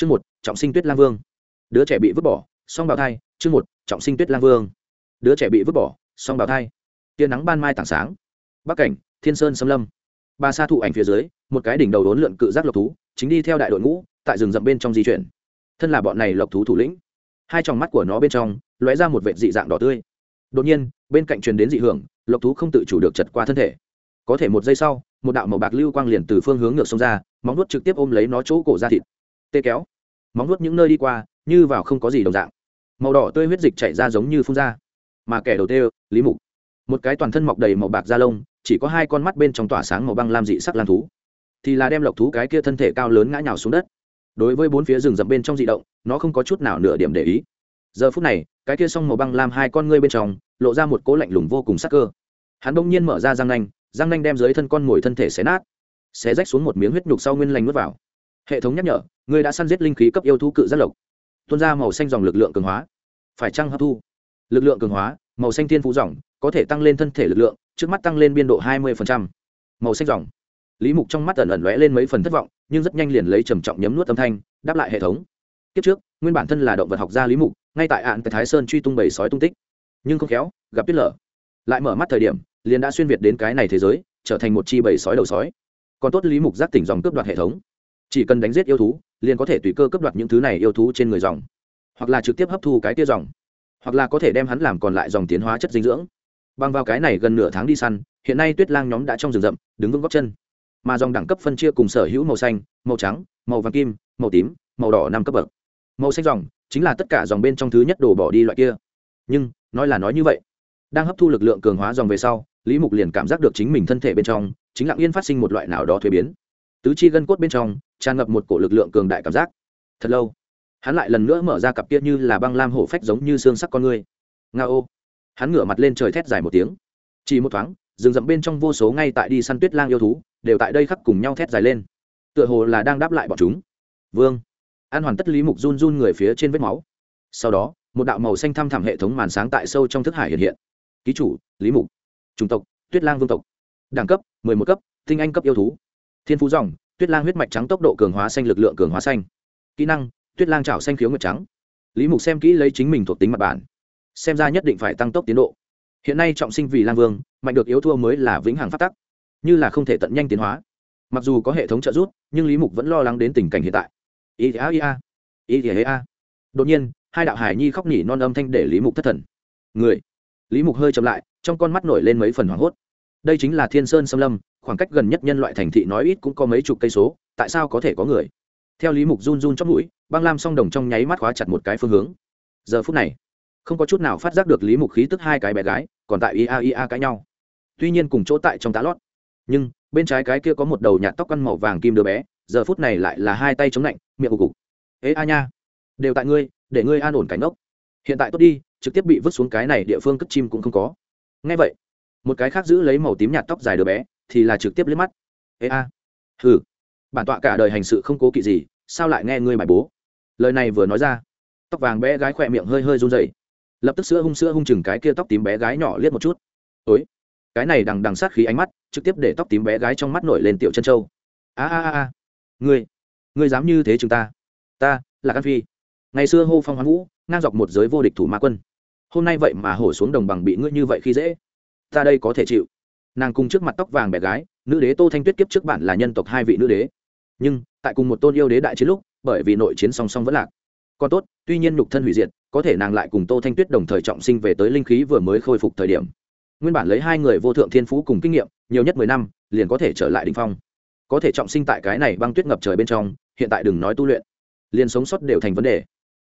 chương một, trọng sinh tuyết lang vương. Đứa trẻ bị vứt bỏ, song bào thai. Chương một, trọng sinh tuyết lang vương. Đứa trẻ bị vứt bỏ, song bào thai. Tia nắng ban mai tảng sáng. Bắc cảnh, thiên sơn xâm lâm. Ba sa thụ ảnh phía dưới, một cái đỉnh đầu đốn lượn cự giác lộc thú, chính đi theo đại đội ngũ, tại rừng rậm bên trong di chuyển. Thân là bọn này lộc thú thủ lĩnh. Hai tròng mắt của nó bên trong, lóe ra một vệ dị dạng đỏ tươi. Đột nhiên, bên cạnh truyền đến dị hưởng, lộc thú không tự chủ được chật qua thân thể. Có thể một giây sau, một đạo màu bạc lưu quang liền từ phương hướng ngược sông ra, móng nuốt trực tiếp ôm lấy nó chỗ cổ ra thịt tê kéo. Móng nuốt những nơi đi qua, như vào không có gì đồng dạng. Màu đỏ tươi huyết dịch chảy ra giống như phun ra. Mà kẻ đầu tê, lý mục. Một cái toàn thân mọc đầy màu bạc da lông, chỉ có hai con mắt bên trong tỏa sáng màu băng lam dị sắc lam thú. Thì là đem lộc thú cái kia thân thể cao lớn ngã nhào xuống đất. Đối với bốn phía rừng rậm bên trong dị động, nó không có chút nào nửa điểm để ý. Giờ phút này, cái kia s o n g màu băng lam hai con ngươi bên trong, lộ ra một cố lạnh lùng vô cùng sắc cơ. Hắn đông nhiên mở ra răng nanh răng nanh đem dưới thân con mồi thân thể xé nát, xé rách xuống một miếng huyết nhục sau nguyên lành n vào hệ thống nhắc nhở người đã săn giết linh khí cấp yêu thú cự giác lộc tuôn ra màu xanh dòng lực lượng cường hóa. Phải trăng hấp thu? Lực lượng cường hóa, màu xanh thiên phú dòng, có thể tăng lên thân thể lực lượng, trước mắt tăng lên biên độ hai mươi màu xanh dòng. Lý mục trong mắt ẩn ẩn lóe lên mấy phần thất vọng, nhưng rất nhanh liền lấy trầm trọng nhấm nuốt âm thanh, đáp lại hệ thống. Kiếp trước, nguyên bản thân là động vật học gia lý mục, ngay tại ạn tại thái sơn truy tung bầy sói tung tích. Nhưng không khéo, gặp tuyết lở. Lại mở mắt thời điểm, liền đã xuyên việt đến cái này thế giới, trở thành một chi bầy sói đầu sói. Còn tốt lý mục giác tỉnh dòng cướp đoạt hệ thống chỉ cần đánh giết yêu thú, liền có thể tùy cơ cướp đoạt những thứ này yêu thú trên người dòng. Hoặc là trực tiếp hấp thu cái tia dòng. Hoặc là có thể đem hắn làm còn lại dòng tiến hóa chất dinh dưỡng. Bằng vào cái này gần nửa tháng đi săn, hiện nay tuyết lang nhóm đã trong rừng rậm, đứng vững góc chân. Mà dòng đẳng cấp phân chia cùng sở hữu màu xanh, màu trắng, màu vàng kim, màu tím, màu đỏ năm cấp bậc. Màu xanh dòng chính là tất cả dòng bên trong thứ nhất đổ bỏ đi loại kia. Nhưng, nói là nói như vậy, đang hấp thu lực lượng cường hóa dòng về sau, lý mục liền cảm giác được chính mình thân thể bên trong, chính lặng yên phát sinh một loại nào đó thuế biến tứ chi gân cốt bên trong, tràn ngập một cổ lực lượng cường đại cảm giác. Thật lâu, hắn lại lần nữa mở ra cặp kia như là băng lam hổ phách giống như xương sắc con người nga ô, hắn ngửa mặt lên trời thét dài một tiếng. Chỉ một thoáng, rừng rậm bên trong vô số ngay tại đi săn tuyết lang yêu thú, đều tại đây khắc cùng nhau thét dài lên. Tựa hồ là đang đáp lại bọn chúng. Vương, an hoàn tất lý mục run run người phía trên vết máu. Sau đó, một đạo màu xanh thăm thẳm hệ thống màn sáng tại sâu trong thức hải hiện hiện. Ký chủ, lý mục. Chủng tộc, tuyết lang vương tộc. Đẳng cấp, mười một cấp, tinh anh cấp yêu thú thiên phú dòng, tuyết lang huyết mạch trắng tốc độ cường hóa xanh, lực lượng cường hóa xanh. Kỹ năng, tuyết lang trào xanh khiếu nguyệt trắng. Lý mục xem kỹ lấy chính mình thuộc tính mặt bản. Xem ra nhất định phải tăng tốc tiến độ. Hiện nay trọng sinh vì lang vương, mạnh được yếu thua mới là vĩnh hằng phát tắc. Như là không thể tận nhanh tiến hóa. Mặc dù có hệ thống trợ giúp, nhưng lý mục vẫn lo lắng đến tình cảnh hiện tại. Ý thì a, ý a. Ý thì a. Đột nhiên, hai đạo hải nhi khóc nỉ non âm thanh để lý mục thất thần. Người. Lý mục hơi chậm lại, trong con mắt nổi lên mấy phần hoảng hốt đây chính là thiên sơn xâm lâm, khoảng cách gần nhất nhân loại thành thị nói ít cũng có mấy chục cây số, tại sao có thể có người? Theo lý mục run run trong mũi, băng lam song đồng trong nháy mắt khóa chặt một cái phương hướng. Giờ phút này, không có chút nào phát giác được lý mục khí tức hai cái bé gái, còn tại ia ia cãi nhau. Tuy nhiên cùng chỗ tại trong tá lót, nhưng bên trái cái kia có một đầu nhạt tóc ăn màu vàng kim đứa bé, giờ phút này lại là hai tay chống lạnh, miệng cục cục. Ế a nha, đều tại ngươi, để ngươi an ổn cảnh ốc hiện tại tốt đi, trực tiếp bị vứt xuống cái này địa phương cất chim cũng không có. Ngay vậy một cái khác giữ lấy màu tím nhạt tóc dài đứa bé thì là trực tiếp liếc mắt. Ê a. Hừ. Bản tọa cả đời hành sự không cố kỵ gì sao lại nghe ngươi bài bố? Lời này vừa nói ra tóc vàng bé gái khỏe miệng hơi hơi run rẩy, lập tức sữa hung sữa hung chừng cái kia tóc tím bé gái nhỏ liếc một chút. Ối cái này đằng đằng sát khí ánh mắt trực tiếp để tóc tím bé gái trong mắt nổi lên tiểu chân trâu a a a a. Ngươi ngươi dám như thế chúng ta? Ta là căn phi. Ngày xưa hô phong hoán vũ ngang dọc một giới vô địch thủ ma quân. Hôm nay vậy mà hổ xuống đồng bằng bị ngươi như vậy khi dễ ta đây có thể chịu. Nàng cùng trước mặt tóc vàng bé gái, nữ đế tô thanh tuyết kiếp trước bản là nhân tộc hai vị nữ đế. Nhưng, tại cùng một tôn yêu đế đại chiến lúc, bởi vì nội chiến song song vẫn lạc. Còn tốt, tuy nhiên nhục thân hủy diệt, có thể nàng lại cùng tô thanh tuyết đồng thời trọng sinh về tới linh khí vừa mới khôi phục thời điểm. Nguyên bản lấy hai người vô thượng thiên phú cùng kinh nghiệm, nhiều nhất mười năm, liền có thể trở lại đ ỉ n h phong. Có thể trọng sinh tại cái này băng tuyết ngập trời bên trong, hiện tại đừng nói tu luyện, liền sống sót đều thành vấn đề.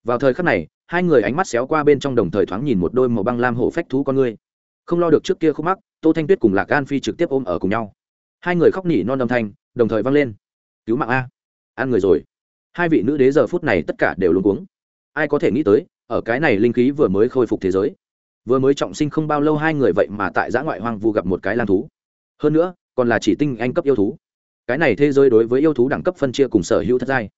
Vào thời khắc này, hai người ánh mắt xéo qua bên trong đồng thời thoáng nhìn một đôi màu băng lam hổ phách thú con ngươi không lo được trước kia khúc mắc, tô thanh tuyết cùng lạc gan phi trực tiếp ôm ở cùng nhau. Hai người khóc nỉ non âm thanh, đồng thời vang lên. Cứu mạng a, ăn người rồi. Hai vị nữ đế giờ phút này tất cả đều luống cuống. Ai có thể nghĩ tới, ở cái này linh khí vừa mới khôi phục thế giới, vừa mới trọng sinh không bao lâu hai người vậy mà tại giã ngoại hoang vu gặp một cái lang thú. Hơn nữa, còn là chỉ tinh anh cấp yêu thú. Cái này thế giới đối với yêu thú đẳng cấp phân chia cùng sở hữu thất giai.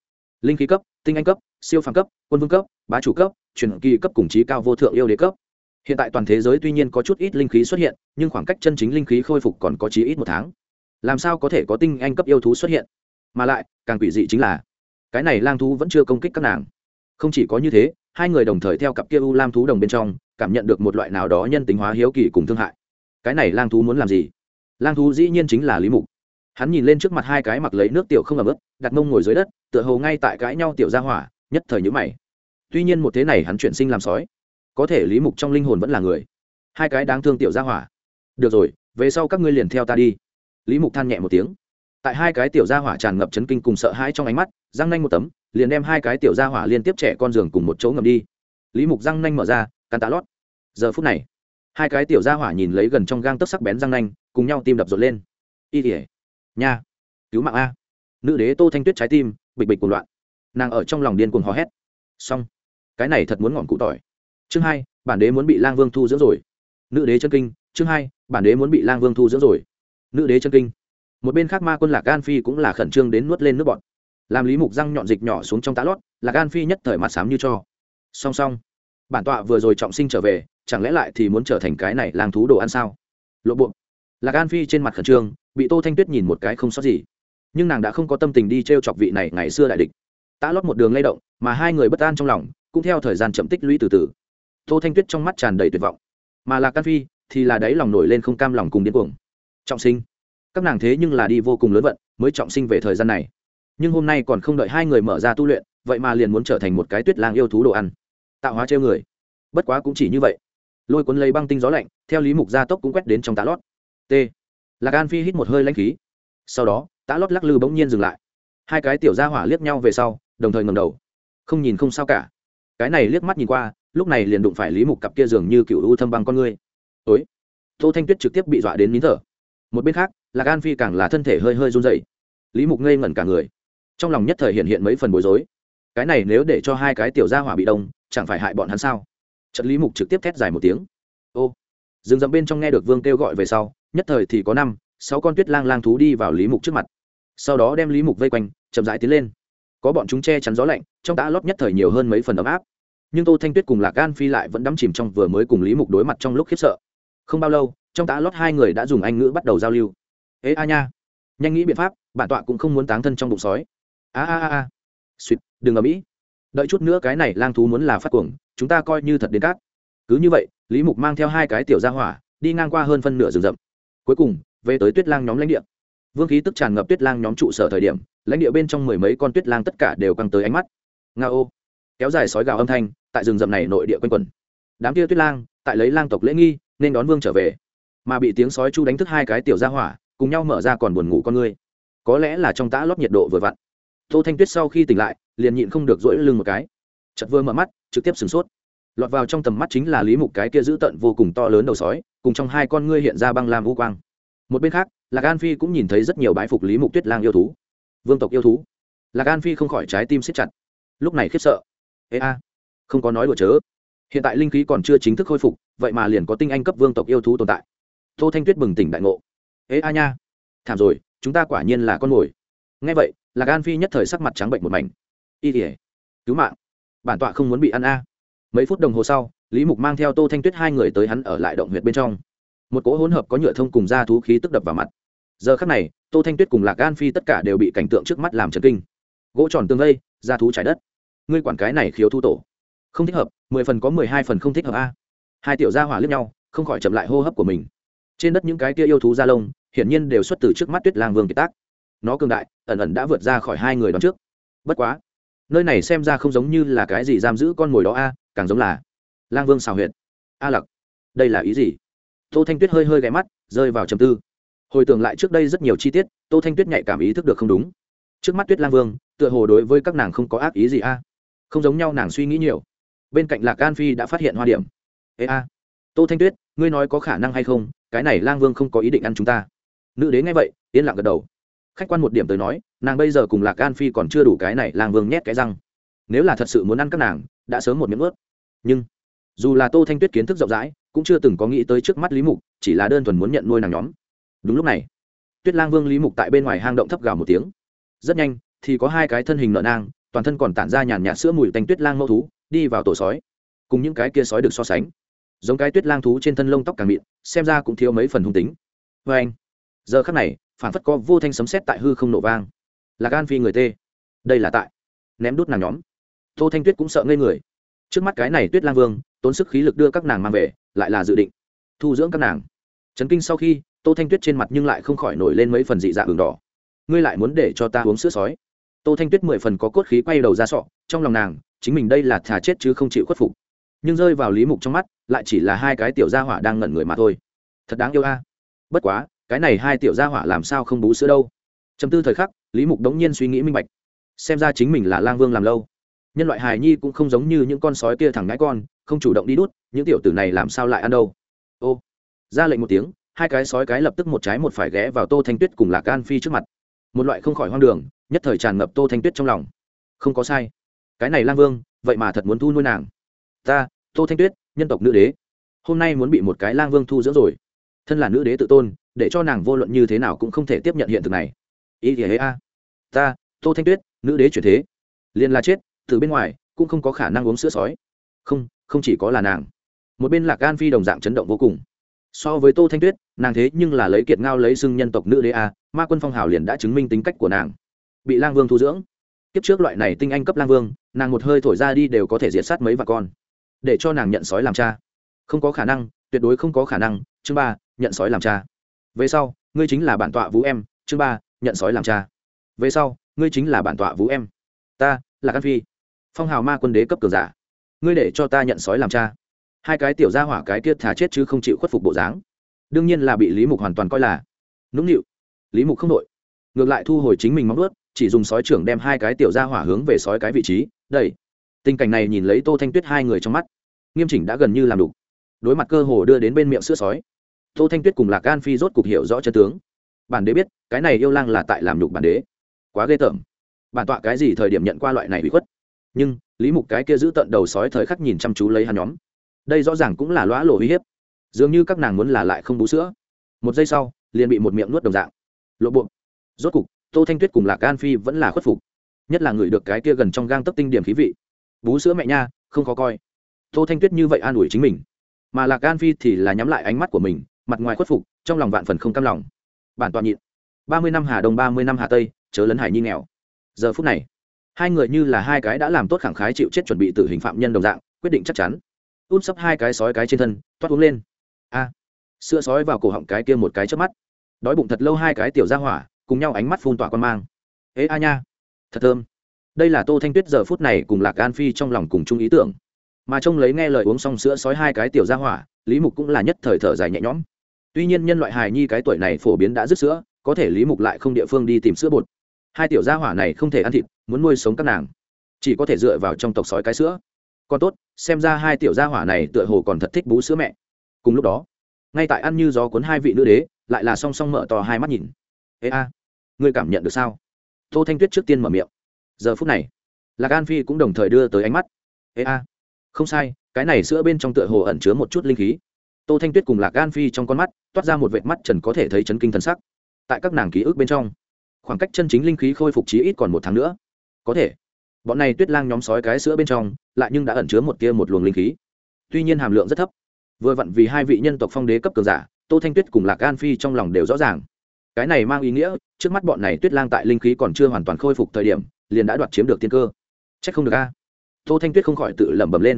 Linh khí cấp, tinh anh cấp, siêu phàm cấp, quân vương cấp, bá chủ cấp, truyền kỳ cấp cùng trí cao vô thượng yêu đế cấp hiện tại toàn thế giới tuy nhiên có chút ít linh khí xuất hiện, nhưng khoảng cách chân chính linh khí khôi phục còn có chí ít một tháng. Làm sao có thể có tinh anh cấp yêu thú xuất hiện? Mà lại, càng quỷ dị chính là, cái này lang thú vẫn chưa công kích các nàng. Không chỉ có như thế, hai người đồng thời theo cặp kia u lam thú đồng bên trong, cảm nhận được một loại nào đó nhân tính hóa hiếu kỳ cùng thương hại. Cái này lang thú muốn làm gì? Lang thú dĩ nhiên chính là lý mục. Hắn nhìn lên trước mặt hai cái mặc lấy nước tiểu không ẩm ướt, đặt mông ngồi dưới đất, tựa hồ ngay tại cãi nhau tiểu ra hỏa, nhất thời nhữ mày. Tuy nhiên một thế này hắn chuyển sinh làm sói có thể lý mục trong linh hồn vẫn là người. Hai cái đáng thương tiểu gia hỏa. Được rồi, về sau các ngươi liền theo ta đi. Lý mục than nhẹ một tiếng. Tại hai cái tiểu gia hỏa tràn ngập chấn kinh cùng sợ hãi trong ánh mắt, răng nanh một tấm, liền đem hai cái tiểu gia hỏa liên tiếp trẻ con giường cùng một chỗ ngầm đi. Lý mục răng nanh mở ra, cắn tá lót. Giờ phút này, hai cái tiểu gia hỏa nhìn lấy gần trong gang tấc sắc bén răng nanh, cùng nhau tim đập rộn lên. Y tỉa nha. Cứu mạng a. Nữ đế tô thanh tuyết trái tim, bịch bịch cuồng loạn. Nàng ở trong lòng điên cuồng hò hét. Xong. Cái này thật muốn ngọn cụ tỏi chương hai, bản đế muốn bị lang vương thu dưỡng rồi. Nữ đế chân kinh, chương hai, bản đế muốn bị lang vương thu dưỡng rồi. Nữ đế chân kinh. Một bên khác ma quân lạc gan phi cũng là khẩn trương đến nuốt lên nước bọt làm lý mục răng nhọn dịch nhỏ xuống trong tá lót, lạc gan phi nhất thời mặt sám như cho. Song song, bản tọa vừa rồi trọng sinh trở về, chẳng lẽ lại thì muốn trở thành cái này lang thú đồ ăn sao? Lộ buộc lạc gan phi trên mặt khẩn trương, bị tô thanh tuyết nhìn một cái không sót gì. Nhưng nàng đã không có tâm tình đi t r e o chọc vị này ngày xưa đại địch. Tá lót một đường lay động, mà hai người bất an trong lòng, cũng theo thời gian chậm tích lũy từ từ tô thanh tuyết trong mắt tràn đầy tuyệt vọng. Mà lạc gan phi thì là đáy lòng nổi lên không cam lòng cùng điên cuồng. Trọng sinh. Các nàng thế nhưng là đi vô cùng lớn vận, mới trọng sinh về thời gian này. Nhưng hôm nay còn không đợi hai người mở ra tu luyện, vậy mà liền muốn trở thành một cái tuyết lang yêu thú đồ ăn. Tạo hóa treo người. Bất quá cũng chỉ như vậy. Lôi cuốn lấy băng tinh gió lạnh, theo lý mục gia tốc cũng quét đến trong tá lót. T. Lạc an phi hít một hơi lãnh khí. Sau đó tá lót lắc lư bỗng nhiên dừng lại. Hai cái tiểu gia hỏa liếc nhau về sau, đồng thời ngầm đầu. Không nhìn không sao cả. Cái này liếc mắt nhìn qua lúc này liền đụng phải lý mục cặp kia dường như cựu u thâm băng con ngươi. Ối tô thanh tuyết trực tiếp bị dọa đến nín thở. Một bên khác là Gan phi càng là thân thể hơi hơi run dậy lý mục ngây ngẩn cả người. Trong lòng nhất thời hiện hiện mấy phần bối rối. Cái này nếu để cho hai cái tiểu gia hỏa bị đông, chẳng phải hại bọn hắn sao? Trận lý mục trực tiếp thét dài một tiếng. Ô, rừng rậm bên trong nghe được vương kêu gọi về sau, nhất thời thì có năm, sáu con tuyết lang lang thú đi vào lý mục trước mặt. Sau đó đem lý mục vây quanh, chậm rãi tiến lên. Có bọn chúng che chắn gió lạnh, trong tã lót nhất thời nhiều hơn mấy phần ấm áp nhưng tô thanh tuyết cùng lạc gan phi lại vẫn đắm chìm trong vừa mới cùng lý mục đối mặt trong lúc khiếp sợ không bao lâu trong tá lót hai người đã dùng anh ngữ bắt đầu giao lưu ế a nha nhanh nghĩ biện pháp bản tọa cũng không muốn táng thân trong bụng sói a a a a suýt, đừng ở mỹ đợi chút nữa cái này lang thú muốn là phát cuồng, chúng ta coi như thật đến cát. cứ như vậy, lý mục mang theo hai cái tiểu gia hỏa, đi ngang qua hơn phân nửa rừng rậm. cuối cùng, về tới tuyết lang nhóm lãnh địa. vương khí tức tràn ngập tuyết lang nhóm trụ sở thời điểm, lãnh địa bên trong mười mấy con tuyết lang tất cả đều căng tới ánh mắt. nga ô, kéo dài sói gào âm thanh tại rừng rậm này nội địa quanh quẩn. Đám kia tuyết lang tại lấy lang tộc lễ nghi, nên đón vương trở về. Mà bị tiếng sói chu đánh thức hai cái tiểu gia hỏa, cùng nhau mở ra còn buồn ngủ con ngươi có lẽ là trong tã lót nhiệt độ vừa vặn. Tô thanh tuyết sau khi tỉnh lại, liền nhịn không được dỗi lưng một cái. Chật vừa mở mắt, trực tiếp sửng sốt. Lọt vào trong tầm mắt chính là lý mục cái kia giữ tận vô cùng to lớn đầu sói, cùng trong hai con ngươi hiện ra băng lam vũ quang. Một bên khác, lạc an phi cũng nhìn thấy rất nhiều bái phục lý mục tuyết lang yêu thú. Vương tộc yêu thú. Lạc an phi không khỏi trái tim siết chặt. Lúc này khiếp sợ. Ê a không có nói đùa chớ. Hiện tại linh khí còn chưa chính thức khôi phục, vậy mà liền có tinh anh cấp vương tộc yêu thú tồn tại. Tô thanh tuyết bừng tỉnh đại ngộ. Ế a nha, thảm rồi, chúng ta quả nhiên là con mồi. Ngay vậy, lạc gan phi nhất thời sắc mặt trắng bệnh một mảnh. Y tỉa cứu mạng, bản tọa không muốn bị ăn a. Mấy phút đồng hồ sau, lý mục mang theo tô thanh tuyết hai người tới hắn ở lại động huyệt bên trong. Một cỗ hỗn hợp có nhựa thông cùng da thú khí tức đập vào mặt. Giờ khắc này, tô thanh tuyết cùng lạc gan phi tất cả đều bị cảnh tượng trước mắt làm trần kinh. Gỗ tròn tương lây da thú trái đất. Ngươi quản cái này khiếu thu tổ không thích hợp, mười phần có mười hai phần không thích hợp a. Hai tiểu gia hỏa lướt nhau, không khỏi chậm lại hô hấp của mình. Trên đất những cái kia yêu thú da lông, hiển nhiên đều xuất từ trước mắt tuyết lang vương kiệt tác. Nó cường đại, ẩn ẩn đã vượt ra khỏi hai người đón trước. Bất quá, nơi này xem ra không giống như là cái gì giam giữ con mồi đó a, càng giống là lang vương xào huyệt. A lặc, đây là ý gì? Tô thanh tuyết hơi hơi ghé mắt, rơi vào trầm tư. Hồi tưởng lại trước đây rất nhiều chi tiết, tô thanh tuyết nhạy cảm ý thức được không đúng. Trước mắt tuyết lang vương, tựa hồ đối với các nàng không có ác ý gì a. Không giống nhau nàng suy nghĩ nhiều bên cạnh lạc an phi đã phát hiện hoa điểm. Ê a, tô thanh tuyết, ngươi nói có khả năng hay không? Cái này lang vương không có ý định ăn chúng ta. Nữ đế nghe vậy, yên lặng gật đầu. Khách quan một điểm tới nói, nàng bây giờ cùng lạc an phi còn chưa đủ cái này lang vương nhét cái răng. Nếu là thật sự muốn ăn các nàng, đã sớm một miếng ướt. Nhưng, dù là tô thanh tuyết kiến thức rộng rãi, cũng chưa từng có nghĩ tới trước mắt lý mục, chỉ là đơn thuần muốn nhận nuôi nàng nhóm. Đúng lúc này, tuyết lang vương lý mục tại bên ngoài hang động thấp gào một tiếng. Rất nhanh, thì có hai cái thân hình nợ nang, toàn thân còn tản ra nhàn nhạt sữa mùi tanh tuyết lang mẫu thú đi vào tổ sói. Cùng những cái kia sói được so sánh, giống cái tuyết lang thú trên thân lông tóc càng mịn, xem ra cũng thiếu mấy phần hung tính. Vê anh, giờ khắc này phản phất có vô thanh sấm sét tại hư không nổ vang. Là gan phi người tê. Đây là tại ném đút nàng nhóm. Tô thanh tuyết cũng sợ ngây người. Trước mắt cái này tuyết lang vương, tốn sức khí lực đưa các nàng mang về, lại là dự định thu dưỡng các nàng. Trấn kinh sau khi, tô thanh tuyết trên mặt nhưng lại không khỏi nổi lên mấy phần dị dạng đường đỏ. Ngươi lại muốn để cho ta uống sữa sói. Tô thanh tuyết mười phần có cốt khí quay đầu ra sọ, trong lòng nàng chính mình đây là thà chết chứ không chịu khuất phục. Nhưng rơi vào lý mục trong mắt, lại chỉ là hai cái tiểu gia hỏa đang ngẩn người mà thôi. Thật đáng yêu a. Bất quá, cái này hai tiểu gia hỏa làm sao không bú sữa đâu? Chấm tư thời khắc, lý mục đống nhiên suy nghĩ minh bạch. Xem ra chính mình là lang vương làm lâu. Nhân loại hài nhi cũng không giống như những con sói kia thẳng ngãi con, không chủ động đi đút, những tiểu tử này làm sao lại ăn đâu? Ô. Ra lệnh một tiếng, hai cái sói cái lập tức một trái một phải ghé vào tô thanh tuyết cùng lạc an phi trước mặt. Một loại không khỏi hoang đường, nhất thời tràn ngập tô thanh tuyết trong lòng. Không có sai cái này lang vương, vậy mà thật muốn thu nuôi nàng. Ta, tô thanh tuyết, nhân tộc nữ đế, hôm nay muốn bị một cái lang vương thu dưỡng rồi. Thân là nữ đế tự tôn, để cho nàng vô luận như thế nào cũng không thể tiếp nhận hiện thực này. Ý thì hễ a. Ta, tô thanh tuyết, nữ đế chuyển thế. Liền là chết, từ bên ngoài, cũng không có khả năng uống sữa sói. Không không chỉ có là nàng. Một bên lạc gan phi đồng dạng chấn động vô cùng. So với tô thanh tuyết, nàng thế nhưng là lấy kiệt ngao lấy xưng nhân tộc nữ đế a, ma quân phong hào liền đã chứng minh tính cách của nàng. Bị lang vương thu dưỡng. Kiếp trước loại này tinh anh cấp lang vương nàng một hơi thổi ra đi đều có thể diệt sát mấy và con. Để cho nàng nhận sói làm cha. Không có khả năng, tuyệt đối không có khả năng. Chương ba, nhận sói làm cha. Về sau, ngươi chính là bản tọa vũ em. Chương ba, nhận sói làm cha. Về sau, ngươi chính là bản tọa vũ em. Ta, là căn phi. Phong hào ma quân đế cấp cường giả. Ngươi để cho ta nhận sói làm cha. Hai cái tiểu gia hỏa cái kia thả chết chứ không chịu khuất phục bộ dáng. Đương nhiên là bị lý mục hoàn toàn coi là nũng nịu. Lý mục không đội. Ngược lại thu hồi chính mình móng ướt chỉ dùng sói trưởng đem hai cái tiểu gia hỏa hướng về sói cái vị trí đây. Tình cảnh này nhìn lấy tô thanh tuyết hai người trong mắt, nghiêm chỉnh đã gần như làm đủ. Đối mặt cơ hồ đưa đến bên miệng sữa sói, tô thanh tuyết cùng lạc gan phi rốt cục hiểu rõ chân tướng. Bản đế biết, cái này yêu lang là tại làm nhục bản đế. Quá ghê tởm. Bản tọa cái gì thời điểm nhận qua loại này bị khuất? Nhưng, lý mục cái kia giữ tận đầu sói thời khắc nhìn chăm chú lấy hắn nhóm. Đây rõ ràng cũng là lõa lộ uy hiếp. Dường như các nàng muốn là lại không bú sữa. Một giây sau, liền bị một miệng nuốt đồng dạng. Lộ bộ. Rốt cục, tô thanh tuyết cùng lạc gan phi vẫn là khuất phục nhất là người được cái kia gần trong gang tấp tinh điểm khí vị. Bú sữa mẹ nha, không khó coi. Tô thanh tuyết như vậy an ủi chính mình. Mà lạc gan phi thì là nhắm lại ánh mắt của mình, mặt ngoài khuất phục, trong lòng vạn phần không cam lòng. Bản toàn nhịn. Ba mươi năm hà đông, ba mươi năm hà tây, chớ lấn hải nhi nghèo. Giờ phút này, hai người như là hai cái đã làm tốt khẳng khái chịu chết chuẩn bị tử hình phạm nhân đồng dạng, quyết định chắc chắn. Út sấp hai cái sói cái trên thân, toát uống lên. A. Sữa sói vào cổ họng cái kia một cái trước mắt. Đói bụng thật lâu hai cái tiểu ra hỏa, cùng nhau ánh mắt phun tỏa con mang. Ế a nha thật thơm. Đây là tô thanh tuyết giờ phút này cùng lạc an phi trong lòng cùng chung ý tưởng. Mà trông lấy nghe lời uống xong sữa sói hai cái tiểu ra hỏa, lý mục cũng là nhất thời thở dài nhẹ nhõm. Tuy nhiên nhân loại hài nhi cái tuổi này phổ biến đã dứt sữa, có thể lý mục lại không địa phương đi tìm sữa bột. Hai tiểu gia hỏa này không thể ăn thịt, muốn nuôi sống các nàng. Chỉ có thể dựa vào trong tộc sói cái sữa. Còn tốt, xem ra hai tiểu gia hỏa này tựa hồ còn thật thích bú sữa mẹ. Cùng lúc đó, ngay tại ăn như gió cuốn hai vị nữ đế, lại là song song mở to hai mắt nhìn. Ê a, ngươi cảm nhận được sao? Tô thanh tuyết trước tiên mở miệng. Giờ phút này, lạc an phi cũng đồng thời đưa tới ánh mắt. Ê a, không sai, cái này sữa bên trong tựa hồ ẩn chứa một chút linh khí. Tô thanh tuyết cùng lạc an phi trong con mắt, toát ra một vệt mắt trần có thể thấy chấn kinh thần sắc. Tại các nàng ký ức bên trong, khoảng cách chân chính linh khí khôi phục chí ít còn một tháng nữa. Có thể, bọn này tuyết lang nhóm sói cái sữa bên trong, lại nhưng đã ẩn chứa một tia một luồng linh khí. Tuy nhiên hàm lượng rất thấp. Vừa vặn vì hai vị nhân tộc phong đế cấp cường giả, tô thanh tuyết cùng lạc an phi trong lòng đều rõ ràng cái này mang ý nghĩa, trước mắt bọn này tuyết lang tại linh khí còn chưa hoàn toàn khôi phục thời điểm, liền đã đoạt chiếm được tiên cơ. C h ắ c không được a. Tô thanh tuyết không khỏi tự lẩm bẩm lên.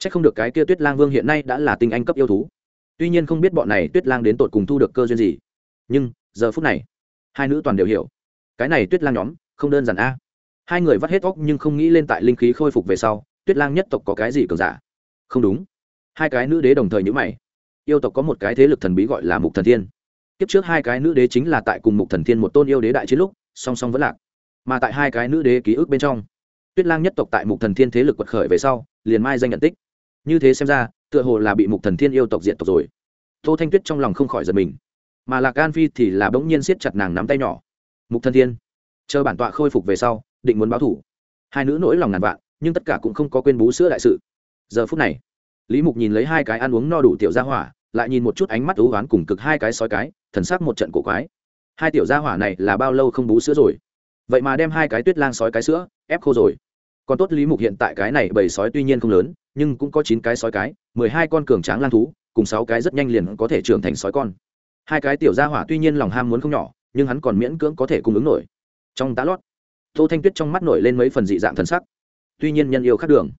C h ắ c không được cái kia tuyết lang vương hiện nay đã là tinh anh cấp yêu thú. Tuy nhiên không biết bọn này tuyết lang đến tột cùng thu được cơ duyên gì. Nhưng, giờ phút này, hai nữ toàn đều hiểu. Cái này tuyết lang nhóm, không đơn giản a. Hai người vắt hết óc nhưng không nghĩ lên tại linh khí khôi phục về sau, tuyết lang nhất tộc có cái gì cường giả? Không đúng. Hai cái nữ đế đồng thời nhữ mày. Yêu tộc có một cái thế lực thần bí gọi là mục thần thiên kiếp trước hai cái nữ đế chính là tại cùng mục thần thiên một tôn yêu đế đại chiến lúc, song song vẫn lạc. Mà tại hai cái nữ đế ký ức bên trong, tuyết lang nhất tộc tại mục thần thiên thế lực quật khởi về sau, liền mai danh nhận tích. Như thế xem ra, tựa hồ là bị mục thần thiên yêu tộc diện tộc rồi. Tô thanh tuyết trong lòng không khỏi giật mình. Mà lạc an phi thì là bỗng nhiên siết chặt nàng nắm tay nhỏ. Mục thần thiên, chờ bản tọa khôi phục về sau, định muốn báo thủ. Hai nữ nỗi lòng ngàn vạn, nhưng tất cả cũng không có quên bú sữa đại sự. Giờ phút này, lý mục nhìn lấy hai cái ăn uống no đủ tiểu gia hỏa lại nhìn một chút ánh mắt ưu oán cùng cực hai cái sói cái, thần sắc một trận cổ quái. Hai tiểu gia hỏa này là bao lâu không bú sữa rồi? Vậy mà đem hai cái tuyết lang sói cái sữa, ép khô rồi. Còn tốt lý mục hiện tại cái này bầy sói tuy nhiên không lớn, nhưng cũng có chín cái sói cái, mười hai con cường tráng lang thú, cùng sáu cái rất nhanh liền có thể trưởng thành sói con. Hai cái tiểu gia hỏa tuy nhiên lòng ham muốn không nhỏ, nhưng hắn còn miễn cưỡng có thể cung ứng nổi. Trong tá lót, tô thanh tuyết trong mắt nổi lên mấy phần dị dạng thần sắc. Tuy nhiên nhân yêu khác đường,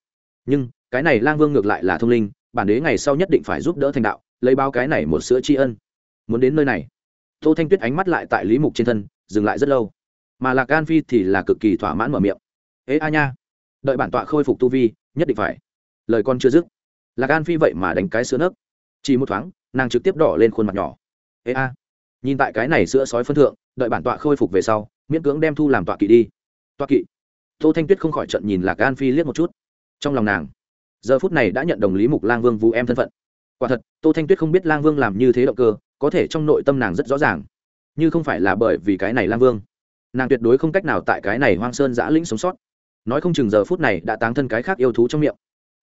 nhưng cái này lang vương ngược lại là thông linh, bản đế ngày sau nhất định phải giúp đỡ thành đạo lấy bao cái này một sữa tri ân. Muốn đến nơi này. Tô thanh tuyết ánh mắt lại tại lý mục trên thân, dừng lại rất lâu. Mà lạc an phi thì là cực kỳ thỏa mãn mở miệng. Ế a nha, đợi bản tọa khôi phục tu vi, nhất định phải. Lời con chưa dứt, lạc an phi vậy mà đánh cái sữa nấc. Chỉ một thoáng, nàng trực tiếp đỏ lên khuôn mặt nhỏ. Ế a, nhìn tại cái này sữa sói phân thượng, đợi bản tọa khôi phục về sau, miễn cưỡng đem thu làm tọa kỵ đi. Tọa kỵ? Tô thanh tuyết không khỏi trận nhìn lạc an phi liếc một chút. Trong lòng nàng, giờ phút này đã nhận đồng lý mục lang vương vũ em thân phận quả thật, tô thanh tuyết không biết lang vương làm như thế động cơ, có thể trong nội tâm nàng rất rõ ràng. Như không phải là bởi vì cái này lang vương. Nàng tuyệt đối không cách nào tại cái này hoang sơn giã lĩnh sống sót. Nói không chừng giờ phút này đã táng thân cái khác yêu thú trong miệng.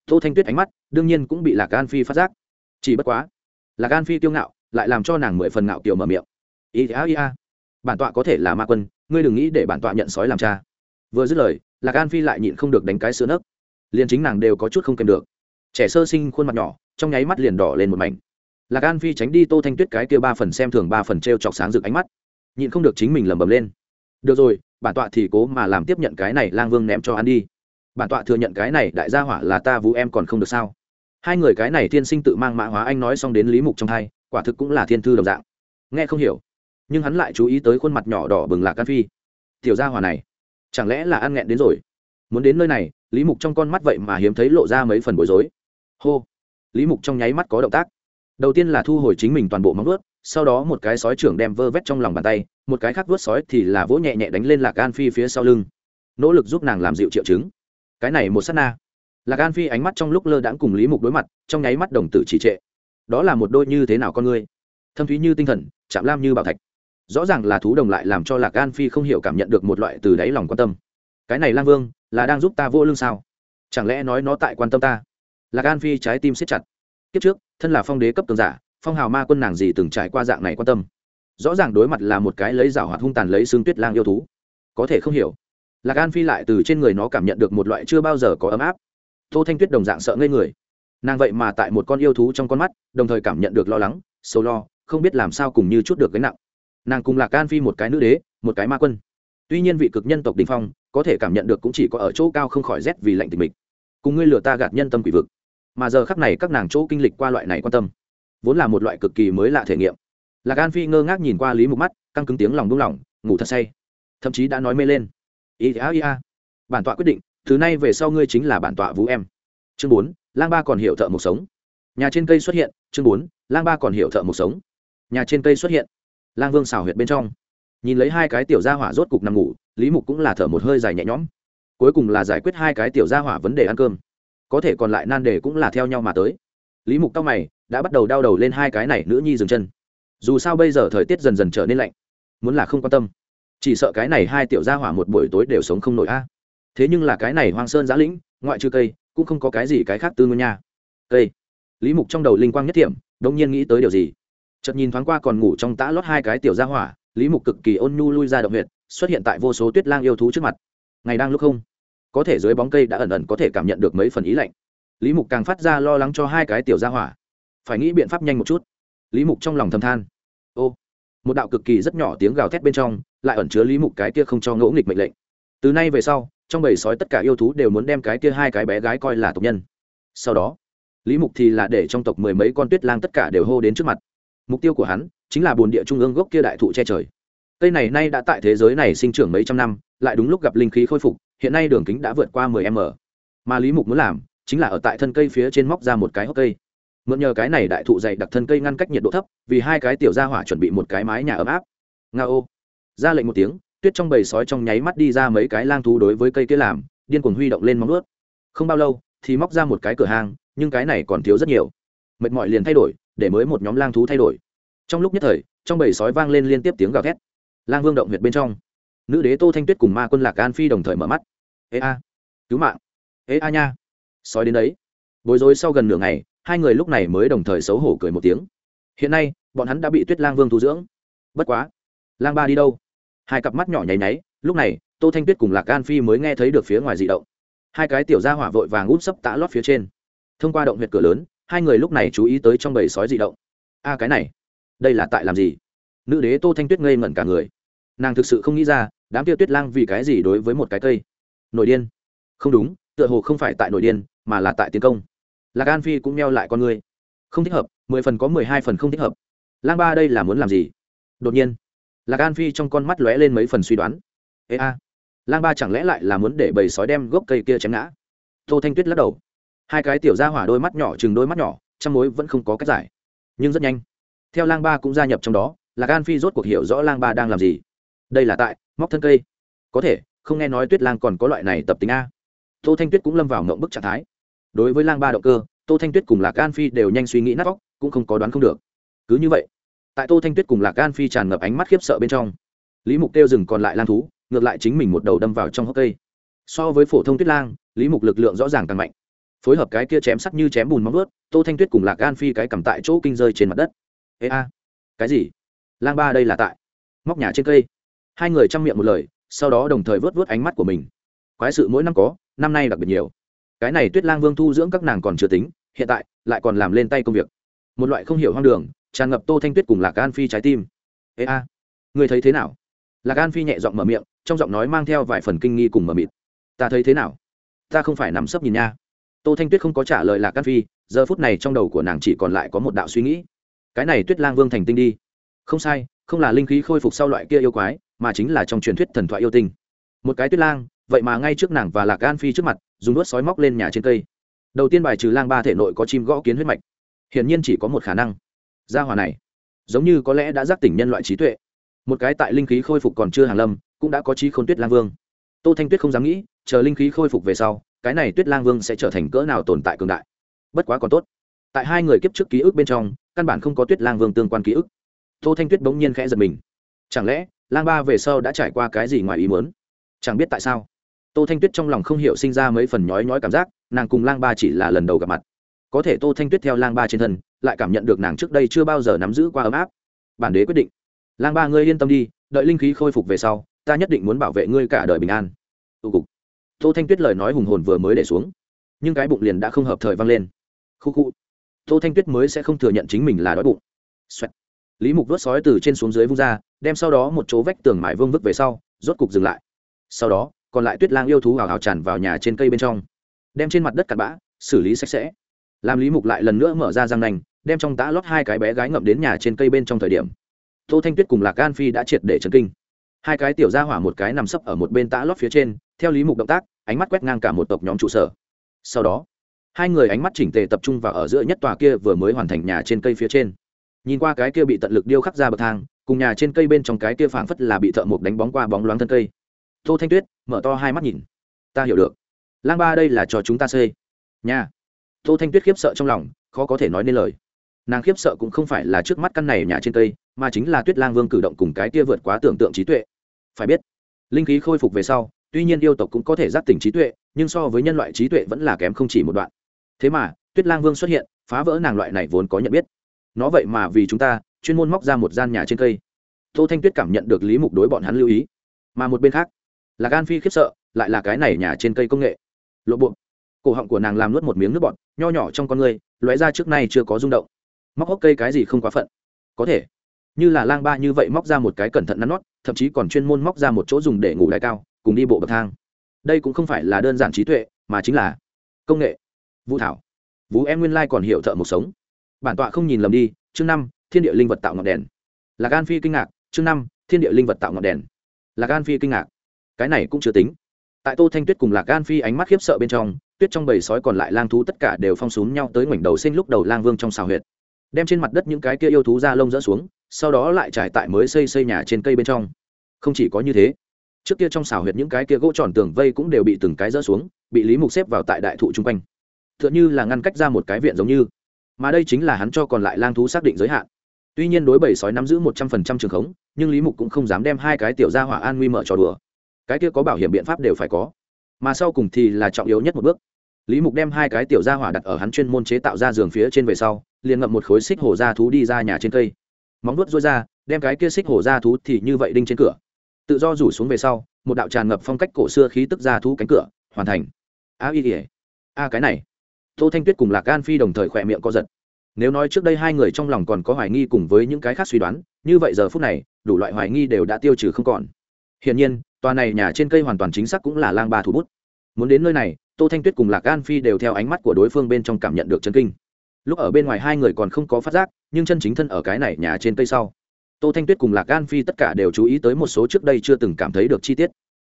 Tô thanh tuyết ánh mắt, đương nhiên cũng bị lạc an phi phát giác. Chỉ bất quá, lạc an phi kiêu ngạo, lại làm cho nàng mười phần ngạo kiểu mở miệng. Ý a ý a bản tọa có thể là ma quân, ngươi đừng nghĩ để bản tọa nhận sói làm cha. Vừa dứt lời, lạc an phi lại nhịn không được đánh cái sữa nấc. Liền chính nàng đều có chút không kèm được. Trẻ sơ sinh khuôn mặt nhỏ trong nháy mắt liền đỏ lên một mảnh. Lạc an phi tránh đi tô thanh tuyết cái kia ba phần xem thường ba phần t r e o chọc sáng rực ánh mắt. Nhịn không được chính mình lẩm bẩm lên. Được rồi, bản tọa thì cố mà làm tiếp nhận cái này lang vương ném cho ăn đi. Bản tọa thừa nhận cái này đại gia hỏa là ta vũ em còn không được sao? Hai người cái này thiên sinh tự mang mã hóa anh nói xong đến lý mục trong hai quả thực cũng là thiên thư đồng dạng. Nghe không hiểu, nhưng hắn lại chú ý tới khuôn mặt nhỏ đỏ bừng lạc an phi. Tiểu gia hỏa này, chẳng lẽ là ăn nghẹn đến rồi? Muốn đến nơi này, lý mục trong con mắt vậy mà hiếm thấy lộ ra mấy phần bối rối. Hô lý mục trong nháy mắt có động tác. Đầu tiên là thu hồi chính mình toàn bộ móng vuốt sau đó một cái sói trưởng đem vơ vét trong lòng bàn tay một cái khác vuốt sói thì là vỗ nhẹ nhẹ đánh lên lạc an phi phía sau lưng. Nỗ lực giúp nàng làm dịu triệu chứng. Cái này một s á t na. Lạc an phi ánh mắt trong lúc lơ đãng cùng lý mục đối mặt trong nháy mắt đồng tử chỉ trệ. Đó là một đôi như thế nào con người, thâm thúy như tinh thần chạm lam như bảo thạch. Rõ ràng là thú đồng lại làm cho lạc an phi không hiểu cảm nhận được một loại từ đáy lòng quan tâm. Cái này lang vương là đang giúp ta vô lương sao? Chẳng lẽ nói nó tại quan tâm ta? Lạc an phi trái tim siết chặt. Kiếp trước, thân là phong đế cấp cường giả, phong hào ma quân nàng gì từng trải qua dạng này quan tâm. Rõ ràng đối mặt là một cái lấy rào hoạt hung tàn lấy xương tuyết lang yêu thú. Có thể không hiểu. Lạc an phi lại từ trên người nó cảm nhận được một loại chưa bao giờ có ấm áp. Tô thanh tuyết đồng dạng sợ ngây người. Nàng vậy mà tại một con yêu thú trong con mắt, đồng thời cảm nhận được lo lắng sâu lo, không biết làm sao cùng như chút được gánh nặng. Nàng cùng lạc an phi một cái nữ đế, một cái ma quân. Tuy nhiên vị cực nhân tộc đình phong, có thể cảm nhận được cũng chỉ có ở chỗ cao không khỏi rét vì lạnh tình mình. Cùng ngươi lừa ta gạt nhân tâm quỷ vực mà giờ khắc này các nàng chỗ kinh lịch qua loại này quan tâm, vốn là một loại cực kỳ mới lạ thể nghiệm. Lạc an phi ngơ ngác nhìn qua lý mục mắt, căng cứng tiếng lòng đúng lòng, ngủ thật say. Thậm chí đã nói mê lên. Ý a ý a. Bản tọa quyết định thứ nay về sau ngươi chính là bản tọa vũ em. Chương bốn, lang ba còn hiểu thợ một sống. Nhà trên cây xuất hiện, chương bốn, lang ba còn hiểu thợ một sống. Nhà trên cây xuất hiện. Lang vương xào huyệt bên trong. Nhìn lấy hai cái tiểu gia hỏa rốt cục nằm ngủ, lý mục cũng là thở một hơi dài nhẹ nhõm. Cuối cùng là giải quyết hai cái tiểu gia hỏa vấn đề ăn cơm có thể còn lại nan đề cũng là theo nhau mà tới. Lý mục cao mày, đã bắt đầu đau đầu lên hai cái này nữ nhi dừng chân. Dù sao bây giờ thời tiết dần dần trở nên lạnh, muốn là không quan tâm. Chỉ sợ cái này hai tiểu gia hỏa một buổi tối đều sống không nổi a. Thế nhưng là cái này hoang sơn giã lĩnh, ngoại trừ cây, cũng không có cái gì cái khác tư nguyên nha. Cây. Lý mục trong đầu linh quang nhất thiểm đông nhiên nghĩ tới điều gì? Chợt nhìn thoáng qua còn ngủ trong tã lót hai cái tiểu gia hỏa, lý mục cực kỳ ôn nhu lui ra động huyệt, xuất hiện tại vô số tuyết lang yêu thú trước mặt. Ngày đang lúc không có thể dưới bóng cây đã ẩn ẩn có thể cảm nhận được mấy phần ý lạnh. Lý mục càng phát ra lo lắng cho hai cái tiểu gia hỏa. Phải nghĩ biện pháp nhanh một chút. Lý mục trong lòng thầm than. Ô, một đạo cực kỳ rất nhỏ tiếng gào thét bên trong, lại ẩn chứa lý mục cái kia không cho ngẫu nghịch mệnh lệnh. Từ nay về sau, trong bầy sói tất cả yêu thú đều muốn đem cái kia hai cái bé gái coi là tộc nhân. Sau đó, lý mục thì là để trong tộc mười mấy con tuyết lang tất cả đều hô đến trước mặt. Mục tiêu của hắn chính là bồn địa trung ương gốc kia đại thụ che trời. Cây này nay đã tại thế giới này sinh trưởng mấy trăm năm, lại đúng lúc gặp linh khí khôi phục hiện nay đường kính đã vượt qua 10 m. Mà lý mục muốn làm chính là ở tại thân cây phía trên móc ra một cái hốc cây. Mượn nhờ cái này đại thụ dày đặc thân cây ngăn cách nhiệt độ thấp, vì hai cái tiểu gia hỏa chuẩn bị một cái mái nhà ấm áp. Nga ô. Ra lệnh một tiếng, tuyết trong bầy sói trong nháy mắt đi ra mấy cái lang thú đối với cây kia làm, điên cuồng huy động lên móng ướt không bao lâu, thì móc ra một cái cửa hàng nhưng cái này còn thiếu rất nhiều. Mệt mỏi liền thay đổi, để mới một nhóm lang thú thay đổi. Trong lúc nhất thời, trong bầy sói vang lên liên tiếp tiếng gào thét. Lang vương động huyệt bên trong nữ đế tô thanh tuyết cùng ma quân lạc an phi đồng thời mở mắt. Ê a, cứu mạng. Ê a nha. Sói đến đấy. Bối rối sau gần nửa ngày, hai người lúc này mới đồng thời xấu hổ cười một tiếng. Hiện nay, bọn hắn đã bị tuyết lang vương thu dưỡng. Bất quá, lang ba đi đâu? Hai cặp mắt nhỏ nháy nháy, lúc này, tô thanh tuyết cùng lạc an phi mới nghe thấy được phía ngoài dị động. Hai cái tiểu ra hỏa vội vàng úp sấp tã lót phía trên. Thông qua động huyệt cửa lớn, hai người lúc này chú ý tới trong bầy sói dị động. A, cái này, đây là tại làm gì? Nữ đế tô thanh tuyết ngây ngẩn cả người. Nàng thực sự không nghĩ ra đám kia tuyết lang vì cái gì đối với một cái cây? Nội điên. Không đúng, tựa hồ không phải tại nội điên, mà là tại tiến công. Lạc an phi cũng neo lại con người không thích hợp, mười phần có mười hai phần không thích hợp. Lang ba đây là muốn làm gì? Đột nhiên, lạc an phi trong con mắt lóe lên mấy phần suy đoán. Ê a, lang ba chẳng lẽ lại là muốn để bầy sói đem gốc cây kia chém ngã? Tô thanh tuyết lắc đầu. Hai cái tiểu ra hỏa đôi mắt nhỏ chừng đôi mắt nhỏ trong mối vẫn không có cách giải. Nhưng rất nhanh, theo lang ba cũng gia nhập trong đó là gan phi rốt cuộc hiểu rõ lang ba đang làm gì đây là tại, móc thân cây. Có thể, không nghe nói tuyết lang còn có loại này tập tính a. Tô thanh tuyết cũng lâm vào mộng bức trạng thái. Đối với lang ba động cơ, tô thanh tuyết cùng lạc an phi đều nhanh suy nghĩ nát vóc cũng không có đoán không được. Cứ như vậy, tại tô thanh tuyết cùng lạc an phi tràn ngập ánh mắt khiếp sợ bên trong, lý mục kêu rừng còn lại lang thú, ngược lại chính mình một đầu đâm vào trong hốc cây. So với phổ thông tuyết lang, lý mục lực lượng rõ ràng càng mạnh. Phối hợp cái kia chém sắc như chém bùn móng ướt tô thanh tuyết cùng lạc an phi cái cầm tại chỗ kinh rơi trên mặt đất. Ê a, cái gì? Lang ba đây là tại, móc nhà trên cây hai người chăm miệng một lời, sau đó đồng thời vớt vớt ánh mắt của mình. Quái sự mỗi năm có, năm nay đặc biệt nhiều. Cái này tuyết lang vương thu dưỡng các nàng còn chưa tính, hiện tại, lại còn làm lên tay công việc. Một loại không hiểu hoang đường, tràn ngập tô thanh tuyết cùng lạc an phi trái tim. Ê a, người thấy thế nào? Lạc an phi nhẹ giọng mở miệng, trong giọng nói mang theo vài phần kinh nghi cùng mờ mịt. Ta thấy thế nào? Ta không phải nằm sấp nhìn nha. Tô thanh tuyết không có trả lời lạc an phi, giờ phút này trong đầu của nàng chỉ còn lại có một đạo suy nghĩ. Cái này tuyết lang vương thành tinh đi. Không sai, không là linh khí khôi phục sau loại kia yêu quái mà chính là trong truyền thuyết thần thoại yêu tinh. Một cái tuyết lang, vậy mà ngay trước nàng và lạc gan phi trước mặt, dùng đuốt sói móc lên nhà trên cây. Đầu tiên bài trừ lang ba thể nội có chim gõ kiến huyết mạch. Hiển nhiên chỉ có một khả năng. Gia hòa này, giống như có lẽ đã giác tỉnh nhân loại trí tuệ. Một cái tại linh khí khôi phục còn chưa hàng lâm, cũng đã có trí khôn tuyết lang vương. Tô thanh tuyết không dám nghĩ, chờ linh khí khôi phục về sau, cái này tuyết lang vương sẽ trở thành cỡ nào tồn tại cường đại. Bất quá còn tốt. Tại hai người kiếp trước ký ức bên trong, căn bản không có tuyết lang vương tương quan ký ức. Tô thanh tuyết bỗng nhiên khẽ giật mình. Chẳng lẽ lang ba về sau đã trải qua cái gì ngoài ý muốn? Chẳng biết tại sao, tô thanh tuyết trong lòng không hiểu sinh ra mấy phần nhói nhói cảm giác, nàng cùng lang ba chỉ là lần đầu gặp mặt. Có thể tô thanh tuyết theo lang ba trên thân, lại cảm nhận được nàng trước đây chưa bao giờ nắm giữ qua ấm áp. Bản đế quyết định. Lang ba ngươi yên tâm đi, đợi linh khí khôi phục về sau, ta nhất định muốn bảo vệ ngươi cả đời bình an. Tụ cục. Tô thanh tuyết lời nói hùng hồn vừa mới để xuống. Nhưng cái bụng liền đã không hợp thời vang lên. Khu khu. Tô thanh tuyết mới sẽ không thừa nhận chính mình là đói bụng. Xoẹt lý mục vớt sói từ trên xuống dưới vung ra, đem sau đó một chỗ vách tường mải vương vứt về sau, rốt cục dừng lại. Sau đó, còn lại tuyết lang yêu thú hào hào tràn vào nhà trên cây bên trong, đem trên mặt đất cặn bã, xử lý sạch sẽ. Làm lý mục lại lần nữa mở ra răng nành đem trong tã lót hai cái bé gái ngậm đến nhà trên cây bên trong thời điểm, tô thanh tuyết cùng lạc gan phi đã triệt để chấn kinh. Hai cái tiểu ra hỏa một cái nằm sấp ở một bên tã lót phía trên, theo lý mục động tác, ánh mắt quét ngang cả một tộc nhóm trụ sở. Sau đó, hai người ánh mắt chỉnh tề tập trung vào ở giữa nhất tòa kia vừa mới hoàn thành nhà trên cây phía trên nhìn qua cái kia bị tận lực điêu khắc ra bậc thang, cùng nhà trên cây bên trong cái kia phảng phất là bị thợ mộc đánh bóng qua bóng loáng thân cây. Tô thanh tuyết mở to hai mắt nhìn. Ta hiểu được. Lang ba đây là cho chúng ta xây nhà tô thanh tuyết khiếp sợ trong lòng, khó có thể nói nên lời. Nàng khiếp sợ cũng không phải là trước mắt căn này nhà trên cây, mà chính là tuyết lang vương cử động cùng cái kia vượt quá tưởng tượng trí tuệ. Phải biết, linh khí khôi phục về sau, tuy nhiên yêu tộc cũng có thể giác tỉnh trí tuệ, nhưng so với nhân loại trí tuệ vẫn là kém không chỉ một đoạn. Thế mà, tuyết lang vương xuất hiện, phá vỡ nàng loại này vốn có nhận biết nó vậy mà vì chúng ta, chuyên môn móc ra một gian nhà trên cây. Tô thanh tuyết cảm nhận được lý mục đối bọn hắn lưu ý. Mà một bên khác, là gan phi khiếp sợ, lại là cái này nhà trên cây công nghệ. Lộ buộc cổ họng của nàng làm nuốt một miếng nước bọt, nho nhỏ trong con người, lóe ra trước nay chưa có rung động. Móc hốc cây cái gì không quá phận? Có thể. Như là lang ba như vậy móc ra một cái cẩn thận nắn nót, thậm chí còn chuyên môn móc ra một chỗ dùng để ngủ đài cao, cùng đi bộ bậc thang. Đây cũng không phải là đơn giản trí tuệ, mà chính là công nghệ. Vũ thảo. Vũ em nguyên lai còn hiểu thợ một sống bản tọa không nhìn lầm đi, chương năm, thiên địa linh vật tạo ngọn đèn. Là gan phi kinh ngạc, chương năm, thiên địa linh vật tạo ngọn đèn. Là gan phi kinh ngạc. Cái này cũng chưa tính. Tại tô thanh tuyết cùng lạc gan phi ánh mắt khiếp sợ bên trong, tuyết trong bầy sói còn lại lang thú tất cả đều phong xuống nhau tới ngoảnh đầu xên lúc đầu lang vương trong xào huyệt. Đem trên mặt đất những cái kia yêu thú ra lông dỡ xuống, sau đó lại trải tại mới xây xây nhà trên cây bên trong. Không chỉ có như thế, trước kia trong xào huyệt những cái kia gỗ tròn tường vây cũng đều bị từng cái dỡ xuống, bị lý mục xếp vào tại đại thụ chung quanh. T h ư ợ n h ư là ngăn cách ra một cái viện giống như mà đây chính là hắn cho còn lại lang thú xác định giới hạn. Tuy nhiên đối bầy sói nắm giữ một trăm phần trăm trường khống, nhưng lý mục cũng không dám đem hai cái tiểu ra hỏa an nguy mở trò đùa. Cái kia có bảo hiểm biện pháp đều phải có. Mà sau cùng thì là trọng yếu nhất một bước. Lý mục đem hai cái tiểu ra hỏa đặt ở hắn chuyên môn chế tạo ra giường phía trên về sau, liền ngậm một khối xích hổ ra thú đi ra nhà trên cây. Móng nuốt rối ra, đem cái kia xích hổ ra thú thì như vậy đinh trên cửa. Tự do rủ xuống về sau, một đạo tràn ngập phong cách cổ xưa khí tức ra thú cánh cửa, hoàn thành. A y ỉa a, cái này tô thanh tuyết cùng lạc gan phi đồng thời khỏe miệng co giật. Nếu nói trước đây hai người trong lòng còn có hoài nghi cùng với những cái khác suy đoán, như vậy giờ phút này, đủ loại hoài nghi đều đã tiêu trừ không còn. Hiển nhiên, tòa này nhà trên cây hoàn toàn chính xác cũng là lang ba thủ bút. Muốn đến nơi này, tô thanh tuyết cùng lạc an phi đều theo ánh mắt của đối phương bên trong cảm nhận được chân kinh. Lúc ở bên ngoài hai người còn không có phát giác, nhưng chân chính thân ở cái này nhà trên cây sau. Tô thanh tuyết cùng lạc an phi tất cả đều chú ý tới một số trước đây chưa từng cảm thấy được chi tiết.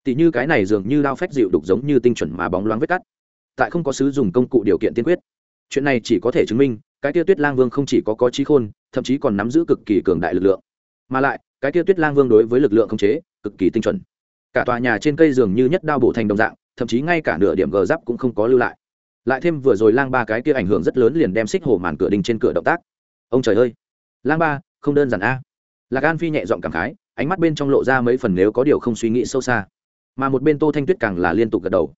Tỷ như cái này dường như lao phách dịu đục giống như tinh chuẩn mà bóng loáng vết cắt tại không có sứ dùng công cụ điều kiện tiên quyết. Chuyện này chỉ có thể chứng minh, cái tiêu tuyết lang vương không chỉ có có trí khôn, thậm chí còn nắm giữ cực kỳ cường đại lực lượng. Mà lại, cái tiêu tuyết lang vương đối với lực lượng khống chế, cực kỳ tinh chuẩn. Cả tòa nhà trên cây dường như nhất đao bộ thành đồng dạng, thậm chí ngay cả nửa điểm gờ giáp cũng không có lưu lại. Lại thêm vừa rồi lang ba cái kia ảnh hưởng rất lớn liền đem xích hổ màn cửa đình trên cửa động tác. Ông trời ơi! Lang ba, không đơn giản a. Lạc an phi nhẹ giọng cảm khái, ánh mắt bên trong lộ ra mấy phần nếu có điều không suy nghĩ sâu xa. Mà một bên tô thanh tuyết càng là liên tục gật đầu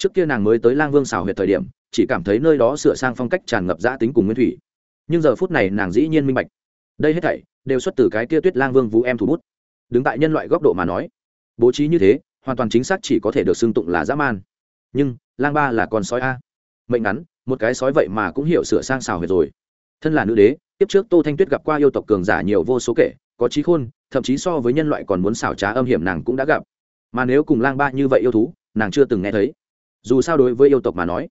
trước kia nàng mới tới lang vương xào huyệt thời điểm, chỉ cảm thấy nơi đó sửa sang phong cách tràn ngập giã tính cùng nguyên thủy. Nhưng giờ phút này nàng dĩ nhiên minh bạch. Đây hết thảy đều xuất từ cái kia tuyết lang vương vũ em thủ bút. Đứng tại nhân loại góc độ mà nói, bố trí như thế, hoàn toàn chính xác chỉ có thể được xưng tụng là dã man. Nhưng, lang ba là con sói a. Mệnh ngắn, một cái sói vậy mà cũng hiểu sửa sang xào huyệt rồi. Thân là nữ đế, tiếp trước tô thanh tuyết gặp qua yêu tộc cường giả nhiều vô số kể, có trí khôn, thậm chí so với nhân loại còn muốn xảo trá âm hiểm nàng cũng đã gặp. Mà nếu cùng lang ba như vậy yêu thú, nàng chưa từng nghe thấy dù sao đối với yêu tộc mà nói,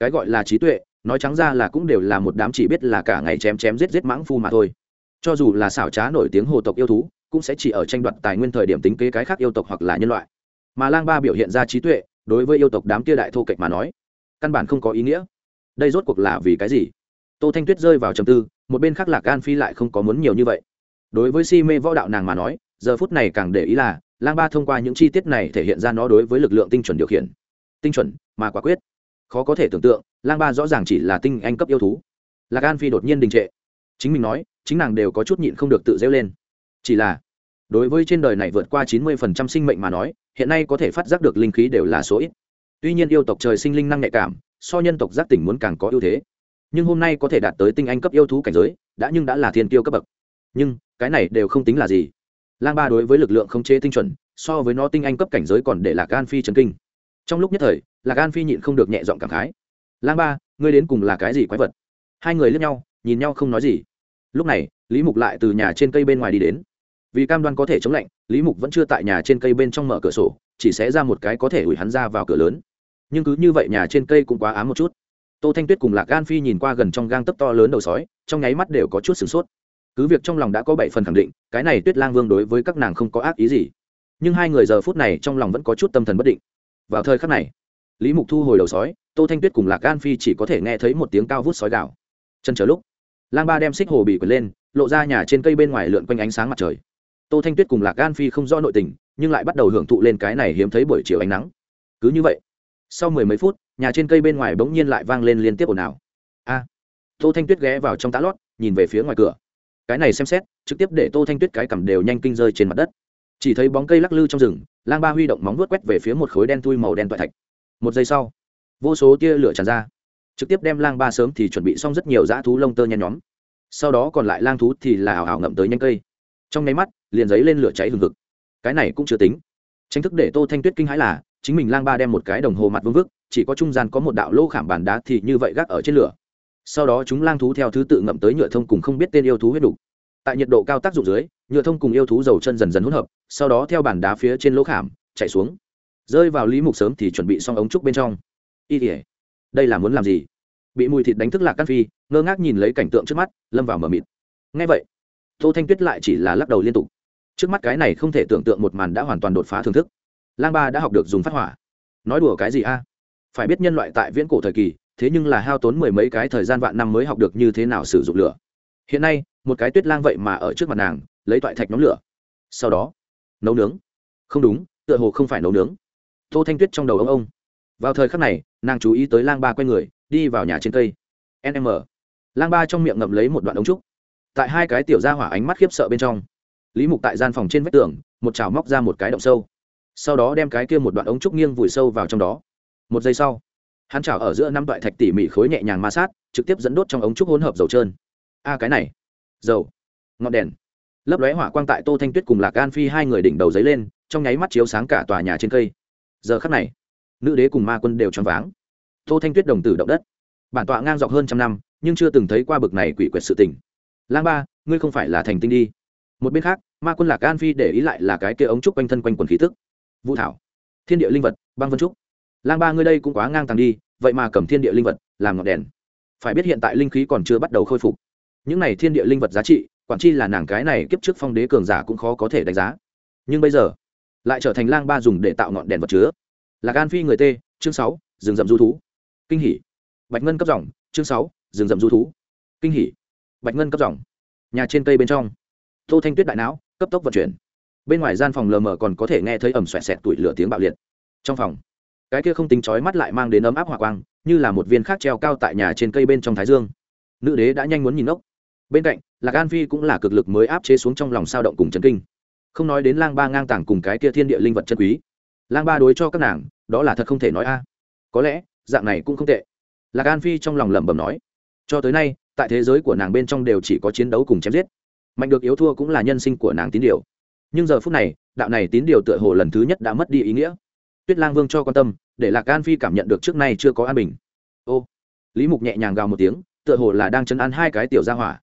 cái gọi là trí tuệ, nói trắng ra là cũng đều là một đám chỉ biết là cả ngày chém chém giết giết mãng phu mà thôi. Cho dù là xảo trá nổi tiếng hồ tộc yêu thú, cũng sẽ chỉ ở tranh đoạt tài nguyên thời điểm tính kế cái khác yêu tộc hoặc là nhân loại. Mà lang ba biểu hiện ra trí tuệ, đối với yêu tộc đám kia đại thô kệch mà nói, căn bản không có ý nghĩa. Đây rốt cuộc là vì cái gì? Tô thanh tuyết rơi vào trầm tư, một bên khác lạc gan phi lại không có muốn nhiều như vậy. Đối với si mê võ đạo nàng mà nói, giờ phút này càng để ý là, lang ba thông qua những chi tiết này thể hiện ra nó đối với lực lượng tinh chuẩn điều khiển tinh chuẩn mà quả quyết. Khó có thể tưởng tượng, lang ba rõ ràng chỉ là tinh anh cấp yêu thú. Lạc an phi đột nhiên đình trệ. Chính mình nói, chính nàng đều có chút nhịn không được tự dễ lên. Chỉ là, đối với trên đời này vượt qua chín mươi phần trăm sinh mệnh mà nói, hiện nay có thể phát giác được linh khí đều là số ít. Tuy nhiên yêu tộc trời sinh linh năng nhạy cảm, so nhân tộc giác tỉnh muốn càng có ưu thế. Nhưng hôm nay có thể đạt tới tinh anh cấp yêu thú cảnh giới, đã nhưng đã là thiên tiêu cấp bậc. Nhưng, cái này đều không tính là gì. Lang ba đối với lực lượng khống chế tinh chuẩn, so với nó tinh anh cấp cảnh giới còn để lạc an phi trấn kinh trong lúc nhất thời, lạc an phi nhịn không được nhẹ giọng cảm khái. Lang ba, ngươi đến cùng là cái gì quái vật? Hai người lướt nhau, nhìn nhau không nói gì. Lúc này, lý mục lại từ nhà trên cây bên ngoài đi đến. Vì cam đoan có thể chống lạnh, lý mục vẫn chưa tại nhà trên cây bên trong mở cửa sổ, chỉ sẽ ra một cái có thể ủi hắn ra vào cửa lớn. Nhưng cứ như vậy nhà trên cây cũng quá ám một chút. Tô thanh tuyết cùng lạc gan phi nhìn qua gần trong gang tấp to lớn đầu sói, trong nháy mắt đều có chút sửng sốt. Cứ việc trong lòng đã có bảy phần khẳng định, cái này tuyết lang vương đối với các nàng không có ác ý gì. Nhưng hai người giờ phút này trong lòng vẫn có chút tâm thần bất định vào thời khắc này, lý mục thu hồi đầu sói, tô thanh tuyết cùng lạc gan phi chỉ có thể nghe thấy một tiếng cao vút sói gạo chân chờ lúc, lang ba đem xích hồ bị quật lên, lộ ra nhà trên cây bên ngoài lượn quanh ánh sáng mặt trời. Tô thanh tuyết cùng lạc gan phi không rõ nội tình, nhưng lại bắt đầu hưởng thụ lên cái này hiếm thấy buổi chiều ánh nắng. Cứ như vậy, sau mười mấy phút, nhà trên cây bên ngoài bỗng nhiên lại vang lên liên tiếp ồn ào. A! Tô thanh tuyết ghé vào trong tá lót, nhìn về phía ngoài cửa. Cái này xem xét, trực tiếp để tô thanh tuyết cái cầm đều nhanh kinh rơi trên mặt đất chỉ thấy bóng cây lắc lư trong rừng, lang ba huy động móng vuốt quét về phía một khối đen thui màu đen toại thạch. Một giây sau, vô số tia lửa tràn ra, trực tiếp đem lang ba sớm thì chuẩn bị xong rất nhiều dã thú lông tơ nhen nhóm. Sau đó còn lại lang thú thì là hào hào ngậm tới nhanh cây. Trong nháy mắt, liền giấy lên lửa cháy hừng hực. Cái này cũng chưa tính. Tranh thức để tô thanh tuyết kinh hãi là, chính mình lang ba đem một cái đồng hồ mặt vương vức, chỉ có trung gian có một đạo lô khảm bàn đá thì như vậy gác ở trên lửa. Sau đó chúng lang thú theo thứ tự ngậm tới nhựa thông cùng không biết tên yêu thú huyết đục tại nhiệt độ cao tác dụng dưới, nhựa thông cùng yêu thú dầu chân dần dần hỗn hợp, sau đó theo bàn đá phía trên lỗ khảm, chạy xuống. Rơi vào lý mục sớm thì chuẩn bị xong ống trúc bên trong. Y tỉa đây là muốn làm gì? Bị mùi thịt đánh thức lạc căn phi, ngơ ngác nhìn lấy cảnh tượng trước mắt, lâm vào mờ mịt. Ngay vậy, tô thanh tuyết lại chỉ là lắc đầu liên tục. Trước mắt cái này không thể tưởng tượng một màn đã hoàn toàn đột phá thưởng thức. Lang ba đã học được dùng phát hỏa. Nói đùa cái gì a? Phải biết nhân loại tại viễn cổ thời kỳ, thế nhưng là hao tốn mười mấy cái thời gian vạn năm mới học được như thế nào sử dụng lửa. Hiện nay một cái tuyết lang vậy mà ở trước mặt nàng, lấy toại thạch nhóm lửa. Sau đó, nấu nướng. Không đúng, tựa hồ không phải nấu nướng. Tô thanh tuyết trong đầu ông ông. Vào thời khắc này, nàng chú ý tới lang ba quay người, đi vào nhà trên cây. Nm lang ba trong miệng ngậm lấy một đoạn ống trúc. Tại hai cái tiểu ra hỏa ánh mắt khiếp sợ bên trong, lý mục tại gian phòng trên vách tường, một chảo móc ra một cái động sâu. Sau đó đem cái kia một đoạn ống trúc nghiêng vùi sâu vào trong đó. Một giây sau, hắn chảo ở giữa năm đoạn thạch tỉ mỉ khối nhẹ nhàng ma sát, trực tiếp dẫn đốt trong ống trúc hỗn hợp dầu trơn. A, cái này dầu, ngọn đèn. Lấp lóe hỏa quang tại tô thanh tuyết cùng lạc gan phi hai người đỉnh đầu giấy lên, trong nháy mắt chiếu sáng cả tòa nhà trên cây. Giờ khắc này, nữ đế cùng ma quân đều choáng váng. Tô thanh tuyết đồng tử động đất. Bản tọa ngang dọc hơn trăm năm, nhưng chưa từng thấy qua bực này quỷ quyệt sự tình. Lang ba, ngươi không phải là thành tinh đi. Một bên khác, ma quân lạc an phi để ý lại là cái kia ống trúc quanh thân quanh quần khí tức. Vũ thảo, thiên địa linh vật, băng vân trúc. Lang ba ngươi đây cũng quá ngang tàng đi, vậy mà cầm thiên địa linh vật, làm ngọn đèn. Phải biết hiện tại linh khí còn chưa bắt đầu khôi phục những này thiên địa linh vật giá trị, quản chi là nàng cái này kiếp trước phong đế cường giả cũng khó có thể đánh giá. Nhưng bây giờ, lại trở thành lang ba dùng để tạo ngọn đèn vật chứa. Là gan phi người t, chương sáu, rừng rậm du thú. Kinh hỉ. Bạch ngân cấp dòng, chương sáu, rừng rậm du thú. Kinh hỉ. Bạch ngân cấp dòng. Nhà trên cây bên trong. Tô thanh tuyết đại não, cấp tốc vận chuyển. Bên ngoài gian phòng lờ mờ còn có thể nghe thấy ẩm xoẹt xẹt tủi lửa tiếng bạo liệt. Trong phòng, cái kia không tính chói mắt lại mang đến ấm áp hỏa quang, như là một viên khác treo cao tại nhà trên cây bên trong thái dương. Nữ đế đã nhanh muốn nhìn ngốc bên cạnh, lạc an phi cũng là cực lực mới áp chế xuống trong lòng sao động cùng chấn kinh. Không nói đến lang ba ngang tàng cùng cái kia thiên địa linh vật chân quý. Lang ba đối cho các nàng, đó là thật không thể nói a. Có lẽ, dạng này cũng không tệ. Lạc an phi trong lòng lẩm bẩm nói, cho tới nay, tại thế giới của nàng bên trong đều chỉ có chiến đấu cùng chém giết. Mạnh được yếu thua cũng là nhân sinh của nàng tín điều. Nhưng giờ phút này, đạo này tín điều tựa hồ lần thứ nhất đã mất đi ý nghĩa. Tuyết lang vương cho quan tâm, để lạc an phi cảm nhận được trước nay chưa có an bình. Ô. Lý mục nhẹ nhàng gào một tiếng, tựa hồ là đang chấn an hai cái tiểu ra hỏa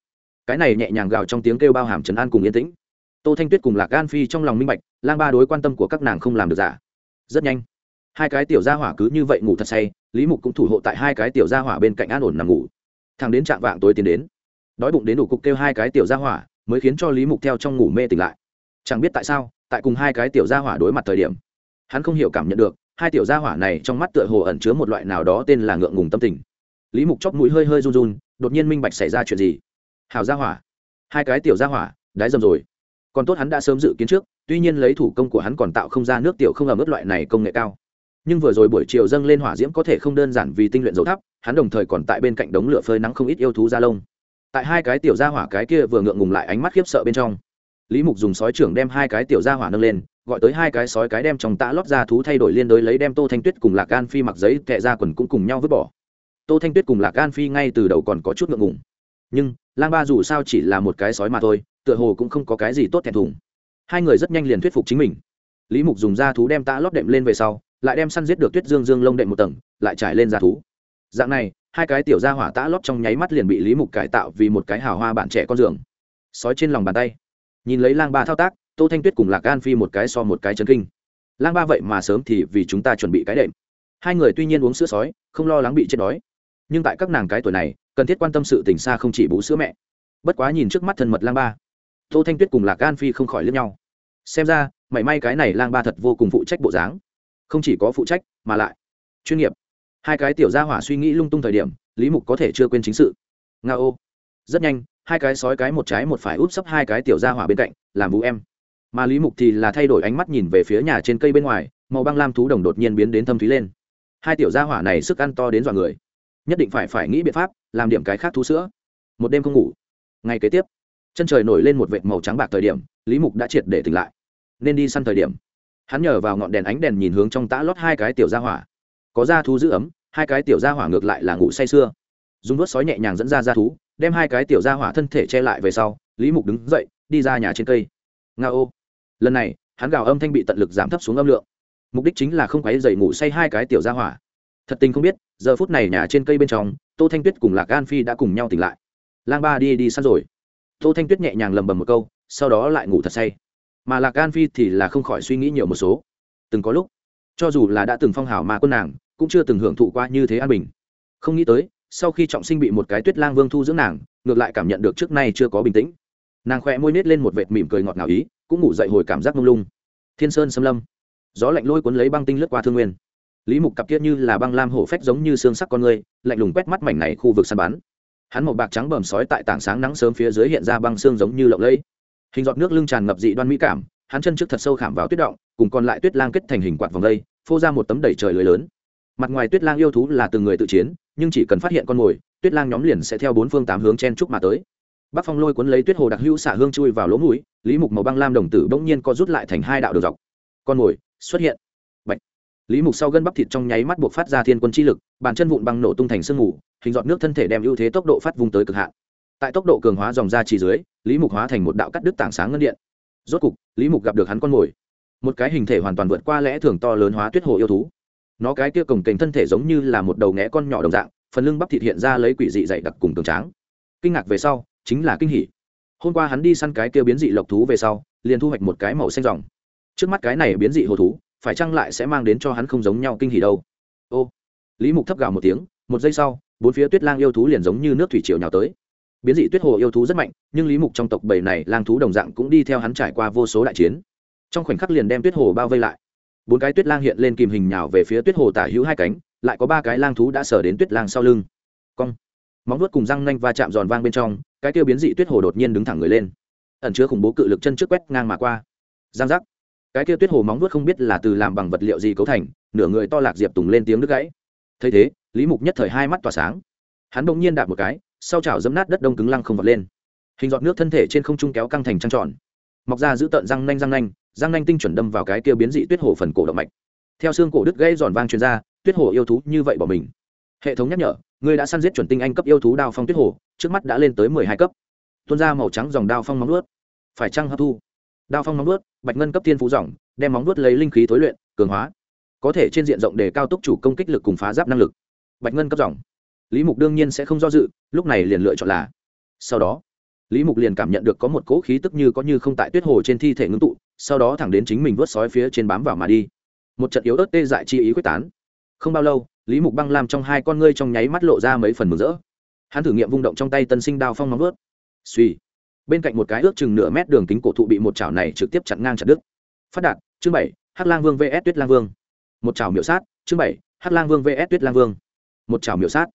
cái này nhẹ nhàng gào trong tiếng kêu bao hàm trấn an cùng yên tĩnh. Tô thanh tuyết cùng lạc gan phi trong lòng minh bạch, lang ba đối quan tâm của các nàng không làm được giả. Rất nhanh, hai cái tiểu gia hỏa cứ như vậy ngủ thật say, lý mục cũng thủ hộ tại hai cái tiểu gia hỏa bên cạnh an ổn nằm ngủ. Thằng đến trạng vạng tối tiến đến, đói bụng đến đủ cục kêu hai cái tiểu gia hỏa, mới khiến cho lý mục theo trong ngủ mê tỉnh lại. Chẳng biết tại sao, tại cùng hai cái tiểu gia hỏa đối mặt thời điểm, hắn không hiểu cảm nhận được, hai tiểu gia hỏa này trong mắt tựa hồ ẩn chứa một loại nào đó tên là ngượng ngùng tâm tình. Lý mục chóc mũi hơi hơi run run, đột nhiên minh bạch xảy ra chuyện gì hào gia hỏa. Hai cái tiểu gia hỏa, đái dầm rồi. Còn tốt hắn đã sớm dự kiến trước, tuy nhiên lấy thủ công của hắn còn tạo không ra nước tiểu không ẩm ướt loại này công nghệ cao. Nhưng vừa rồi buổi chiều dâng lên hỏa diễm có thể không đơn giản vì tinh luyện dầu thắp, hắn đồng thời còn tại bên cạnh đống lửa phơi nắng không ít yêu thú da lông. Tại hai cái tiểu gia hỏa cái kia vừa ngượng ngùng lại ánh mắt khiếp sợ bên trong, lý mục dùng sói trưởng đem hai cái tiểu gia hỏa nâng lên, gọi tới hai cái sói cái đem trong tã lót ra thú thay đổi liên đối lấy đem tô thanh tuyết cùng lạc gan phi mặc giấy tệ ra quần cũng cùng nhau vứt bỏ. Tô thanh tuyết cùng lạc gan phi ngay từ đầu còn có chút ngượng ngùng. Nhưng lang ba dù sao chỉ là một cái sói mà thôi, tựa hồ cũng không có cái gì tốt thẹn thùng. Hai người rất nhanh liền thuyết phục chính mình. Lý mục dùng da thú đem tã lót đệm lên về sau, lại đem săn giết được tuyết dương dương lông đệm một tầng, lại trải lên da thú. Dạng này, hai cái tiểu ra hỏa tã lót trong nháy mắt liền bị lý mục cải tạo vì một cái hào hoa bạn trẻ con giường. Sói trên lòng bàn tay. Nhìn lấy lang ba thao tác, tô thanh tuyết cùng lạc gan phi một cái so một cái chân kinh. Lang ba vậy mà sớm thì vì chúng ta chuẩn bị cái đệm. Hai người tuy nhiên uống sữa sói, không lo lắng bị chết đói. Nhưng tại các nàng cái tuổi này cần thiết quan tâm sự tình xa không chỉ bú sữa mẹ. Bất quá nhìn trước mắt thân mật lang ba, tô thanh tuyết cùng lạc gan phi không khỏi lướt nhau. Xem ra, mảy may cái này lang ba thật vô cùng phụ trách bộ dáng. Không chỉ có phụ trách, mà lại chuyên nghiệp. Hai cái tiểu gia hỏa suy nghĩ lung tung thời điểm, lý mục có thể chưa quên chính sự. Nga ô. Rất nhanh, hai cái sói cái một trái một phải úp sấp hai cái tiểu gia hỏa bên cạnh, làm vũ em. Mà lý mục thì là thay đổi ánh mắt nhìn về phía nhà trên cây bên ngoài, màu băng lam thú đồng đột nhiên biến đến thâm thúy lên. Hai tiểu gia hỏa này sức ăn to đến dọa người nhất định phải phải nghĩ biện pháp làm điểm cái khác thu sữa. Một đêm không ngủ. Ngày kế tiếp, chân trời nổi lên một vệt màu trắng bạc thời điểm, lý mục đã triệt để tỉnh lại. Nên đi săn thời điểm, hắn nhờ vào ngọn đèn ánh đèn nhìn hướng trong tã lót hai cái tiểu ra hỏa. Có da thú giữ ấm, hai cái tiểu ra hỏa ngược lại là ngủ say sưa. Dùng đuốt sói nhẹ nhàng dẫn ra da thú, đem hai cái tiểu ra hỏa thân thể che lại về sau, lý mục đứng dậy, đi ra nhà trên cây. Nga ô. Lần này, hắn gào âm thanh bị tận lực giảm thấp xuống âm lượng. Mục đích chính là không quấy dậy ngủ say hai cái tiểu ra hỏa. Thật tình không biết giờ phút này nhà trên cây bên trong, tô thanh tuyết cùng lạc an phi đã cùng nhau tỉnh lại. Lang ba đi đi săn rồi. Tô thanh tuyết nhẹ nhàng lầm bầm một câu, sau đó lại ngủ thật say. Mà lạc an phi thì là không khỏi suy nghĩ nhiều một số. Từng có lúc, cho dù là đã từng phong hào mà quân nàng, cũng chưa từng hưởng thụ qua như thế an bình. Không nghĩ tới, sau khi trọng sinh bị một cái tuyết lang vương thu dưỡng nàng, ngược lại cảm nhận được trước nay chưa có bình tĩnh. Nàng khỏe môi nết lên một vệt mỉm cười ngọt ngào ý, cũng ngủ dậy hồi cảm giác mông lung. Thiên sơn xâm lâm. Gió lạnh lôi cuốn lấy băng tinh lướt qua thương nguyên lý mục cặp kia như là băng lam hổ phách giống như xương sắc con người, lạnh lùng quét mắt mảnh này khu vực săn bắn. Hắn một bạc trắng bầm sói tại tảng sáng nắng sớm phía dưới hiện ra băng xương giống như lộng lẫy. Hình giọt nước lưng tràn ngập dị đoan mỹ cảm, hắn chân trước thật sâu khảm vào tuyết động, cùng còn lại tuyết lang kết thành hình quạt vòng đây phô ra một tấm đầy trời lưới lớn. Mặt ngoài tuyết lang yêu thú là từng người tự chiến, nhưng chỉ cần phát hiện con mồi, tuyết lang nhóm liền sẽ theo bốn phương tám hướng chen trúc mà tới. Bắc phong lôi cuốn lấy tuyết hồ đặc hữu xả hương chui vào lỗ mũi, lý mục màu băng lam đồng tử bỗng nhiên co rút lại thành hai đạo đường dọc. Con mồi, xuất hiện lý mục sau gân bắp thịt trong nháy mắt buộc phát ra thiên quân chi lực, bàn chân vụn băng nổ tung thành sương mù, hình dọn nước thân thể đem ưu thế tốc độ phát vùng tới cực hạn. Tại tốc độ cường hóa dòng ra chỉ dưới, lý mục hóa thành một đạo cắt đứt tảng sáng ngân điện. Rốt cục, lý mục gặp được hắn con mồi. Một cái hình thể hoàn toàn vượt qua lẽ thường to lớn hóa tuyết hồ yêu thú. Nó cái kia cổng kềnh thân thể giống như là một đầu nghẽ con nhỏ đồng dạng, phần lưng bắp thịt hiện ra lấy quỷ dị dày đặc cùng cường tráng. Kinh ngạc về sau, chính là kinh hỉ. Hôm qua hắn đi săn cái kia biến dị lộc thú về sau, liền thu hoạch một cái màu xanh ròng. Trước mắt cái này biến dị hồ thú phải chăng lại sẽ mang đến cho hắn không giống nhau kinh hỉ đâu? Ô, lý mục thấp gào một tiếng, một giây sau, bốn phía tuyết lang yêu thú liền giống như nước thủy triều nhào tới. Biến dị tuyết hồ yêu thú rất mạnh, nhưng lý mục trong tộc bầy này lang thú đồng dạng cũng đi theo hắn trải qua vô số đại chiến. Trong khoảnh khắc liền đem tuyết hồ bao vây lại. Bốn cái tuyết lang hiện lên kìm hình nhào về phía tuyết hồ tả hữu hai cánh, lại có ba cái lang thú đã sở đến tuyết lang sau lưng. Cong. Móng vuốt cùng răng nanh va chạm giòn vang bên trong, cái tiêu biến dị tuyết hồ đột nhiên đứng thẳng người lên. Ẩn chứa khủng bố cự lực chân trước quét ngang mà qua. Giang giác cái kia tuyết hồ móng vuốt không biết là từ làm bằng vật liệu gì cấu thành, nửa người to lạc diệp tùng lên tiếng đứt gãy. Thấy thế, lý mục nhất thời hai mắt tỏa sáng. Hắn bỗng nhiên đạp một cái, sau chảo dẫm nát đất đông cứng lăng không vọt lên. Hình giọt nước thân thể trên không trung kéo căng thành trăng tròn. Mọc ra giữ tợn răng nanh răng nanh răng nanh tinh chuẩn đâm vào cái kia biến dị tuyết hồ phần cổ động mạch. Theo xương cổ đứt gãy giòn vang truyền ra, tuyết hồ yêu thú như vậy bỏ mình. Hệ thống nhắc nhở người đã săn giết chuẩn tinh anh cấp yêu thú đao phong tuyết hồ, trước mắt đã lên tới mười hai cấp. Tuôn ra màu trắng dòng đao phong móng ướt phải trăng hấp thu? Đao phong móng nuốt bạch ngân cấp thiên phú dòng, đem móng nuốt lấy linh khí tối luyện, cường hóa. Có thể trên diện rộng để cao tốc chủ công kích lực cùng phá giáp năng lực. Bạch ngân cấp dòng. Lý mục đương nhiên sẽ không do dự, lúc này liền lựa chọn là. Sau đó, lý mục liền cảm nhận được có một cỗ khí tức như có như không tại tuyết hồ trên thi thể ngưng tụ, sau đó thẳng đến chính mình vớt sói phía trên bám vào mà đi. Một trận yếu ớt tê dại chi ý quyết tán. Không bao lâu, lý mục băng làm trong hai con ngươi trong nháy mắt lộ ra mấy phần mừng rỡ. Hắn thử nghiệm vung động trong tay tân sinh đao phong móng vớt suy bên cạnh một cái ước chừng nửa mét đường kính cổ thụ bị một chảo này trực tiếp chặn ngang chặt đứt. Phát đạt, chương bảy, hắc lang vương vs tuyết lang vương. Một chảo miểu sát, chương bảy, hắc lang vương vs tuyết lang vương. Một chảo miểu sát.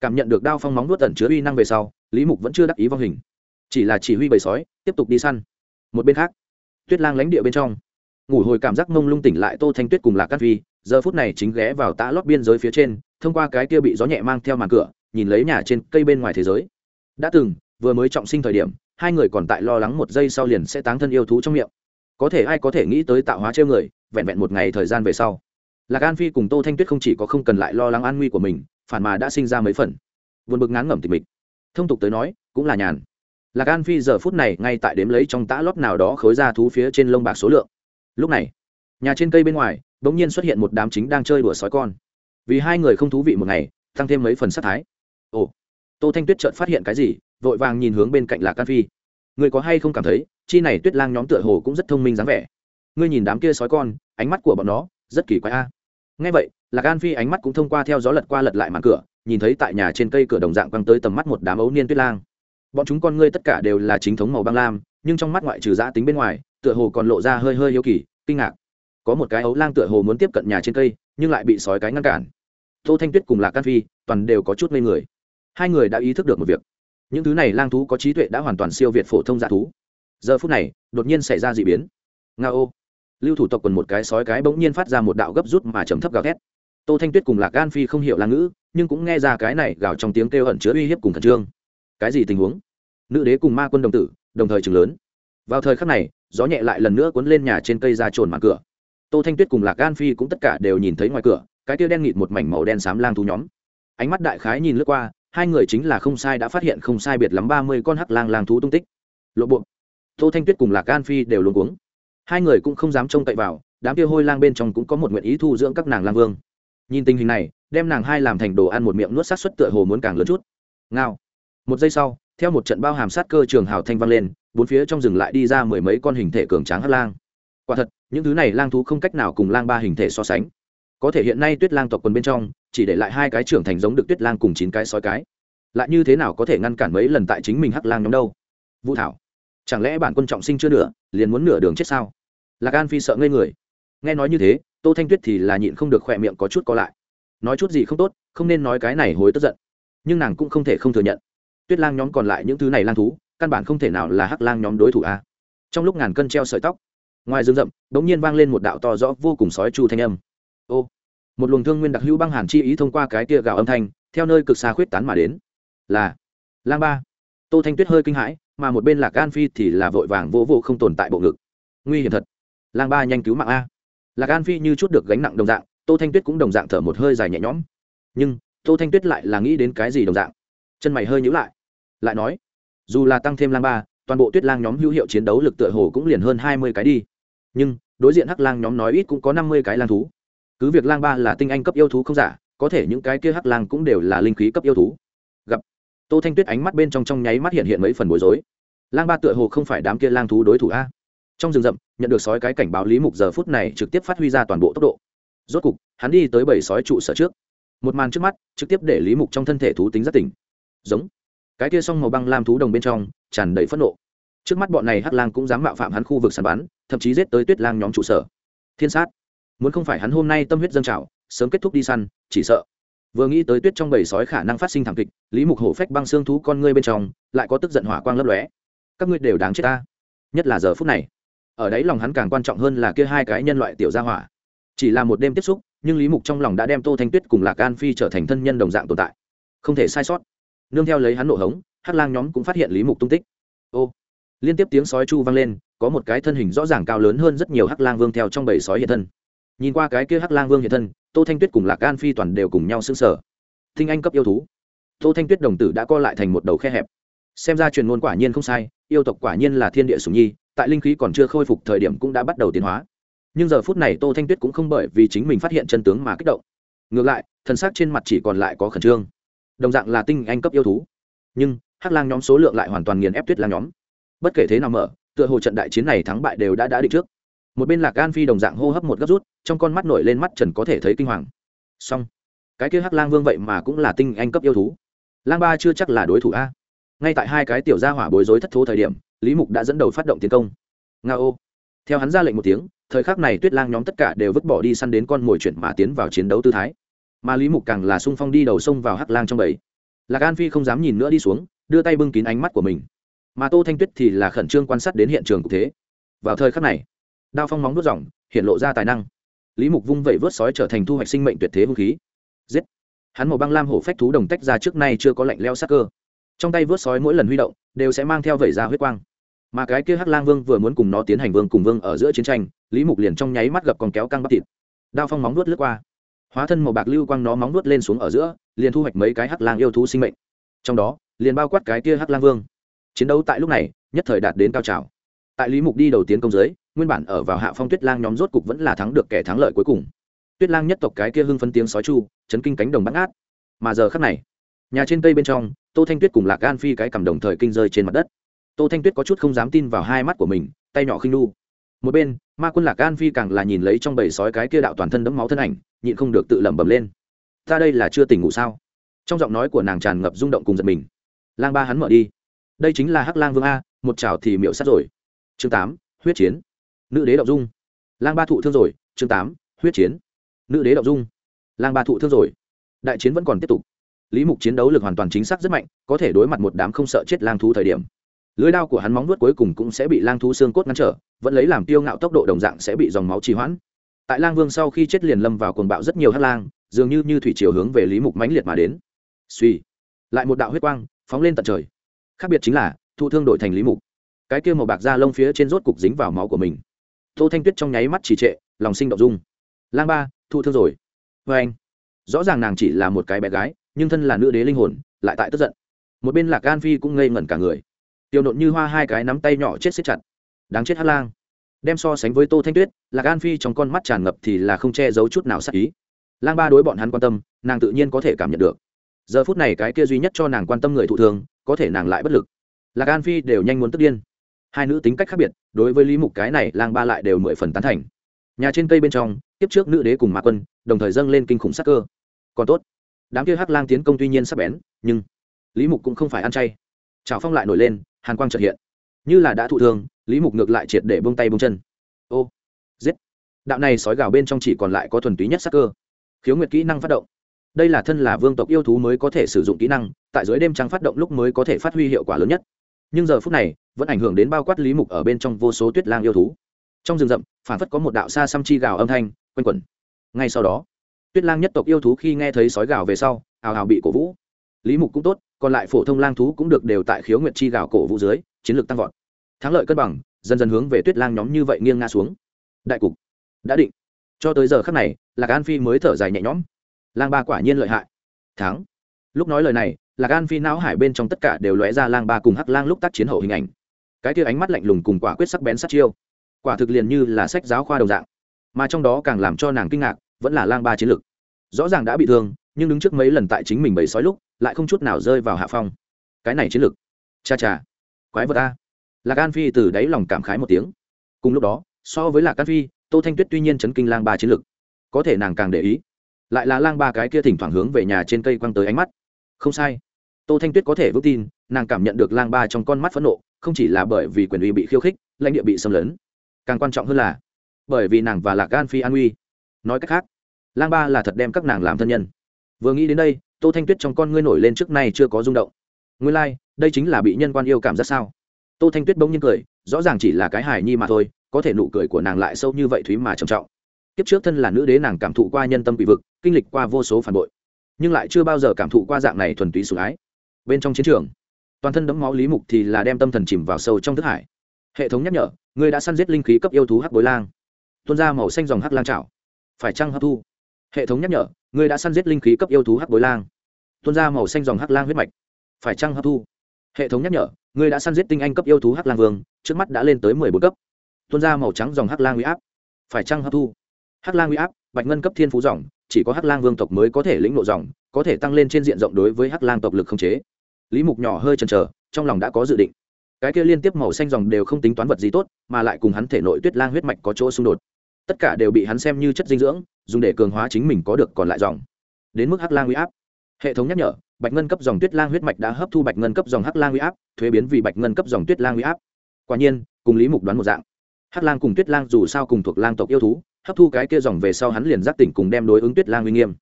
Cảm nhận được đao phong móng nuốt tẩn chứa uy năng về sau, lý mục vẫn chưa đắc ý vong hình. Chỉ là chỉ huy bầy sói, tiếp tục đi săn. Một bên khác, tuyết lang lãnh địa bên trong. Ngủ hồi cảm giác mông lung tỉnh lại tô thanh tuyết cùng lạc cát vi giờ phút này chính ghé vào tã lót biên giới phía trên, thông qua cái kia bị gió nhẹ mang theo màn cửa, nhìn lấy nhà trên cây bên ngoài thế giới. Đã từng, vừa mới trọng sinh thời điểm hai người còn tại lo lắng một giây sau liền sẽ táng thân yêu thú trong miệng. Có thể ai có thể nghĩ tới tạo hóa trêu người, vẹn vẹn một ngày thời gian về sau. Lạc an phi cùng tô thanh tuyết không chỉ có không cần lại lo lắng an nguy của mình, phản mà đã sinh ra mấy phần. Vượt bực ngán ngẩm tịch mịch. Thông tục tới nói, cũng là nhàn. Lạc an phi giờ phút này ngay tại đếm lấy trong tã lót nào đó khối ra thú phía trên lông bạc số lượng. Lúc này, nhà trên cây bên ngoài đ ỗ n g nhiên xuất hiện một đám chính đang chơi đùa sói con. Vì hai người không thú vị một ngày, tăng thêm mấy phần sắc thái. Ồ, tô thanh tuyết chợt phát hiện cái gì? Vội vàng nhìn hướng bên cạnh lạc can phi. Người có hay không cảm thấy, chi này tuyết lang nhóm tựa hồ cũng rất thông minh dáng vẻ? Ngươi nhìn đám kia sói con, ánh mắt của bọn nó rất kỳ quái a. Ngay vậy, lạc an phi ánh mắt cũng thông qua theo gió lật qua lật lại màn cửa, nhìn thấy tại nhà trên cây cửa đồng dạng quăng tới tầm mắt một đám ấu niên tuyết lang. Bọn chúng con ngươi tất cả đều là chính thống màu băng lam, nhưng trong mắt ngoại trừ giã tính bên ngoài, tựa hồ còn lộ ra hơi hơi yêu kỳ, kinh ngạc. Có một cái ấu lang tựa hồ muốn tiếp cận nhà trên cây, nhưng lại bị sói cái ngăn cản. Tô thanh tuyết cùng lạc can phi toàn đều có chút ngây người. Hai người đã ý thức được một việc những thứ này lang thú có trí tuệ đã hoàn toàn siêu việt phổ thông dạ thú. Giờ phút này, đột nhiên xảy ra d ị biến. Nga ô lưu thủ tộc quần một cái sói cái bỗng nhiên phát ra một đạo gấp rút mà chấm thấp gào thét. Tô thanh tuyết cùng lạc gan phi không hiểu là ngữ, nhưng cũng nghe ra cái này gào trong tiếng kêu ẩn chứa uy hiếp cùng khẩn trương. Cái gì tình huống? Nữ đế cùng ma quân đồng tử, đồng thời chừng lớn. Vào thời khắc này, gió nhẹ lại lần nữa cuốn lên nhà trên cây ra trồn mặt cửa. Tô thanh tuyết cùng lạc gan phi cũng tất cả đều nhìn thấy ngoài cửa, cái tia đen nghịt một mảnh màu đen xám lang thú nhóm. Ánh mắt đại khái nhìn lướt qua hai người chính là không sai đã phát hiện không sai biệt lắm ba mươi con hắc lang lang thú tung tích. Lộ buộc tô thanh tuyết cùng lạc can phi đều luôn cuống. Hai người cũng không dám trông cậy vào, đám kia hôi lang bên trong cũng có một nguyện ý thu dưỡng các nàng lang vương. Nhìn tình hình này, đem nàng hai làm thành đồ ăn một miệng nuốt sát xuất tựa hồ muốn càng lớn chút. Ngao. Một giây sau, theo một trận bao hàm sát cơ trường hào thanh vang lên, bốn phía trong rừng lại đi ra mười mấy con hình thể cường tráng hắc lang. Quả thật, những thứ này lang thú không cách nào cùng lang ba hình thể so sánh. Có thể hiện nay tuyết lang tộc quần bên trong chỉ để lại hai cái trưởng thành giống được tuyết lang cùng chín cái sói cái. Lại như thế nào có thể ngăn cản mấy lần tại chính mình hắc lang nhóm đâu? Vũ thảo, chẳng lẽ bản quân trọng sinh chưa nửa, liền muốn nửa đường chết sao? Lạc an phi sợ ngây người. Nghe nói như thế, tô thanh tuyết thì là nhịn không được khỏe miệng có chút co lại. Nói chút gì không tốt, không nên nói cái này hối tức giận. Nhưng nàng cũng không thể không thừa nhận. Tuyết lang nhóm còn lại những thứ này lang thú, căn bản không thể nào là hắc lang nhóm đối thủ a. Trong lúc ngàn cân treo sợi tóc, ngoài rừng rậm đ ỗ n g nhiên vang lên một đạo to rõ vô cùng sói chu thanh âm. Ô một luồng thương nguyên đặc hữu băng hàn chi ý thông qua cái tia gạo âm thanh, theo nơi cực xa khuyết tán mà đến. Là lang ba. Tô thanh tuyết hơi kinh hãi, mà một bên là gan phi thì là vội vàng vô vô không tồn tại bộ ngực. Nguy hiểm thật. Lang ba nhanh cứu mạng a. Là gan phi như chút được gánh nặng đồng dạng, tô thanh tuyết cũng đồng dạng thở một hơi dài nhẹ nhõm. Nhưng, tô thanh tuyết lại là nghĩ đến cái gì đồng dạng? Chân mày hơi nhữ lại. Lại nói, dù là tăng thêm lang ba, toàn bộ tuyết lang nhóm hữu hiệu chiến đấu lực tựa hồ cũng liền hơn hai mươi cái đi. Nhưng, đối diện hắc lang nhóm nói ít cũng có năm mươi cái lang thú cứ việc lang ba là tinh anh cấp yêu thú không giả, có thể những cái kia hắc lang cũng đều là linh khí cấp yêu thú. Gặp, tô thanh tuyết ánh mắt bên trong trong nháy mắt hiện hiện mấy phần bối rối. Lang ba tựa hồ không phải đám kia lang thú đối thủ a. Trong rừng rậm, nhận được sói cái cảnh báo lý mục giờ phút này trực tiếp phát huy ra toàn bộ tốc độ. Rốt cục, hắn đi tới bảy sói trụ sở trước. Một màn trước mắt, trực tiếp để lý mục trong thân thể thú tính rất tỉnh. Giống. Cái kia s màu băng lam thú đồng bên trong, tràn đầy phẫn nộ. Trước mắt bọn này hắc lang cũng dám mạo phạm hắn khu vực sàn bắn, thậm chí giết tới tuyết lang nhóm trụ sở. Thiên sát muốn không phải hắn hôm nay tâm huyết dâng trào, sớm kết thúc đi săn, chỉ sợ. Vừa nghĩ tới tuyết trong bầy sói khả năng phát sinh thảm kịch, lý mục hổ phách băng xương thú con ngươi bên trong lại có tức giận hỏa quang lấp lóe. Các ngươi đều đáng chết ta. Nhất là giờ phút này, ở đấy lòng hắn càng quan trọng hơn là kia hai cái nhân loại tiểu gia hỏa. Chỉ là một đêm tiếp xúc, nhưng lý mục trong lòng đã đem tô thanh tuyết cùng lạc an phi trở thành thân nhân đồng dạng tồn tại. Không thể sai sót. Nương theo lấy hắn nổ hống, hắc lang nhóm cũng phát hiện lý mục tung tích. Ô, liên tiếp tiếng sói chu vang lên, có một cái thân hình rõ ràng cao lớn hơn rất nhiều hắc lang vương theo trong bầy sói hiện thân nhìn qua cái kia hắc lang vương hiện thân, tô thanh tuyết cùng lạc Gan phi toàn đều cùng nhau xưng sở thinh anh cấp yêu thú. Tô thanh tuyết đồng tử đã co lại thành một đầu khe hẹp. Xem ra truyền ngôn quả nhiên không sai, yêu tộc quả nhiên là thiên địa sùng nhi, tại linh khí còn chưa khôi phục thời điểm cũng đã bắt đầu tiến hóa. Nhưng giờ phút này tô thanh tuyết cũng không bởi vì chính mình phát hiện chân tướng mà kích động. Ngược lại, thần sắc trên mặt chỉ còn lại có khẩn trương. Đồng dạng là tinh anh cấp yêu thú. Nhưng, hắc lang nhóm số lượng lại hoàn toàn nghiền ép tuyết lang nhóm. Bất kể thế nào mở, tựa hồ trận đại chiến này thắng bại đều đã đã định trước một bên lạc gan phi đồng dạng hô hấp một gấp rút, trong con mắt nổi lên mắt trần có thể thấy kinh hoàng. Song cái kia hắc lang vương vậy mà cũng là tinh anh cấp yêu thú. Lang ba chưa chắc là đối thủ a. Ngay tại hai cái tiểu gia hỏa bối rối thất thố thời điểm, lý mục đã dẫn đầu phát động tiến công. Nga ô. Theo hắn ra lệnh một tiếng, thời khắc này tuyết lang nhóm tất cả đều vứt bỏ đi săn đến con mồi chuyển mà tiến vào chiến đấu tư thái. Mà lý mục càng là sung phong đi đầu sông vào hắc lang trong bầy. Lạc an phi không dám nhìn nữa đi xuống, đưa tay bưng kín ánh mắt của mình. Mà tô thanh tuyết thì là khẩn trương quan sát đến hiện trường cụ thế. Vào thời khắc này đao phong móng đốt dòng, hiện lộ ra tài năng. Lý mục vung vẩy vớt sói trở thành thu hoạch sinh mệnh tuyệt thế vũ khí. Giết! Hắn màu băng lam hổ phách thú đồng tách ra trước nay chưa có lạnh leo sắc cơ. Trong tay vớt sói mỗi lần huy động, đều sẽ mang theo vẩy ra huyết quang. Mà cái kia hắc lang vương vừa muốn cùng nó tiến hành vương cùng vương ở giữa chiến tranh, lý mục liền trong nháy mắt gặp còn kéo căng bắp thịt. Đao phong móng nuốt lướt qua. Hóa thân màu bạc lưu quang nó móng nuốt lên xuống ở giữa, liền thu hoạch mấy cái hắc lang yêu thú sinh mệnh. Trong đó, liền bao quát cái kia hắc lang vương. Chiến đấu tại lúc này, nhất thời đạt đến cao trào. Tại lý mục đi đầu tiến công giới nguyên bản ở vào hạ phong tuyết lang nhóm rốt cục vẫn là thắng được kẻ thắng lợi cuối cùng. Tuyết lang nhất tộc cái kia hưng phân tiếng sói chu, chấn kinh cánh đồng bắt ngát. Mà giờ khắc này, nhà trên cây bên trong, tô thanh tuyết cùng lạc gan phi cái cầm đồng thời kinh rơi trên mặt đất. Tô thanh tuyết có chút không dám tin vào hai mắt của mình, tay nhỏ khinh nu. Một bên, ma quân lạc gan phi càng là nhìn lấy trong bầy sói cái kia đạo toàn thân đẫm máu thân ảnh, nhịn không được tự lẩm bẩm lên. Ta đây là chưa tỉnh ngủ sao? Trong giọng nói của nàng tràn ngập rung động cùng giật mình. Lang ba hắn mở đi. Đây chính là hắc lang vương a, một chảo thì miệu sát rồi. Chương tám, huyết chiến nữ đế đậu dung. Lang ba thụ thương rồi, chương tám, huyết chiến. Nữ đế đậu dung. Lang ba thụ thương rồi. Đại chiến vẫn còn tiếp tục. Lý mục chiến đấu lực hoàn toàn chính xác rất mạnh, có thể đối mặt một đám không sợ chết lang thú thời điểm. Lưới đao của hắn móng nuốt cuối cùng cũng sẽ bị lang thú xương cốt ngăn trở, vẫn lấy làm tiêu ngạo tốc độ đồng dạng sẽ bị dòng máu trì hoãn. Tại lang vương sau khi chết liền lâm vào cuồng bạo rất nhiều hát lang, dường như như thủy chiều hướng về lý mục mãnh liệt mà đến. Suy, lại một đạo huyết quang phóng lên tận trời. Khác biệt chính là, thụ thương đổi thành lý mục. Cái kia màu bạc da lông phía trên rốt cục dính vào máu của mình tô thanh tuyết trong nháy mắt chỉ trệ, lòng sinh động dung. Lang ba, thụ thương rồi. Vê anh. Rõ ràng nàng chỉ là một cái bé gái, nhưng thân là nữ đế linh hồn, lại tại tức giận. Một bên lạc gan phi cũng ngây ngẩn cả người. Tiểu nộn như hoa hai cái nắm tay nhỏ chết xếp chặt. Đáng chết hát lang. Đem so sánh với tô thanh tuyết, lạc gan phi trong con mắt tràn ngập thì là không che giấu chút nào sắc ý. Lang ba đối bọn hắn quan tâm, nàng tự nhiên có thể cảm nhận được. Giờ phút này cái kia duy nhất cho nàng quan tâm người thụ thường có thể nàng lại bất lực. Lạc gan phi đều nhanh muốn tức điên hai nữ tính cách khác biệt, đối với lý mục cái này, lang ba lại đều mười phần tán thành. Nhà trên cây bên trong, tiếp trước nữ đế cùng Ma quân, đồng thời dâng lên kinh khủng sắc cơ. Còn tốt, đám kia hắc lang tiến công tuy nhiên sắp bén, nhưng lý mục cũng không phải ăn chay. Trào phong lại nổi lên, hàn quang trợt hiện. Như là đã thụ thương, lý mục ngược lại triệt để bông tay bông chân. Ô, giết. Đạo này sói gào bên trong chỉ còn lại có thuần túy nhất sắc cơ. Khiếu nguyệt kỹ năng phát động. Đây là thân là vương tộc yêu thú mới có thể sử dụng kỹ năng, tại dưới đêm trắng phát động lúc mới có thể phát huy hiệu quả lớn nhất nhưng giờ phút này, vẫn ảnh hưởng đến bao quát lý mục ở bên trong vô số tuyết lang yêu thú. Trong rừng rậm phản phất có một đạo xa xăm chi gào âm thanh, quanh quẩn. Ngay sau đó, tuyết lang nhất tộc yêu thú khi nghe thấy sói gào về sau, hào hào bị cổ vũ. Lý mục cũng tốt, còn lại phổ thông lang thú cũng được đều tại khiếu nguyệt chi gào cổ vũ dưới, chiến lược tăng vọt. Thắng lợi cân bằng, dần dần hướng về tuyết lang nhóm như vậy nghiêng nga xuống. Đại cục đã định. Cho tới giờ khắc này, lạc an phi mới thở dài nhẹ nhõm. Lang ba quả nhiên lợi hại. Thắng lúc nói lời này, lạc an phi não hải bên trong tất cả đều lóe ra lang ba cùng hắc lang lúc tác chiến hậu hình ảnh. Cái kia ánh mắt lạnh lùng cùng quả quyết sắc bén sát chiêu, quả thực liền như là sách giáo khoa đồng dạng. Mà trong đó càng làm cho nàng kinh ngạc, vẫn là lang ba chiến lực. Rõ ràng đã bị thương, nhưng đứng trước mấy lần tại chính mình bầy sói lúc, lại không chút nào rơi vào hạ phong. Cái này chiến lực, cha cha, quái vật ta lạc an phi từ đáy lòng cảm khái một tiếng. Cùng lúc đó, so với lạc an phi, tô thanh tuyết tuy nhiên chấn kinh lang ba chiến lực, có thể nàng càng để ý. Lại là lang ba cái kia thỉnh thoảng hướng về nhà trên cây quăng tới ánh mắt không sai. Tô thanh tuyết có thể vững tin nàng cảm nhận được lang ba trong con mắt phẫn nộ không chỉ là bởi vì quyền uy bị khiêu khích lãnh địa bị xâm lấn. Càng quan trọng hơn là bởi vì nàng và lạc gan phi an uy. Nói cách khác lang ba là thật đem các nàng làm thân nhân. Vừa nghĩ đến đây tô thanh tuyết trong con ngươi nổi lên trước nay chưa có rung động. Nguyên lai、like, đây chính là bị nhân quan yêu cảm giác sao? Tô thanh tuyết bỗng nhiên cười rõ ràng chỉ là cái hài nhi mà thôi có thể nụ cười của nàng lại sâu như vậy thúy mà trầm trọng. Kiếp trước thân là nữ đế nàng cảm thụ qua nhân tâm bị vực kinh lịch qua vô số phản bội nhưng lại chưa bao giờ cảm thụ qua dạng này thuần túy sủng ái. Bên trong chiến trường, toàn thân đẫm máu lý mục thì là đem tâm thần chìm vào sâu trong thức hải. Hệ thống nhắc nhở ngươi đã săn giết linh khí cấp yêu thú hắc bối lang. Tuôn ra màu xanh dòng hắc lang trảo phải trăng hấp thu? Hệ thống nhắc nhở ngươi đã săn giết linh khí cấp yêu thú hắc bối lang. Tuôn ra màu xanh dòng hắc lang huyết mạch. Phải trăng hấp thu? Hệ thống nhắc nhở ngươi đã săn giết tinh anh cấp yêu thú hắc lang vương, trước mắt đã lên tới mười bốn cấp. Tuôn ra màu trắng dòng hắc lang huy áp. Phải trăng hấp thu? Hắc lang huy áp, bạch ngân cấp thiên phú dòng chỉ có hắc lang vương tộc mới có thể lĩnh nộ dòng, có thể tăng lên trên diện rộng đối với hắc lang tộc lực không chế. Lý mục nhỏ hơi chần chờ, trong lòng đã có dự định. Cái kia liên tiếp màu xanh dòng đều không tính toán vật gì tốt, mà lại cùng hắn thể nội tuyết lang huyết mạch có chỗ xung đột. Tất cả đều bị hắn xem như chất dinh dưỡng, dùng để cường hóa chính mình có được còn lại dòng. Đến mức hắc lang huy áp. Hệ thống nhắc nhở, bạch ngân cấp dòng tuyết lang huyết mạch đã hấp thu bạch ngân cấp dòng hắc lang huy áp, thuế biến vì bạch ngân cấp dòng tuyết lang huy áp. Quả nhiên, cùng lý mục đoán một dạng. Hắc lang cùng tuyết lang dù sao cùng thuộc lang tộc yêu thú hấp thu cái kia dòng về sau hắn liền giác tỉnh cùng đem đối ứng tuyết lang uy nghiêm.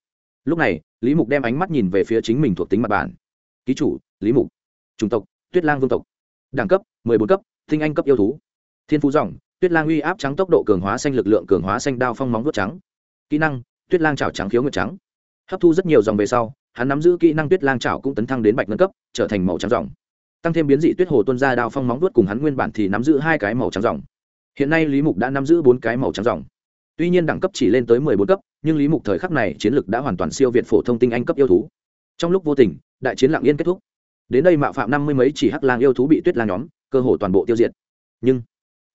Lúc này, lý mục đem ánh mắt nhìn về phía chính mình thuộc tính mặt bản ký chủ, lý mục, chủng tộc, tuyết lang vương tộc. Đẳng cấp, mười bốn cấp thinh anh cấp yêu thú. Thiên phú dòng, tuyết lang uy áp trắng tốc độ cường hóa xanh lực lượng cường hóa xanh đao phong móng vuốt trắng. Kỹ năng, tuyết lang trào trắng khiếu nguyệt trắng. Hấp thu rất nhiều dòng về sau, hắn nắm giữ kỹ năng tuyết lang trào cũng tấn thăng đến bạch ngân cấp, trở thành màu trắng dòng. Tăng thêm biến dị tuyết hồ tuân ra đao phong móng vuốt cùng hắn nguyên bản thì nắm giữ hai cái màu trắng dòng. Hiện nay lý mục đã nắm giữ bốn cái màu trắng dòng tuy nhiên đẳng cấp chỉ lên tới mười bốn cấp, nhưng lý mục thời khắc này chiến lược đã hoàn toàn siêu việt phổ thông tinh anh cấp yêu thú. Trong lúc vô tình, đại chiến lạng yên kết thúc. Đến đây mạo phạm năm mươi mấy chỉ hắc lang yêu thú bị tuyết lang nhóm, cơ hồ toàn bộ tiêu diệt. Nhưng,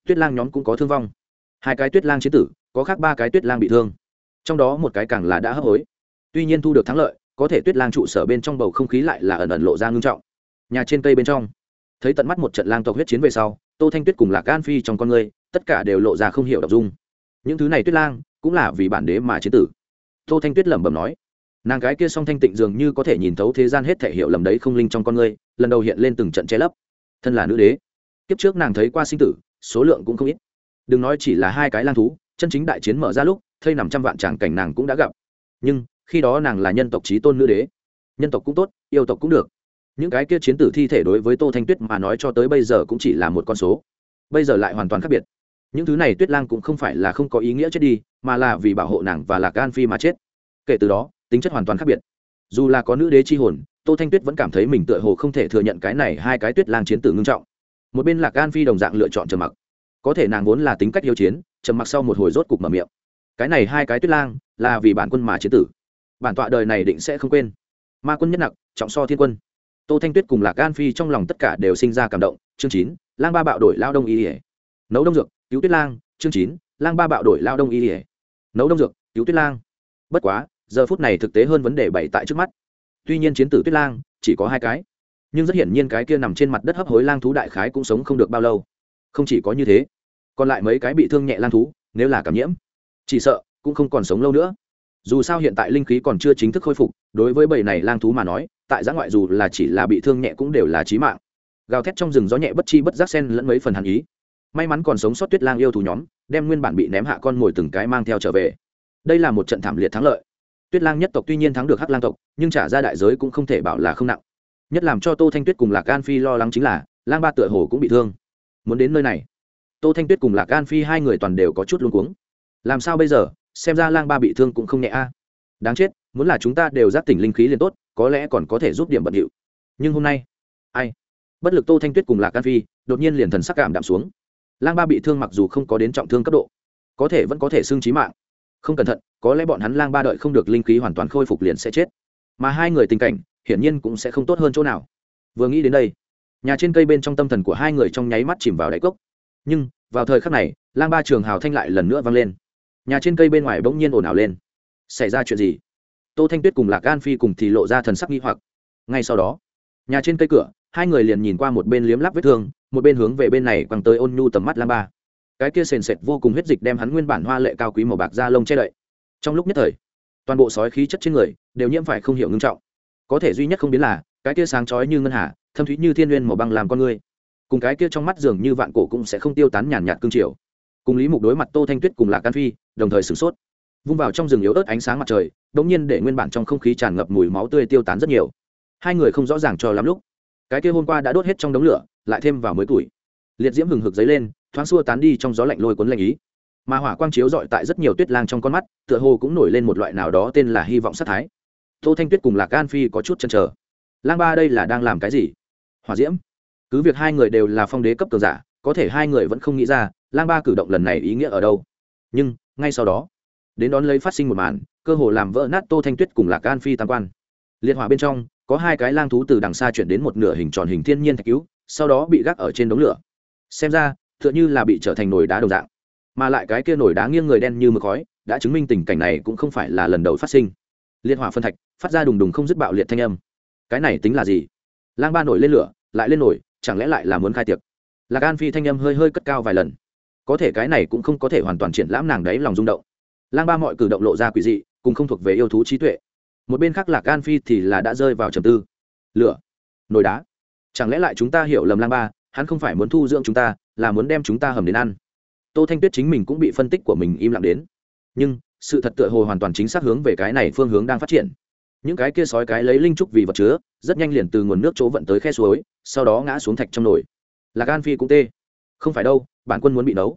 tuyết lang nhóm cũng có thương vong. Hai cái tuyết lang chế tử, có khác ba cái tuyết lang bị thương. Trong đó một cái càng là đã hấp hối. Tuy nhiên thu được thắng lợi, có thể tuyết lang trụ sở bên trong bầu không khí lại là ẩn ẩn lộ ra ngưng trọng. Nhà trên cây bên trong, thấy tận mắt một trận lang tộc huyết chiến về sau, tô thanh tuyết cùng lạc gan phi trong con người, tất cả đều lộ ra không hiểu đọc dung những thứ này tuyết lang cũng là vì bản đế mà chế tử. Tô thanh tuyết lẩm bẩm nói, nàng gái kia song thanh tịnh dường như có thể nhìn thấu thế gian hết thể hiệu lầm đấy không linh trong con người lần đầu hiện lên từng trận che lấp. Thân là nữ đế, kiếp trước nàng thấy qua sinh tử, số lượng cũng không ít. Đừng nói chỉ là hai cái lang thú, chân chính đại chiến mở ra lúc, thây nằm trăm vạn tràng cảnh nàng cũng đã gặp. Nhưng, khi đó nàng là nhân tộc trí tôn nữ đế. Nhân tộc cũng tốt, yêu tộc cũng được. Những cái kia chiến tử thi thể đối với tô thanh tuyết mà nói cho tới bây giờ cũng chỉ là một con số. Bây giờ lại hoàn toàn khác biệt những thứ này tuyết lang cũng không phải là không có ý nghĩa chết đi, mà là vì bảo hộ nàng và lạc gan phi mà chết. Kể từ đó, tính chất hoàn toàn khác biệt. Dù là có nữ đế chi hồn, tô thanh tuyết vẫn cảm thấy mình tựa hồ không thể thừa nhận cái này hai cái tuyết lang chiến tử ngưng trọng. Một bên lạc gan phi đồng dạng lựa chọn trầm mặc. Có thể nàng vốn là tính cách yêu chiến, trầm mặc sau một hồi rốt cục mở miệng. Cái này hai cái tuyết lang là vì bản quân mà chiến tử. Bản tọa đời này định sẽ không quên. Ma quân nhất nặc, trọng so thiên quân. Tô thanh tuyết cùng lạc gan phi trong lòng tất cả đều sinh ra cảm động. Chương chín, lang ba bạo đổi lao đông y ỉa nấu đông dược cứu tuyết lang, chương chín, lang ba bạo đổi lao đông y ỉa nấu đông dược, cứu tuyết lang. Bất quá, giờ phút này thực tế hơn vấn đề bày tại trước mắt. Tuy nhiên chiến tử tuyết lang, chỉ có hai cái. Nhưng rất hiển nhiên cái kia nằm trên mặt đất hấp hối lang thú đại khái cũng sống không được bao lâu. Không chỉ có như thế, còn lại mấy cái bị thương nhẹ lang thú, nếu là cảm nhiễm, chỉ sợ cũng không còn sống lâu nữa. Dù sao hiện tại linh khí còn chưa chính thức khôi phục, đối với bầy này lang thú mà nói, tại giã ngoại dù là chỉ là bị thương nhẹ cũng đều là trí mạng. Gào thét trong rừng gió nhẹ bất chi bất giác sen lẫn mấy phần hàn ý may mắn còn sống sót tuyết lang yêu thú nhóm, đem nguyên bản bị ném hạ con mồi từng cái mang theo trở về. Đây là một trận thảm liệt thắng lợi. Tuyết lang nhất tộc tuy nhiên thắng được hắc lang tộc, nhưng trả ra đại giới cũng không thể bảo là không nặng. Nhất làm cho tô thanh tuyết cùng lạc an phi lo lắng chính là, lang ba tựa hồ cũng bị thương. Muốn đến nơi này, tô thanh tuyết cùng lạc an phi hai người toàn đều có chút luôn cuống. Làm sao bây giờ, xem ra lang ba bị thương cũng không nhẹ a. Đáng chết, muốn là chúng ta đều giáp tỉnh linh khí liền tốt, có lẽ còn có thể giúp điểm bận điệu. Nhưng hôm nay, ai? Bất lực tô thanh tuyết cùng lạc an phi, đột nhiên liền thần sắc cảm đạm xuống lang ba bị thương mặc dù không có đến trọng thương cấp độ, có thể vẫn có thể xưng trí mạng. Không cẩn thận, có lẽ bọn hắn lang ba đợi không được linh khí hoàn toàn khôi phục liền sẽ chết. Mà hai người tình cảnh, hiển nhiên cũng sẽ không tốt hơn chỗ nào. Vừa nghĩ đến đây, nhà trên cây bên trong tâm thần của hai người trong nháy mắt chìm vào đáy cốc. Nhưng, vào thời khắc này, lang ba trường hào thanh lại lần nữa vang lên. Nhà trên cây bên ngoài bỗng nhiên ồn ào lên. Xảy ra chuyện gì? Tô thanh tuyết cùng lạc an phi cùng thì lộ ra thần sắc nghi hoặc. Ngay sau đó, nhà trên cây cửa, hai người liền nhìn qua một bên liếm lắp vết thương một bên hướng về bên này quăng tới ôn nhu tầm mắt lam ba. Cái kia sền sệt vô cùng huyết dịch đem hắn nguyên bản hoa lệ cao quý màu bạc da lông che đậy. Trong lúc nhất thời, toàn bộ sói khí chất trên người đều nhiễm phải không hiểu ngưng trọng. Có thể duy nhất không biến là, cái kia sáng chói như ngân hà, thâm thúy như thiên n màu băng làm con người. Cùng cái kia trong mắt dường như vạn cổ cũng sẽ không tiêu tán nhàn nhạt cương triều. Cùng lý mục đối mặt tô thanh tuyết cùng lạc can phi, đồng thời sửng sốt. Vung vào trong rừng yếu ớt ánh sáng mặt trời đ ỗ n g nhiên để nguyên bản trong không khí tràn ngập mùi máu tươi tiêu tán rất nhiều. Hai người không rõ ràng cho lắm lúc. Cái kia hôm qua đã đốt hết trong đống lửa lại thêm vào mới tuổi. Liệt diễm hừng hực dấy lên, thoáng xua tán đi trong gió lạnh lôi cuốn lạnh ý. Mà hỏa quang chiếu dọi tại rất nhiều tuyết lang trong con mắt, tựa hồ cũng nổi lên một loại nào đó tên là hy vọng sát thái. Tô thanh tuyết cùng lạc an phi có chút chân trở lang ba đây là đang làm cái gì? Hỏa diễm? Cứ việc hai người đều là phong đế cấp cường giả, có thể hai người vẫn không nghĩ ra, lang ba cử động lần này ý nghĩa ở đâu. Nhưng, ngay sau đó, đến đón lấy phát sinh một màn, cơ hồ làm vỡ nát tô thanh tuyết cùng lạc an phi tam quan. Liên hỏa bên trong, có hai cái lang thú từ đằng xa chuyển đến một nửa hình tròn hình thiên nhiên thạch cứu sau đó bị gác ở trên đống lửa. Xem ra, tựa như là bị trở thành nồi đá đồng dạng. Mà lại cái kia nồi đá nghiêng người đen như mực khói, đã chứng minh tình cảnh này cũng không phải là lần đầu phát sinh. Liên hỏa phân thạch, phát ra đùng đùng không dứt bạo liệt thanh âm. Cái này tính là gì? Lang ba nổi lên lửa, lại lên nổi, chẳng lẽ lại là muốn khai tiệc? Lạc an phi thanh âm hơi hơi cất cao vài lần. Có thể cái này cũng không có thể hoàn toàn triển lãm nàng đấy lòng rung động. Lang ba mọi cử động lộ ra quỷ dị, cùng không thuộc về yêu thú trí tuệ. Một bên khác lạc an phi thì là đã rơi vào trầm tư. Lửa, nồi đá chẳng lẽ lại chúng ta hiểu lầm lang ba, hắn không phải muốn thu dưỡng chúng ta, là muốn đem chúng ta hầm đến ăn? Tô thanh tuyết chính mình cũng bị phân tích của mình im lặng đến. Nhưng, sự thật tựa hồ hoàn toàn chính xác hướng về cái này phương hướng đang phát triển. Những cái kia sói cái lấy linh trúc vì vật chứa, rất nhanh liền từ nguồn nước chỗ vận tới khe suối, sau đó ngã xuống thạch trong nồi. Lạc an phi cũng tê. Không phải đâu, bản quân muốn bị nấu.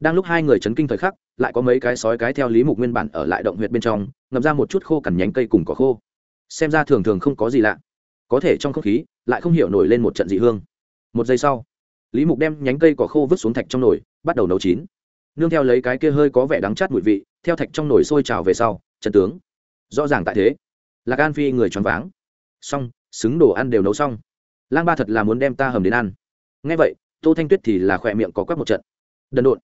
Đang lúc hai người chấn kinh thời khắc, lại có mấy cái sói cái theo lý mục nguyên bản ở lại động huyệt bên trong ngầm ra một chút khô cằn nhánh cây cùng cỏ khô. Xem ra thường thường không có gì lạ. Có thể trong không khí lại không hiểu nổi lên một trận dị hương. Một giây sau, lý mục đem nhánh cây cỏ khô vứt xuống thạch trong nồi, bắt đầu nấu chín. Nương theo lấy cái kia hơi có vẻ đắng chát mùi vị, theo thạch trong nồi sôi trào về sau, trận tướng. Rõ ràng tại thế, lạc an phi người choáng váng. Xong, xứng đồ ăn đều nấu xong. Lang ba thật là muốn đem ta hầm đến ăn. Ngay vậy, tô thanh tuyết thì là khỏe miệng có quắc một trận. Đần độn,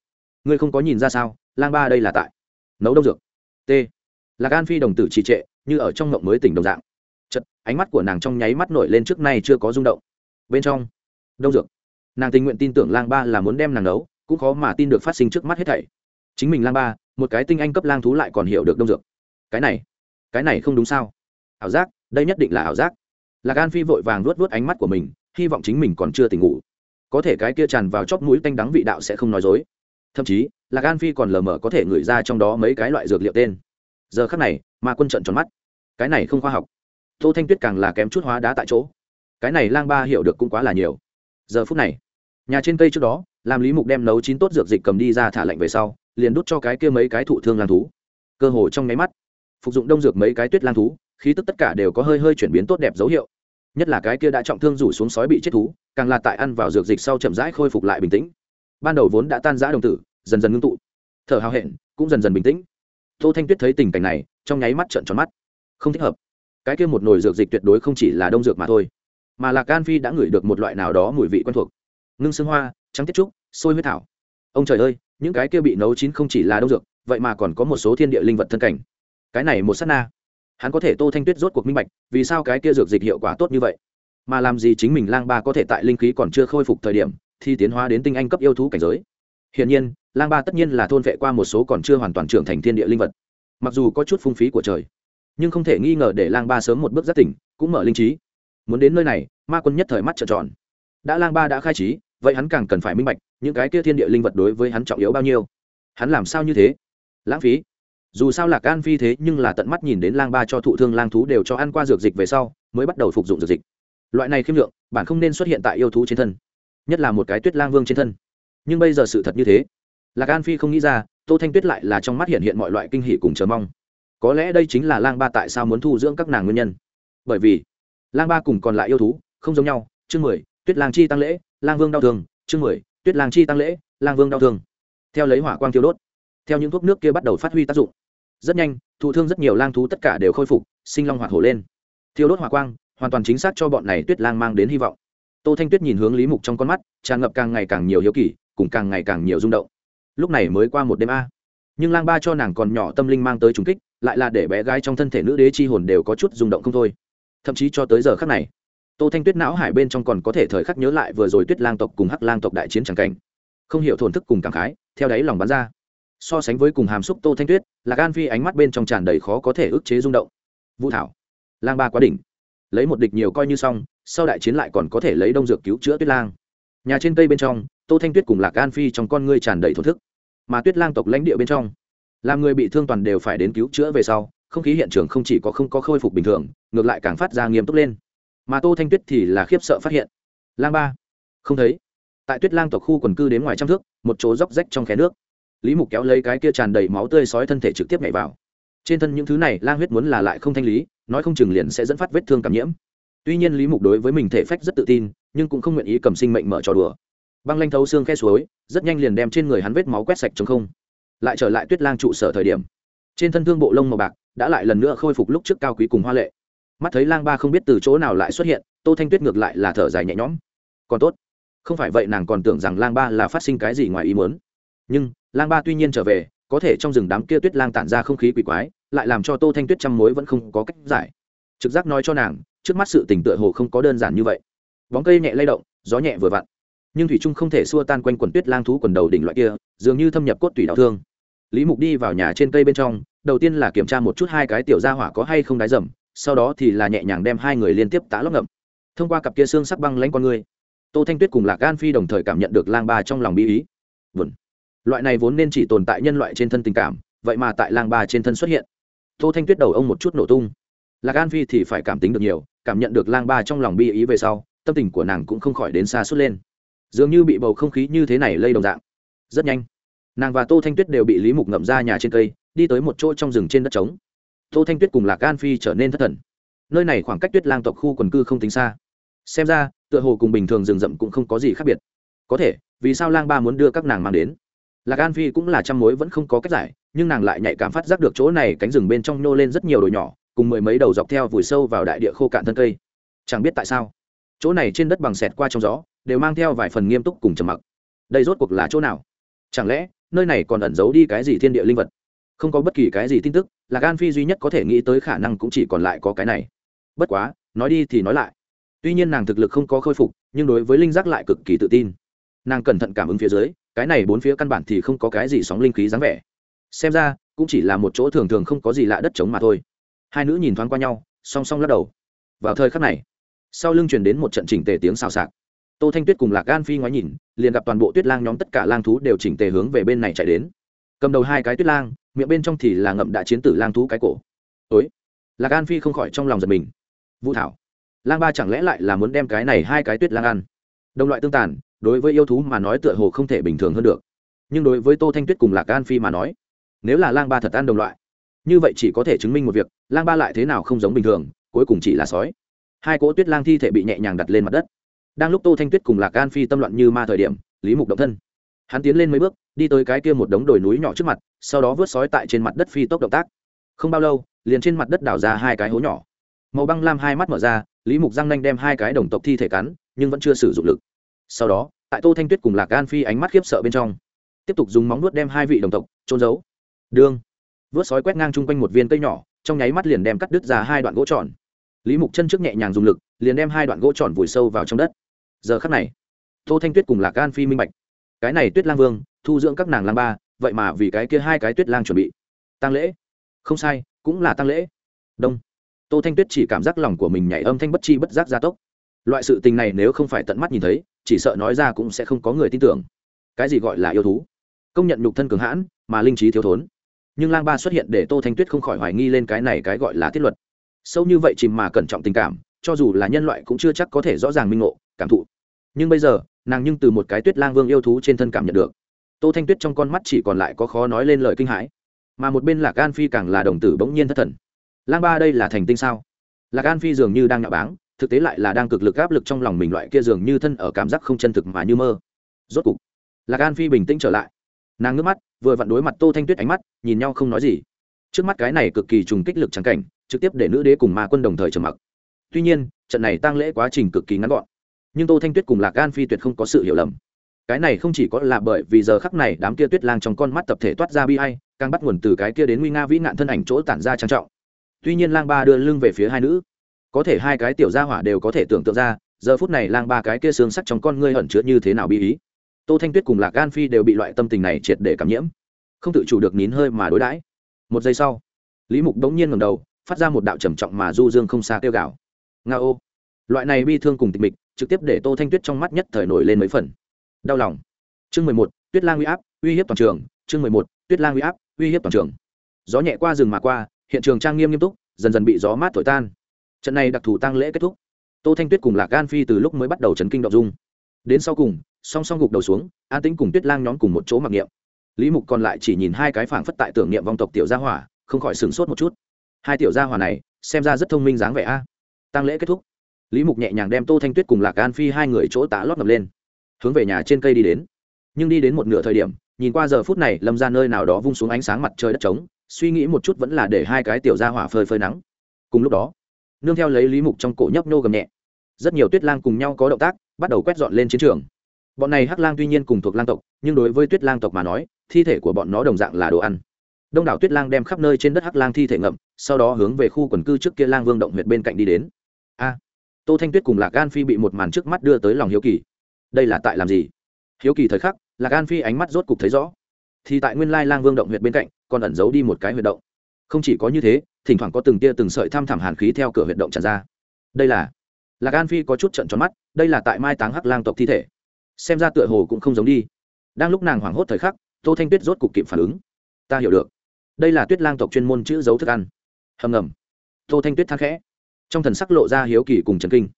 ngươi không có nhìn ra sao, lang ba đây là tại nấu đông dược. T. Lạc an phi đồng tử trì trệ, như ở trong ngộng mới tỉnh đồng dạng ánh mắt của nàng trong nháy mắt nổi lên trước nay chưa có rung động. Bên trong, đông dược, nàng tình nguyện tin tưởng lang ba là muốn đem nàng nấu, cũng khó mà tin được phát sinh trước mắt hết thảy. Chính mình lang ba, một cái tinh anh cấp lang thú lại còn hiểu được đông dược. Cái này cái này không đúng sao? Ảo giác, đây nhất định là ảo giác. Lạc an phi vội vàng luốt luốt ánh mắt của mình, hy vọng chính mình còn chưa tỉnh ngủ. Có thể cái kia tràn vào chóp mũi tanh đắng vị đạo sẽ không nói dối. Thậm chí, lạc an phi còn lờ mờ có thể ngửi ra trong đó mấy cái loại dược liệu tên. Giờ khắc này mà quân trận tròn mắt. Cái này không khoa học tô thanh tuyết càng là kém chút hóa đá tại chỗ. Cái này lang ba hiểu được cũng quá là nhiều. Giờ phút này, nhà trên cây trước đó, làm lý mục đem nấu chín tốt dược dịch cầm đi ra thả lạnh về sau, liền đút cho cái kia mấy cái thụ thương lang thú. Cơ hồ trong nháy mắt, phục dụng đông dược mấy cái tuyết lang thú, khí tức tất cả đều có hơi hơi chuyển biến tốt đẹp dấu hiệu. Nhất là cái kia đã trọng thương rủ xuống sói bị chết thú, càng là tại ăn vào dược dịch sau chậm rãi khôi phục lại bình tĩnh. Ban đầu vốn đã tan rã đồng tử, dần dần ngưng tụ. Thở hào hẹn, cũng dần dần bình tĩnh. Tô thanh tuyết thấy tình cảnh này, trong nháy mắt trợn tròn mắt. Không thích hợp cái kia một nồi dược dịch tuyệt đối không chỉ là đông dược mà thôi, mà là can phi đã ngửi được một loại nào đó mùi vị quen thuộc. Ngưng xương hoa, trắng tiết trúc sôi huyết thảo. Ông trời ơi, những cái kia bị nấu chín không chỉ là đông dược, vậy mà còn có một số thiên địa linh vật thân cảnh. Cái này một s á t na, hắn có thể tô thanh tuyết rốt cuộc minh bạch, vì sao cái kia dược dịch hiệu quả tốt như vậy? Mà làm gì chính mình lang ba có thể tại linh khí còn chưa khôi phục thời điểm thì tiến hóa đến tinh anh cấp yêu thú cảnh giới? Hiển nhiên, lang ba tất nhiên là thôn vệ qua một số còn chưa hoàn toàn trưởng thành thiên địa linh vật. Mặc dù có chút phung phí của trời nhưng không thể nghi ngờ để lang ba sớm một bước giác tỉnh, cũng mở linh trí. Muốn đến nơi này, ma quân nhất thời mắt trợn tròn. Đã lang ba đã khai trí, vậy hắn càng cần phải minh bạch, những cái kia thiên địa linh vật đối với hắn trọng yếu bao nhiêu. Hắn làm sao như thế? Lãng phí. Dù sao lạc an phi thế nhưng là tận mắt nhìn đến lang ba cho thụ thương lang thú đều cho ăn qua dược dịch về sau, mới bắt đầu phục dụng dược dịch. Loại này khiêm lượng, bản không nên xuất hiện tại yêu thú trên thân, nhất là một cái tuyết lang vương trên thân. Nhưng bây giờ sự thật như thế. Lạc an phi không nghĩ ra, tô thanh tuyết lại là trong mắt hiện hiện mọi loại kinh hỉ cùng chờ mong có lẽ đây chính là lang ba tại sao muốn thu dưỡng các nàng nguyên nhân. Bởi vì, lang ba cùng còn lại yêu thú, không giống nhau. Chương mười, tuyết lang chi tăng lễ, lang vương đau thương. Chương mười, tuyết lang chi tăng lễ, lang vương đau thương. Theo lấy hỏa quang tiêu đốt, theo những thuốc nước kia bắt đầu phát huy tác dụng. Rất nhanh, thụ thương rất nhiều lang thú tất cả đều khôi phục, sinh long hoạt hổ lên. Thiêu đốt hỏa quang, hoàn toàn chính xác cho bọn này tuyết lang mang đến hy vọng. Tô thanh tuyết nhìn hướng lý mục trong con mắt, tràn ngập càng ngày càng nhiều hiếu kỳ, cùng càng ngày càng nhiều rung động. Lúc này mới qua một đêm a nhưng lang ba cho nàng còn nhỏ tâm linh mang tới trùng kích, lại là để bé gái trong thân thể nữ đế chi hồn đều có chút rung động không thôi. Thậm chí cho tới giờ khắc này, tô thanh tuyết não hải bên trong còn có thể thời khắc nhớ lại vừa rồi tuyết lang tộc cùng hắc lang tộc đại chiến tràng cảnh. Không hiểu thổn thức cùng cảm khái, theo đáy lòng bắn ra. So sánh với cùng hàm xúc tô thanh tuyết là gan phi ánh mắt bên trong tràn đầy khó có thể ức chế rung động. Vũ thảo, lang ba quá đỉnh. Lấy một địch nhiều coi như xong, sau đại chiến lại còn có thể lấy đông dược cứu chữa tuyết lang. Nhà trên cây bên trong, tô thanh tuyết cùng lạc gan phi trong con ngươi tràn đầy thổn thức mà tuyết lang tộc lãnh địa bên trong. Làm người bị thương toàn đều phải đến cứu chữa về sau, không khí hiện trường không chỉ có không có khôi phục bình thường, ngược lại càng phát ra nghiêm túc lên. Mà tô thanh tuyết thì là khiếp sợ phát hiện. Lang ba. Không thấy. Tại tuyết lang tộc khu quần cư đến ngoài trăm thước, một chỗ róc rách trong khe nước. Lý mục kéo lấy cái kia tràn đầy máu tươi sói thân thể trực tiếp nhảy vào. Trên thân những thứ này, lang huyết muốn là lại không thanh lý, nói không chừng liền sẽ dẫn phát vết thương cảm nhiễm. Tuy nhiên lý mục đối với mình thể phách rất tự tin, nhưng cũng không nguyện ý cầm sinh mệnh mở trò đùa băng lanh thấu xương khe suối, rất nhanh liền đem trên người hắn vết máu quét sạch chống không. Lại trở lại tuyết lang trụ sở thời điểm, trên thân thương bộ lông màu bạc đã lại lần nữa khôi phục lúc trước cao quý cùng hoa lệ. Mắt thấy lang ba không biết từ chỗ nào lại xuất hiện, tô thanh tuyết ngược lại là thở dài nhẹ nhõm. Còn tốt, không phải vậy nàng còn tưởng rằng lang ba là phát sinh cái gì ngoài ý muốn. Nhưng, lang ba tuy nhiên trở về, có thể trong rừng đám kia tuyết lang tản ra không khí quỷ quái, lại làm cho tô thanh tuyết chăm mối vẫn không có cách giải. Trực giác nói cho nàng, trước mắt sự tình tựa hồ không có đơn giản như vậy. Bóng cây nhẹ lay động, gió nhẹ vừa vặn nhưng thủy trung không thể xua tan quanh quần tuyết lang thú quần đầu đỉnh loại kia, dường như thâm nhập cốt tủy đau thương. Lý mục đi vào nhà trên cây bên trong, đầu tiên là kiểm tra một chút hai cái tiểu gia hỏa có hay không đái dầm, sau đó thì là nhẹ nhàng đem hai người liên tiếp tá lóc ngậm. Thông qua cặp kia xương sắc băng lanh con người, tô thanh tuyết cùng lạc gan phi đồng thời cảm nhận được lang ba trong lòng bí ý. Vườn loại này vốn nên chỉ tồn tại nhân loại trên thân tình cảm, vậy mà tại lang ba trên thân xuất hiện. Tô thanh tuyết đầu ông một chút nổ tung. Lạc gan phi thì phải cảm tính được nhiều, cảm nhận được lang ba trong lòng bi ý về sau, tâm tình của nàng cũng không khỏi đến xa suốt lên dường như bị bầu không khí như thế này lây đồng dạng. Rất nhanh, nàng và tô thanh tuyết đều bị lý mục ngậm ra nhà trên cây, đi tới một chỗ trong rừng trên đất trống. Tô thanh tuyết cùng lạc an phi trở nên thất thần. Nơi này khoảng cách tuyết lang tộc khu quần cư không tính xa. Xem ra, tựa hồ cùng bình thường rừng rậm cũng không có gì khác biệt. Có thể, vì sao lang ba muốn đưa các nàng mang đến? Lạc an phi cũng là trăm mối vẫn không có cách giải, nhưng nàng lại nhạy cảm phát giác được chỗ này cánh rừng bên trong nhô lên rất nhiều đồi nhỏ, cùng mười mấy đầu dọc theo vùi sâu vào đại địa khô cạn thân cây. Chẳng biết tại sao, chỗ này trên đất bằng xẹt qua trong gió đều mang theo vài phần nghiêm túc cùng trầm mặc. Đây rốt cuộc là chỗ nào? Chẳng lẽ, nơi này còn ẩn giấu đi cái gì thiên địa linh vật? Không có bất kỳ cái gì tin tức, là gan phi duy nhất có thể nghĩ tới khả năng cũng chỉ còn lại có cái này. Bất quá, nói đi thì nói lại. Tuy nhiên nàng thực lực không có khôi phục, nhưng đối với linh giác lại cực kỳ tự tin. Nàng cẩn thận cảm ứng phía dưới, cái này bốn phía căn bản thì không có cái gì sóng linh khí dáng vẻ. Xem ra, cũng chỉ là một chỗ thường thường không có gì lạ đất trống mà thôi. Hai nữ nhìn thoáng qua nhau, song song lắc đầu. Vào thời khắc này, sau lưng truyền đến một trận chỉnh tề tiếng xào xạc tô thanh tuyết cùng lạc gan phi ngoái nhìn, liền gặp toàn bộ tuyết lang nhóm tất cả lang thú đều chỉnh tề hướng về bên này chạy đến. Cầm đầu hai cái tuyết lang, miệng bên trong thì là ngậm đã chiến tử lang thú cái cổ. Ối lạc gan phi không khỏi trong lòng giật mình. Vũ thảo, lang ba chẳng lẽ lại là muốn đem cái này hai cái tuyết lang ăn? Đồng loại tương tàn, đối với yêu thú mà nói tựa hồ không thể bình thường hơn được. Nhưng đối với tô thanh tuyết cùng lạc gan phi mà nói, nếu là lang ba thật ăn đồng loại, như vậy chỉ có thể chứng minh một việc, lang ba lại thế nào không giống bình thường, cuối cùng chỉ là sói. Hai cỗ tuyết lang thi thể bị nhẹ nhàng đặt lên mặt đất đang lúc tô thanh tuyết cùng lạc gan phi tâm loạn như ma thời điểm, lý mục động thân. Hắn tiến lên mấy bước, đi tới cái kia một đống đồi núi nhỏ trước mặt, sau đó vớt sói tại trên mặt đất phi tốc động tác. Không bao lâu, liền trên mặt đất đảo ra hai cái hố nhỏ. Màu băng lam hai mắt mở ra, lý mục răng nanh đem hai cái đồng tộc thi thể cắn, nhưng vẫn chưa sử dụng lực. Sau đó, tại tô thanh tuyết cùng lạc gan phi ánh mắt khiếp sợ bên trong, tiếp tục dùng móng nuốt đem hai vị đồng tộc trôn giấu. Đương vớt sói quét ngang chung quanh một viên cây nhỏ, trong nháy mắt liền đem cắt đứt ra hai đoạn gỗ tròn. Lý mục chân trước nhẹ nhàng dùng lực, liền đem hai đoạn gỗ tròn vùi sâu vào trong đất giờ khắc này, tô thanh tuyết cùng lạc gan phi minh bạch, cái này tuyết lang vương, thu dưỡng các nàng lang ba, vậy mà vì cái kia hai cái tuyết lang chuẩn bị. Tăng lễ. Không sai, cũng là tăng lễ. Đông. Tô thanh tuyết chỉ cảm giác lòng của mình nhảy âm thanh bất chi bất giác gia tốc. Loại sự tình này nếu không phải tận mắt nhìn thấy, chỉ sợ nói ra cũng sẽ không có người tin tưởng. Cái gì gọi là yêu thú? Công nhận nhục thân cường hãn, mà linh trí thiếu thốn. Nhưng lang ba xuất hiện để tô thanh tuyết không khỏi hoài nghi lên cái này cái gọi là thiết luật. Sâu như vậy chìm mà cẩn trọng tình cảm, cho dù là nhân loại cũng chưa chắc có thể rõ ràng minh ngộ, cảm thụ nhưng bây giờ, nàng nhưng từ một cái tuyết lang vương yêu thú trên thân cảm nhận được. Tô thanh tuyết trong con mắt chỉ còn lại có khó nói lên lời kinh hãi. Mà một bên lạc an phi càng là đồng tử bỗng nhiên thất thần. Lang ba đây là thành tinh sao? Lạc an phi dường như đang nhạo báng, thực tế lại là đang cực lực áp lực trong lòng mình loại kia dường như thân ở cảm giác không chân thực mà như mơ. Rốt cục, lạc an phi bình tĩnh trở lại. Nàng ngước mắt, vừa vặn đối mặt tô thanh tuyết ánh mắt, nhìn nhau không nói gì. Trước mắt cái này cực kỳ trùng kích lực trắng cảnh, trực tiếp để nữ đế cùng ma quân đồng thời trầm mặc. Tuy nhiên, trận này tăng lễ quá trình cực kỳ ngắn gọn nhưng tô thanh tuyết cùng lạc gan phi tuyệt không có sự hiểu lầm cái này không chỉ có là bởi vì giờ khắc này đám kia tuyết lang trong con mắt tập thể toát ra bi hay càng bắt nguồn từ cái kia đến nguy nga vĩ nạn thân ảnh chỗ tản ra trang trọng. tuy nhiên lang ba đưa lưng về phía hai nữ, có thể hai cái tiểu gia hỏa đều có thể tưởng tượng ra, giờ phút này lang ba cái kia xương sắc trong con ngươi ẩn chứa như thế nào bi ý. tô thanh tuyết cùng lạc gan phi đều bị loại tâm tình này triệt để cảm nhiễm, không tự chủ được nín hơi mà đối đãi. một giây sau, lý mục đống nhiên ngầm đầu, phát ra một đạo trầm trọng mà du dương không xa kêu gào. nga ô, loại này bi thương cùng tịch mịch trực tiếp để tô thanh tuyết trong mắt nhất thời nổi lên mấy phần. Đau lòng. Chương mười một, tuyết lang uy áp, uy hiếp toàn trường. Chương mười một, tuyết lang uy áp, uy hiếp toàn trường. Gió nhẹ qua rừng mà qua, hiện trường trang nghiêm nghiêm túc, dần dần bị gió mát thổi tan. Trận này đặc thù tăng lễ kết thúc. Tô thanh tuyết cùng lạc gan phi từ lúc mới bắt đầu chấn kinh động dung. Đến sau cùng, song song gục đầu xuống, an tĩnh cùng tuyết lang nhóm cùng một chỗ mặc niệm. Lý mục còn lại chỉ nhìn hai cái phảng phất tại tưởng niệm vong tộc tiểu gia hỏa, không khỏi sửng sốt một chút. Hai tiểu gia hỏa này, xem ra rất thông minh dáng vẻ a. Tăng lễ kết thúc lý mục nhẹ nhàng đem tô thanh tuyết cùng lạc an phi hai người chỗ tá lót ngập lên, hướng về nhà trên cây đi đến. Nhưng đi đến một nửa thời điểm, nhìn qua giờ phút này lâm ra nơi nào đó vung xuống ánh sáng mặt trời đất trống, suy nghĩ một chút vẫn là để hai cái tiểu ra hỏa phơi phơi nắng. Cùng lúc đó, nương theo lấy lý mục trong cổ nhấp nô gầm nhẹ, rất nhiều tuyết lang cùng nhau có động tác, bắt đầu quét dọn lên chiến trường. Bọn này hắc lang tuy nhiên cùng thuộc lang tộc, nhưng đối với tuyết lang tộc mà nói, thi thể của bọn nó đồng dạng là đồ ăn. Đông đảo tuyết lang đem khắp nơi trên đất hắc lang thi thể ngậm, sau đó hướng về khu quần cư trước kia lang vương động huyệt bên cạnh đi đến tô thanh tuyết cùng lạc gan phi bị một màn trước mắt đưa tới lòng hiếu kỳ. Đây là tại làm gì? Hiếu kỳ thời khắc, lạc gan phi ánh mắt rốt cục thấy rõ. Thì tại nguyên lai lang vương động huyệt bên cạnh, còn ẩn giấu đi một cái huyệt động. Không chỉ có như thế, thỉnh thoảng có từng tia từng sợi tham thẳm hàn khí theo cửa huyệt động tràn ra. Đây là lạc an phi có chút trận tròn mắt, đây là tại mai táng hắc lang tộc thi thể. Xem ra tựa hồ cũng không giống đi. Đang lúc nàng hoảng hốt thời khắc, tô thanh tuyết rốt cục kịp phản ứng. Ta hiểu được. Đây là tuyết lang tộc chuyên môn chữ dấu thức ăn. Hầm ngầm. Tô thanh tuyết thang khẽ trong thần sắc lộ ra hiếu kỳ cùng trần kinh.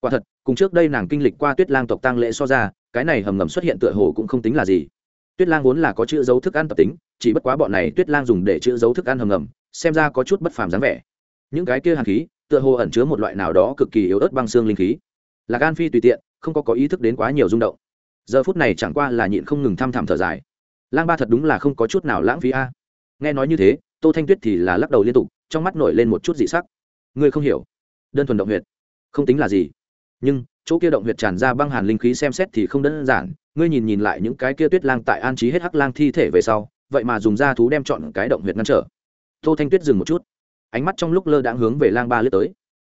Quả thật, cùng trước đây nàng kinh lịch qua tuyết lang tộc tăng lễ so ra, cái này hầm ngầm xuất hiện tựa hồ cũng không tính là gì. Tuyết lang vốn là có chữ dấu thức ăn tập tính, chỉ bất quá bọn này tuyết lang dùng để chữ dấu thức ăn hầm ngầm, xem ra có chút bất phàm dáng vẻ. Những cái kia hàn khí, tựa hồ ẩn chứa một loại nào đó cực kỳ yếu ớt băng xương linh khí. Lạc an phi tùy tiện, không có có ý thức đến quá nhiều rung động. Giờ phút này chẳng qua là nhịn không ngừng thăm thẳm thở dài. Lang ba thật đúng là không có chút nào lãng phí a. Nghe nói như thế, tô thanh tuyết thì là lắc đầu liên tục, trong mắt nổi lên một chút dị sắc. Ngươi không hiểu đơn thuần động huyệt. Không tính là gì. Nhưng, chỗ kia động huyệt tràn ra băng hàn linh khí xem xét thì không đơn giản. Ngươi nhìn nhìn lại những cái kia tuyết lang tại an trí hết hắc lang thi thể về sau, vậy mà dùng da thú đem chọn cái động huyệt ngăn trở. Tô thanh tuyết dừng một chút. Ánh mắt trong lúc lơ đãng hướng về lang ba lướt tới.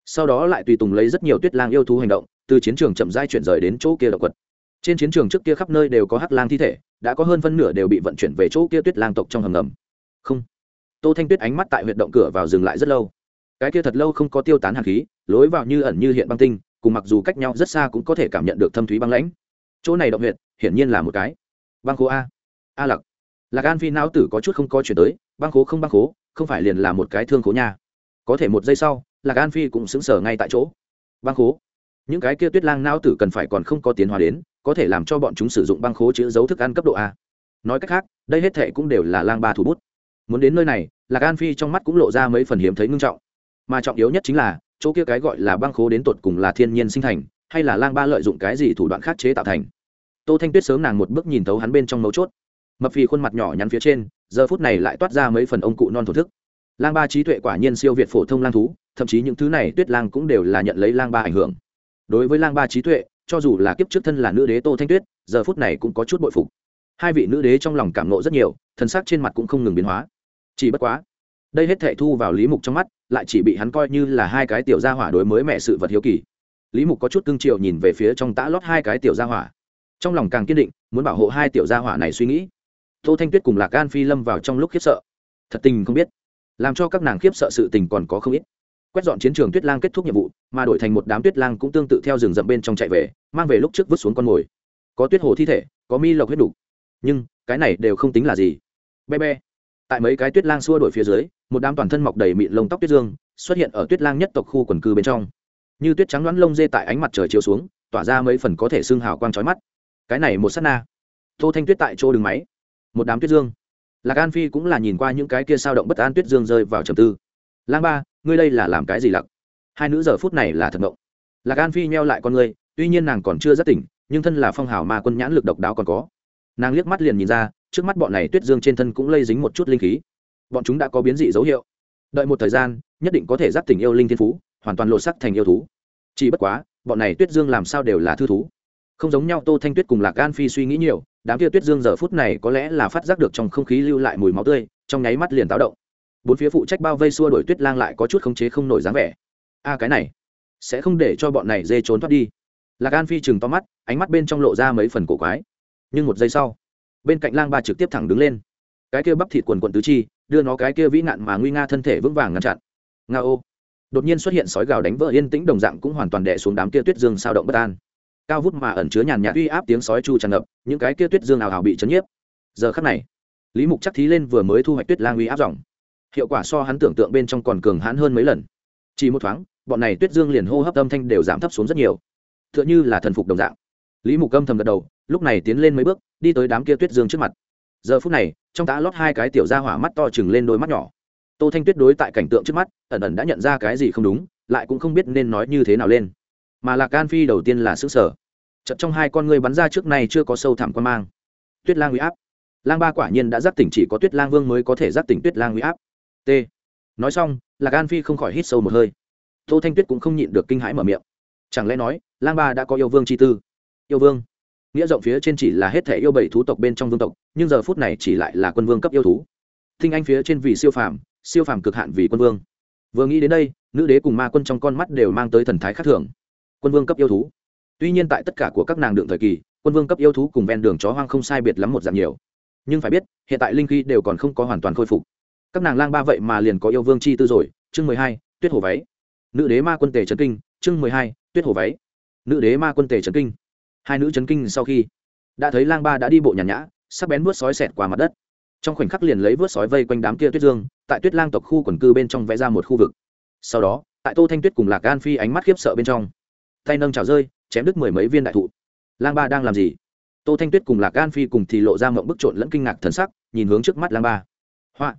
Sau đó lại tùy tùng lấy rất nhiều tuyết lang yêu thú hành động, từ chiến trường chậm rãi chuyển rời đến chỗ kia động quật. Trên chiến trường trước kia khắp nơi đều có hắc lang thi thể, đã có hơn phân nửa đều bị vận chuyển về chỗ kia tuyết lang tộc trong hầm ngầm. Không. Tô thanh tuyết ánh mắt tại huyệt động cửa vào dừng lại rất lâu cái kia thật lâu không có tiêu tán hàn khí lối vào như ẩn như hiện băng tinh cùng mặc dù cách nhau rất xa cũng có thể cảm nhận được thâm thúy băng lãnh. Chỗ này động huyện, hiển nhiên là một cái. Băng khố a. A lặc. Lạc an phi não tử có chút không có chuyển tới băng khố không băng khố không phải liền là một cái thương khố nha. Có thể một giây sau lạc an phi cũng sững sở ngay tại chỗ. Băng khố. Những cái kia tuyết lang não tử cần phải còn không có tiến hóa đến có thể làm cho bọn chúng sử dụng băng khố chữ dấu thức ăn cấp độ a. Nói cách khác đây hết thệ cũng đều là lang ba thủ bút. Muốn đến nơi này lạc an phi trong mắt cũng lộ ra mấy phần hiếm thấy ngưng trọng mà trọng yếu nhất chính là, chỗ kia cái gọi là băng khố đến tột cùng là thiên nhiên sinh thành, hay là lang ba lợi dụng cái gì thủ đoạn khắc chế tạo thành. Tô thanh tuyết sớm nàng một bước nhìn thấu hắn bên trong mấu chốt. Mập phì khuôn mặt nhỏ nhắn phía trên, giờ phút này lại toát ra mấy phần ông cụ non thổ thức. Lang ba trí tuệ quả nhiên siêu việt phổ thông lang thú, thậm chí những thứ này tuyết lang cũng đều là nhận lấy lang ba ảnh hưởng. Đối với lang ba trí tuệ, cho dù là kiếp trước thân là nữ đế tô thanh tuyết, giờ phút này cũng có chút bội phục. Hai vị nữ đế trong lòng cảm nộ rất nhiều, thân xác trên mặt cũng không ngừng biến hóa. Chỉ bất quá đây hết thệ thu vào lý mục trong mắt, lại chỉ bị hắn coi như là hai cái tiểu gia hỏa đối mới mẹ sự vật hiếu kỳ. Lý mục có chút cưng triệu nhìn về phía trong tã lót hai cái tiểu gia hỏa. Trong lòng càng kiên định, muốn bảo hộ hai tiểu gia hỏa này suy nghĩ. Tô thanh tuyết cùng lạc gan phi lâm vào trong lúc khiếp sợ. Thật tình không biết, làm cho các nàng khiếp sợ sự tình còn có không ít. Quét dọn chiến trường tuyết lang kết thúc nhiệm vụ, mà đổi thành một đám tuyết lang cũng tương tự theo rừng rậm bên trong chạy về, mang về lúc trước vứt xuống con mồi. Có tuyết hồ thi thể, có mi lộc huyết đủ. Nhưng, cái này đều không tính là gì. Be be tại mấy cái tuyết lang xua đổi phía dưới một đám toàn thân mọc đầy mịn lông tóc tuyết dương xuất hiện ở tuyết lang nhất tộc khu quần cư bên trong. Như tuyết trắng đoán lông dê tại ánh mặt trời chiếu xuống, tỏa ra mấy phần có thể xương hào quang trói mắt. Cái này một s á t na. Tô thanh tuyết tại chỗ đường máy. Một đám tuyết dương. Lạc an phi cũng là nhìn qua những cái kia sao động bất an tuyết dương rơi vào trầm tư. Lang ba, ngươi đây là làm cái gì lặc hai nữ giờ phút này là thật mộng. Lạc an phi nheo lại con ngươi, tuy nhiên nàng còn chưa rất tỉnh, nhưng thân là phong hào mà quân nhãn lực độc đáo còn có. Nàng liếc mắt liền nhìn ra, trước mắt bọn này tuyết dương trên thân cũng lây dính một chút linh khí bọn chúng đã có biến dị dấu hiệu. Đợi một thời gian, nhất định có thể giáp tình yêu linh thiên phú, hoàn toàn lột sắc thành yêu thú. Chỉ bất quá, bọn này tuyết dương làm sao đều là thư thú. Không giống nhau tô thanh tuyết cùng lạc an phi suy nghĩ nhiều, đám kia tuyết dương giờ phút này có lẽ là phát giác được trong không khí lưu lại mùi máu tươi, trong nháy mắt liền táo động. Bốn phía phụ trách bao vây xua đổi tuyết lang lại có chút khống chế không nổi dáng vẻ. A, cái này sẽ không để cho bọn này dê trốn thoát đi. Lạc an phi chừng to mắt, ánh mắt bên trong lộ ra mấy phần cổ quái. Nhưng một giây sau, bên cạnh lang ba trực tiếp thẳng đứng lên. Cái kia bắp thịt quần quần tứ chi đưa nó cái kia vĩ nạn mà nguy nga thân thể vững vàng ngăn chặn. Nga ô. Đột nhiên xuất hiện sói gào đánh vỡ yên tĩnh đồng dạng cũng hoàn toàn đè xuống đám kia tuyết dương sao động bất an. Cao vút mà ẩn chứa nhàn nhạt uy áp tiếng sói chu tràn ngập, những cái kia tuyết dương ảo hào bị chấn nhiếp. Giờ khắc này, lý mục chắc thí lên vừa mới thu hoạch tuyết lang uy áp dòng. Hiệu quả so hắn tưởng tượng bên trong còn cường hãn hơn mấy lần. Chỉ một thoáng, bọn này tuyết dương liền hô hấp âm thanh đều giảm thấp xuống rất nhiều. T h ư ợ n h ư là thần phục đồng dạng. Lý mục âm thầm gật đầu, lúc này tiến lên mấy bước, đi tới đám kia tuyết dương trước mặt. Giờ phút này trong tá lót hai cái tiểu ra hỏa mắt to chừng lên đôi mắt nhỏ. Tô thanh tuyết đối tại cảnh tượng trước mắt, ẩn ẩn đã nhận ra cái gì không đúng, lại cũng không biết nên nói như thế nào lên. Mà lạc can phi đầu tiên là xứ sở chật trong hai con người bắn ra trước này chưa có sâu thẳm quan mang. Tuyết lang huy áp. Lang ba quả nhiên đã giác tỉnh chỉ có tuyết lang vương mới có thể giác tỉnh tuyết lang huy áp. T. Nói xong, lạc an phi không khỏi hít sâu một hơi. Tô thanh tuyết cũng không nhịn được kinh hãi mở miệng. Chẳng lẽ nói, lang ba đã có yêu vương chi tư? Yêu vương nghĩa rộng phía trên chỉ là hết thể yêu bảy thú tộc bên trong vương tộc, nhưng giờ phút này chỉ lại là quân vương cấp yêu thú. Thinh anh phía trên vì siêu phàm siêu phàm cực hạn vì quân vương. Vừa nghĩ đến đây, nữ đế cùng ma quân trong con mắt đều mang tới thần thái khác thường. Quân vương cấp yêu thú. Tuy nhiên tại tất cả của các nàng đường thời kỳ, quân vương cấp yêu thú cùng ven đường chó hoang không sai biệt lắm một dạng nhiều. Nhưng phải biết, hiện tại linh khí đều còn không có hoàn toàn khôi phục. Các nàng lang ba vậy mà liền có yêu vương chi tư rồi. Chương mười hai, tuyết hồ váy. Nữ đế ma quân tề trấn kinh. Chương mười hai, tuyết hồ váy. Nữ đế ma quân tề trấn kinh hai nữ chấn kinh sau khi đã thấy lang ba đã đi bộ nhàn nhã, sắc bén vớt sói xẹt qua mặt đất. Trong khoảnh khắc liền lấy vớt sói vây quanh đám kia tuyết dương, tại tuyết lang tộc khu quần cư bên trong vẽ ra một khu vực. Sau đó, tại tô thanh tuyết cùng lạc gan phi ánh mắt khiếp sợ bên trong, tay nâng trào rơi, chém đứt mười mấy viên đại thụ. Lang ba đang làm gì? Tô thanh tuyết cùng lạc gan phi cùng thì lộ ra mộng bức trộn lẫn kinh ngạc thần sắc, nhìn hướng trước mắt lang ba. Họa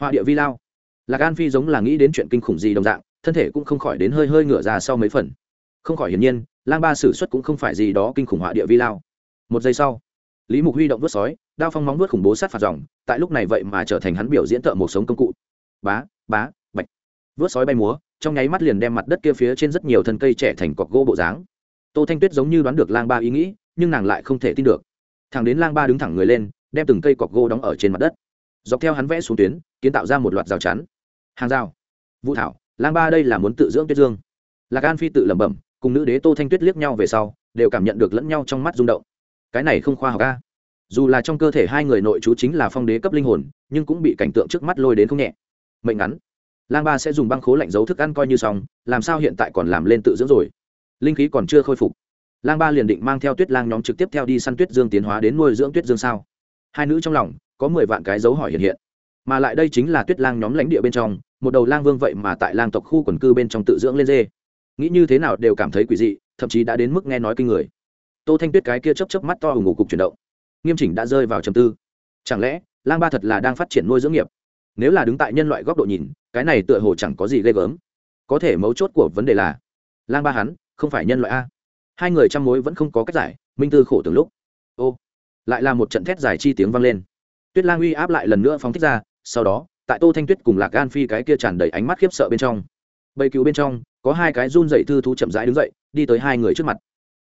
họa địa vi lao. Lạc gan phi giống là nghĩ đến chuyện kinh khủng gì đồng dạng, thân thể cũng không khỏi đến hơi hơi ngửa ra sau mấy phần. Không khỏi hiển nhiên lang ba sử xuất cũng không phải gì đó kinh khủng họa địa vi lao. Một giây sau, lý mục huy động vớt sói, đao phong móng vớt khủng bố sát phạt dòng, tại lúc này vậy mà trở thành hắn biểu diễn thợ một sống công cụ. Bá bá, bạch. Vớt sói bay múa, trong nháy mắt liền đem mặt đất kia phía trên rất nhiều thân cây trẻ thành cọc gỗ bộ dáng. Tô thanh tuyết giống như đoán được lang ba ý nghĩ, nhưng nàng lại không thể tin được. Thằng đến lang ba đứng thẳng người lên, đem từng cây cọc gỗ đóng ở trên mặt đất. Dọc theo hắn vẽ xuống tuyến, kiến tạo ra một loạt rào chắn. Hàng rào, vũ thảo, lang ba đây là muốn tự dưỡng tuyết dương. Lạc an phi tự lẩm bẩm cùng nữ đế tô thanh tuyết liếc nhau về sau, đều cảm nhận được lẫn nhau trong mắt rung động. Cái này không khoa học ca dù là trong cơ thể hai người nội chú chính là phong đế cấp linh hồn, nhưng cũng bị cảnh tượng trước mắt lôi đến không nhẹ. Mệnh ngắn. Lang ba sẽ dùng băng khố lạnh giấu thức ăn coi như xong, làm sao hiện tại còn làm lên tự dưỡng rồi? Linh khí còn chưa khôi phục. Lang ba liền định mang theo tuyết lang nhóm trực tiếp theo đi săn tuyết dương tiến hóa đến nuôi dưỡng tuyết dương sao? Hai nữ trong lòng, có mười vạn cái dấu hỏi hiện hiện. Mà lại đây chính là tuyết lang nhóm lãnh địa bên trong, một đầu lang vương vậy mà tại lang tộc khu quần cư bên trong tự dưỡng lên dê nghĩ như thế nào đều cảm thấy quỷ dị, thậm chí đã đến mức nghe nói kinh người. Tô thanh tuyết cái kia chấp chấp mắt to hùng ngủ cục chuyển động. Nghiêm chỉnh đã rơi vào trầm tư. Chẳng lẽ, lang ba thật là đang phát triển nuôi dưỡng nghiệp? Nếu là đứng tại nhân loại góc độ nhìn, cái này tựa hồ chẳng có gì ghê gớm. Có thể mấu chốt của vấn đề là, lang ba hắn, không phải nhân loại a. Hai người chăm mối vẫn không có cách giải, minh tư khổ từng lúc. Ô, lại là một trận thét dài chi tiếng vang lên. Tuyết lang uy áp lại lần nữa phóng thích ra, sau đó, tại tô thanh tuyết cùng lạc gan phi cái kia tràn đầy ánh mắt khiếp sợ bên trong. Bầy cứu bên trong có hai cái run dậy thư thú chậm rãi đứng dậy, đi tới hai người trước mặt.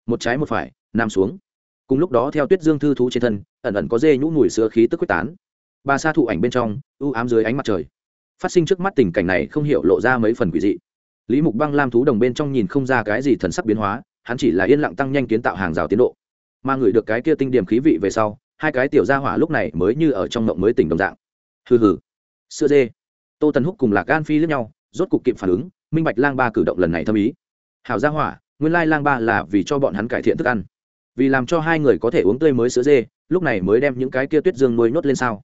Một trái một phải nằm xuống. Cùng lúc đó theo tuyết dương thư thú trên thân, ẩn ẩn có dê nhũ mùi sữa khí tức quyết tán. Bà sa thụ ảnh bên trong ưu ám dưới ánh mặt trời. Phát sinh trước mắt tình cảnh này không hiểu lộ ra mấy phần quỷ dị. Lý mục băng lam thú đồng bên trong nhìn không ra cái gì thần sắc biến hóa, hắn chỉ là yên lặng tăng nhanh kiến tạo hàng rào tiến độ. Mà ngửi được cái kia tinh điểm khí vị về sau, hai cái tiểu gia hỏa lúc này mới như ở trong mộng mới tỉnh đồng dạng. Hừ hừ. Sữa dê. Tô tần húc cùng lạc gan phi lẫn nhau, rốt cục kịp phản ứng minh bạch lang ba cử động lần này thâm ý. Hảo gia hỏa, nguyên lai lang ba là vì cho bọn hắn cải thiện thức ăn. Vì làm cho hai người có thể uống tươi mới sữa dê, lúc này mới đem những cái kia tuyết dương nuôi nhốt lên sao?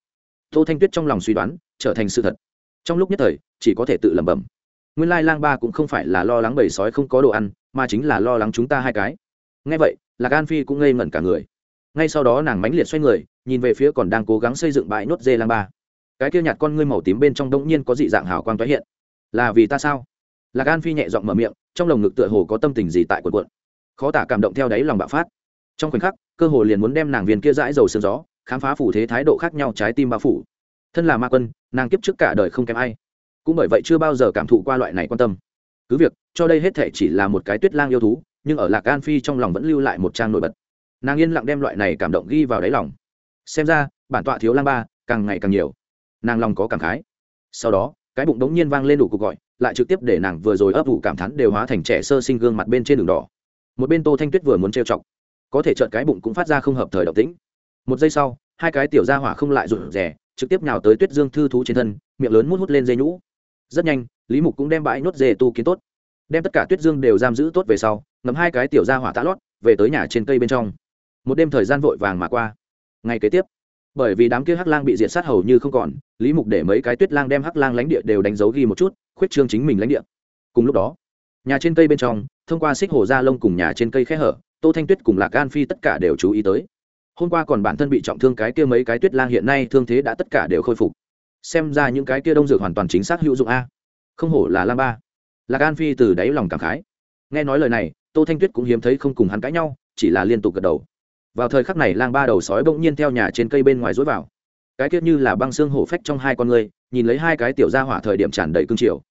Tô thanh tuyết trong lòng suy đoán, trở thành sự thật. Trong lúc nhất thời, chỉ có thể tự lẩm bẩm. Nguyên lai lang ba cũng không phải là lo lắng bầy sói không có đồ ăn, mà chính là lo lắng chúng ta hai cái. Ngay vậy, lạc an phi cũng ngây ngẩn cả người. Ngay sau đó nàng mãnh liệt xoay người, nhìn về phía còn đang cố gắng xây dựng bãi nốt dê lang ba. Cái kia nhạt con ngươi màu tím bên trong đông nhiên có dị dạng hào quang tái hiện. Là vì ta sao? Lạc an phi nhẹ giọng mở miệng, trong lồng ngực tựa hồ có tâm tình gì tại quần quận khó tả cảm động theo đáy lòng bạo phát. Trong khoảnh khắc, cơ hồ liền muốn đem nàng viên kia dãi dầu sương gió, khám phá phủ thế thái độ khác nhau trái tim bao phủ. Thân là ma quân, nàng kiếp trước cả đời không kém ai. Cũng bởi vậy chưa bao giờ cảm thụ qua loại này quan tâm. Cứ việc, cho đây hết thể chỉ là một cái tuyết lang yêu thú, nhưng ở lạc an phi trong lòng vẫn lưu lại một trang nổi bật. Nàng yên lặng đem loại này cảm động ghi vào đáy lòng. Xem ra, bản tọa thiếu lang ba, càng ngày càng nhiều. Nàng lòng có cảm khái. Sau đó, cái bụng đống nhiên vang lên đủ cuộc gọi lại trực tiếp để nàng vừa rồi ấp ủ cảm thán đều hóa thành trẻ sơ sinh gương mặt bên trên đường đỏ. Một bên tô thanh tuyết vừa muốn trêu chọc, có thể trợn cái bụng cũng phát ra không hợp thời động tĩnh. Một giây sau, hai cái tiểu ra hỏa không lại rụt rè, trực tiếp nhào tới tuyết dương thư thú trên thân, miệng lớn mút hút lên dây nhũ. Rất nhanh, lý mục cũng đem bãi nốt dê tu kiến tốt. Đem tất cả tuyết dương đều giam giữ tốt về sau ngầm hai cái tiểu ra hỏa tạ lót, về tới nhà trên cây bên trong. Một đêm thời gian vội vàng mà qua. Ngày kế tiếp bởi vì đám kia hắc lang bị diệt sát hầu như không còn, lý mục để mấy cái tuyết lang đem hắc lang lãnh địa đều đánh dấu ghi một chút, khuyết trương chính mình lãnh địa. Cùng lúc đó, nhà trên cây bên trong, thông qua xích hồ gia lông cùng nhà trên cây khe hở, tô thanh tuyết cùng lạc gan phi tất cả đều chú ý tới. Hôm qua còn bản thân bị trọng thương cái kia mấy cái tuyết lang hiện nay thương thế đã tất cả đều khôi phục. Xem ra những cái kia đông dược hoàn toàn chính xác hữu dụng a. Không hổ là Lam ba. Lạc gan phi từ đáy lòng cảm khái. Nghe nói lời này, tô thanh tuyết cũng hiếm thấy không cùng hắn cãi nhau, chỉ là liên tục gật đầu vào thời khắc này, lang ba đầu sói bỗng nhiên theo nhà trên cây bên ngoài rối vào. Cái tiết như là băng xương hổ phách trong hai con người, nhìn lấy hai cái tiểu gia hỏa thời điểm tràn đầy cương triều.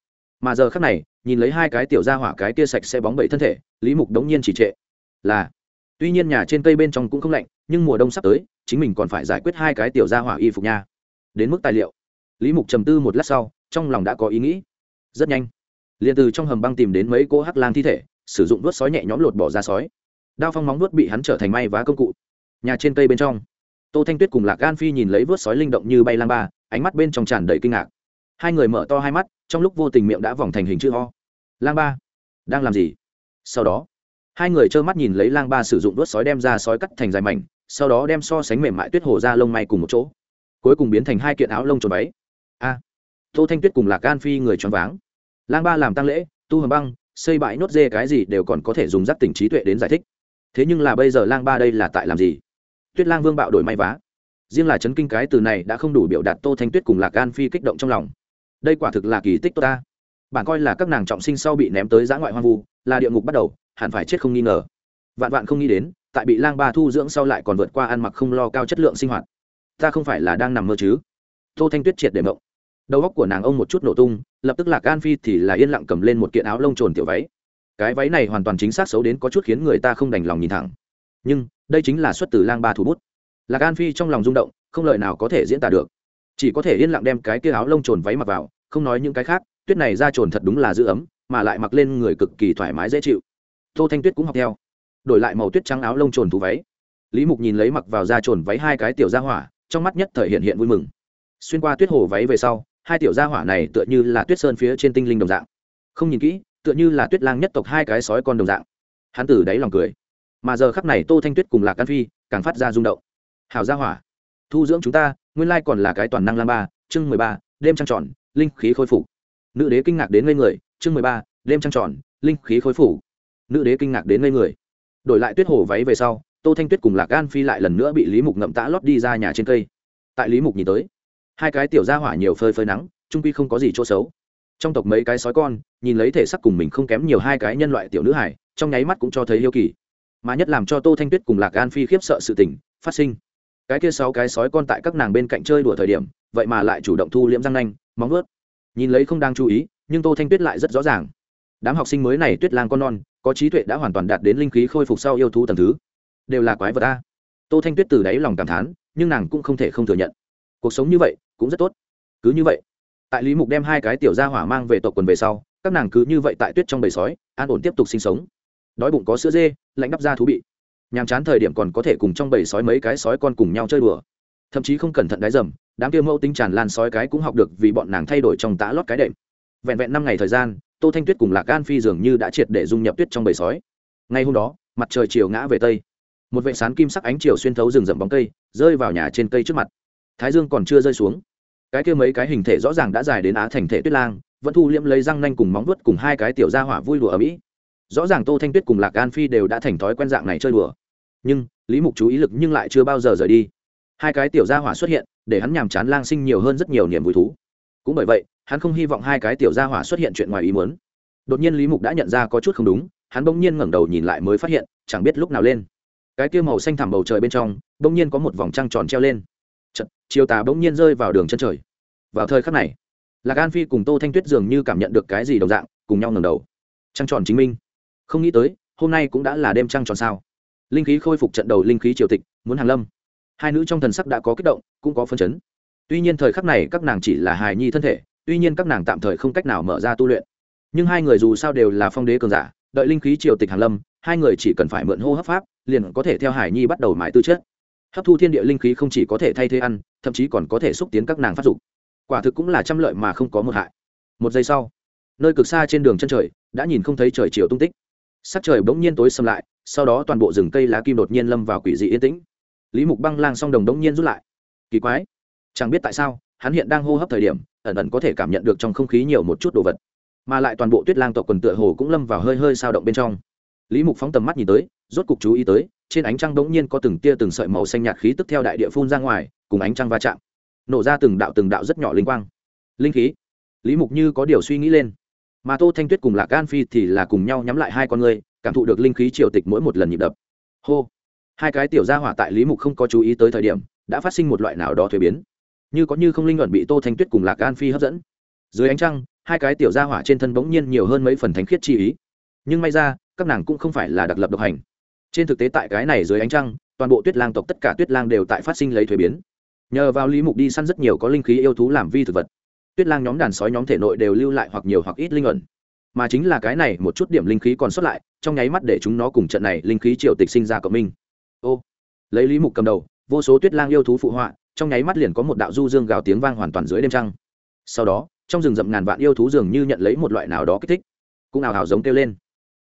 Mà giờ khắc này, nhìn lấy hai cái tiểu gia hỏa cái tia sạch sẽ bóng bẩy thân thể, lý mục đống nhiên chỉ trệ. Là, tuy nhiên nhà trên cây bên trong cũng không lạnh, nhưng mùa đông sắp tới, chính mình còn phải giải quyết hai cái tiểu gia hỏa y phục nha. Đến mức tài liệu. Lý mục trầm tư một lát sau, trong lòng đã có ý nghĩ. Rất nhanh, liền từ trong hầm băng tìm đến mấy cỗ hắc lang thi thể, sử dụng đuốt sói nhẹ nhõm lột bỏ ra sói đao phong móng vuốt bị hắn trở thành may vá công cụ. Nhà trên cây bên trong, tô thanh tuyết cùng lạc gan phi nhìn lấy vớt sói linh động như bay lang ba, ánh mắt bên trong tràn đầy kinh ngạc. Hai người mở to hai mắt, trong lúc vô tình miệng đã vòng thành hình chữ ho lang ba, đang làm gì? Sau đó, hai người trơ mắt nhìn lấy lang ba sử dụng vớt sói đem ra sói cắt thành dài mảnh, sau đó đem so sánh mềm mại tuyết hồ ra lông may cùng một chỗ. Cuối cùng biến thành hai kiện áo lông tròn váy. A, tô thanh tuyết cùng lạc gan phi người choáng váng. Lang ba làm tăng lễ, tu hầm băng, xây bãi nốt dê cái gì đều còn có thể dùng giáp tỉnh trí tuệ đến giải thích thế nhưng là bây giờ lang ba đây là tại làm gì? Tuyết lang vương bạo đổi may vá. Riêng là chấn kinh cái từ này đã không đủ biểu đạt tô thanh tuyết cùng lạc gan phi kích động trong lòng. Đây quả thực là kỳ tích tốt ta. Bạn coi là các nàng trọng sinh sau bị ném tới giã ngoại hoang vu, là địa ngục bắt đầu, hẳn phải chết không nghi ngờ. Vạn vạn không nghĩ đến, tại bị lang ba thu dưỡng sau lại còn vượt qua ăn mặc không lo cao chất lượng sinh hoạt. Ta không phải là đang nằm mơ chứ? Tô thanh tuyết triệt để mộng. Đầu óc của nàng ông một chút nổ tung, lập tức lạc gan phi thì là yên lặng cầm lên một kiện áo lông trồn tiểu váy cái váy này hoàn toàn chính xác xấu đến có chút khiến người ta không đành lòng nhìn thẳng. Nhưng, đây chính là xuất từ lang ba thủ bút. Lạc an phi trong lòng rung động, không lời nào có thể diễn tả được. Chỉ có thể yên lặng đem cái kia áo lông trồn váy mặc vào, không nói những cái khác, tuyết này ra trồn thật đúng là giữ ấm, mà lại mặc lên người cực kỳ thoải mái dễ chịu. Tô thanh tuyết cũng học theo. Đổi lại màu tuyết trắng áo lông trồn thú váy. Lý mục nhìn lấy mặc vào da trồn váy hai cái tiểu gia hỏa, trong mắt nhất thời hiện hiện vui mừng. Xuyên qua tuyết hồ váy về sau, hai tiểu gia hỏa này tựa như là tuyết sơn phía trên tinh linh đồng dạng. Không nhìn kỹ tựa như là tuyết lang nhất tộc hai cái sói con đồng dạng. Hắn tử đáy lòng cười. Mà giờ khắp này tô thanh tuyết cùng lạc an phi càng phát ra rung động. Hào gia hỏa, thu dưỡng chúng ta, nguyên lai còn là cái toàn năng lam ba, chương mười ba, đêm trăng tròn, linh khí khôi phục. Nữ đế kinh ngạc đến ngây người, chương mười ba, đêm trăng tròn, linh khí khôi phục. Nữ đế kinh ngạc đến ngây người. Đổi lại tuyết hồ váy về sau, tô thanh tuyết cùng lạc an phi lại lần nữa bị lý mục ngậm tã lót đi ra nhà trên cây. Tại lý mục nhìn tới, hai cái tiểu gia hỏa nhiều phơi phơi nắng, trung quy không có gì chỗ xấu trong tộc mấy cái sói con, nhìn lấy thể sắc cùng mình không kém nhiều hai cái nhân loại tiểu nữ hải trong nháy mắt cũng cho thấy yêu kỳ. Mà nhất làm cho tô thanh tuyết cùng lạc an phi khiếp sợ sự tình, phát sinh. Cái kia sáu cái sói con tại các nàng bên cạnh chơi đùa thời điểm, vậy mà lại chủ động thu liễm răng nanh, móng vớt nhìn lấy không đang chú ý, nhưng tô thanh tuyết lại rất rõ ràng. Đám học sinh mới này tuyết lang con non, có trí tuệ đã hoàn toàn đạt đến linh khí khôi phục sau yêu thú tầm thứ. Đều là quái vật ta tô thanh tuyết từ đáy lòng cảm thán, nhưng nàng cũng không thể không thừa nhận. Cuộc sống như vậy, cũng rất tốt. Cứ như vậy tại lý mục đem hai cái tiểu gia hỏa mang về tộc quần về sau, các nàng cứ như vậy tại tuyết trong bầy sói, an ổn tiếp tục sinh sống. Đói bụng có sữa dê, lạnh đắp ra thú bị. Nhàm chán thời điểm còn có thể cùng trong bầy sói mấy cái sói con cùng nhau chơi đùa. Thậm chí không cẩn thận đáy dầm, đám kia mẫu tinh tràn lan sói cái cũng học được vì bọn nàng thay đổi trong tã lót cái đệm. Vẹn vẹn năm ngày thời gian, tô thanh tuyết cùng lạc gan phi dường như đã triệt để dung nhập tuyết trong bầy sói. Ngay hôm đó, mặt trời chiều ngã về tây. Một vệ sán kim sắc ánh chiều xuyên thấu rừng rậm bóng cây, rơi vào nhà trên cây trước mặt. Thái dương còn chưa rơi xuống cái kia mấy cái hình thể rõ ràng đã dài đến á thành thể tuyết lang, vẫn thu liễm lấy răng nanh cùng móng vuốt cùng hai cái tiểu gia hỏa vui đùa ở mỹ. Rõ ràng tô thanh tuyết cùng lạc an phi đều đã thành thói quen dạng này chơi đùa. Nhưng, lý mục chú ý lực nhưng lại chưa bao giờ rời đi. Hai cái tiểu gia hỏa xuất hiện, để hắn nhàm chán lang sinh nhiều hơn rất nhiều niềm vui thú. Cũng bởi vậy, hắn không hy vọng hai cái tiểu gia hỏa xuất hiện chuyện ngoài ý muốn. Đột nhiên lý mục đã nhận ra có chút không đúng, hắn bỗng nhiên ngẩng đầu nhìn lại mới phát hiện, chẳng biết lúc nào lên. Cái kia màu xanh thẳm bầu trời bên trong, bỗng nhiên có một vòng trăng tròn treo lên chiều tà bỗng nhiên rơi vào đường chân trời. Vào thời khắc này, lạc an phi cùng tô thanh tuyết dường như cảm nhận được cái gì đồng dạng, cùng nhau ngẩng đầu. Trăng tròn chính minh. Không nghĩ tới, hôm nay cũng đã là đêm trăng tròn sao. Linh khí khôi phục trận đầu linh khí triều tịch, muốn hàng lâm. Hai nữ trong thần sắc đã có kích động, cũng có phân chấn. Tuy nhiên thời khắc này các nàng chỉ là hài nhi thân thể, tuy nhiên các nàng tạm thời không cách nào mở ra tu luyện. Nhưng hai người dù sao đều là phong đế cường giả, đợi linh khí triều tịch hàn lâm, hai người chỉ cần phải mượn hô hấp pháp, liền có thể theo hải nhi bắt đầu mãi tư chất hấp thu thiên địa linh khí không chỉ có thể thay thế ăn, thậm chí còn có thể xúc tiến các nàng phát dục. Quả thực cũng là trăm lợi mà không có một hại. Một giây sau, nơi cực xa trên đường chân trời, đã nhìn không thấy trời chiều tung tích. Sắc trời bỗng nhiên tối xâm lại, sau đó toàn bộ rừng cây lá kim đột nhiên lâm vào quỷ dị yên tĩnh. Lý mục băng lang song đồng đống nhiên rút lại. Kỳ quái, chẳng biết tại sao, hắn hiện đang hô hấp thời điểm, ẩn ẩn có thể cảm nhận được trong không khí nhiều một chút đồ vật. Mà lại toàn bộ tuyết lang tộc quần tựa hồ cũng lâm vào hơi hơi sao động bên trong lý mục phóng tầm mắt nhìn tới, rốt cục chú ý tới, trên ánh trăng bỗng nhiên có từng tia từng sợi màu xanh nhạt khí tức theo đại địa phun ra ngoài, cùng ánh trăng va chạm. Nổ ra từng đạo từng đạo rất nhỏ linh quang. Linh khí. Lý mục như có điều suy nghĩ lên. Mà tô thanh tuyết cùng lạc gan phi thì là cùng nhau nhắm lại hai con người, cảm thụ được linh khí triều tịch mỗi một lần nhịp đập. Hô. Hai cái tiểu gia hỏa tại lý mục không có chú ý tới thời điểm, đã phát sinh một loại nào đó thuế biến. Như có như không linh luận bị tô thanh tuyết cùng lạc gan phi hấp dẫn. Dưới ánh trăng, hai cái tiểu gia hỏa trên thân bỗng nhiên nhiều hơn mấy phần thánh khiết chi ý. Nhưng may ra các nàng cũng không phải là đặc lập độc hành. Trên thực tế tại cái này dưới ánh trăng, toàn bộ tuyết lang tộc tất cả tuyết lang đều tại phát sinh lấy thuế biến. Nhờ vào lý mục đi săn rất nhiều có linh khí yêu thú làm vi thực vật. Tuyết lang nhóm đàn sói nhóm thể nội đều lưu lại hoặc nhiều hoặc ít linh ẩn. Mà chính là cái này một chút điểm linh khí còn sót lại, trong nháy mắt để chúng nó cùng trận này linh khí triều tịch sinh ra cộng minh. Ô, lấy lý mục cầm đầu, vô số tuyết lang yêu thú phụ họa, trong nháy mắt liền có một đạo du dương gào tiếng vang hoàn toàn dưới đêm trăng. Sau đó, trong rừng rậm ngàn vạn yêu thú dường như nhận lấy một loại nào đó kích thích. Cũng ảo hào giống kêu lên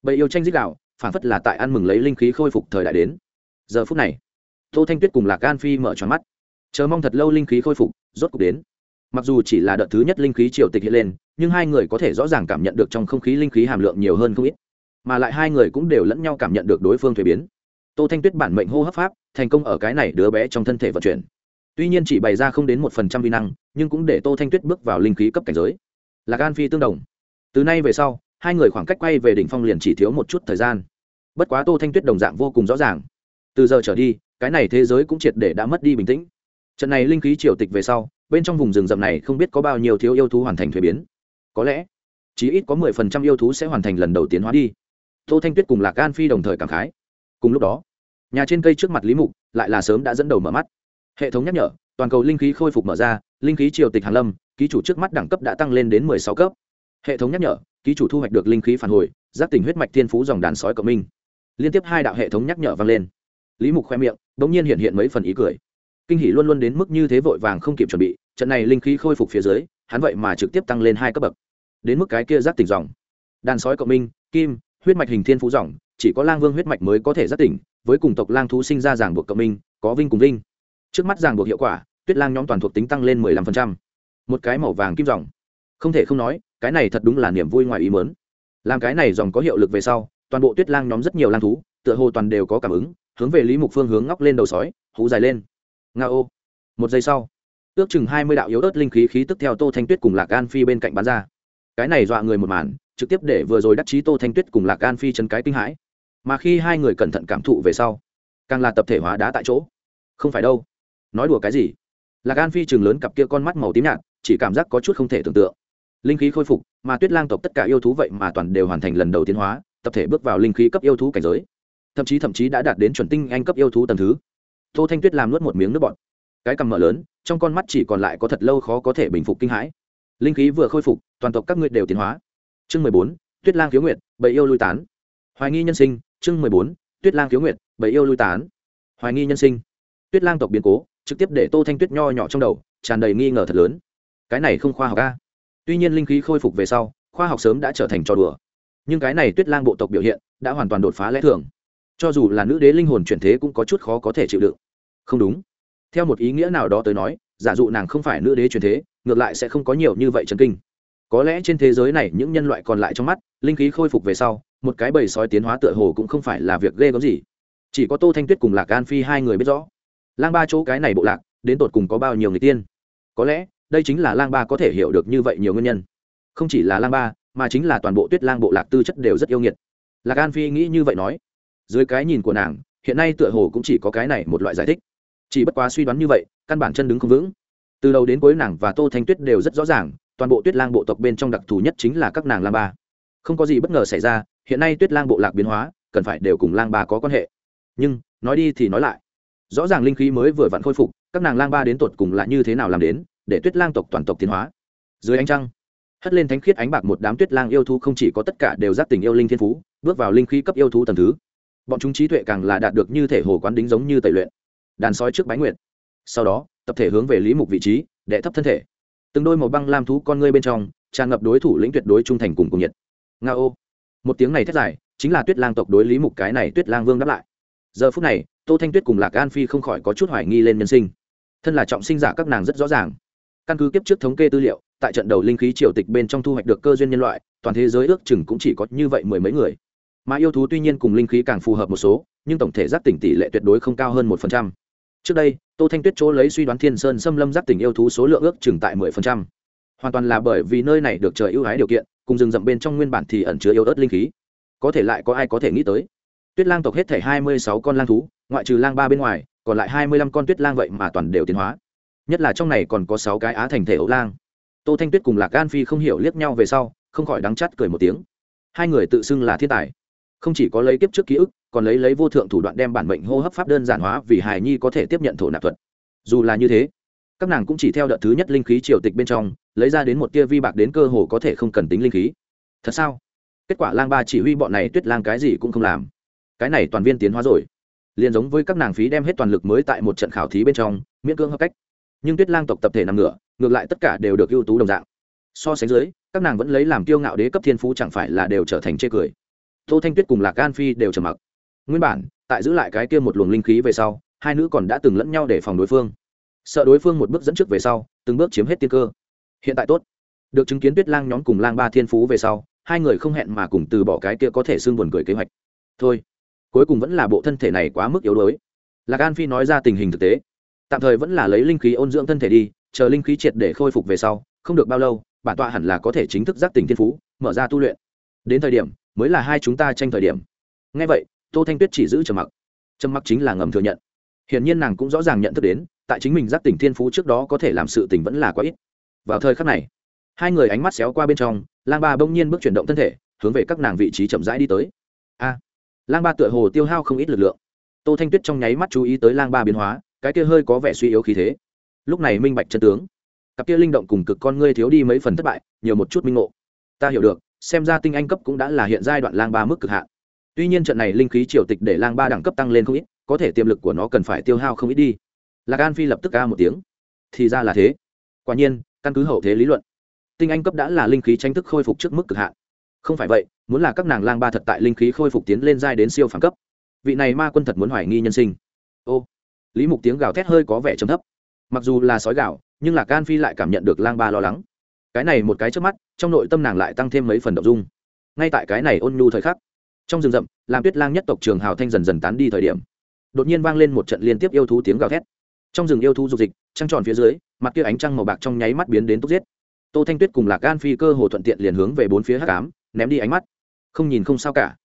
bầy yêu tranh dích đạo phản phất là tại ăn mừng lấy linh khí khôi phục thời đại đến. Giờ phút này, tô thanh tuyết cùng lạc gan phi mở tròn mắt. Chờ mong thật lâu linh khí khôi phục, rốt cục đến. Mặc dù chỉ là đợt thứ nhất linh khí triều tịch hiện lên, nhưng hai người có thể rõ ràng cảm nhận được trong không khí linh khí hàm lượng nhiều hơn không ít. Mà lại hai người cũng đều lẫn nhau cảm nhận được đối phương thuế biến. Tô thanh tuyết bản mệnh hô hấp pháp, thành công ở cái này đứa bé trong thân thể vận chuyển. Tuy nhiên chỉ bày ra không đến một phần trăm vi năng, nhưng cũng để tô thanh tuyết bước vào linh khí cấp cảnh giới. Là gan phi tương đồng. Từ nay về sau hai người khoảng cách quay về đỉnh phong liền chỉ thiếu một chút thời gian. Bất quá tô thanh tuyết đồng dạng vô cùng rõ ràng. Từ giờ trở đi, cái này thế giới cũng triệt để đã mất đi bình tĩnh. Trận này linh khí triều tịch về sau, bên trong vùng rừng rậm này không biết có bao nhiêu thiếu yêu thú hoàn thành thuế biến. Có lẽ chỉ ít có mười phần trăm yêu thú sẽ hoàn thành lần đầu tiến hóa đi. Tô thanh tuyết cùng lạc an phi đồng thời cảm khái. Cùng lúc đó, nhà trên cây trước mặt lý mục lại là sớm đã dẫn đầu mở mắt. Hệ thống nhắc nhở, toàn cầu linh khí khôi phục mở ra, linh khí triều tịch hàn lâm, ký chủ trước mắt đẳng cấp đã tăng lên đến mười sáu cấp. Hệ thống nhắc nhở ký chủ thu hoạch được linh khí phản hồi, giác tỉnh huyết mạch thiên phú dòng đàn sói cộng minh. Liên tiếp hai đạo hệ thống nhắc nhở vang lên. Lý mục khoe miệng đ ỗ n g nhiên hiện hiện mấy phần ý cười. Kinh hỷ luôn luôn đến mức như thế vội vàng không kịp chuẩn bị, trận này linh khí khôi phục phía dưới, hắn vậy mà trực tiếp tăng lên hai cấp bậc. Đến mức cái kia giác tỉnh dòng. Đàn sói cộng minh, kim, huyết mạch hình thiên phú dòng, chỉ có lang vương huyết mạch mới có thể giác tỉnh, với cùng tộc lang thú sinh ra giảng buộc cộng minh, có vinh cùng vinh. Trước mắt giảng buộc hiệu quả, tuyết lang nhóm toàn thuộc tính tăng lên mười lăm phần trăm. Một cái màu vàng kim dòng không thể không nói, cái này thật đúng là niềm vui ngoài ý mớn làm cái này dòng có hiệu lực về sau, toàn bộ tuyết lang nhóm rất nhiều lang thú, tựa hồ toàn đều có cảm ứng, hướng về lý mục phương hướng ngóc lên đầu sói, hú dài lên. Nga ô một giây sau, ước chừng hai mươi đạo yếu ớt linh khí khí tức theo tô thanh tuyết cùng lạc gan phi bên cạnh bán ra. Cái này dọa người một màn, trực tiếp để vừa rồi đắc chí tô thanh tuyết cùng lạc gan phi chân cái kinh hãi. Mà khi hai người cẩn thận cảm thụ về sau, càng là tập thể hóa đá tại chỗ. Không phải đâu. Nói đùa cái gì? Lạc gan phi chừng lớn cặp kia con mắt màu tím nhạt, chỉ cảm giác có chút không thể tưởng tượng linh khí khôi phục, mà tuyết lang tộc tất cả yêu thú vậy mà toàn đều hoàn thành lần đầu tiến hóa, tập thể bước vào linh khí cấp yêu thú cảnh giới. Thậm chí thậm chí đã đạt đến chuẩn tinh anh cấp yêu thú tầng thứ. Tô thanh tuyết làm nuốt một miếng nước bọt. Cái cằm mở lớn, trong con mắt chỉ còn lại có thật lâu khó có thể bình phục kinh hãi. Linh khí vừa khôi phục, toàn tộc các ngươi đều tiến hóa. Chương mười bốn, tuyết lang khiếu nguyệt, bầy yêu lui tán. Hoài nghi nhân sinh, chương mười bốn, tuyết lang khiếu nguyệt, bầy yêu lui tán. Hoài nghi nhân sinh. Tuyết lang tộc biến cố, trực tiếp để tô thanh tuyết nho nhỏ trong đầu, tràn đầy nghi ngờ thật lớn. Cái này không khoa học ca tuy nhiên linh khí khôi phục về sau, khoa học sớm đã trở thành trò đùa. Nhưng cái này tuyết lang bộ tộc biểu hiện đã hoàn toàn đột phá lẽ thường. Cho dù là nữ đế linh hồn chuyển thế cũng có chút khó có thể chịu đựng. Không đúng. Theo một ý nghĩa nào đó tới nói, giả dụ nàng không phải nữ đế chuyển thế, ngược lại sẽ không có nhiều như vậy chấn kinh. Có lẽ trên thế giới này những nhân loại còn lại trong mắt, linh khí khôi phục về sau, một cái bầy sói tiến hóa tựa hồ cũng không phải là việc ghê gớm gì. Chỉ có tô thanh tuyết cùng lạc an phi hai người biết rõ. Lang ba chỗ cái này bộ lạc, đến tột cùng có bao nhiêu người tiên? Có lẽ đây chính là lang ba có thể hiểu được như vậy nhiều nguyên nhân. Không chỉ là lang ba, mà chính là toàn bộ tuyết lang bộ lạc tư chất đều rất yêu nghiệt. Lạc an phi nghĩ như vậy nói. Dưới cái nhìn của nàng, hiện nay tựa hồ cũng chỉ có cái này một loại giải thích. Chỉ bất quá suy đoán như vậy, căn bản chân đứng không vững. Từ đầu đến cuối nàng và tô thanh tuyết đều rất rõ ràng, toàn bộ tuyết lang bộ tộc bên trong đặc thù nhất chính là các nàng lang ba. Không có gì bất ngờ xảy ra, hiện nay tuyết lang bộ lạc biến hóa, cần phải đều cùng lang ba có quan hệ. Nhưng, nói đi thì nói lại. Rõ ràng linh khí mới vừa vặn khôi phục, các nàng lang ba đến tột cùng là như thế nào làm đến để tuyết lang tộc toàn tộc tiến hóa. Dưới ánh trăng, hất lên thánh khiết ánh bạc một đám tuyết lang yêu thú không chỉ có tất cả đều giác tình yêu linh thiên phú, bước vào linh khí cấp yêu thú tầm thứ. Bọn chúng trí tuệ càng là đạt được như thể hồ quán đính giống như tẩy luyện. Đàn sói trước bái nguyện sau đó, tập thể hướng về lý mục vị trí, đệ thấp thân thể. Từng đôi màu băng lam thú con ngươi bên trong, tràn ngập đối thủ lĩnh tuyệt đối trung thành cùng cùng nhiệt. Nga ô. Một tiếng này thét dài, chính là tuyết lang tộc đối lý mục cái này tuyết lang vương đáp lại. Giờ phút này, tô thanh tuyết cùng lạc an phi không khỏi có chút hoài nghi lên nhân sinh. Thân là trọng sinh giả các nàng rất rõ ràng căn cứ kiếp trước thống kê tư liệu, tại trận đầu linh khí triều tịch bên trong thu hoạch được cơ duyên nhân loại, toàn thế giới ước chừng cũng chỉ có như vậy mười mấy người. Mà yêu thú tuy nhiên cùng linh khí càng phù hợp một số, nhưng tổng thể giác tỉnh tỷ lệ tuyệt đối không cao hơn một phần trăm. Trước đây, tô thanh tuyết chỗ lấy suy đoán thiên sơn xâm lâm giác tỉnh yêu thú số lượng ước chừng tại mười phần trăm. Hoàn toàn là bởi vì nơi này được trời ưu ái điều kiện, cùng rừng rậm bên trong nguyên bản thì ẩn chứa yêu ớt linh khí. Có thể lại có ai có thể nghĩ tới? Tuyết lang tộc hết thể hai mươi sáu con lang thú, ngoại trừ lang ba bên ngoài, còn lại hai mươi lăm con tuyết lang vậy mà toàn đều tiến hóa nhất là trong này còn có sáu cái á thành thể ấu lang. Tô thanh tuyết cùng lạc gan phi không hiểu liếc nhau về sau, không khỏi đắng chắt cười một tiếng. Hai người tự xưng là thiên tài. Không chỉ có lấy kiếp trước ký ức, còn lấy lấy vô thượng thủ đoạn đem bản mệnh hô hấp pháp đơn giản hóa vì hài nhi có thể tiếp nhận thổ nạp thuật. Dù là như thế, các nàng cũng chỉ theo đợt thứ nhất linh khí triều tịch bên trong, lấy ra đến một tia vi bạc đến cơ hồ có thể không cần tính linh khí. Thật sao? Kết quả lang ba chỉ huy bọn này tuyết lang cái gì cũng không làm. Cái này toàn viên tiến hóa rồi. Liền giống với các nàng phí đem hết toàn lực mới tại một trận khảo thí bên trong, miễn cưỡng hợp cách nhưng tuyết lang tộc tập thể nằm ngửa, ngược lại tất cả đều được ưu tú đồng dạng. So sánh dưới, các nàng vẫn lấy làm kiêu ngạo đế cấp thiên phú chẳng phải là đều trở thành chê cười. Tô thanh tuyết cùng lạc an phi đều trầm mặc. Nguyên bản, tại giữ lại cái kia một luồng linh khí về sau, hai nữ còn đã từng lẫn nhau để phòng đối phương. Sợ đối phương một bước dẫn trước về sau, từng bước chiếm hết tiên cơ. Hiện tại tốt. Được chứng kiến tuyết lang nhóm cùng lang ba thiên phú về sau, hai người không hẹn mà cùng từ bỏ cái kia có thể xương buồn cười kế hoạch. Thôi, cuối cùng vẫn là bộ thân thể này quá mức yếu đuối. Lạc an phi nói ra tình hình thực tế tạm thời vẫn là lấy linh khí ôn dưỡng thân thể đi, chờ linh khí triệt để khôi phục về sau, không được bao lâu, bản tọa hẳn là có thể chính thức giác tỉnh thiên phú, mở ra tu luyện. Đến thời điểm, mới là hai chúng ta tranh thời điểm. Ngay vậy, tô thanh tuyết chỉ giữ trầm mặc. Trầm mặc chính là ngầm thừa nhận. Hiển nhiên nàng cũng rõ ràng nhận thức đến, tại chính mình giác tỉnh thiên phú trước đó có thể làm sự tình vẫn là quá ít. Vào thời khắc này, hai người ánh mắt xéo qua bên trong, lang ba bỗng nhiên bước chuyển động thân thể, hướng về các nàng vị trí chậm rãi đi tới. A! Lang ba tựa hồ tiêu hao không ít lực lượng. Tô thanh tuyết trong nháy mắt chú ý tới lang ba biến hóa cái kia hơi có vẻ suy yếu khí thế. Lúc này minh bạch chân tướng. Cặp kia linh động cùng cực con ngươi thiếu đi mấy phần thất bại, nhiều một chút minh ngộ. Ta hiểu được, xem ra tinh anh cấp cũng đã là hiện giai đoạn lang ba mức cực hạn. Tuy nhiên trận này linh khí triều tịch để lang ba đẳng cấp tăng lên không ít, có thể tiềm lực của nó cần phải tiêu hao không ít đi. Lạc an phi lập tức ca một tiếng. Thì ra là thế. Quả nhiên, căn cứ hậu thế lý luận, tinh anh cấp đã là linh khí tranh thức khôi phục trước mức cực hạn. Không phải vậy, muốn là các nàng lang ba thật tại linh khí khôi phục tiến lên giai đến siêu phẩm cấp. Vị này ma quân thật muốn hoài nghi nhân sinh. Ô lý mục tiếng gào thét hơi có vẻ trầm thấp mặc dù là sói gạo nhưng là can phi lại cảm nhận được lang ba lo lắng cái này một cái trước mắt trong nội tâm nàng lại tăng thêm mấy phần đ ộ n g dung ngay tại cái này ôn nhu thời khắc trong rừng rậm làm tuyết lang nhất tộc trường hào thanh dần dần tán đi thời điểm đột nhiên vang lên một trận liên tiếp yêu thú tiếng gào thét trong rừng yêu thú dục dịch trăng tròn phía dưới mặt kia ánh trăng màu bạc trong nháy mắt biến đến túc giết tô thanh tuyết cùng lạc gan phi cơ hồ thuận tiện liền hướng về bốn phía h tám ném đi ánh mắt không nhìn không sao cả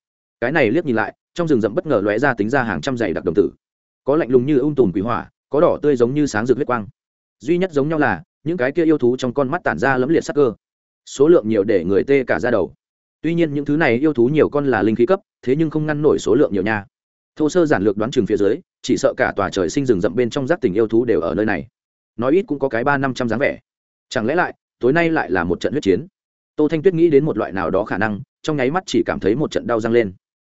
cái này liếc nhìn lại trong rừng rậm bất ngờ lóe ra tính ra hàng trăm giày đặc đồng tử có lạnh lùng như ung tùm quỷ hỏa, có đỏ tươi giống như sáng rực huyết quang. Duy nhất giống nhau là, những cái kia yêu thú trong con mắt tản ra lẫm liệt sắc cơ. Số lượng nhiều để người tê cả ra đầu. Tuy nhiên những thứ này yêu thú nhiều con là linh khí cấp, thế nhưng không ngăn nổi số lượng nhiều nha. Thô sơ giản lược đoán chừng phía dưới, chỉ sợ cả tòa trời sinh rừng rậm bên trong giác tình yêu thú đều ở nơi này. Nói ít cũng có cái ba năm trăm dáng vẻ. Chẳng lẽ lại, tối nay lại là một trận huyết chiến? Tô thanh tuyết nghĩ đến một loại nào đó khả năng, trong nháy mắt chỉ cảm thấy một trận đau răng lên.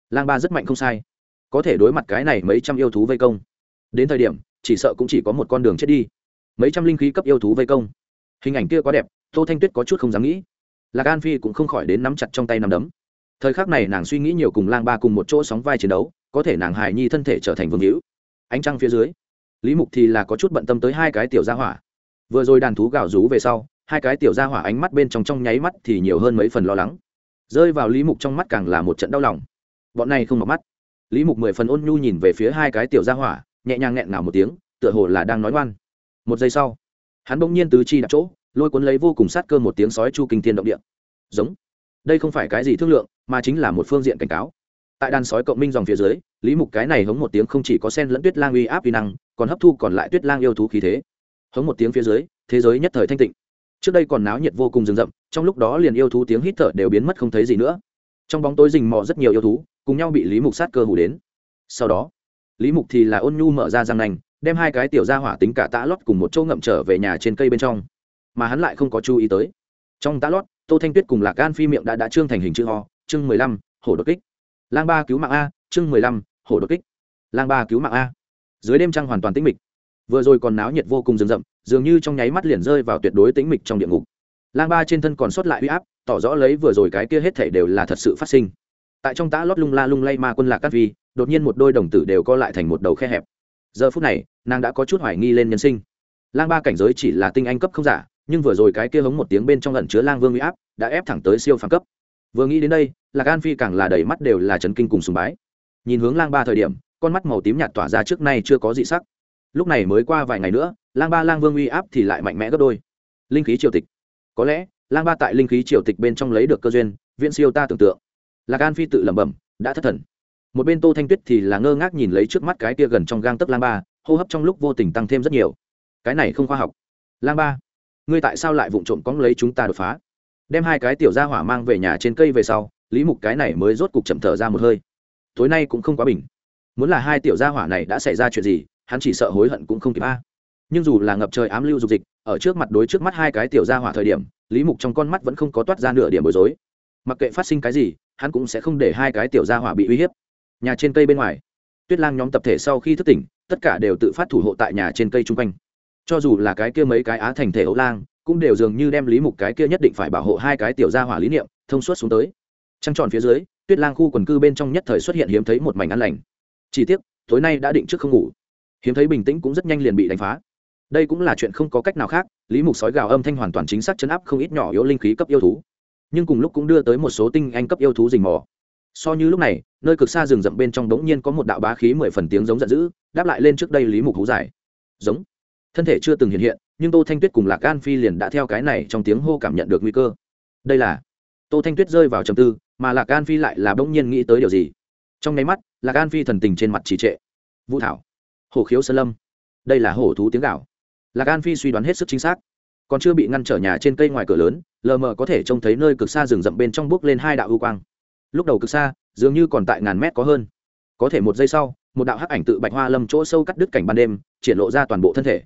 Lang ba rất mạnh không sai có thể đối mặt cái này mấy trăm yêu thú vây công. Đến thời điểm, chỉ sợ cũng chỉ có một con đường chết đi. Mấy trăm linh khí cấp yêu thú vây công. Hình ảnh kia quá đẹp, tô thanh tuyết có chút không dám nghĩ. Lạc an phi cũng không khỏi đến nắm chặt trong tay nắm đấm. Thời khắc này nàng suy nghĩ nhiều cùng lang ba cùng một chỗ sóng vai chiến đấu, có thể nàng hài nhi thân thể trở thành vương hữu. Ánh trăng phía dưới, lý mục thì là có chút bận tâm tới hai cái tiểu gia hỏa. Vừa rồi đàn thú gạo rú về sau, hai cái tiểu gia hỏa ánh mắt bên trong trong nháy mắt thì nhiều hơn mấy phần lo lắng. Rơi vào lý mục trong mắt càng là một trận đau lòng. Bọn này không mặc mắt lý mục mười phần ôn nhu nhìn về phía hai cái tiểu gia hỏa, nhẹ nhàng nghẹn ngào một tiếng, tựa hồ là đang nói ngoan. Một giây sau, hắn bỗng nhiên tứ chi đặt chỗ, lôi cuốn lấy vô cùng sát cơ một tiếng sói chu kinh thiên động địa. Giống. Đây không phải cái gì thương lượng, mà chính là một phương diện cảnh cáo. Tại đàn sói cộng minh dòng phía dưới, lý mục cái này hống một tiếng không chỉ có sen lẫn tuyết lang uy áp uy năng, còn hấp thu còn lại tuyết lang yêu thú khí thế. Hống một tiếng phía dưới, thế giới nhất thời thanh tịnh. Trước đây còn náo nhiệt vô cùng rừng rậm, trong lúc đó liền yêu thú tiếng hít thở đều biến mất không thấy gì nữa trong bóng tối rình mò rất nhiều yêu thú, cùng nhau bị lý mục sát cơ hủ đến. Sau đó, lý mục thì là ôn nhu mở ra răng nành đem hai cái tiểu ra hỏa tính cả tã lót cùng một chỗ ngậm trở về nhà trên cây bên trong. Mà hắn lại không có chú ý tới. Trong tã lót, tô thanh tuyết cùng lạc gan phi miệng đã đã trương thành hình chữ ho chương mười lăm, hổ đột kích. Lang ba cứu mạng a, chương mười lăm, hổ đột kích. Lang ba cứu mạng a. Dưới đêm trăng hoàn toàn tĩnh mịch. Vừa rồi còn náo nhiệt vô cùng rừng rậm, dường như trong nháy mắt liền rơi vào tuyệt đối tĩnh mịch trong địa ngục lang ba trên thân còn sót lại huy áp, tỏ rõ lấy vừa rồi cái kia hết thể đều là thật sự phát sinh. Tại trong tã lót lung la lung lay ma quân lạc cát vi, đột nhiên một đôi đồng tử đều co lại thành một đầu khe hẹp. Giờ phút này, nàng đã có chút hoài nghi lên nhân sinh. Lang ba cảnh giới chỉ là tinh anh cấp không giả, nhưng vừa rồi cái kia hống một tiếng bên trong lần chứa lang vương huy áp, đã ép thẳng tới siêu phẳng cấp. Vừa nghĩ đến đây, lạc an phi càng là đầy mắt đều là trấn kinh cùng sùng bái. Nhìn hướng lang ba thời điểm, con mắt màu tím nhạt tỏa ra trước nay chưa có dị sắc. Lúc này mới qua vài ngày nữa, lang ba lang vương uy áp thì lại mạnh mẽ gấp đôi. Linh khí triều tịch có lẽ, lang ba tại linh khí triều tịch bên trong lấy được cơ duyên, viễn siêu ta tưởng tượng. Lạc an phi tự lẩm bẩm, đã thất thần. Một bên tô thanh tuyết thì là ngơ ngác nhìn lấy trước mắt cái kia gần trong gang tấc lang ba, hô hấp trong lúc vô tình tăng thêm rất nhiều. Cái này không khoa học. Lang ba, ngươi tại sao lại vụng trộm cóng lấy chúng ta đột phá? Đem hai cái tiểu ra hỏa mang về nhà trên cây về sau, lý mục cái này mới rốt cục chậm thở ra một hơi. Tối nay cũng không quá bình. Muốn là hai tiểu gia hỏa này đã xảy ra chuyện gì, hắn chỉ sợ hối hận cũng không kịp a. Nhưng dù là ngập trời ám lưu dục dịch ở trước mặt đối trước mắt hai cái tiểu gia hỏa thời điểm, lý mục trong con mắt vẫn không có toát ra nửa điểm bối rối. Mặc kệ phát sinh cái gì, hắn cũng sẽ không để hai cái tiểu gia hỏa bị uy hiếp. Nhà trên cây bên ngoài, tuyết lang nhóm tập thể sau khi thức tỉnh, tất cả đều tự phát thủ hộ tại nhà trên cây chung quanh. Cho dù là cái kia mấy cái á thành thể ấu lang, cũng đều dường như đem lý mục cái kia nhất định phải bảo hộ hai cái tiểu gia hỏa lý niệm, thông suốt xuống tới. Trăng tròn phía dưới, tuyết lang khu quần cư bên trong nhất thời xuất hiện hiếm thấy một mảnh ăn lành. Chỉ tiếc, tối nay đã định trước không ngủ. Hiếm thấy bình tĩnh cũng rất nhanh liền bị đánh phá đây cũng là chuyện không có cách nào khác, lý mục sói gào âm thanh hoàn toàn chính xác chấn áp không ít nhỏ yếu linh khí cấp yêu thú. Nhưng cùng lúc cũng đưa tới một số tinh anh cấp yêu thú rình mò. So như lúc này, nơi cực xa rừng rậm bên trong đống nhiên có một đạo bá khí mười phần tiếng giống giận dữ, đáp lại lên trước đây lý mục hú giải giống. Thân thể chưa từng hiện hiện, nhưng tô thanh tuyết cùng lạc gan phi liền đã theo cái này trong tiếng hô cảm nhận được nguy cơ. Đây là tô thanh tuyết rơi vào trầm tư, mà lạc gan phi lại là bỗng nhiên nghĩ tới điều gì? Trong nháy mắt, lạc gan phi thần tình trên mặt trì trệ. Vũ thảo. Hổ khiếu sơn lâm. Đây là hổ thú tiếng gạo lạc gan phi suy đoán hết sức chính xác. Còn chưa bị ngăn trở nhà trên cây ngoài cửa lớn, lờ mờ có thể trông thấy nơi cực xa rừng rậm bên trong bước lên hai đạo ưu quang. Lúc đầu cực xa, dường như còn tại ngàn mét có hơn. Có thể một giây sau, một đạo hắc ảnh tự bạch hoa lâm chỗ sâu cắt đứt cảnh ban đêm, triển lộ ra toàn bộ thân thể.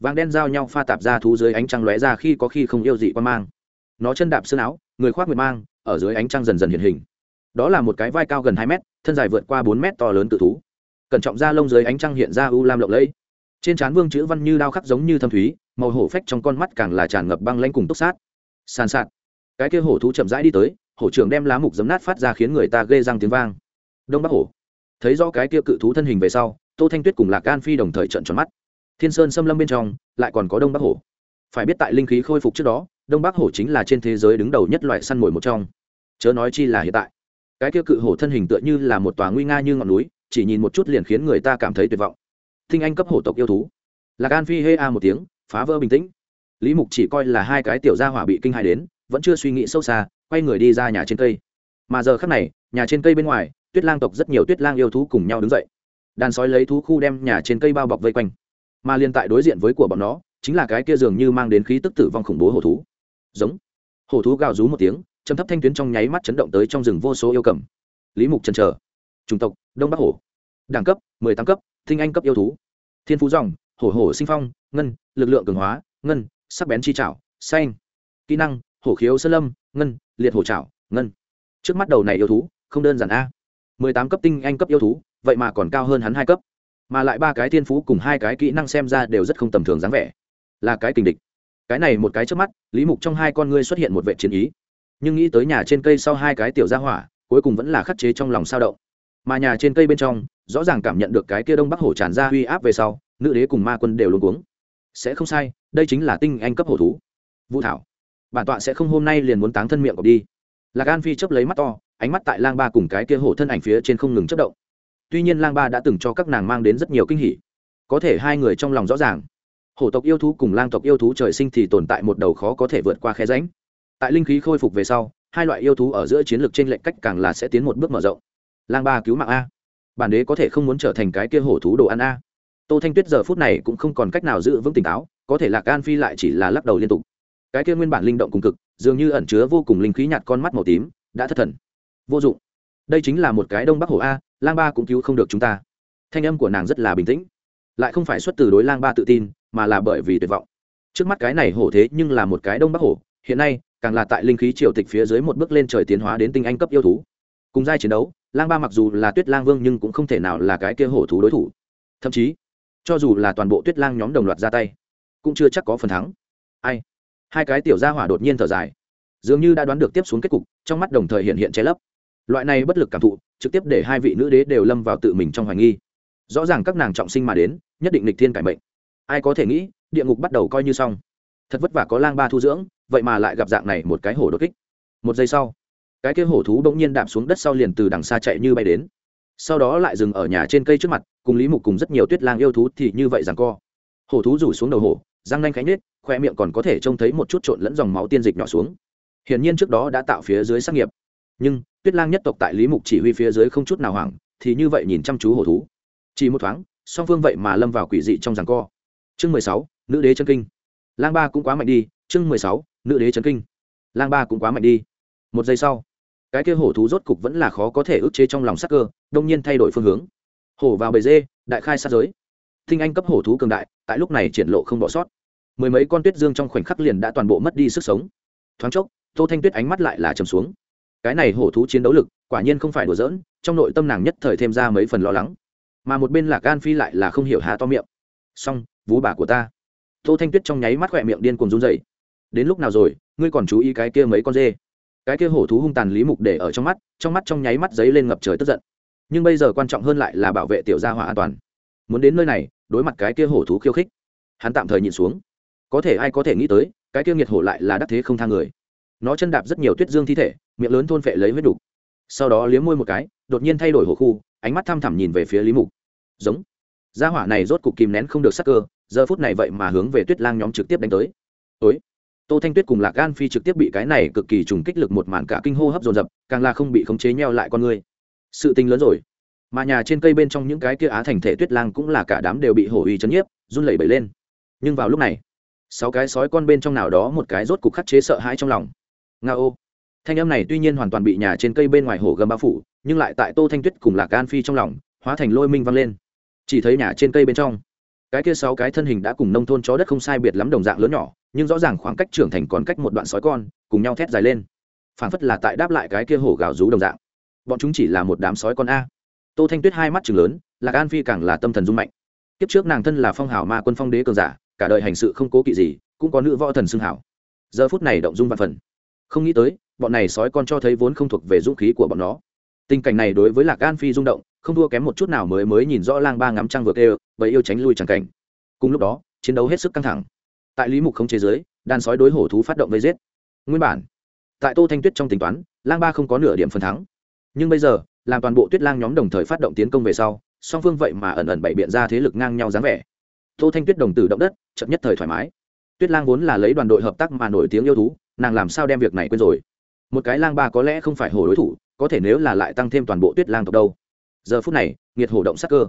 Vàng đen giao nhau pha tạp ra thú dưới ánh trăng lóe ra khi có khi không yêu dị quan mang. Nó chân đạp xương áo, người khoác nguyệt mang, ở dưới ánh trăng dần dần hiện hình. Đó là một cái vai cao gần hai mét, thân dài vượt qua bốn mét to lớn tự thú. Cẩn trọng da lông dưới ánh trăng hiện ra u lam lộng lẫy trên trán vương chữ văn như đao khắc giống như thâm thúy, màu hổ phách trong con mắt càng là tràn ngập băng lanh cùng túc sát. Sàn sạt. Cái kia hổ thú chậm rãi đi tới, hổ trưởng đem lá mục giấm nát phát ra khiến người ta ghê răng tiếng vang. Đông bắc hổ. Thấy rõ cái kia cự thú thân hình về sau, tô thanh tuyết cùng lạc gan phi đồng thời trận tròn mắt. Thiên sơn xâm lâm bên trong, lại còn có đông bắc hổ. Phải biết tại linh khí khôi phục trước đó, đông bắc hổ chính là trên thế giới đứng đầu nhất loại săn mồi một trong. Chớ nói chi là hiện tại. Cái kia cự hổ thân hình tựa như là một tòa nguy nga như ngọn núi, chỉ nhìn một chút liền khiến người ta cảm thấy tuyệt vọng thinh anh cấp hổ tộc yêu thú. Lạc an phi hê a một tiếng, phá vỡ bình tĩnh. Lý mục chỉ coi là hai cái tiểu gia hỏa bị kinh hại đến, vẫn chưa suy nghĩ sâu xa, quay người đi ra nhà trên cây. Mà giờ khắc này, nhà trên cây bên ngoài, tuyết lang tộc rất nhiều tuyết lang yêu thú cùng nhau đứng dậy. Đàn sói lấy thú khu đem nhà trên cây bao bọc vây quanh. Mà liên tại đối diện với của bọn nó, chính là cái kia dường như mang đến khí tức tử vong khủng bố hổ thú. Giống. Hổ thú gào rú một tiếng châm thấp thanh tuyến trong nháy mắt chấn động tới trong rừng vô số yêu cầm. Lý mục trần trở chủng tộc, đông bắc hổ. Đẳng cấp, mười tám cấp thinh anh cấp yêu thú. Thiên phú dòng, hổ hổ sinh phong, ngân, lực lượng cường hóa, ngân, sắc bén chi trảo, xanh. Kỹ năng, hổ khiếu sơn lâm, ngân, liệt hổ trảo, ngân. Trước mắt đầu này yêu thú, không đơn giản a. Mười tám cấp tinh anh cấp yêu thú, vậy mà còn cao hơn hắn hai cấp. Mà lại ba cái thiên phú cùng hai cái kỹ năng xem ra đều rất không tầm thường dáng vẻ. Là cái tình địch. Cái này một cái trước mắt, lý mục trong hai con ngươi xuất hiện một vệ chiến ý. Nhưng nghĩ tới nhà trên cây sau hai cái tiểu gia hỏa, cuối cùng vẫn là khắc chế trong lòng sao động. Mà nhà trên cây bên trong rõ ràng cảm nhận được cái kia đông bắc hổ tràn ra uy áp về sau, nữ đế cùng ma quân đều luôn cuống. Sẽ không sai, đây chính là tinh anh cấp hổ thú. Vũ thảo, bản tọa sẽ không hôm nay liền muốn táng thân miệng cọc đi. Lạc an phi chấp lấy mắt to, ánh mắt tại lang ba cùng cái kia hổ thân ảnh phía trên không ngừng chất động. Tuy nhiên lang ba đã từng cho các nàng mang đến rất nhiều kinh hỉ. Có thể hai người trong lòng rõ ràng. Hổ tộc yêu thú cùng lang tộc yêu thú trời sinh thì tồn tại một đầu khó có thể vượt qua khe ránh tại linh khí khôi phục về sau, hai loại yêu thú ở giữa chiến lược trên lệnh cách càng là sẽ tiến một bước mở rộng. Lang ba cứu mạng a bản đế có thể không muốn trở thành cái kia hổ thú đồ ăn a. Tô thanh tuyết giờ phút này cũng không còn cách nào giữ vững tỉnh táo, có thể lạc gan phi lại chỉ là lắc đầu liên tục. Cái kia nguyên bản linh động cùng cực, dường như ẩn chứa vô cùng linh khí nhạt con mắt màu tím, đã thất thần. Vô dụng. Đây chính là một cái đông bắc hổ a, lang ba cũng cứu không được chúng ta. Thanh âm của nàng rất là bình tĩnh. Lại không phải xuất từ đối lang ba tự tin, mà là bởi vì tuyệt vọng. Trước mắt cái này hổ thế nhưng là một cái đông bắc hổ, hiện nay, càng là tại linh khí triều tịch phía dưới một bước lên trời tiến hóa đến tinh anh cấp yêu thú. Cùng giai chiến đấu lang ba mặc dù là tuyết lang vương nhưng cũng không thể nào là cái kia hổ thú đối thủ. Thậm chí, cho dù là toàn bộ tuyết lang nhóm đồng loạt ra tay, cũng chưa chắc có phần thắng. Ai? Hai cái tiểu gia hỏa đột nhiên thở dài. Dường như đã đoán được tiếp xuống kết cục, trong mắt đồng thời hiện hiện che lấp. Loại này bất lực cảm thụ, trực tiếp để hai vị nữ đế đều lâm vào tự mình trong hoài nghi. Rõ ràng các nàng trọng sinh mà đến, nhất định lịch thiên cải mệnh. Ai có thể nghĩ, địa ngục bắt đầu coi như xong. Thật vất vả có lang ba thu dưỡng, vậy mà lại gặp dạng này một cái hổ đột kích. Một giây sau cái kia hổ thú bỗng nhiên đạp xuống đất sau liền từ đằng xa chạy như bay đến. Sau đó lại dừng ở nhà trên cây trước mặt, cùng lý mục cùng rất nhiều tuyết lang yêu thú thì như vậy rằng co. Hổ thú rủ xuống đầu hổ, răng nanh khánh nết khoe miệng còn có thể trông thấy một chút trộn lẫn dòng máu tiên dịch nhỏ xuống. Hiển nhiên trước đó đã tạo phía dưới xác nghiệp. Nhưng, tuyết lang nhất tộc tại lý mục chỉ huy phía dưới không chút nào hoảng, thì như vậy nhìn chăm chú hổ thú. Chỉ một thoáng, song phương vậy mà lâm vào quỷ dị trong rằng co. Chương mười sáu, nữ đế chân kinh. Lang ba cũng quá mạnh đi, chương mười sáu, nữ đế chân kinh. Lang ba cũng quá mạnh đi. Một giây sau cái kia hổ thú rốt cục vẫn là khó có thể ức chế trong lòng sắc cơ, đông nhiên thay đổi phương hướng. Hổ vào bề dê, đại khai sát giới. Thinh anh cấp hổ thú cường đại, tại lúc này triển lộ không bỏ sót. Mười mấy con tuyết dương trong khoảnh khắc liền đã toàn bộ mất đi sức sống. Thoáng chốc, tô thanh tuyết ánh mắt lại là trầm xuống. Cái này hổ thú chiến đấu lực, quả nhiên không phải đùa giỡn, trong nội tâm nàng nhất thời thêm ra mấy phần lo lắng. Mà một bên là gan phi lại là không hiểu há to miệng. Xong, vú bà của ta. Tô thanh tuyết trong nháy mắt khỏe miệng điên cuồng run dậy đến lúc nào rồi, ngươi còn chú ý cái kia mấy con dê? Cái kia hổ thú hung tàn lý mục để ở trong mắt trong mắt trong nháy mắt giấy lên ngập trời tức giận. Nhưng bây giờ quan trọng hơn lại là bảo vệ tiểu gia hỏa an toàn. Muốn đến nơi này, đối mặt cái kia hổ thú khiêu khích, hắn tạm thời nhìn xuống. Có thể ai có thể nghĩ tới, cái kia nghiệt hổ lại là đắc thế không thang người. Nó chân đạp rất nhiều tuyết dương thi thể, miệng lớn thôn phệ lấy huyết đục. Sau đó liếm môi một cái, đột nhiên thay đổi hổ khu, ánh mắt thăm thẳm nhìn về phía lý mục. Giống. Gia hỏa này rốt cục kìm nén không được sắc cơ, giờ phút này vậy mà hướng về tuyết lang nhóm trực tiếp đánh tới. Ối tô thanh tuyết cùng lạc gan phi trực tiếp bị cái này cực kỳ trùng kích lực một màn cả kinh hô hấp dồn dập, càng là không bị khống chế nheo lại con người. Sự tình lớn rồi. Mà nhà trên cây bên trong những cái kia á thành thể tuyết lang cũng là cả đám đều bị hổ uy chấn nhiếp, run lẩy bẩy lên. Nhưng vào lúc này, sáu cái sói con bên trong nào đó một cái rốt cục khắc chế sợ hãi trong lòng. Nga ô. Thanh âm này tuy nhiên hoàn toàn bị nhà trên cây bên ngoài hổ gầm bao phủ, nhưng lại tại tô thanh tuyết cùng lạc gan phi trong lòng, hóa thành lôi minh văng lên. Chỉ thấy nhà trên cây bên trong, cái kia sáu cái thân hình đã cùng nông thôn chó đất không sai biệt lắm đồng dạng lớn nhỏ nhưng rõ ràng khoảng cách trưởng thành còn cách một đoạn sói con, cùng nhau thét dài lên. Phảng phất là tại đáp lại cái kia hổ gào rú đồng dạng. Bọn chúng chỉ là một đám sói con a. Tô thanh tuyết hai mắt chừng lớn, lạc an phi càng là tâm thần dung mạnh. Kiếp trước nàng thân là phong hào ma quân phong đế cường giả, cả đời hành sự không cố kỵ gì, cũng có nữ võ thần xưng hảo giờ phút này động dung văn phần. Không nghĩ tới, bọn này sói con cho thấy vốn không thuộc về dũng khí của bọn nó. Tình cảnh này đối với lạc an phi rung động, không thua kém một chút nào mới mới nhìn rõ lang ba ngắm trăng vượt kêu bởi yêu tránh lui chẳng cảnh. Cùng lúc đó, chiến đấu hết sức căng thẳng tại lý mục không chế giới đàn sói đối hổ thú phát động vây giết. Nguyên bản, tại tô thanh tuyết trong tính toán, lang ba không có nửa điểm phần thắng. Nhưng bây giờ, làm toàn bộ tuyết lang nhóm đồng thời phát động tiến công về sau, song phương vậy mà ẩn ẩn bày biện ra thế lực ngang nhau dáng vẻ. Tô thanh tuyết đồng tử động đất, chậm nhất thời thoải mái. Tuyết lang vốn là lấy đoàn đội hợp tác mà nổi tiếng yêu thú, nàng làm sao đem việc này quên rồi? Một cái lang ba có lẽ không phải hổ đối thủ, có thể nếu là lại tăng thêm toàn bộ tuyết lang tộc đâu. Giờ phút này nghiệt hổ động sắc cơ.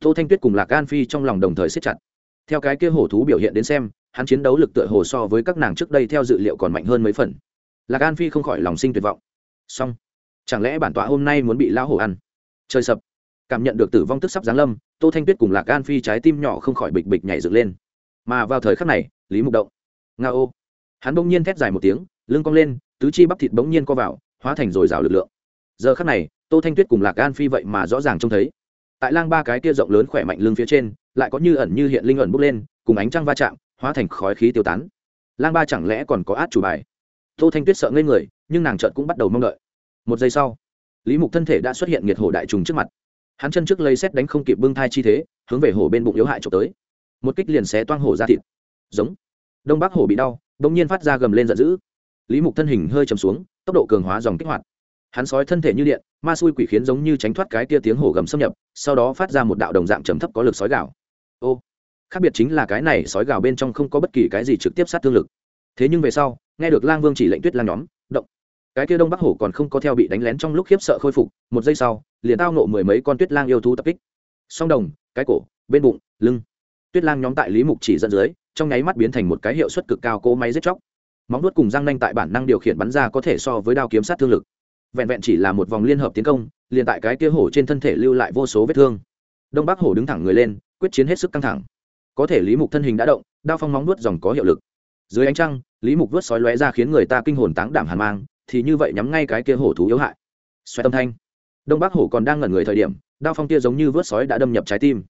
Tô thanh tuyết cùng lạc gan phi trong lòng đồng thời siết chặt. Theo cái kia hổ thú biểu hiện đến xem hắn chiến đấu lực tựa hồ so với các nàng trước đây theo dự liệu còn mạnh hơn mấy phần. Lạc an phi không khỏi lòng sinh tuyệt vọng. Song chẳng lẽ bản tọa hôm nay muốn bị lão hổ ăn? Trời sập. Cảm nhận được tử vong tức sắp giáng lâm, tô thanh tuyết cùng lạc an phi trái tim nhỏ không khỏi bịch bịch nhảy dựng lên. Mà vào thời khắc này, lý mục động, nga ô. Hắn bỗng nhiên thét dài một tiếng, lưng cong lên, tứ chi bắp thịt bỗng nhiên co vào, hóa thành dồi dào lực lượng. Giờ khắc này, tô thanh tuyết cùng lạc an phi vậy mà rõ ràng trông thấy. Tại lang ba cái kia rộng lớn khỏe mạnh lưng phía trên, lại có như ẩn như hiện linh ẩn bốc lên, cùng ánh trăng va chạm hóa thành khói khí tiêu tán. Lang ba chẳng lẽ còn có át chủ bài? Tô thanh tuyết sợ ngây người, nhưng nàng trợn cũng bắt đầu mong đợi. Một giây sau, lý mục thân thể đã xuất hiện nghiệt hổ đại trùng trước mặt. Hắn chân trước lấy xét đánh không kịp bưng thai chi thế, hướng về hổ bên bụng yếu hại trộm tới. Một kích liền xé toang hổ ra thịt. Giống. Đông bắc hổ bị đau, bỗng nhiên phát ra gầm lên giận dữ. Lý mục thân hình hơi chầm xuống, tốc độ cường hóa dòng kích hoạt. Hắn sói thân thể như điện, ma xui quỷ khiến giống như tránh thoát cái tia tiếng hổ gầm xâm nhập, sau đó phát ra một đạo đồng dạng trầm thấp có lực sói gạo ô khác biệt chính là cái này sói gào bên trong không có bất kỳ cái gì trực tiếp sát thương lực. Thế nhưng về sau, nghe được lang vương chỉ lệnh tuyết lang nhóm, động. Cái kia đông bắc hổ còn không có theo bị đánh lén trong lúc khiếp sợ khôi phục, một giây sau, liền tao nộ mười mấy con tuyết lang yêu thú tập kích. Song đồng, cái cổ, bên bụng, lưng. Tuyết lang nhóm tại lý mục chỉ dẫn dưới, trong nháy mắt biến thành một cái hiệu suất cực cao cỗ máy giết chóc. Móng nuốt cùng răng nanh tại bản năng điều khiển bắn ra có thể so với đao kiếm sát thương lực. Vẹn vẹn chỉ là một vòng liên hợp tiến công, liền tại cái kia hổ trên thân thể lưu lại vô số vết thương. Đông bắc hổ đứng thẳng người lên, quyết chiến hết sức căng thẳng có thể lý mục thân hình đã động, đao phong móng nuốt dòng có hiệu lực. Dưới ánh trăng, lý mục vớt sói lóe ra khiến người ta kinh hồn táng đảm hàn mang, thì như vậy nhắm ngay cái kia hổ thú yếu hại. Xoay tâm thanh. Đông bắc hổ còn đang ngẩn người thời điểm, đao phong kia giống như vớt sói đã đâm nhập trái tim.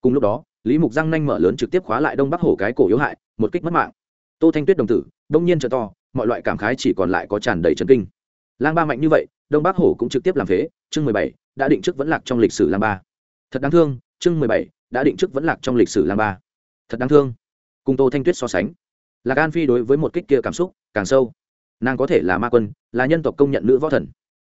Cùng lúc đó, lý mục răng nanh mở lớn trực tiếp khóa lại đông bắc hổ cái cổ yếu hại, một kích mất mạng. Tô thanh tuyết đồng tử, đông nhiên trợ to, mọi loại cảm khái chỉ còn lại có tràn đầy trần kinh. Lang ba mạnh như vậy, đông bắc hổ cũng trực tiếp làm phế, chương mười bảy, đã định trước vẫn lạc trong lịch sử lang ba. Thật đáng thương, chương mười bảy, đã định trước vẫn lạc trong lịch sử lang ba thật đáng thương. Cùng tô thanh tuyết so sánh, lạc an phi đối với một kích kia cảm xúc càng sâu. Nàng có thể là ma quân, là nhân tộc công nhận nữ võ thần.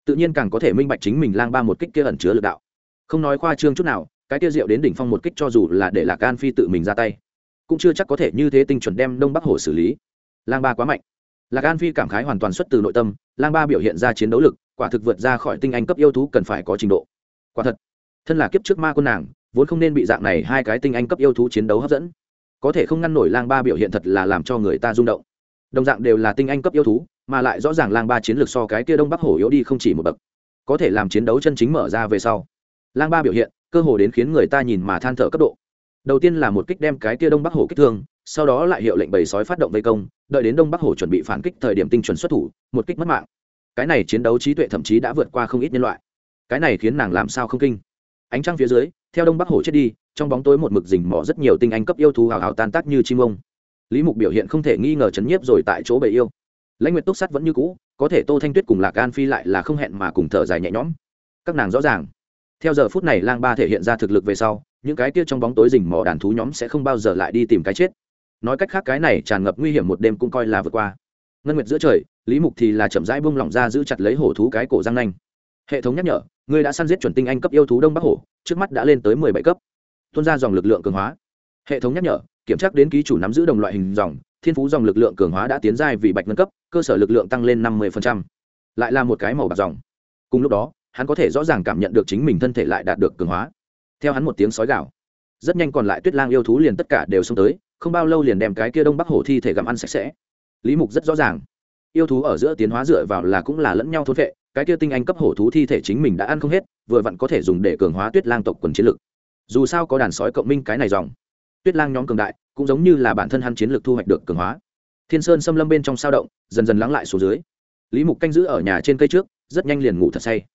Tự nhiên càng có thể minh bạch chính mình lang ba một kích kia ẩn chứa lực đạo. Không nói khoa trương chút nào, cái kia diệu đến đỉnh phong một kích cho dù là để lạc an phi tự mình ra tay, cũng chưa chắc có thể như thế tinh chuẩn đem đông bắc hồ xử lý. Lang ba quá mạnh. Lạc an phi cảm khái hoàn toàn xuất từ nội tâm, lang ba biểu hiện ra chiến đấu lực, quả thực vượt ra khỏi tinh anh cấp yêu thú cần phải có trình độ. Quả thật, thân là kiếp trước ma quân nàng, vốn không nên bị dạng này hai cái tinh anh cấp yêu thú chiến đấu hấp dẫn có thể không ngăn nổi lang ba biểu hiện thật là làm cho người ta rung động. Đồng dạng đều là tinh anh cấp yêu thú, mà lại rõ ràng lang ba chiến lược so cái kia đông bắc hổ yếu đi không chỉ một bậc. Có thể làm chiến đấu chân chính mở ra về sau, lang ba biểu hiện, cơ hồ đến khiến người ta nhìn mà than thở cấp độ. Đầu tiên là một kích đem cái kia đông bắc hổ kích thương, sau đó lại hiệu lệnh bầy sói phát động vây công, đợi đến đông bắc hổ chuẩn bị phản kích thời điểm tinh chuẩn xuất thủ, một kích mất mạng. Cái này chiến đấu trí tuệ thậm chí đã vượt qua không ít nhân loại. Cái này khiến nàng làm sao không kinh? Ánh trăng phía dưới, theo đông bắc hổ chết đi, trong bóng tối một mực rình mỏ rất nhiều tinh anh cấp yêu thú hào hào tan tác như chim ông. Lý mục biểu hiện không thể nghi ngờ chấn nhiếp rồi tại chỗ bầy yêu. Lãnh nguyệt túc sắt vẫn như cũ, có thể tô thanh tuyết cùng lạc an phi lại là không hẹn mà cùng thở dài nhẹ nhõm. Các nàng rõ ràng. Theo giờ phút này lang ba thể hiện ra thực lực về sau, những cái kia trong bóng tối rình mỏ đàn thú nhóm sẽ không bao giờ lại đi tìm cái chết. Nói cách khác cái này tràn ngập nguy hiểm một đêm cũng coi là vượt qua. Ngân nguyệt giữa trời, lý mục thì là chậm rãi bung lỏng ra giữ chặt lấy hổ thú cái cổ răng nanh. Hệ thống nhắc nhở ngươi đã săn giết chuẩn tinh anh cấp yêu thú đông bắc hổ, trước mắt đã lên tới mười bảy cấp. Tuôn ra dòng lực lượng cường hóa. Hệ thống nhắc nhở, kiểm tra đến ký chủ nắm giữ đồng loại hình dòng, thiên phú dòng lực lượng cường hóa đã tiến giai vì bạch ngân cấp, cơ sở lực lượng tăng lên năm mươi lại là một cái màu bạc dòng. Cùng lúc đó, hắn có thể rõ ràng cảm nhận được chính mình thân thể lại đạt được cường hóa. Theo hắn một tiếng sói gạo rất nhanh còn lại tuyết lang yêu thú liền tất cả đều xông tới, không bao lâu liền đem cái kia đông bắc hổ thi thể gặm ăn sạch sẽ. Lý mục rất rõ ràng, yêu thú ở giữa tiến hóa dựa vào là cũng là lẫn nhau thốt vệ cái kia tinh anh cấp hổ thú thi thể chính mình đã ăn không hết, vừa vặn có thể dùng để cường hóa tuyết lang tộc quần chiến lực. Dù sao có đàn sói cộng minh cái này dòng. Tuyết lang nhóm cường đại, cũng giống như là bản thân hắn chiến lược thu hoạch được cường hóa. Thiên sơn xâm lâm bên trong sao động, dần dần lắng lại xuống dưới. Lý mục canh giữ ở nhà trên cây trước, rất nhanh liền ngủ thật say.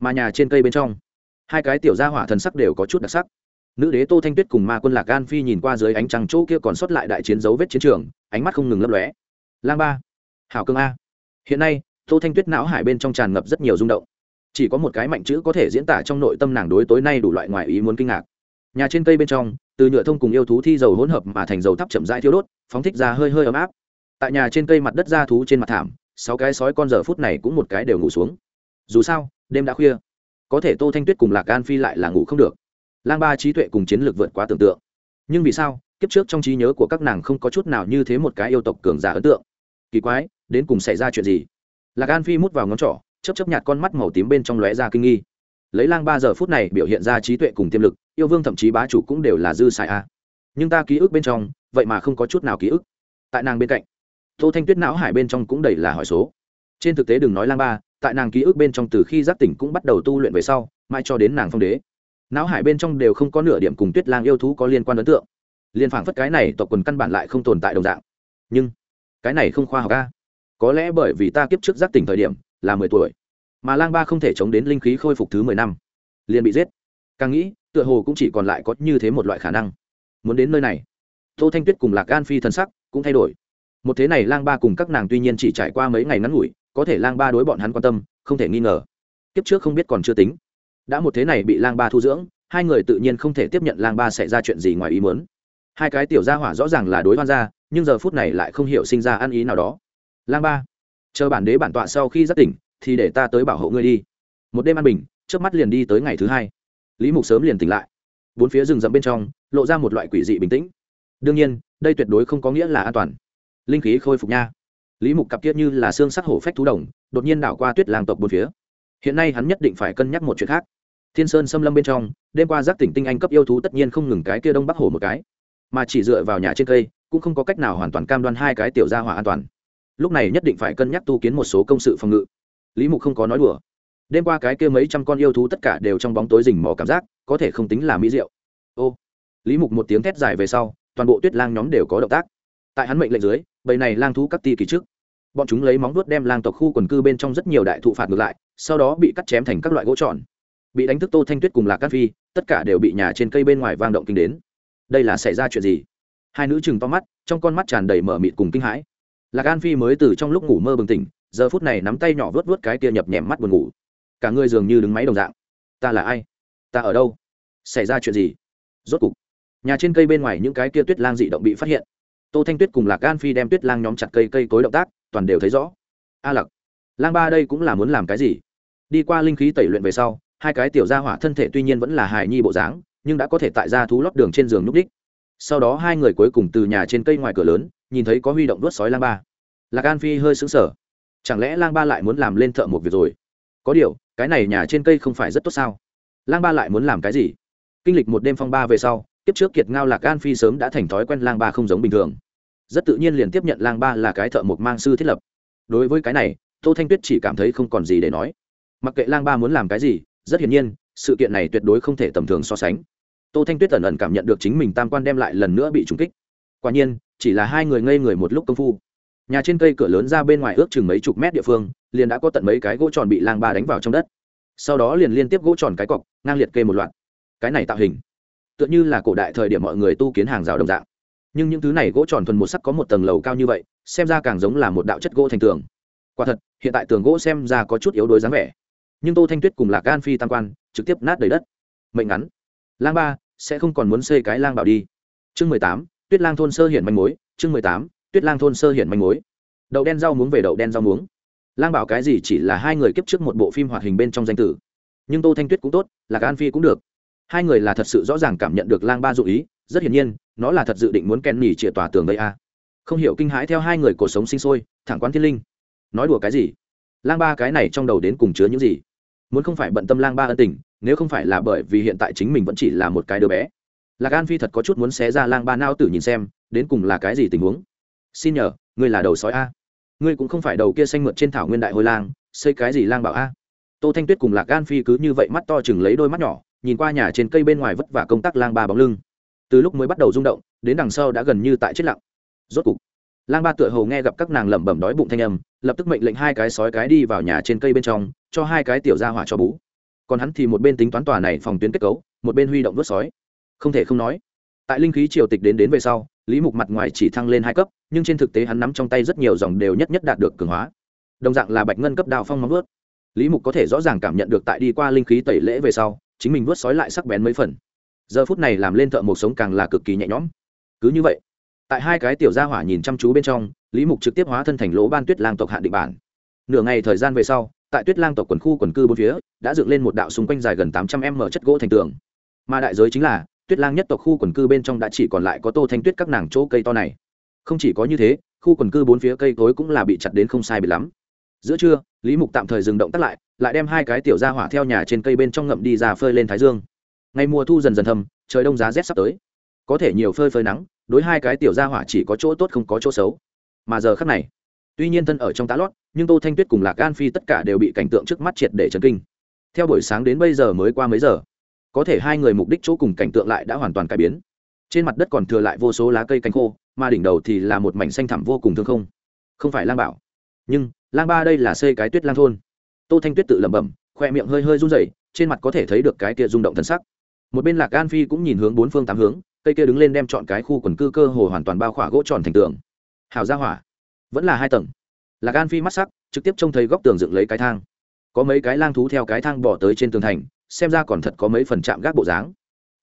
Mà nhà trên cây bên trong, hai cái tiểu gia hỏa thần sắc đều có chút đặc sắc. Nữ đế tô thanh tuyết cùng ma quân lạc gan phi nhìn qua dưới ánh trăng chỗ kia còn sót lại đại chiến dấu vết chiến trường, ánh mắt không ngừng lấp lóe. Lang ba, hảo cương a. Hiện nay tô thanh tuyết não hải bên trong tràn ngập rất nhiều rung động. Chỉ có một cái mạnh chữ có thể diễn tả trong nội tâm nàng đối tối nay đủ loại ngoại ý muốn kinh ngạc. Nhà trên cây bên trong, từ nhựa thông cùng yêu thú thi dầu hỗn hợp mà thành dầu thắp chậm rãi thiêu đốt, phóng thích ra hơi hơi ấm áp. Tại nhà trên cây mặt đất ra thú trên mặt thảm, sáu cái sói con giờ phút này cũng một cái đều ngủ xuống. Dù sao, đêm đã khuya. Có thể tô thanh tuyết cùng lạc gan phi lại là ngủ không được. Lang ba trí tuệ cùng chiến lược vượt quá tưởng tượng. Nhưng vì sao, kiếp trước trong trí nhớ của các nàng không có chút nào như thế một cái yêu tộc cường giả ấn tượng? Kỳ quái, đến cùng xảy ra chuyện gì? Lạc an phi mút vào ngón trỏ chấp chấp nhạt con mắt màu tím bên trong lóe ra kinh nghi. Lấy lang ba giờ phút này biểu hiện ra trí tuệ cùng tiềm lực, yêu vương thậm chí bá chủ cũng đều là dư xài a. Nhưng ta ký ức bên trong, vậy mà không có chút nào ký ức. Tại nàng bên cạnh, tô thanh tuyết não hải bên trong cũng đầy là hỏi số. Trên thực tế đừng nói lang ba, tại nàng ký ức bên trong từ khi giác tỉnh cũng bắt đầu tu luyện về sau mai cho đến nàng phong đế. Não hải bên trong đều không có nửa điểm cùng tuyết lang yêu thú có liên quan ấn tượng. Liên phảng phất cái này tộc quần căn bản lại không tồn tại đồng dạng. Nhưng, cái này không khoa học ca có lẽ bởi vì ta kiếp trước giác tỉnh thời điểm, là mười tuổi, mà lang ba không thể chống đến linh khí khôi phục thứ mười năm, liền bị giết. Càng nghĩ, tựa hồ cũng chỉ còn lại có như thế một loại khả năng. Muốn đến nơi này, tô thanh tuyết cùng lạc gan phi thân sắc cũng thay đổi. Một thế này lang ba cùng các nàng tuy nhiên chỉ trải qua mấy ngày ngắn ngủi, có thể lang ba đối bọn hắn quan tâm, không thể nghi ngờ. Kiếp trước không biết còn chưa tính. Đã một thế này bị lang ba thu dưỡng, hai người tự nhiên không thể tiếp nhận lang ba xảy ra chuyện gì ngoài ý muốn. Hai cái tiểu gia hỏa rõ ràng là đối hoan gia, nhưng giờ phút này lại không hiểu sinh ra ăn ý nào đó lang ba. Chờ bản đế bản tọa sau khi giác tỉnh, thì để ta tới bảo hộ ngươi đi. Một đêm an bình, trước mắt liền đi tới ngày thứ hai. Lý mục sớm liền tỉnh lại. Bốn phía rừng rậm bên trong, lộ ra một loại quỷ dị bình tĩnh. Đương nhiên, đây tuyệt đối không có nghĩa là an toàn. Linh khí khôi phục nha. Lý mục cặp kia như là xương sắc hổ phách thú đồng, đột nhiên đảo qua tuyết lang tộc bốn phía. Hiện nay hắn nhất định phải cân nhắc một chuyện khác. Thiên sơn xâm lâm bên trong, đêm qua giác tỉnh tinh anh cấp yêu thú tất nhiên không ngừng cái kia đông bắc hổ một cái. Mà chỉ dựa vào nhà trên cây, cũng không có cách nào hoàn toàn cam đoan hai cái tiểu gia hỏa an toàn lúc này nhất định phải cân nhắc tu kiến một số công sự phòng ngự. Lý mục không có nói đùa. Đêm qua cái kia mấy trăm con yêu thú tất cả đều trong bóng tối rình mò cảm giác, có thể không tính là mỹ rượu ô, lý mục một tiếng thét dài về sau, toàn bộ tuyết lang nhóm đều có động tác. Tại hắn mệnh lệnh dưới, bầy này lang thú cắt ti kỳ trước. Bọn chúng lấy móng vuốt đem lang tộc khu quần cư bên trong rất nhiều đại thụ phạt ngược lại, sau đó bị cắt chém thành các loại gỗ tròn. Bị đánh thức tô thanh tuyết cùng lạc cát phi, tất cả đều bị nhà trên cây bên ngoài vang động kinh đến. Đây là xảy ra chuyện gì? Hai nữ chừng to mắt, trong con mắt tràn đầy mở mịt cùng kinh hãi lạc an phi mới từ trong lúc ngủ mơ bừng tỉnh, giờ phút này nắm tay nhỏ vớt vớt cái kia nhập nhèm mắt buồn ngủ. Cả người dường như đứng máy đồng dạng. Ta là ai? Ta ở đâu? Xảy ra chuyện gì? Rốt cục, nhà trên cây bên ngoài những cái kia tuyết lang dị động bị phát hiện. Tô thanh tuyết cùng lạc an phi đem tuyết lang nhóm chặt cây cây cối động tác, toàn đều thấy rõ. A lặc lang ba đây cũng là muốn làm cái gì? Đi qua linh khí tẩy luyện về sau, hai cái tiểu gia hỏa thân thể tuy nhiên vẫn là hài nhi bộ dáng, nhưng đã có thể tại ra thú lót đường trên giường núp đích. Sau đó hai người cuối cùng từ nhà trên cây ngoài cửa lớn nhìn thấy có huy động đuốt sói lang ba. Lạc an phi hơi sững sờ. Chẳng lẽ lang ba lại muốn làm lên thợ một việc rồi? Có điều, cái này nhà trên cây không phải rất tốt sao? Lang ba lại muốn làm cái gì? Kinh lịch một đêm phong ba về sau tiếp trước kiệt ngao lạc an phi sớm đã thành thói quen lang ba không giống bình thường. Rất tự nhiên liền tiếp nhận lang ba là cái thợ mộc mang sư thiết lập. Đối với cái này, tô thanh tuyết chỉ cảm thấy không còn gì để nói. Mặc kệ lang ba muốn làm cái gì, rất hiển nhiên, sự kiện này tuyệt đối không thể tầm thường so sánh. Tô thanh tuyết ẩn ẩn cảm nhận được chính mình tam quan đem lại lần nữa bị trúng kích. Quả nhiên chỉ là hai người ngây người một lúc công phu. Nhà trên cây cửa lớn ra bên ngoài ước chừng mấy chục mét địa phương, liền đã có tận mấy cái gỗ tròn bị lang ba đánh vào trong đất. Sau đó liền liên tiếp gỗ tròn cái cọc, ngang liệt kê một loạt. Cái này tạo hình, tựa như là cổ đại thời điểm mọi người tu kiến hàng rào đồng dạng. Nhưng những thứ này gỗ tròn thuần một sắc có một tầng lầu cao như vậy, xem ra càng giống là một đạo chất gỗ thành tường. Quả thật, hiện tại tường gỗ xem ra có chút yếu đuối dáng vẻ. Nhưng tô thanh tuyết cùng lạc gan phi tam quan, trực tiếp nát đầy đất. Mệnh ngắn. Lang ba, sẽ không còn muốn xây cái lang bảo đi. Chương mười tám tuyết lang thôn sơ hiển manh mối, chương mười tám, tuyết lang thôn sơ hiển manh mối. Đậu đen rau muống về đậu đen rau muống. Lang bảo cái gì chỉ là hai người kiếp trước một bộ phim hoạt hình bên trong danh tử. Nhưng tô thanh tuyết cũng tốt là an phi cũng được. Hai người là thật sự rõ ràng cảm nhận được lang ba dụ ý, rất hiển nhiên, nó là thật dự định muốn ken nỉ chĩa tòa tường đây a không hiểu kinh hãi theo hai người cuộc sống sinh sôi, thẳng quán thiên linh. Nói đùa cái gì? Lang ba cái này trong đầu đến cùng chứa những gì? Muốn không phải bận tâm lang ba ân tình, nếu không phải là bởi vì hiện tại chính mình vẫn chỉ là một cái đứa bé lạc an phi thật có chút muốn xé ra lang ba nao tử nhìn xem, đến cùng là cái gì tình huống? Xin nhờ, ngươi là đầu sói a. Ngươi cũng không phải đầu kia xanh mượt trên thảo nguyên đại hôi lang, xây cái gì lang bảo a? Tô thanh tuyết cùng lạc an phi cứ như vậy mắt to chừng lấy đôi mắt nhỏ, nhìn qua nhà trên cây bên ngoài vất vả công tác lang ba bóng lưng. Từ lúc mới bắt đầu rung động, đến đằng sau đã gần như tại chết lặng. Rốt cục, lang ba tựa hồ nghe gặp các nàng lẩm bẩm đói bụng thanh âm, lập tức mệnh lệnh hai cái sói cái đi vào nhà trên cây bên trong, cho hai cái tiểu ra hỏa cho bú. Còn hắn thì một bên tính toán tòa này phòng tuyến kết cấu, một bên huy động vớt sói không thể không nói. Tại linh khí triều tịch đến đến về sau, lý mục mặt ngoài chỉ thăng lên hai cấp, nhưng trên thực tế hắn nắm trong tay rất nhiều dòng đều nhất nhất đạt được cường hóa. Đồng dạng là bạch ngân cấp đào phong móng vớt lý mục có thể rõ ràng cảm nhận được tại đi qua linh khí tẩy lễ về sau, chính mình vớt sói lại sắc bén mấy phần. Giờ phút này làm lên thợ một sống càng là cực kỳ nhẹ nhõm. Cứ như vậy, tại hai cái tiểu gia hỏa nhìn chăm chú bên trong, lý mục trực tiếp hóa thân thành lỗ ban tuyết lang tộc hạ định bản. Nửa ngày thời gian về sau, tại tuyết lang tộc quần khu quần cư bốn phía, đã dựng lên một đạo xung quanh dài gần tám trăm m chất gỗ thành tường. Mà đại giới chính là tuyết lang nhất tộc khu quần cư bên trong đã chỉ còn lại có tô thanh tuyết các nàng chỗ cây to này. Không chỉ có như thế, khu quần cư bốn phía cây cối cũng là bị chặt đến không sai bị lắm. Giữa trưa, lý mục tạm thời dừng động tắt lại lại đem hai cái tiểu ra hỏa theo nhà trên cây bên trong ngậm đi ra phơi lên thái dương. Ngày mùa thu dần dần thầm trời đông giá rét sắp tới. Có thể nhiều phơi phơi nắng, đối hai cái tiểu ra hỏa chỉ có chỗ tốt không có chỗ xấu. Mà giờ khắc này, tuy nhiên thân ở trong tá lót, nhưng tô thanh tuyết cùng lạc gan phi tất cả đều bị cảnh tượng trước mắt triệt để chấn kinh. Theo buổi sáng đến bây giờ mới qua mấy giờ có thể hai người mục đích chỗ cùng cảnh tượng lại đã hoàn toàn cải biến. Trên mặt đất còn thừa lại vô số lá cây cánh khô, mà đỉnh đầu thì là một mảnh xanh thẳm vô cùng thương không. Không phải lang bảo, nhưng lang ba đây là xây cái tuyết lang thôn. Tô thanh tuyết tự lẩm bẩm, khoe miệng hơi hơi run rẩy, trên mặt có thể thấy được cái kia rung động thân sắc. Một bên lạc gan phi cũng nhìn hướng bốn phương tám hướng, cây kia đứng lên đem chọn cái khu quần cư cơ hồ hoàn toàn bao khỏa gỗ tròn thành tường. Hào ra hỏa, vẫn là hai tầng. Lạc gan phi mắt sắc, trực tiếp trông thấy góc tường dựng lấy cái thang. Có mấy cái lang thú theo cái thang bỏ tới trên tường thành xem ra còn thật có mấy phần chạm gác bộ dáng.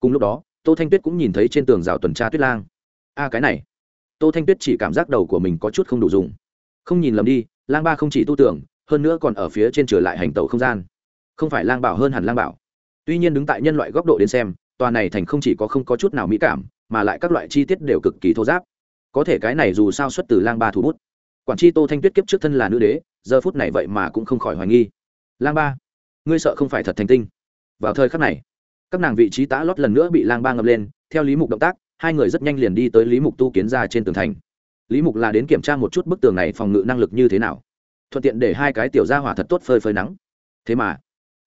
Cùng lúc đó, tô thanh tuyết cũng nhìn thấy trên tường rào tuần tra tuyết lang. A cái này. Tô thanh tuyết chỉ cảm giác đầu của mình có chút không đủ dùng. Không nhìn lầm đi, lang ba không chỉ tu tưởng, hơn nữa còn ở phía trên trở lại hành tàu không gian. Không phải lang bảo hơn hẳn lang bảo. Tuy nhiên đứng tại nhân loại góc độ đến xem, tòa này thành không chỉ có không có chút nào mỹ cảm, mà lại các loại chi tiết đều cực kỳ thô giáp. Có thể cái này dù sao xuất từ lang ba thủ bút. Quản tri tô thanh tuyết kiếp trước thân là nữ đế, giờ phút này vậy mà cũng không khỏi hoài nghi. Lang ba, ngươi sợ không phải thật thành tinh vào thời khắc này, các nàng vị trí tã lót lần nữa bị lang ba ngập lên, theo lý mục động tác, hai người rất nhanh liền đi tới lý mục tu kiến ra trên tường thành. Lý mục là đến kiểm tra một chút bức tường này phòng ngự năng lực như thế nào. Thuận tiện để hai cái tiểu ra hỏa thật tốt phơi phơi nắng. Thế mà,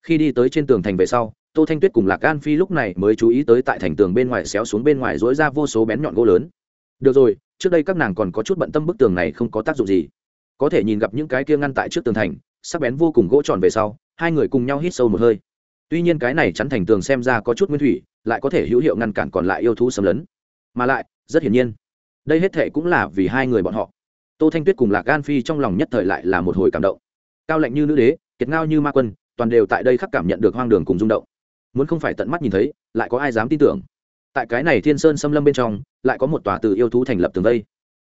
khi đi tới trên tường thành về sau, tô thanh tuyết cùng lạc an phi lúc này mới chú ý tới tại thành tường bên ngoài xéo xuống bên ngoài dối ra vô số bén nhọn gỗ lớn. Được rồi, trước đây các nàng còn có chút bận tâm bức tường này không có tác dụng gì. Có thể nhìn gặp những cái kia ngăn tại trước tường thành, sắc bén vô cùng gỗ tròn về sau, hai người cùng nhau hít sâu một hơi tuy nhiên cái này chắn thành tường xem ra có chút nguyên thủy, lại có thể hữu hiệu ngăn cản còn lại yêu thú xâm lấn. Mà lại, rất hiển nhiên, đây hết thệ cũng là vì hai người bọn họ. Tô thanh tuyết cùng lạc gan phi trong lòng nhất thời lại là một hồi cảm động. Cao lạnh như nữ đế, kiệt ngao như ma quân, toàn đều tại đây khắc cảm nhận được hoang đường cùng rung động. Muốn không phải tận mắt nhìn thấy, lại có ai dám tin tưởng? Tại cái này thiên sơn xâm lâm bên trong, lại có một tòa từ yêu thú thành lập tường vây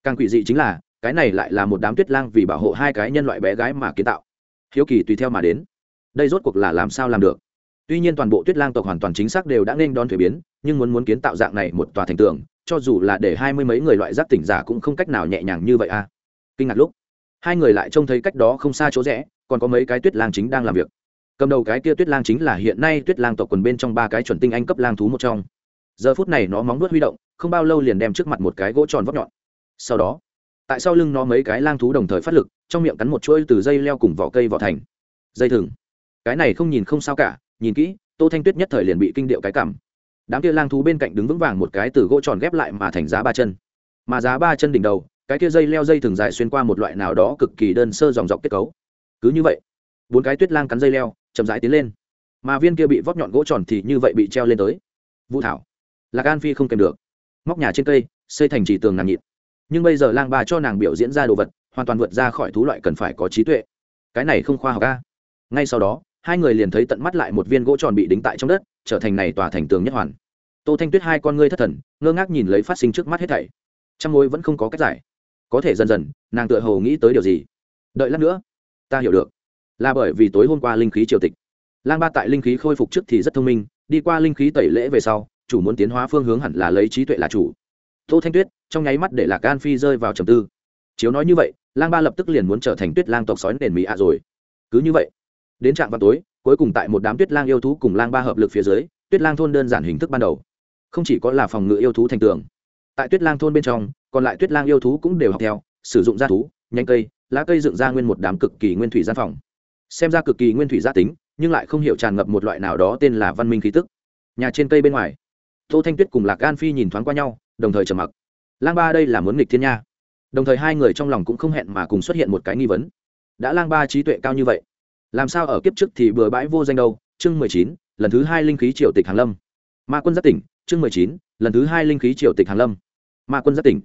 càng quỷ dị chính là, cái này lại là một đám tuyết lang vì bảo hộ hai cái nhân loại bé gái mà kiến tạo. Hiếu kỳ tùy theo mà đến. Đây rốt cuộc là làm sao làm được? Tuy nhiên toàn bộ tuyết lang tộc hoàn toàn chính xác đều đã nên đón thuế biến, nhưng muốn muốn kiến tạo dạng này một tòa thành tường, cho dù là để hai mươi mấy người loại giác tỉnh giả cũng không cách nào nhẹ nhàng như vậy a à. kinh ngạc lúc, hai người lại trông thấy cách đó không xa chỗ rẽ, còn có mấy cái tuyết lang chính đang làm việc. Cầm đầu cái kia tuyết lang chính là hiện nay tuyết lang tộc quần bên trong ba cái chuẩn tinh anh cấp lang thú một trong. Giờ phút này nó móng nuốt huy động, không bao lâu liền đem trước mặt một cái gỗ tròn vóc nhọn. Sau đó, tại sau lưng nó mấy cái lang thú đồng thời phát lực, trong miệng cắn một chuỗi từ dây leo cùng vỏ cây vỏ thành. Dây thừng. Cái này không nhìn không sao cả nhìn kỹ, tô thanh tuyết nhất thời liền bị kinh điệu cái cảm. Đám kia lang thú bên cạnh đứng vững vàng một cái từ gỗ tròn ghép lại mà thành giá ba chân. Mà giá ba chân đỉnh đầu, cái kia dây leo dây thường dài xuyên qua một loại nào đó cực kỳ đơn sơ dòng dọc kết cấu. Cứ như vậy, bốn cái tuyết lang cắn dây leo, chậm rãi tiến lên. Mà viên kia bị vót nhọn gỗ tròn thì như vậy bị treo lên tới. Vũ thảo, lạc an phi không kèm được. Móc nhà trên cây, xây thành chỉ tường nàng nhịn. Nhưng bây giờ lang ba cho nàng biểu diễn ra đồ vật, hoàn toàn vượt ra khỏi thú loại cần phải có trí tuệ. Cái này không khoa học ca ngay sau đó hai người liền thấy tận mắt lại một viên gỗ tròn bị đính tại trong đất, trở thành này tòa thành tường nhất hoàn. Tô thanh tuyết hai con ngươi thất thần, ngơ ngác nhìn lấy phát sinh trước mắt hết thảy. Trong mối vẫn không có cách giải. Có thể dần dần, nàng tựa hồ nghĩ tới điều gì. Đợi lát nữa, ta hiểu được. Là bởi vì tối hôm qua linh khí triều tịch. Lang ba tại linh khí khôi phục trước thì rất thông minh, đi qua linh khí tẩy lễ về sau, chủ muốn tiến hóa phương hướng hẳn là lấy trí tuệ là chủ. Tô thanh tuyết, trong nháy mắt để lạc gan phi rơi vào trầm tư. Chiếu nói như vậy, lang ba lập tức liền muốn trở thành tuyết lang tộc sói nền mỹ ạ rồi. Cứ như vậy đến trạm vào tối, cuối cùng tại một đám tuyết lang yêu thú cùng lang ba hợp lực phía dưới, tuyết lang thôn đơn giản hình thức ban đầu. Không chỉ có là phòng ngự yêu thú thành tường. Tại tuyết lang thôn bên trong, còn lại tuyết lang yêu thú cũng đều học theo, sử dụng da thú nhanh cây, lá cây dựng ra nguyên một đám cực kỳ nguyên thủy gian phòng. Xem ra cực kỳ nguyên thủy gia tính, nhưng lại không hiểu tràn ngập một loại nào đó tên là văn minh khí tức. Nhà trên cây bên ngoài, tô thanh tuyết cùng lạc gan phi nhìn thoáng qua nhau, đồng thời trầm mặc. Lang ba đây là muốn nghịch thiên nha. Đồng thời hai người trong lòng cũng không hẹn mà cùng xuất hiện một cái nghi vấn. Đã lang ba trí tuệ cao như vậy làm sao ở kiếp trước thì bừa bãi vô danh đâu? Chương mười chín, lần thứ hai linh khí triều tịch hàn lâm. Ma quân giác tỉnh, chương mười chín, lần thứ hai linh khí triều tịch hàn lâm. Ma quân giác tỉnh.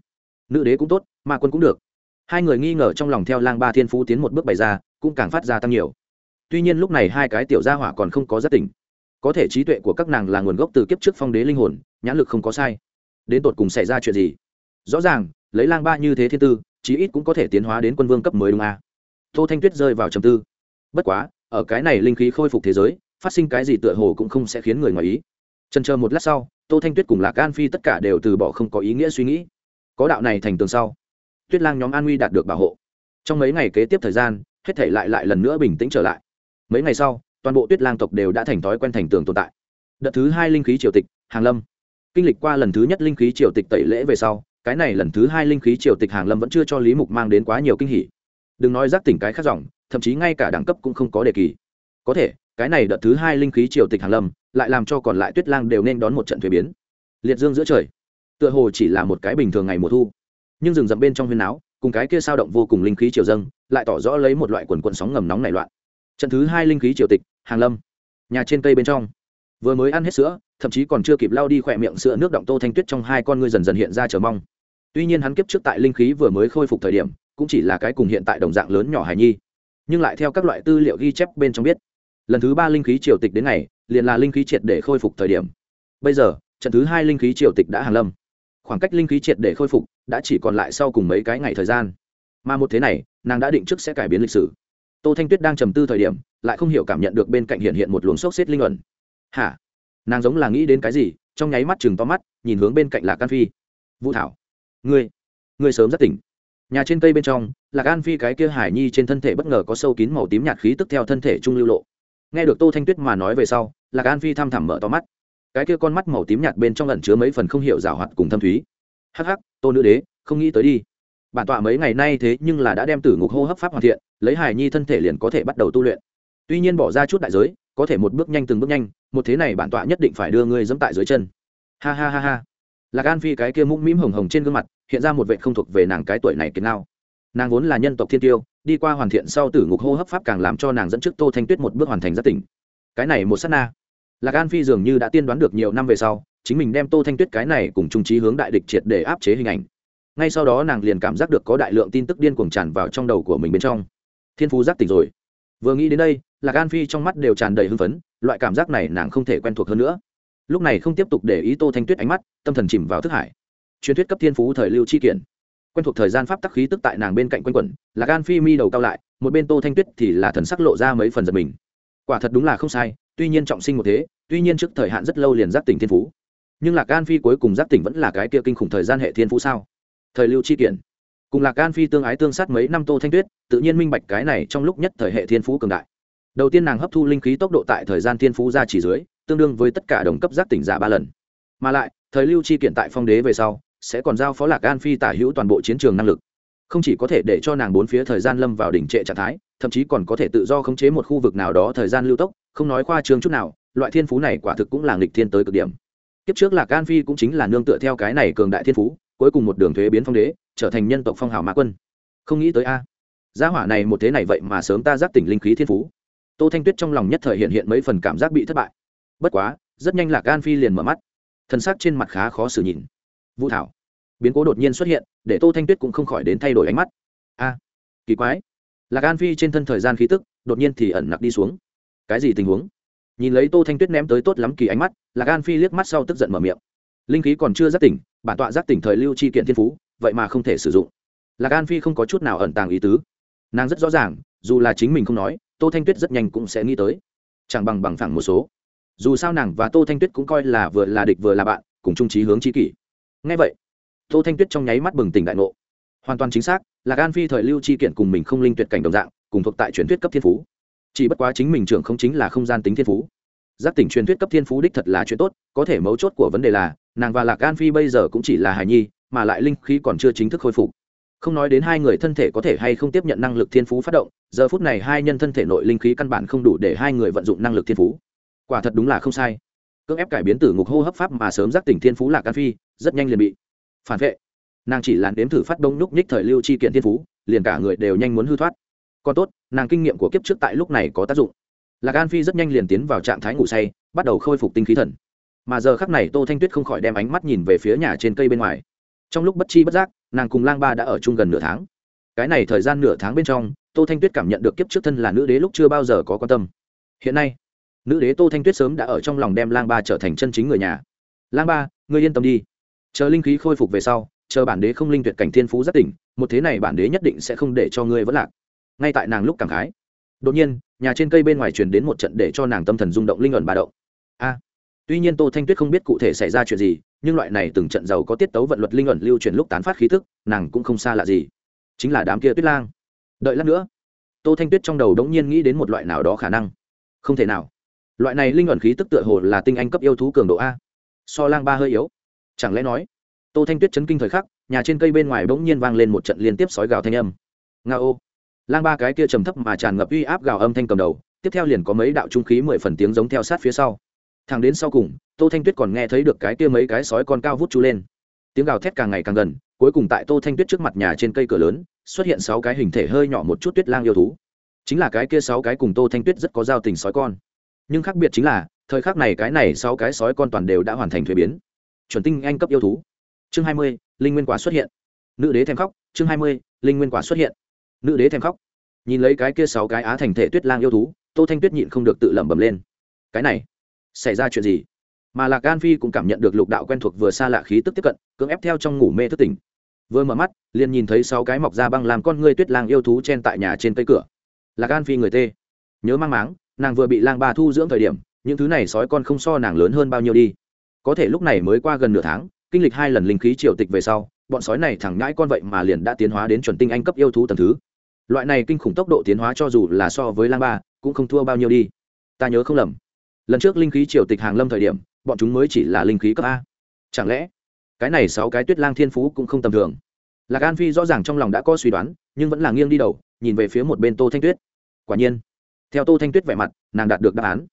Nữ đế cũng tốt, ma quân cũng được. Hai người nghi ngờ trong lòng theo lang ba thiên phú tiến một bước bày ra, cũng càng phát ra tăng nhiều. Tuy nhiên lúc này hai cái tiểu gia hỏa còn không có giác tỉnh. Có thể trí tuệ của các nàng là nguồn gốc từ kiếp trước phong đế linh hồn, nhãn lực không có sai. Đến tột cùng xảy ra chuyện gì? Rõ ràng, lấy lang ba như thế thiên tư, chí ít cũng có thể tiến hóa đến quân vương cấp mới đúng a. À? tô thanh tuyết rơi vào trầm tư bất quá, ở cái này linh khí khôi phục thế giới, phát sinh cái gì tựa hồ cũng không sẽ khiến người ngoài ý. Trần chờ một lát sau, tô thanh tuyết cùng lạc an phi tất cả đều từ bỏ không có ý nghĩa suy nghĩ. Có đạo này thành tường sau, tuyết lang nhóm an nguy đạt được bảo hộ. Trong mấy ngày kế tiếp thời gian, hết thể lại lại lần nữa bình tĩnh trở lại. Mấy ngày sau, toàn bộ tuyết lang tộc đều đã thành thói quen thành tường tồn tại. Đợt thứ hai linh khí triều tịch, hàng lâm. Kinh lịch qua lần thứ nhất linh khí triều tịch tẩy lễ về sau, cái này lần thứ hai linh khí triều tịch hàng lâm vẫn chưa cho lý mục mang đến quá nhiều kinh hỉ đừng nói giác tỉnh cái khác dòng, thậm chí ngay cả đẳng cấp cũng không có đề kỳ. Có thể, cái này đợt thứ hai linh khí triều tịch hàng lâm, lại làm cho còn lại tuyết lang đều nên đón một trận thuế biến. Liệt dương giữa trời, tựa hồ chỉ là một cái bình thường ngày mùa thu. Nhưng rừng rậm bên trong huyên áo, cùng cái kia sao động vô cùng linh khí triều dâng, lại tỏ rõ lấy một loại quần quần sóng ngầm nóng nảy loạn. Trận thứ hai linh khí triều tịch, hàng lâm. Nhà trên cây bên trong. Vừa mới ăn hết sữa, thậm chí còn chưa kịp lao đi khỏe miệng sữa nước động tô thanh tuyết trong hai con ngươi dần dần hiện ra chờ mong. Tuy nhiên hắn kiếp trước tại linh khí vừa mới khôi phục thời điểm cũng chỉ là cái cùng hiện tại đồng dạng lớn nhỏ hài nhi. Nhưng lại theo các loại tư liệu ghi chép bên trong biết, lần thứ ba linh khí triều tịch đến ngày, liền là linh khí triệt để khôi phục thời điểm. Bây giờ, trận thứ hai linh khí triều tịch đã hàn lâm. Khoảng cách linh khí triệt để khôi phục đã chỉ còn lại sau cùng mấy cái ngày thời gian. Mà một thế này, nàng đã định trước sẽ cải biến lịch sử. Tô thanh tuyết đang trầm tư thời điểm, lại không hiểu cảm nhận được bên cạnh hiện hiện một luồng sốc xếp linh luận. Hả? Nàng giống là nghĩ đến cái gì, trong nháy mắt chừng to mắt, nhìn hướng bên cạnh là can phi. Vũ thảo. Ngươi ngươi sớm rất tỉnh nhà trên cây bên trong, lạc an phi cái kia hải nhi trên thân thể bất ngờ có sâu kín màu tím nhạt khí tức theo thân thể trung lưu lộ. Nghe được tô thanh tuyết mà nói về sau, lạc an phi thăm thẳm mở to mắt. Cái kia con mắt màu tím nhạt bên trong lẩn chứa mấy phần không hiểu rào hoạt cùng thâm thúy. Hắc hắc, tô nữ đế, không nghĩ tới đi. Bản tọa mấy ngày nay thế nhưng là đã đem tử ngục hô hấp pháp hoàn thiện, lấy hải nhi thân thể liền có thể bắt đầu tu luyện. Tuy nhiên bỏ ra chút đại giới, có thể một bước nhanh từng bước nhanh, một thế này bản tọa nhất định phải đưa ngươi dẫm tại dưới chân. Ha ha ha ha lạc an phi cái kia mũm mĩm hồng hồng trên gương mặt, hiện ra một vệ không thuộc về nàng cái tuổi này kiến nào nàng vốn là nhân tộc thiên tiêu, đi qua hoàn thiện sau tử ngục hô hấp pháp càng làm cho nàng dẫn trước tô thanh tuyết một bước hoàn thành giác tỉnh. Cái này một s á t na. Lạc an phi dường như đã tiên đoán được nhiều năm về sau, chính mình đem tô thanh tuyết cái này cùng trung trí hướng đại địch triệt để áp chế hình ảnh. Ngay sau đó nàng liền cảm giác được có đại lượng tin tức điên cuồng tràn vào trong đầu của mình bên trong. Thiên phú giác tỉnh rồi. Vừa nghĩ đến đây, lạc an phi trong mắt đều tràn đầy hưng phấn, loại cảm giác này nàng không thể quen thuộc hơn nữa lúc này không tiếp tục để ý tô thanh tuyết ánh mắt, tâm thần chìm vào thức hải. Truyền thuyết cấp thiên phú thời lưu chi kiển quen thuộc thời gian pháp tắc khí tức tại nàng bên cạnh quanh quẩn, là gan phi mi đầu cao lại, một bên tô thanh tuyết thì là thần sắc lộ ra mấy phần giật mình. Quả thật đúng là không sai, tuy nhiên trọng sinh một thế, tuy nhiên trước thời hạn rất lâu liền giác tỉnh thiên phú. Nhưng lạc gan phi cuối cùng giác tỉnh vẫn là cái kia kinh khủng thời gian hệ thiên phú sao? Thời lưu chi kiển cùng lạc gan phi tương ái tương sát mấy năm tô thanh tuyết, tự nhiên minh bạch cái này trong lúc nhất thời hệ thiên phú cường đại. Đầu tiên nàng hấp thu linh khí tốc độ tại thời gian thiên phú ra chỉ dưới tương đương với tất cả đồng cấp giác tỉnh giả ba lần. Mà lại, thời lưu chi kiện tại phong đế về sau, sẽ còn giao phó lạc an phi tả hữu toàn bộ chiến trường năng lực. Không chỉ có thể để cho nàng bốn phía thời gian lâm vào đỉnh trệ trạng thái, thậm chí còn có thể tự do khống chế một khu vực nào đó thời gian lưu tốc, không nói khoa trương chút nào, loại thiên phú này quả thực cũng là nghịch thiên tới cực điểm. Kiếp trước lạc an phi cũng chính là nương tựa theo cái này cường đại thiên phú, cuối cùng một đường thuế biến phong đế, trở thành nhân tộc phong hào mã quân. Không nghĩ tới a. Gia hỏa này một thế này vậy mà sớm ta giác tỉnh linh khí thiên phú. Tô thanh tuyết trong lòng nhất thời hiện hiện mấy phần cảm giác bị thất bại bất quá, rất nhanh lạc an phi liền mở mắt. Thân xác trên mặt khá khó xử nhìn. Vũ thảo, biến cố đột nhiên xuất hiện, để tô thanh tuyết cũng không khỏi đến thay đổi ánh mắt. A, kỳ quái. Lạc an phi trên thân thời gian khí tức, đột nhiên thì ẩn nặc đi xuống. Cái gì tình huống? Nhìn lấy tô thanh tuyết ném tới tốt lắm kỳ ánh mắt, lạc an phi liếc mắt sau tức giận mở miệng. Linh khí còn chưa giác tỉnh, bản tọa giác tỉnh thời lưu chi kiện thiên phú, vậy mà không thể sử dụng. Lạc an phi không có chút nào ẩn tàng ý tứ. Nàng rất rõ ràng, dù là chính mình không nói, tô thanh tuyết rất nhanh cũng sẽ nghĩ tới. Chẳng bằng bằng phẳng một số dù sao nàng và tô thanh tuyết cũng coi là vừa là địch vừa là bạn, cùng trung trí hướng trí kỷ. Ngay vậy, tô thanh tuyết trong nháy mắt bừng tỉnh đại ngộ. Hoàn toàn chính xác, là gan phi thời lưu chi kiện cùng mình không linh tuyệt cảnh đồng dạng, cùng thuộc tại truyền thuyết cấp thiên phú. Chỉ bất quá chính mình trưởng không chính là không gian tính thiên phú. Giác tỉnh truyền thuyết cấp thiên phú đích thật là chuyện tốt, có thể mấu chốt của vấn đề là, nàng và lạc gan phi bây giờ cũng chỉ là hài nhi, mà lại linh khí còn chưa chính thức khôi phục. Không nói đến hai người thân thể có thể hay không tiếp nhận năng lực thiên phú phát động, giờ phút này hai nhân thân thể nội linh khí căn bản không đủ để hai người vận dụng năng lực thiên phú quả thật đúng là không sai. Cưỡng ép cải biến tử ngục hô hấp pháp mà sớm giác tỉnh thiên phú lạc can phi, rất nhanh liền bị phản vệ. Nàng chỉ làn đếm thử phát đông núc nhích thời lưu chi kiện thiên phú, liền cả người đều nhanh muốn hư thoát. Còn tốt, nàng kinh nghiệm của kiếp trước tại lúc này có tác dụng. Lạc an phi rất nhanh liền tiến vào trạng thái ngủ say, bắt đầu khôi phục tinh khí thần. Mà giờ khắc này tô thanh tuyết không khỏi đem ánh mắt nhìn về phía nhà trên cây bên ngoài. Trong lúc bất chi bất giác, nàng cùng lang ba đã ở chung gần nửa tháng. Cái này thời gian nửa tháng bên trong, tô thanh tuyết cảm nhận được kiếp trước thân là nữ đế lúc chưa bao giờ có quan tâm. Hiện nay nữ đế tô thanh tuyết sớm đã ở trong lòng đem lang ba trở thành chân chính người nhà. Lang ba, ngươi yên tâm đi. Chờ linh khí khôi phục về sau, chờ bản đế không linh tuyệt cảnh thiên phú rất tỉnh một thế này bản đế nhất định sẽ không để cho ngươi vẫn lạc. Ngay tại nàng lúc cảm khái, đột nhiên, nhà trên cây bên ngoài truyền đến một trận để cho nàng tâm thần rung động linh ẩn ba động. A, tuy nhiên tô thanh tuyết không biết cụ thể xảy ra chuyện gì, nhưng loại này từng trận giàu có tiết tấu vận luật linh ẩn lưu truyền lúc tán phát khí thức nàng cũng không xa lạ gì. Chính là đám kia tuyết lang. Đợi lát nữa, tô thanh tuyết trong đầu đống nhiên nghĩ đến một loại nào đó khả năng. Không thể nào loại này linh ẩn khí tức tựa hồ là tinh anh cấp yêu thú cường độ a. So lang ba hơi yếu. Chẳng lẽ nói, tô thanh tuyết chấn kinh thời khắc, nhà trên cây bên ngoài bỗng nhiên vang lên một trận liên tiếp sói gào thanh âm. Nga ô. Lang ba cái kia trầm thấp mà tràn ngập uy áp gào âm thanh cầm đầu, tiếp theo liền có mấy đạo trung khí mười phần tiếng giống theo sát phía sau. Thằng đến sau cùng, tô thanh tuyết còn nghe thấy được cái kia mấy cái sói con cao vút chú lên. Tiếng gào thét càng ngày càng gần, cuối cùng tại tô thanh tuyết trước mặt nhà trên cây cửa lớn, xuất hiện sáu cái hình thể hơi nhỏ một chút tuyết lang yêu thú. Chính là cái kia sáu cái cùng tô thanh tuyết rất có giao tình sói con nhưng khác biệt chính là, thời khắc này cái này sáu cái sói con toàn đều đã hoàn thành thuế biến. Chuẩn tinh anh cấp yêu thú. Chương hai mươi, linh nguyên quả xuất hiện. Nữ đế thèm khóc. Chương hai mươi, linh nguyên quả xuất hiện. Nữ đế thèm khóc. Nhìn lấy cái kia sáu cái á thành thể tuyết lang yêu thú, tô thanh tuyết nhịn không được tự lẩm bẩm lên. Cái này, xảy ra chuyện gì? Mà lạc gan phi cũng cảm nhận được lục đạo quen thuộc vừa xa lạ khí tức tiếp cận, cưỡng ép theo trong ngủ mê thức tỉnh. Vừa mở mắt, liền nhìn thấy sáu cái mọc ra băng làm con ngươi tuyết lang yêu thú chen tại nhà trên cây cửa. Lạc gan phi người tê. Nhớ mang máng nàng vừa bị lang ba thu dưỡng thời điểm, những thứ này sói con không so nàng lớn hơn bao nhiêu đi. Có thể lúc này mới qua gần nửa tháng, kinh lịch hai lần linh khí triều tịch về sau, bọn sói này thẳng ngãi con vậy mà liền đã tiến hóa đến chuẩn tinh anh cấp yêu thú tầm thứ. Loại này kinh khủng tốc độ tiến hóa cho dù là so với lang ba, cũng không thua bao nhiêu đi. Ta nhớ không lầm, lần trước linh khí triều tịch hàng lâm thời điểm, bọn chúng mới chỉ là linh khí cấp a. Chẳng lẽ, cái này sáu cái tuyết lang thiên phú cũng không tầm thường? Lạc an phi rõ ràng trong lòng đã có suy đoán, nhưng vẫn là nghiêng đi đầu, nhìn về phía một bên tô thanh tuyết. Quả nhiên theo tô thanh tuyết vẻ mặt, nàng đạt được đáp án.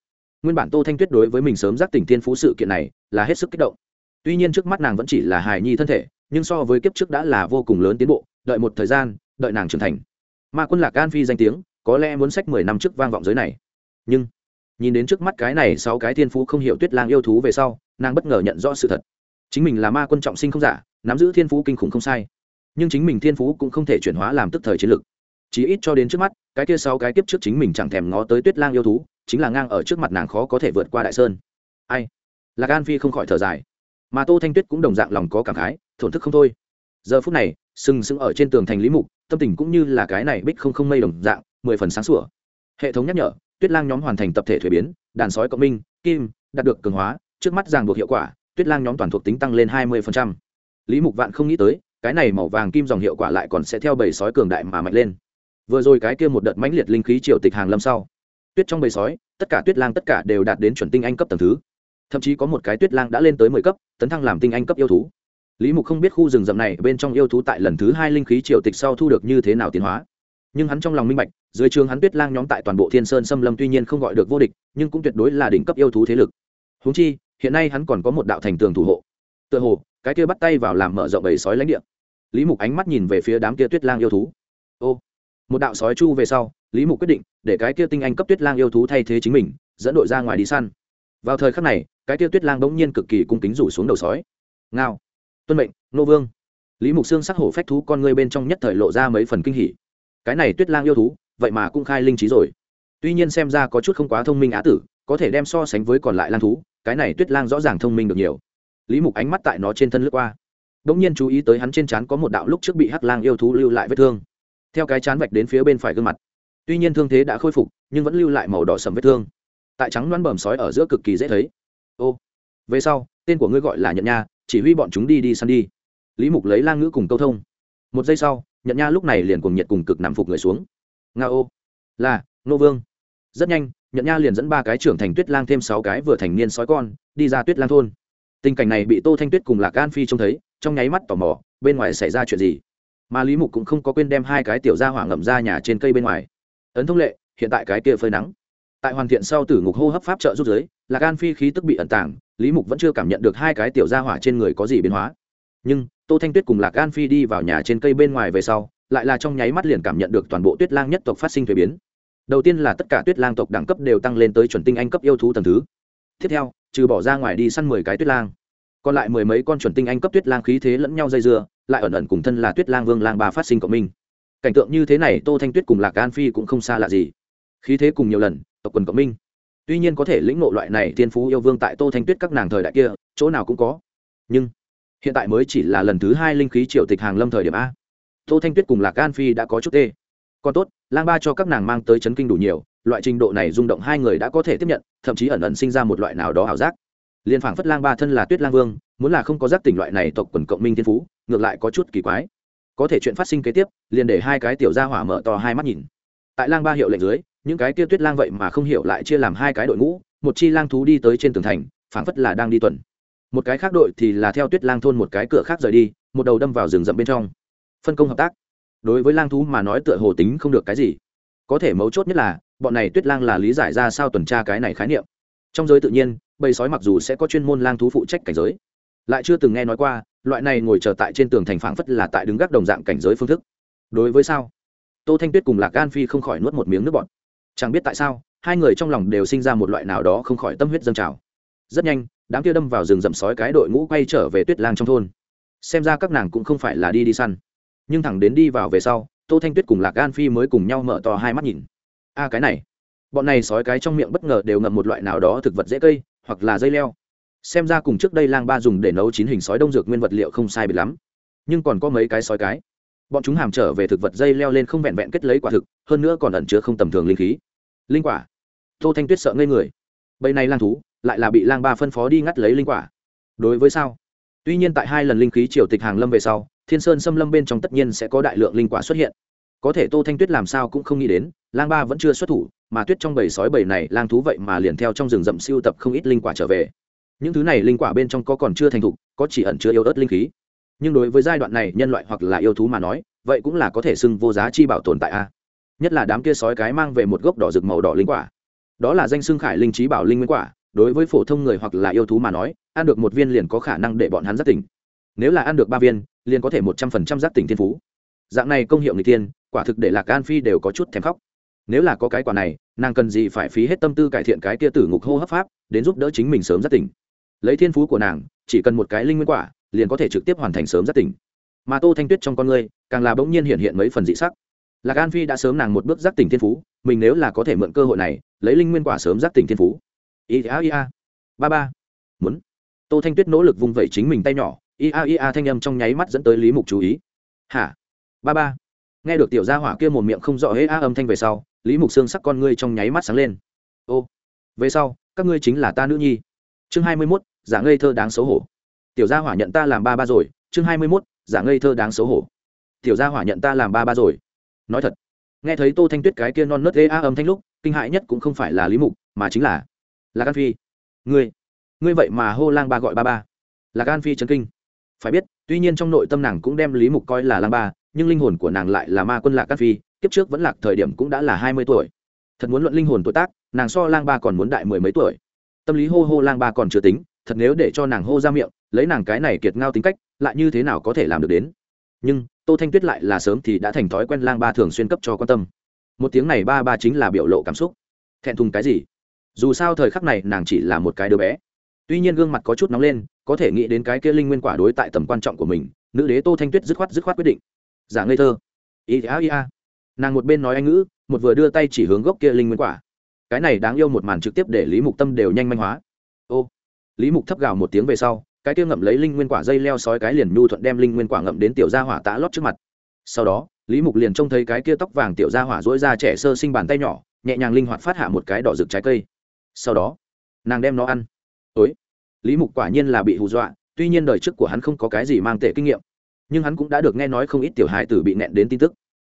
Nguyên bản tô thanh tuyết đối với mình sớm giác tỉnh thiên phú sự kiện này là hết sức kích động. Tuy nhiên trước mắt nàng vẫn chỉ là hài nhi thân thể, nhưng so với kiếp trước đã là vô cùng lớn tiến bộ, đợi một thời gian, đợi nàng trưởng thành. Ma quân lạc an phi danh tiếng, có lẽ muốn sách mười năm trước vang vọng giới này. Nhưng, nhìn đến trước mắt cái này sau cái thiên phú không hiểu tuyết lang yêu thú về sau, nàng bất ngờ nhận rõ sự thật. Chính mình là ma quân trọng sinh không giả, nắm giữ thiên phú kinh khủng không sai. Nhưng chính mình thiên phú cũng không thể chuyển hóa làm tức thời chiến lực chí ít cho đến trước mắt, cái kia sau cái tiếp trước chính mình chẳng thèm ngó tới tuyết lang yêu thú, chính là ngang ở trước mặt nàng khó có thể vượt qua đại sơn. Ai? Lạc an phi không khỏi thở dài. Mà tô thanh tuyết cũng đồng dạng lòng có cảm khái, thổn thức không thôi. Giờ phút này, sừng sững ở trên tường thành lý mục, tâm tình cũng như là cái này bích không không mây đồng dạng, mười phần sáng sủa. Hệ thống nhắc nhở, tuyết lang nhóm hoàn thành tập thể thuế biến, đàn sói cộng minh, kim, đạt được cường hóa, trước mắt ràng buộc hiệu quả, tuyết lang nhóm toàn thuộc tính tăng lên hai mươi lý mục vạn không nghĩ tới, cái này màu vàng kim dòng hiệu quả lại còn sẽ theo bầy sói cường đại mà mạnh lên vừa rồi cái kia một đợt mãnh liệt linh khí triều tịch hàng lâm sau, tuyết trong bầy sói, tất cả tuyết lang tất cả đều đạt đến chuẩn tinh anh cấp tầng thứ. Thậm chí có một cái tuyết lang đã lên tới mười cấp, tấn thăng làm tinh anh cấp yêu thú. Lý mục không biết khu rừng rậm này bên trong yêu thú tại lần thứ hai linh khí triều tịch sau thu được như thế nào tiến hóa. Nhưng hắn trong lòng minh bạch, dưới trường hắn tuyết lang nhóm tại toàn bộ thiên sơn xâm lâm tuy nhiên không gọi được vô địch, nhưng cũng tuyệt đối là đỉnh cấp yêu thú thế lực. Húng chi, hiện nay hắn còn có một đạo thành tường thủ hộ. Tựa hồ, cái kia bắt tay vào làm mở rộng bầy sói lãnh địa. Lý mục ánh mắt nhìn về phía đám kia tuyết lang yêu thú. Ô một đạo sói chu về sau, lý mục quyết định để cái kia tinh anh cấp tuyết lang yêu thú thay thế chính mình, dẫn đội ra ngoài đi săn. Vào thời khắc này, cái kia tuyết lang bỗng nhiên cực kỳ cung kính rủ xuống đầu sói. Ngao. Tuân mệnh, nô vương. Lý mục xương sắc hổ phách thú con ngươi bên trong nhất thời lộ ra mấy phần kinh hỉ. Cái này tuyết lang yêu thú, vậy mà cũng khai linh trí rồi. Tuy nhiên xem ra có chút không quá thông minh á tử, có thể đem so sánh với còn lại lang thú, cái này tuyết lang rõ ràng thông minh được nhiều. Lý mục ánh mắt tại nó trên thân lướt qua. Đ ỗ n g nhiên chú ý tới hắn trên trán có một đạo lúc trước bị hắc lang yêu thú lưu lại vết thương theo cái chán vạch đến phía bên phải gương mặt. Tuy nhiên thương thế đã khôi phục, nhưng vẫn lưu lại màu đỏ sầm vết thương. Tại trắng đoán bầm sói ở giữa cực kỳ dễ thấy. Ô, về sau, tên của ngươi gọi là nhận nha, chỉ huy bọn chúng đi đi săn đi. Lý mục lấy lang ngữ cùng câu thông. Một giây sau nhận nha lúc này liền cùng nhiệt cùng cực nằm phục người xuống. Nga ô, là, nô vương. Rất nhanh nhận nha liền dẫn ba cái trưởng thành tuyết lang thêm sáu cái vừa thành niên sói con, đi ra tuyết lang thôn. Tình cảnh này bị tô thanh tuyết cùng lạc an phi trông thấy, trong nháy mắt tò mò, bên ngoài xảy ra chuyện gì? Mà lý mục cũng không có quên đem hai cái tiểu ra hỏa ngậm ra nhà trên cây bên ngoài. Ấn thông lệ, hiện tại cái kia phơi nắng. Tại hoàn thiện sau tử ngục hô hấp pháp trợ rút giới là Gan phi khí tức bị ẩn tàng, lý mục vẫn chưa cảm nhận được hai cái tiểu ra hỏa trên người có gì biến hóa. Nhưng, tô thanh tuyết cùng lạc Gan phi đi vào nhà trên cây bên ngoài về sau, lại là trong nháy mắt liền cảm nhận được toàn bộ tuyết lang nhất tộc phát sinh thuế biến. Đầu tiên là tất cả tuyết lang tộc đẳng cấp đều tăng lên tới chuẩn tinh anh cấp yêu thú tầng thứ. Tiếp theo, trừ bỏ ra ngoài đi săn mười cái tuyết lang. Còn lại mười mấy con chuẩn tinh anh cấp tuyết lang khí thế lẫn nhau dây dưa lại ẩn ẩn cùng thân là tuyết lang vương lang ba phát sinh cộng minh. Cảnh tượng như thế này, tô thanh tuyết cùng lạc an phi cũng không xa lạ gì. Khí thế cùng nhiều lần, tộc quần cộng minh. Tuy nhiên có thể lĩnh ngộ loại này thiên phú yêu vương tại tô thanh tuyết các nàng thời đại kia, chỗ nào cũng có. Nhưng, hiện tại mới chỉ là lần thứ hai linh khí triệu tịch hàng lâm thời điểm a. Tô thanh tuyết cùng lạc an phi đã có chút tê. Còn tốt, lang ba cho các nàng mang tới chấn kinh đủ nhiều, loại trình độ này rung động hai người đã có thể tiếp nhận, thậm chí ẩn ẩn sinh ra một loại nào đó ảo giác. Liên phảng phất lang ba thân là tuyết lang vương, muốn là không có giác tỉnh loại này tộc quần cộng minh thiên phú ngược lại có chút kỳ quái. Có thể chuyện phát sinh kế tiếp, liền để hai cái tiểu gia hỏa mở to hai mắt nhìn. Tại lang ba hiệu lệnh dưới, những cái kia tuyết lang vậy mà không hiểu lại chia làm hai cái đội ngũ, một chi lang thú đi tới trên tường thành, phảng phất là đang đi tuần. Một cái khác đội thì là theo tuyết lang thôn một cái cửa khác rời đi, một đầu đâm vào rừng rậm bên trong. Phân công hợp tác. Đối với lang thú mà nói tựa hồ tính không được cái gì. Có thể mấu chốt nhất là, bọn này tuyết lang là lý giải ra sao tuần tra cái này khái niệm. Trong giới tự nhiên, bầy sói mặc dù sẽ có chuyên môn lang thú phụ trách cảnh giới lại chưa từng nghe nói qua, loại này ngồi chờ tại trên tường thành phảng phất là tại đứng gác đồng dạng cảnh giới phương thức. Đối với sao? Tô thanh tuyết cùng lạc gan phi không khỏi nuốt một miếng nước bọt. Chẳng biết tại sao, hai người trong lòng đều sinh ra một loại nào đó không khỏi tâm huyết dâng trào. Rất nhanh, đám kia đâm vào rừng rậm sói cái đội ngũ quay trở về tuyết lang trong thôn. Xem ra các nàng cũng không phải là đi đi săn. Nhưng thẳng đến đi vào về sau, tô thanh tuyết cùng lạc gan phi mới cùng nhau mở to hai mắt nhìn. A cái này. Bọn này sói cái trong miệng bất ngờ đều ngậm một loại nào đó thực vật dễ cây, hoặc là dây leo xem ra cùng trước đây lang ba dùng để nấu chín hình sói đông dược nguyên vật liệu không sai biệt lắm. Nhưng còn có mấy cái sói cái. Bọn chúng hàm trở về thực vật dây leo lên không vẹn vẹn kết lấy quả thực, hơn nữa còn ẩn chứa không tầm thường linh khí. Linh quả. Tô thanh tuyết sợ ngây người. Bầy này lang thú, lại là bị lang ba phân phó đi ngắt lấy linh quả. Đối với sao? Tuy nhiên tại hai lần linh khí triều tịch hàng lâm về sau, thiên sơn xâm lâm bên trong tất nhiên sẽ có đại lượng linh quả xuất hiện. Có thể tô thanh tuyết làm sao cũng không nghĩ đến, lang ba vẫn chưa xuất thủ, mà tuyết trong bầy sói bầy này, lang thú vậy mà liền theo trong rừng rậm siêu tập không ít linh quả trở về những thứ này linh quả bên trong có còn chưa thành thục, có chỉ ẩn chứa yêu ớt linh khí. Nhưng đối với giai đoạn này nhân loại hoặc là yêu thú mà nói, vậy cũng là có thể xưng vô giá chi bảo tồn tại a. Nhất là đám kia sói cái mang về một gốc đỏ rực màu đỏ linh quả. Đó là danh xưng khải linh trí bảo linh nguyên quả, đối với phổ thông người hoặc là yêu thú mà nói, ăn được một viên liền có khả năng để bọn hắn giác tỉnh. Nếu là ăn được ba viên, liền có thể một trăm phần trăm giác tỉnh thiên phú. Dạng này công hiệu người tiên quả thực để lạc an phi đều có chút thèm khóc. Nếu là có cái quả này, nàng cần gì phải phí hết tâm tư cải thiện cái kia tử ngục hô hấp pháp, đến giúp đỡ chính mình sớm giác tỉnh lấy thiên phú của nàng, chỉ cần một cái linh nguyên quả, liền có thể trực tiếp hoàn thành sớm giác tỉnh. Mà tô thanh tuyết trong con người càng là bỗng nhiên hiện hiện mấy phần dị sắc. Lạc an phi đã sớm nàng một bước giác tỉnh thiên phú, mình nếu là có thể mượn cơ hội này, lấy linh nguyên quả sớm giác tỉnh thiên phú. Ia ia ba ba. Muốn. Tô thanh tuyết nỗ lực vung vẩy chính mình tay nhỏ ia ia thanh âm trong nháy mắt dẫn tới lý mục chú ý. Hả? Ba ba. Nghe được tiểu gia hỏa kia một miệng không rõ hễ a âm thanh về sau, lý mục xương sắc con ngươi trong nháy mắt sáng lên. Ô. Về sau, các ngươi chính là ta nữ nhi. Chương hai mươi mốt giả ngây thơ đáng xấu hổ. Tiểu gia hỏa nhận ta làm ba ba rồi, chương hai mươi mốt, giả ngây thơ đáng xấu hổ. Tiểu gia hỏa nhận ta làm ba ba rồi. Nói thật, nghe thấy tô thanh tuyết cái kia non nớt ê a âm thanh lúc, kinh hại nhất cũng không phải là lý mục, mà chính là là can phi. Ngươi ngươi vậy mà hô lang ba gọi ba ba. Là can phi trấn kinh. Phải biết, tuy nhiên trong nội tâm nàng cũng đem lý mục coi là lang ba, nhưng linh hồn của nàng lại là ma quân lạc can phi, kiếp trước vẫn lạc thời điểm cũng đã là hai mươi tuổi. Thật muốn luận linh hồn tuổi tác, nàng so lang ba còn muốn đại mười mấy tuổi. Tâm lý hô hô lang ba còn chưa tính thật nếu để cho nàng hô ra miệng, lấy nàng cái này kiệt ngao tính cách, lại như thế nào có thể làm được đến? Nhưng, tô thanh tuyết lại là sớm thì đã thành thói quen lang ba thường xuyên cấp cho quan tâm. Một tiếng này ba ba chính là biểu lộ cảm xúc. Thẹn thùng cái gì? Dù sao thời khắc này nàng chỉ là một cái đứa bé. Tuy nhiên gương mặt có chút nóng lên, có thể nghĩ đến cái kia linh nguyên quả đối tại tầm quan trọng của mình, nữ đế tô thanh tuyết dứt khoát dứt khoát quyết định. Giả ngây thơ. Ý a ý a nàng một bên nói anh ngữ, một vừa đưa tay chỉ hướng gốc kia linh nguyên quả. Cái này đáng yêu một màn trực tiếp để lý mục tâm đều nhanh manh hóa. Ô lý mục thấp gào một tiếng về sau, cái kia ngậm lấy linh nguyên quả dây leo sói cái liền nhu thuận đem linh nguyên quả ngậm đến tiểu gia hỏa tã lót trước mặt. Sau đó, lý mục liền trông thấy cái kia tóc vàng tiểu gia hỏa dỗi ra trẻ sơ sinh bàn tay nhỏ, nhẹ nhàng linh hoạt phát hạ một cái đỏ rực trái cây. Sau đó, nàng đem nó ăn. Ối lý mục quả nhiên là bị hù dọa, tuy nhiên đời trước của hắn không có cái gì mang tệ kinh nghiệm, nhưng hắn cũng đã được nghe nói không ít tiểu hài tử bị nẹn đến tin tức.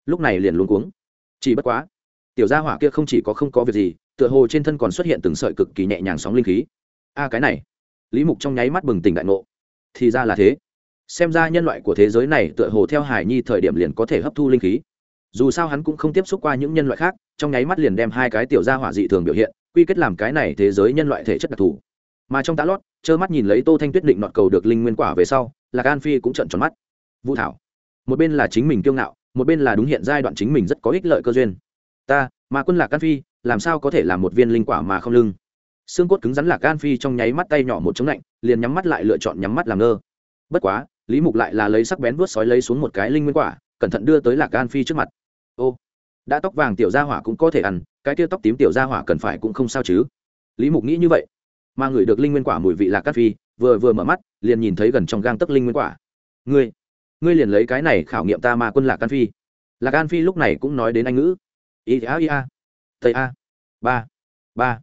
Lúc này liền luống cuống. Chỉ bất quá, tiểu gia hỏa kia không chỉ có không có việc gì, tựa hồ trên thân còn xuất hiện từng sợi cực kỳ nhẹ nhàng sóng linh khí. A, cái này! Lý mục trong nháy mắt bừng tỉnh đại ngộ. Thì ra là thế. Xem ra nhân loại của thế giới này tựa hồ theo hải nhi thời điểm liền có thể hấp thu linh khí. Dù sao hắn cũng không tiếp xúc qua những nhân loại khác, trong nháy mắt liền đem hai cái tiểu gia hỏa dị thường biểu hiện, quy kết làm cái này thế giới nhân loại thể chất đặc thù. Mà trong tá lót, trơ mắt nhìn lấy tô thanh tuyết định nọt cầu được linh nguyên quả về sau là gan phi cũng trận tròn mắt. Vũ thảo, một bên là chính mình kiêu ngạo, một bên là đúng hiện giai đoạn chính mình rất có ích lợi cơ duyên. Ta, mà quân lạc Can phi, làm sao có thể làm một viên linh quả mà không lưng? Xương cốt cứng rắn lạc gan phi trong nháy mắt tay nhỏ một chống lạnh, liền nhắm mắt lại lựa chọn nhắm mắt làm ngơ. Bất quá, lý mục lại là lấy sắc bén vuốt sói lấy xuống một cái linh nguyên quả, cẩn thận đưa tới lạc gan phi trước mặt. Ô, đã tóc vàng tiểu gia hỏa cũng có thể ăn, cái tia tóc tím tiểu gia hỏa cần phải cũng không sao chứ. Lý mục nghĩ như vậy, mà người được linh nguyên quả mùi vị lạc gan phi, vừa vừa mở mắt, liền nhìn thấy gần trong gang tấc linh nguyên quả. Ngươi ngươi liền lấy cái này khảo nghiệm ta mà quân lạc gan phi. Lạc gan phi lúc này cũng nói đến anh ngữ. Ý a ý a. Thầy a. Ba. Ba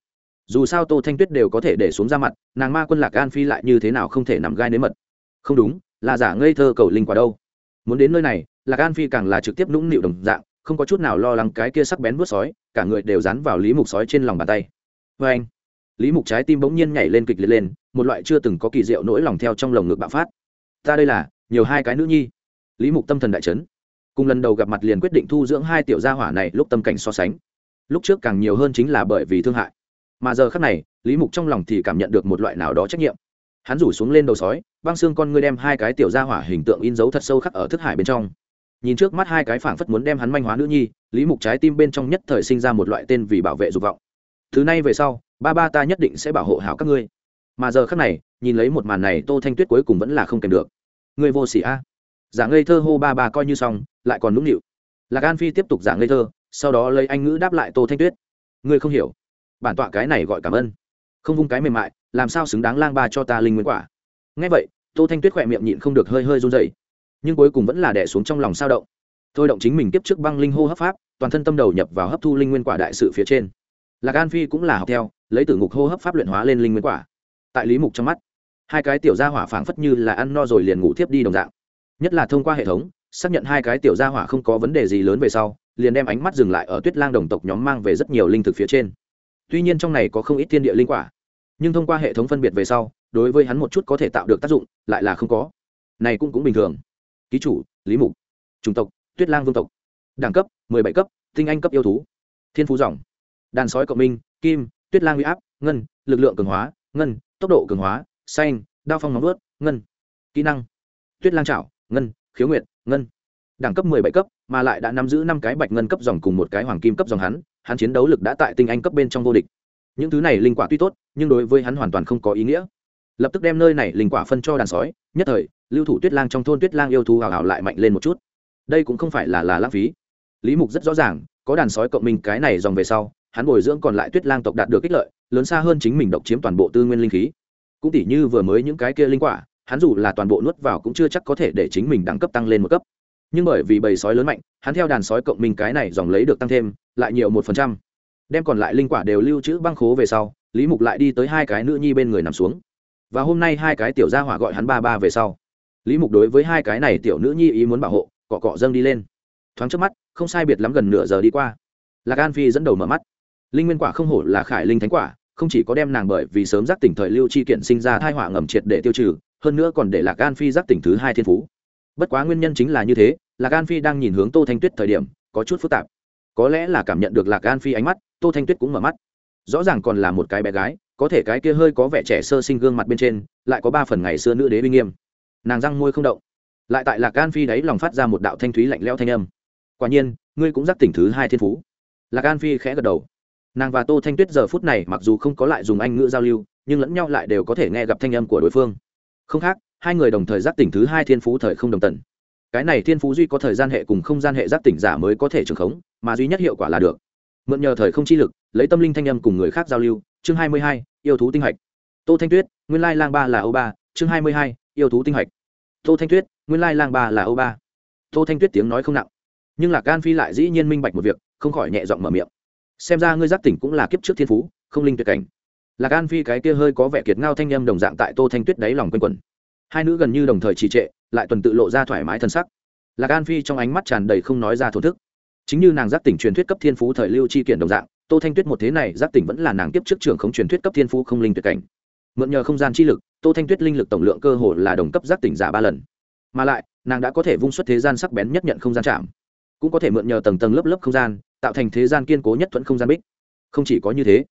dù sao tô thanh tuyết đều có thể để xuống ra mặt, nàng ma quân lạc an phi lại như thế nào không thể nằm gai nếm mật? Không đúng, là giả ngây thơ cầu linh quả đâu. Muốn đến nơi này, lạc an phi càng là trực tiếp nũng nịu đồng dạng, không có chút nào lo lắng cái kia sắc bén vớt sói, cả người đều dán vào lý mục sói trên lòng bàn tay. Vê anh, lý mục trái tim bỗng nhiên nhảy lên kịch liệt lên, một loại chưa từng có kỳ diệu nỗi lòng theo trong lồng ngực bạo phát. Ta đây là, nhiều hai cái nữ nhi. Lý mục tâm thần đại trấn cùng lần đầu gặp mặt liền quyết định thu dưỡng hai tiểu gia hỏa này lúc tâm cảnh so sánh. Lúc trước càng nhiều hơn chính là bởi vì thương hại mà giờ khác này, lý mục trong lòng thì cảm nhận được một loại nào đó trách nhiệm. Hắn rủ xuống lên đầu sói, băng xương con ngươi đem hai cái tiểu ra hỏa hình tượng in dấu thật sâu khắc ở thức hải bên trong. Nhìn trước mắt hai cái phảng phất muốn đem hắn manh hóa nữ nhi, lý mục trái tim bên trong nhất thời sinh ra một loại tên vì bảo vệ dục vọng. Thứ này về sau, ba ba ta nhất định sẽ bảo hộ hảo các ngươi. Mà giờ khác này, nhìn lấy một màn này, tô thanh tuyết cuối cùng vẫn là không kèm được. Người vô sĩ a. Giả ngây thơ hô ba ba coi như xong, lại còn nũng nịu. Lạc an phi tiếp tục giả ngây thơ, sau đó lấy anh ngữ đáp lại tô thanh tuyết. Ngươi không hiểu bản tọa cái này gọi cảm ơn. Không vung cái mềm mại, làm sao xứng đáng lang ba cho ta linh nguyên quả? Ngay vậy, tô thanh tuyết khỏe miệng nhịn không được hơi hơi run dậy nhưng cuối cùng vẫn là đẻ xuống trong lòng sao động. Thôi động chính mình tiếp trước băng linh hô hấp pháp, toàn thân tâm đầu nhập vào hấp thu linh nguyên quả đại sự phía trên. Lạc an phi cũng là học theo, lấy từ ngục hô hấp pháp luyện hóa lên linh nguyên quả. Tại lý mục trong mắt, hai cái tiểu gia hỏa phảng phất như là ăn no rồi liền ngủ thiếp đi đồng dạng. Nhất là thông qua hệ thống, xác nhận hai cái tiểu gia hỏa không có vấn đề gì lớn về sau, liền đem ánh mắt dừng lại ở tuyết lang đồng tộc nhóm mang về rất nhiều linh thực phía trên tuy nhiên trong này có không ít thiên địa linh quả, nhưng thông qua hệ thống phân biệt về sau, đối với hắn một chút có thể tạo được tác dụng, lại là không có. Này cũng cũng bình thường. Ký chủ, lý mục. Chủng tộc, tuyết lang vương tộc. Đẳng cấp, mười bảy cấp, tinh anh cấp yêu thú. Thiên phú dòng. Đàn sói cộng minh, kim, tuyết lang huy áp, ngân, lực lượng cường hóa, ngân, tốc độ cường hóa, xanh, đao phong nóng vớt ngân. Kỹ năng, tuyết lang trảo ngân, khiếu nguyệt, ngân đẳng cấp mười bảy cấp, mà lại đã nắm giữ năm cái bạch ngân cấp dòng cùng một cái hoàng kim cấp dòng hắn hắn chiến đấu lực đã tại tinh anh cấp bên trong vô địch. Những thứ này linh quả tuy tốt, nhưng đối với hắn hoàn toàn không có ý nghĩa. Lập tức đem nơi này linh quả phân cho đàn sói, nhất thời, lưu thủ tuyết lang trong thôn tuyết lang yêu thú gào gào lại mạnh lên một chút. Đây cũng không phải là là lãng phí. Lý mục rất rõ ràng, có đàn sói cộng minh cái này dòng về sau, hắn bồi dưỡng còn lại tuyết lang tộc đạt được kích lợi, lớn xa hơn chính mình độc chiếm toàn bộ tư nguyên linh khí. Cũng tỉ như vừa mới những cái kia linh quả, hắn dù là toàn bộ nuốt vào cũng chưa chắc có thể để chính mình đẳng cấp tăng lên một cấp nhưng bởi vì bầy sói lớn mạnh, hắn theo đàn sói cộng minh cái này dòng lấy được tăng thêm, lại nhiều một phần trăm. Đem còn lại linh quả đều lưu trữ băng khố về sau, lý mục lại đi tới hai cái nữ nhi bên người nằm xuống. Và hôm nay hai cái tiểu gia hỏa gọi hắn ba ba về sau. Lý mục đối với hai cái này tiểu nữ nhi ý muốn bảo hộ, cọ cọ dâng đi lên. Thoáng trước mắt, không sai biệt lắm gần nửa giờ đi qua. Lạc an phi dẫn đầu mở mắt. Linh nguyên quả không hổ là khải linh thánh quả, không chỉ có đem nàng bởi vì sớm giác tỉnh thời lưu chi kiện sinh ra thai họa ngầm triệt để tiêu trừ, hơn nữa còn để lạc an phi giác tỉnh thứ hai thiên phú. Bất quá nguyên nhân chính là như thế lạc an phi đang nhìn hướng tô thanh tuyết thời điểm, có chút phức tạp. Có lẽ là cảm nhận được lạc an phi ánh mắt, tô thanh tuyết cũng mở mắt. Rõ ràng còn là một cái bé gái, có thể cái kia hơi có vẻ trẻ sơ sinh gương mặt bên trên, lại có ba phần ngày xưa nữ đế uy nghiêm. Nàng răng môi không động. Lại tại lạc an phi đấy lòng phát ra một đạo thanh thúy lạnh lẽo thanh âm. Quả nhiên, ngươi cũng giác tỉnh thứ hai thiên phú. Lạc an phi khẽ gật đầu. Nàng và tô thanh tuyết giờ phút này mặc dù không có lại dùng anh ngữ giao lưu, nhưng lẫn nhau lại đều có thể nghe gặp thanh âm của đối phương. Không khác, hai người đồng thời giác tỉnh thứ hai thiên phú thời không đồng tần cái này thiên phú duy có thời gian hệ cùng không gian hệ giác tỉnh giả mới có thể trường khống, mà duy nhất hiệu quả là được. Mượn nhờ thời không chi lực, lấy tâm linh thanh âm cùng người khác giao lưu. Chương hai mươi hai, yêu thú tinh hạch. Tô thanh tuyết, nguyên lai lang ba là âu ba. Chương hai mươi hai, yêu thú tinh hạch. Tô thanh tuyết, nguyên lai lang ba là âu ba. Tô thanh tuyết tiếng nói không nặng. Nhưng lạc gan phi lại dĩ nhiên minh bạch một việc, không khỏi nhẹ giọng mở miệng. Xem ra ngươi giác tỉnh cũng là kiếp trước thiên phú, không linh tuyệt cảnh. Lạc gan phi cái kia hơi có vẻ kiệt ngao thanh â m đồng dạng tại tô thanh tuyết đáy lòng quanh quẩn. Hai nữ gần như đồng thời trì trệ lại tuần tự lộ ra thoải mái thân sắc. Lạc gan phi trong ánh mắt tràn đầy không nói ra thổ thức. Chính như nàng giác tỉnh truyền thuyết cấp thiên phú thời lưu chi kiển đồng dạng, tô thanh tuyết một thế này giác tỉnh vẫn là nàng tiếp trước trưởng không truyền thuyết cấp thiên phú không linh tuyệt cảnh. Mượn nhờ không gian chi lực, tô thanh tuyết linh lực tổng lượng cơ hồ là đồng cấp giác tỉnh giả ba lần. Mà lại, nàng đã có thể vung xuất thế gian sắc bén nhất nhận không gian chạm. Cũng có thể mượn nhờ tầng tầng lớp lớp không gian, tạo thành thế gian kiên cố nhất thuận không gian bích. Không chỉ có như thế,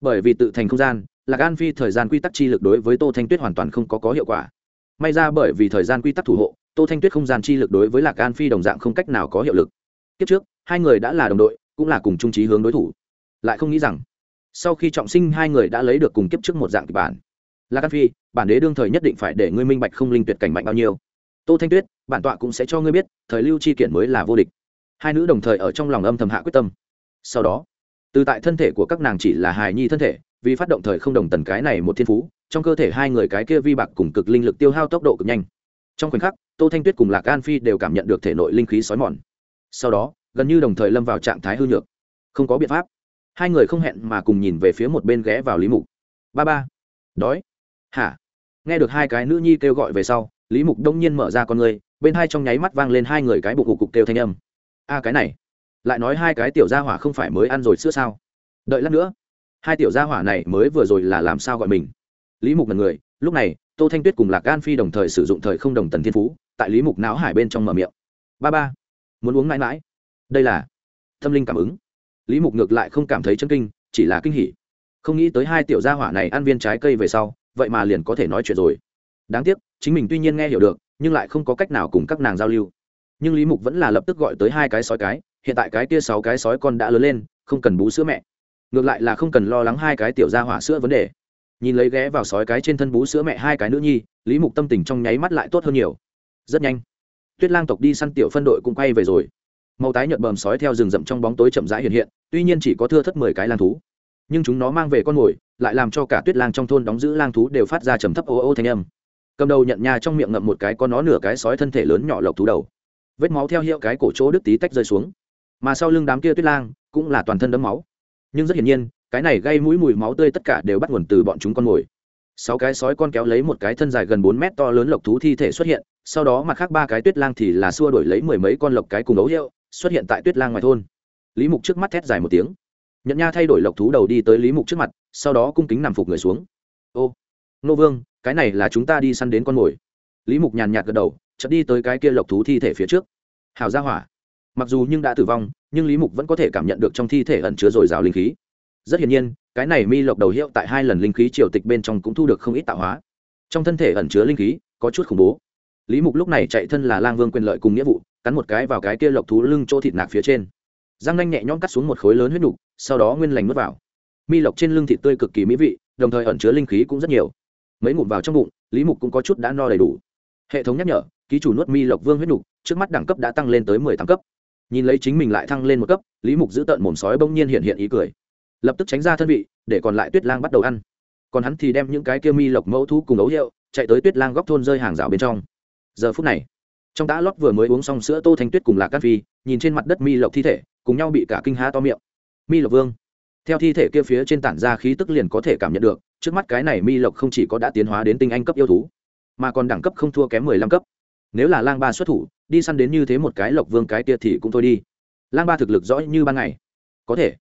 bởi vì tự thành không gian, lạc an phi thời gian quy tắc chi lực đối với tô thanh tuyết hoàn toàn không có có hiệu quả may ra bởi vì thời gian quy tắc thủ hộ, tô thanh tuyết không gian chi lực đối với lạc an phi đồng dạng không cách nào có hiệu lực. Kiếp trước, hai người đã là đồng đội, cũng là cùng trung trí hướng đối thủ. Lại không nghĩ rằng, sau khi trọng sinh hai người đã lấy được cùng kiếp trước một dạng kịch bản. Lạc an phi, bản đế đương thời nhất định phải để ngươi minh bạch không linh tuyệt cảnh mạnh bao nhiêu. Tô thanh tuyết, bản tọa cũng sẽ cho ngươi biết, thời lưu chi kiện mới là vô địch. Hai nữ đồng thời ở trong lòng âm thầm hạ quyết tâm. Sau đó, từ tại thân thể của các nàng chỉ là hài nhi thân thể, vì phát động thời không đồng tần cái này một thiên phú trong cơ thể hai người cái kia vi bạc cùng cực linh lực tiêu hao tốc độ cực nhanh. Trong khoảnh khắc, tô thanh tuyết cùng lạc an phi đều cảm nhận được thể nội linh khí xói mòn. Sau đó, gần như đồng thời lâm vào trạng thái hư nhược. Không có biện pháp. Hai người không hẹn mà cùng nhìn về phía một bên ghé vào lý mục. Ba ba. Đói. Hả? Nghe được hai cái nữ nhi kêu gọi về sau, lý mục đông nhiên mở ra con người, bên hai trong nháy mắt vang lên hai người cái bụng hụ cục kêu thanh âm. A, cái này. Lại nói hai cái tiểu gia hỏa không phải mới ăn rồi sữa sao? Đợi lát nữa. Hai tiểu gia hỏa này mới vừa rồi là làm sao gọi mình? Lý mục là người, lúc này, tô thanh tuyết cùng lạc gan phi đồng thời sử dụng thời không đồng tần thiên phú, tại lý mục não hải bên trong mở miệng. Ba ba, muốn uống mãi mãi. Đây là tâm linh cảm ứng. Lý mục ngược lại không cảm thấy chân kinh, chỉ là kinh hỉ. Không nghĩ tới hai tiểu gia hỏa này ăn viên trái cây về sau, vậy mà liền có thể nói chuyện rồi. Đáng tiếc, chính mình tuy nhiên nghe hiểu được, nhưng lại không có cách nào cùng các nàng giao lưu. Nhưng lý mục vẫn là lập tức gọi tới hai cái sói cái, hiện tại cái kia sáu cái sói con đã lớn lên, không cần bú sữa mẹ. Ngược lại là không cần lo lắng hai cái tiểu gia hỏa sữa vấn đề nhìn lấy ghé vào sói cái trên thân bú sữa mẹ hai cái nữ nhi, lý mục tâm tình trong nháy mắt lại tốt hơn nhiều. Rất nhanh, tuyết lang tộc đi săn tiểu phân đội cũng quay về rồi. Màu tái nhợt bờm sói theo rừng rậm trong bóng tối chậm rãi hiện hiện, tuy nhiên chỉ có thưa thất mười cái lang thú. Nhưng chúng nó mang về con mồi, lại làm cho cả tuyết lang trong thôn đóng giữ lang thú đều phát ra trầm thấp ô ô thanh âm. Cầm đầu nhận nhà trong miệng ngậm một cái con nó nửa cái sói thân thể lớn nhỏ lộc thú đầu. Vết máu theo hiệu cái cổ chỗ đứt tí tách rơi xuống. Mà sau lưng đám kia tuyết lang cũng là toàn thân đấm máu. Nhưng rất hiển nhiên cái này gây mũi mùi máu tươi tất cả đều bắt nguồn từ bọn chúng con mồi. Sáu cái sói con kéo lấy một cái thân dài gần bốn mét to lớn lộc thú thi thể xuất hiện, sau đó mặt khác ba cái tuyết lang thì là xua đổi lấy mười mấy con lộc cái cùng ấu hiệu, xuất hiện tại tuyết lang ngoài thôn. Lý mục trước mắt thét dài một tiếng. Nhận nha thay đổi lộc thú đầu đi tới lý mục trước mặt, sau đó cung kính nằm phục người xuống. Ô, nô vương, cái này là chúng ta đi săn đến con mồi. Lý mục nhàn nhạt gật đầu, chợt đi tới cái kia lộc thú thi thể phía trước. Hào ra hỏa. Mặc dù nhưng đã tử vong, nhưng lý mục vẫn có thể cảm nhận được trong thi thể ẩn chứa dồi dào linh khí rất hiển nhiên, cái này mi lộc đầu hiệu tại hai lần linh khí triều tịch bên trong cũng thu được không ít tạo hóa. Trong thân thể ẩn chứa linh khí, có chút khủng bố. Lý mục lúc này chạy thân là lang vương quyền lợi cùng nghĩa vụ, cắn một cái vào cái kia lộc thú lưng chỗ thịt nạc phía trên. Giang nanh nhẹ nhõm cắt xuống một khối lớn huyết nhục sau đó nguyên lành nuốt vào. Mi lộc trên lưng thịt tươi cực kỳ mỹ vị, đồng thời ẩn chứa linh khí cũng rất nhiều. Mấy ngụm vào trong bụng, lý mục cũng có chút đã no đầy đủ. Hệ thống nhắc nhở, ký chủ nuốt mi lộc vương huyết nhục trước mắt đẳng cấp đã tăng lên tới mười tám cấp. Nhìn lấy chính mình lại thăng lên một cấp, lý mục giữ tợn mồm sói bỗng nhiên hiện hiện ý cười lập tức tránh ra thân vị, để còn lại tuyết lang bắt đầu ăn. Còn hắn thì đem những cái kia mi lộc mẫu thu cùng ấu hiệu, chạy tới tuyết lang góc thôn rơi hàng rào bên trong. Giờ phút này, trong tã lót vừa mới uống xong sữa tô thanh tuyết cùng lạc cát phi, nhìn trên mặt đất mi lộc thi thể, cùng nhau bị cả kinh há to miệng. Mi lộc vương. Theo thi thể kia phía trên tản ra khí tức liền có thể cảm nhận được, trước mắt cái này mi lộc không chỉ có đã tiến hóa đến tinh anh cấp yêu thú, mà còn đẳng cấp không thua kém mười lăm cấp. Nếu là lang ba xuất thủ, đi săn đến như thế một cái lộc vương cái kia thì cũng thôi đi. Lang ba thực lực rõ như ban ngày. Có thể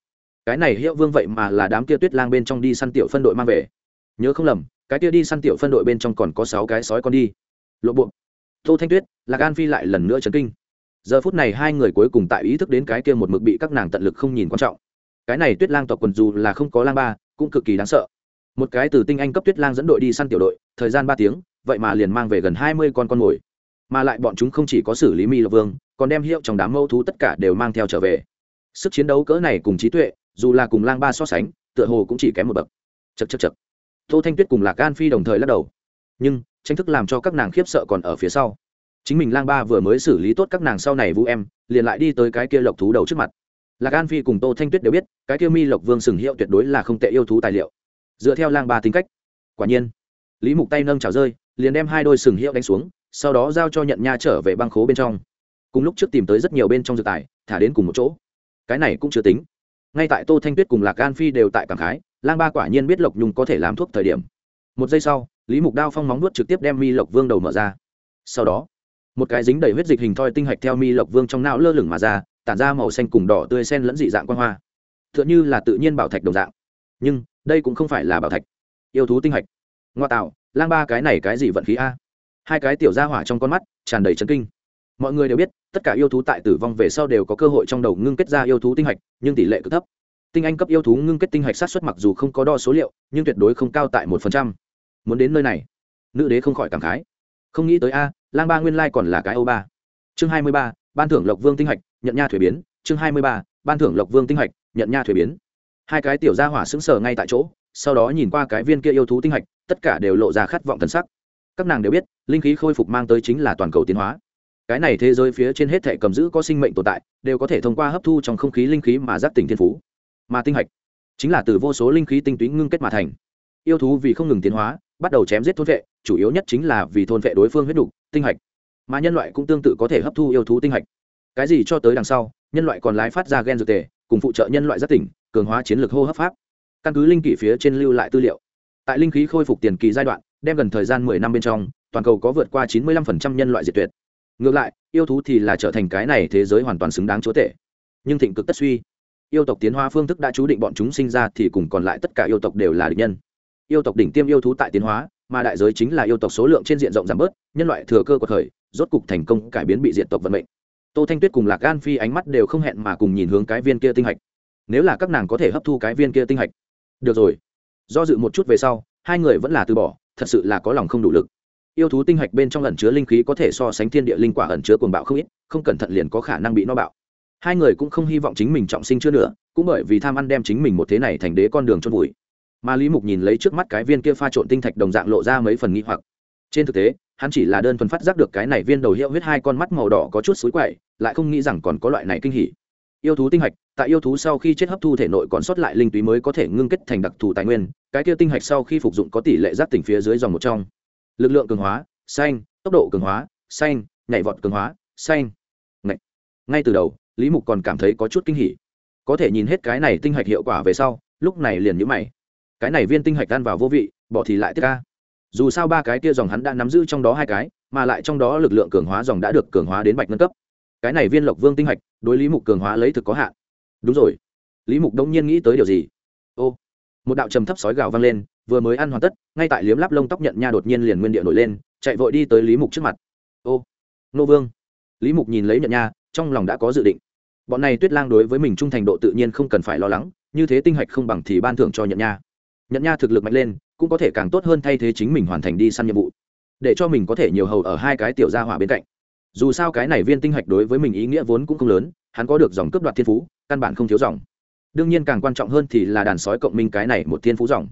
cái này hiệu vương vậy mà là đám kia tuyết lang bên trong đi săn tiểu phân đội mang về. Nhớ không lầm, cái kia đi săn tiểu phân đội bên trong còn có sáu cái sói con đi. Lộ bộ. Tô thanh tuyết, lạc an phi lại lần nữa chấn kinh. Giờ phút này hai người cuối cùng tại ý thức đến cái kia một mực bị các nàng tận lực không nhìn quan trọng. Cái này tuyết lang tộc quần dù là không có lang ba, cũng cực kỳ đáng sợ. Một cái từ tinh anh cấp tuyết lang dẫn đội đi săn tiểu đội, thời gian ba tiếng, vậy mà liền mang về gần hai mươi con con mồi. Mà lại bọn chúng không chỉ có xử lý mi lộc vương, còn đem hiệu trong đám mâu thú tất cả đều mang theo trở về. Sức chiến đấu cỡ này cùng trí tuệ dù là cùng lang ba so sánh, tựa hồ cũng chỉ kém một bậc. Chật chật chật tô thanh tuyết cùng lạc an phi đồng thời lắc đầu. Nhưng, tranh thức làm cho các nàng khiếp sợ còn ở phía sau. Chính mình lang ba vừa mới xử lý tốt các nàng sau này vũ em, liền lại đi tới cái kia lộc thú đầu trước mặt. Lạc an phi cùng tô thanh tuyết đều biết, cái kia mi lộc vương sừng hiệu tuyệt đối là không tệ yêu thú tài liệu. Dựa theo lang ba tính cách. Quả nhiên, lý mục tay nâng trào rơi, liền đem hai đôi sừng hiệu đánh xuống, sau đó giao cho nhận nha trở về băng khố bên trong. Cùng lúc trước tìm tới rất nhiều bên trong dự tài, thả đến cùng một chỗ. Cái này cũng chưa tính ngay tại tô thanh tuyết cùng lạc an phi đều tại cảng khái, lang ba quả nhiên biết lộc nhung có thể làm thuốc thời điểm. Một giây sau, lý mục đao phong móng nuốt trực tiếp đem mi lộc vương đầu mở ra. Sau đó, một cái dính đầy huyết dịch hình thoi tinh hạch theo mi lộc vương trong não lơ lửng mà ra, tản ra màu xanh cùng đỏ tươi sen lẫn dị dạng quan hoa. T h ư ợ n như là tự nhiên bảo thạch đồng dạng. Nhưng, đây cũng không phải là bảo thạch. Yêu thú tinh hạch. Ngoa tạo, lang ba cái này cái gì vận khí a? Hai cái tiểu ra hỏa trong con mắt tràn đầy chấn kinh mọi người đều biết, tất cả yêu thú tại tử vong về sau đều có cơ hội trong đầu ngưng kết ra yêu thú tinh hạch, nhưng tỷ lệ cực thấp. Tinh anh cấp yêu thú ngưng kết tinh hạch sát xuất mặc dù không có đo số liệu, nhưng tuyệt đối không cao tại một phần trăm. Muốn đến nơi này, nữ đế không khỏi cảm khái. Không nghĩ tới a, lang ba nguyên lai còn là cái âu ba chương hai mươi ba, ban thưởng lộc vương tinh hạch, nhận nha thuế biến. Chương hai mươi ba, ban thưởng lộc vương tinh hạch, nhận nha thuế biến. Hai cái tiểu gia hỏa sững sờ ngay tại chỗ, sau đó nhìn qua cái viên kia yêu thú tinh hạch, tất cả đều lộ ra khát vọng thần sắc. Các nàng đều biết, linh khí khôi phục mang tới chính là toàn cầu tiến hóa cái này thế giới phía trên hết thể cầm giữ có sinh mệnh tồn tại, đều có thể thông qua hấp thu trong không khí linh khí mà giác tỉnh thiên phú, mà tinh hạch chính là từ vô số linh khí tinh túy ngưng kết mà thành. Yêu thú vì không ngừng tiến hóa, bắt đầu chém giết thôn vệ, chủ yếu nhất chính là vì thôn vệ đối phương huyết đục, tinh hạch. Mà nhân loại cũng tương tự có thể hấp thu yêu thú tinh hạch. Cái gì cho tới đằng sau, nhân loại còn lái phát ra gen dược tề, cùng phụ trợ nhân loại giác tỉnh, cường hóa chiến lược hô hấp pháp. Căn cứ linh kỷ phía trên lưu lại tư liệu, tại linh khí khôi phục tiền kỳ giai đoạn, đem gần thời gian mười năm bên trong, toàn cầu có vượt qua chín mươi lăm phần trăm nhân loại diệt tuyệt ngược lại, yêu thú thì là trở thành cái này thế giới hoàn toàn xứng đáng chúa tể. Nhưng thịnh cực tất suy. Yêu tộc tiến hóa phương thức đã chú định bọn chúng sinh ra thì cùng còn lại tất cả yêu tộc đều là địch nhân. Yêu tộc đỉnh tiêm yêu thú tại tiến hóa, mà đại giới chính là yêu tộc số lượng trên diện rộng giảm bớt, nhân loại thừa cơ của thời, rốt cục thành công cải biến bị diện tộc vận mệnh. Tô thanh tuyết cùng lạc gan phi ánh mắt đều không hẹn mà cùng nhìn hướng cái viên kia tinh hạch. Nếu là các nàng có thể hấp thu cái viên kia tinh hạch. Được rồi. Do dự một chút về sau, hai người vẫn là từ bỏ, thật sự là có lòng không đủ lực yêu thú tinh hạch bên trong ẩn chứa linh khí có thể so sánh thiên địa linh quả ẩn chứa cuồng bạo không ít, không cẩn thận liền có khả năng bị nó bạo. Hai người cũng không hy vọng chính mình trọng sinh chưa nữa cũng bởi vì tham ăn đem chính mình một thế này thành đế con đường chôn vùi. Mà lý mục nhìn lấy trước mắt cái viên kia pha trộn tinh thạch đồng dạng lộ ra mấy phần nghi hoặc. Trên thực tế, hắn chỉ là đơn thuần phát giác được cái này viên đầu hiệu huyết hai con mắt màu đỏ có chút xối quậy, lại không nghĩ rằng còn có loại này kinh hỉ. Yêu thú tinh hạch, tại yêu thú sau khi chết hấp thu thể nội còn sót lại linh túy mới có thể ngưng kết thành đặc thù tài nguyên, cái kia tinh hạch sau khi phục dụng có tỷ lệ giác tỉnh phía dưới dòng một trong lực lượng cường hóa, xanh, tốc độ cường hóa, xanh, nhảy vọt cường hóa, xanh Ngay. ngay từ đầu, lý mục còn cảm thấy có chút kinh hỉ. Có thể nhìn hết cái này tinh hạch hiệu quả về sau, lúc này liền nhữ mày. Cái này viên tinh hạch tan vào vô vị, bỏ thì lại tiết ca. Dù sao ba cái kia dòng hắn đã nắm giữ trong đó hai cái, mà lại trong đó lực lượng cường hóa dòng đã được cường hóa đến bạch nâng cấp. Cái này viên lộc vương tinh hạch, đối lý mục cường hóa lấy thực có hạn. Đúng rồi. Lý mục đông nhiên nghĩ tới điều gì? Ô, một đạo trầm thấp sói gào vang lên vừa mới ăn hoàn tất, ngay tại liếm láp lông tóc nhận nha đột nhiên liền nguyên địa nổi lên, chạy vội đi tới lý mục trước mặt. Ô, nô vương. Lý mục nhìn lấy nhận nha, trong lòng đã có dự định. Bọn này tuyết lang đối với mình trung thành độ tự nhiên không cần phải lo lắng, như thế tinh hạch không bằng thì ban thưởng cho nhận nha. Nhận nha thực lực mạnh lên, cũng có thể càng tốt hơn thay thế chính mình hoàn thành đi săn nhiệm vụ, để cho mình có thể nhiều hầu ở hai cái tiểu gia hỏa bên cạnh. Dù sao cái này viên tinh hạch đối với mình ý nghĩa vốn cũng không lớn, hắn có được dòng cướp đoạt thiên phú, căn bản không thiếu dòng. Đương nhiên càng quan trọng hơn thì là đàn sói cộng minh cái này một thiên phú dòng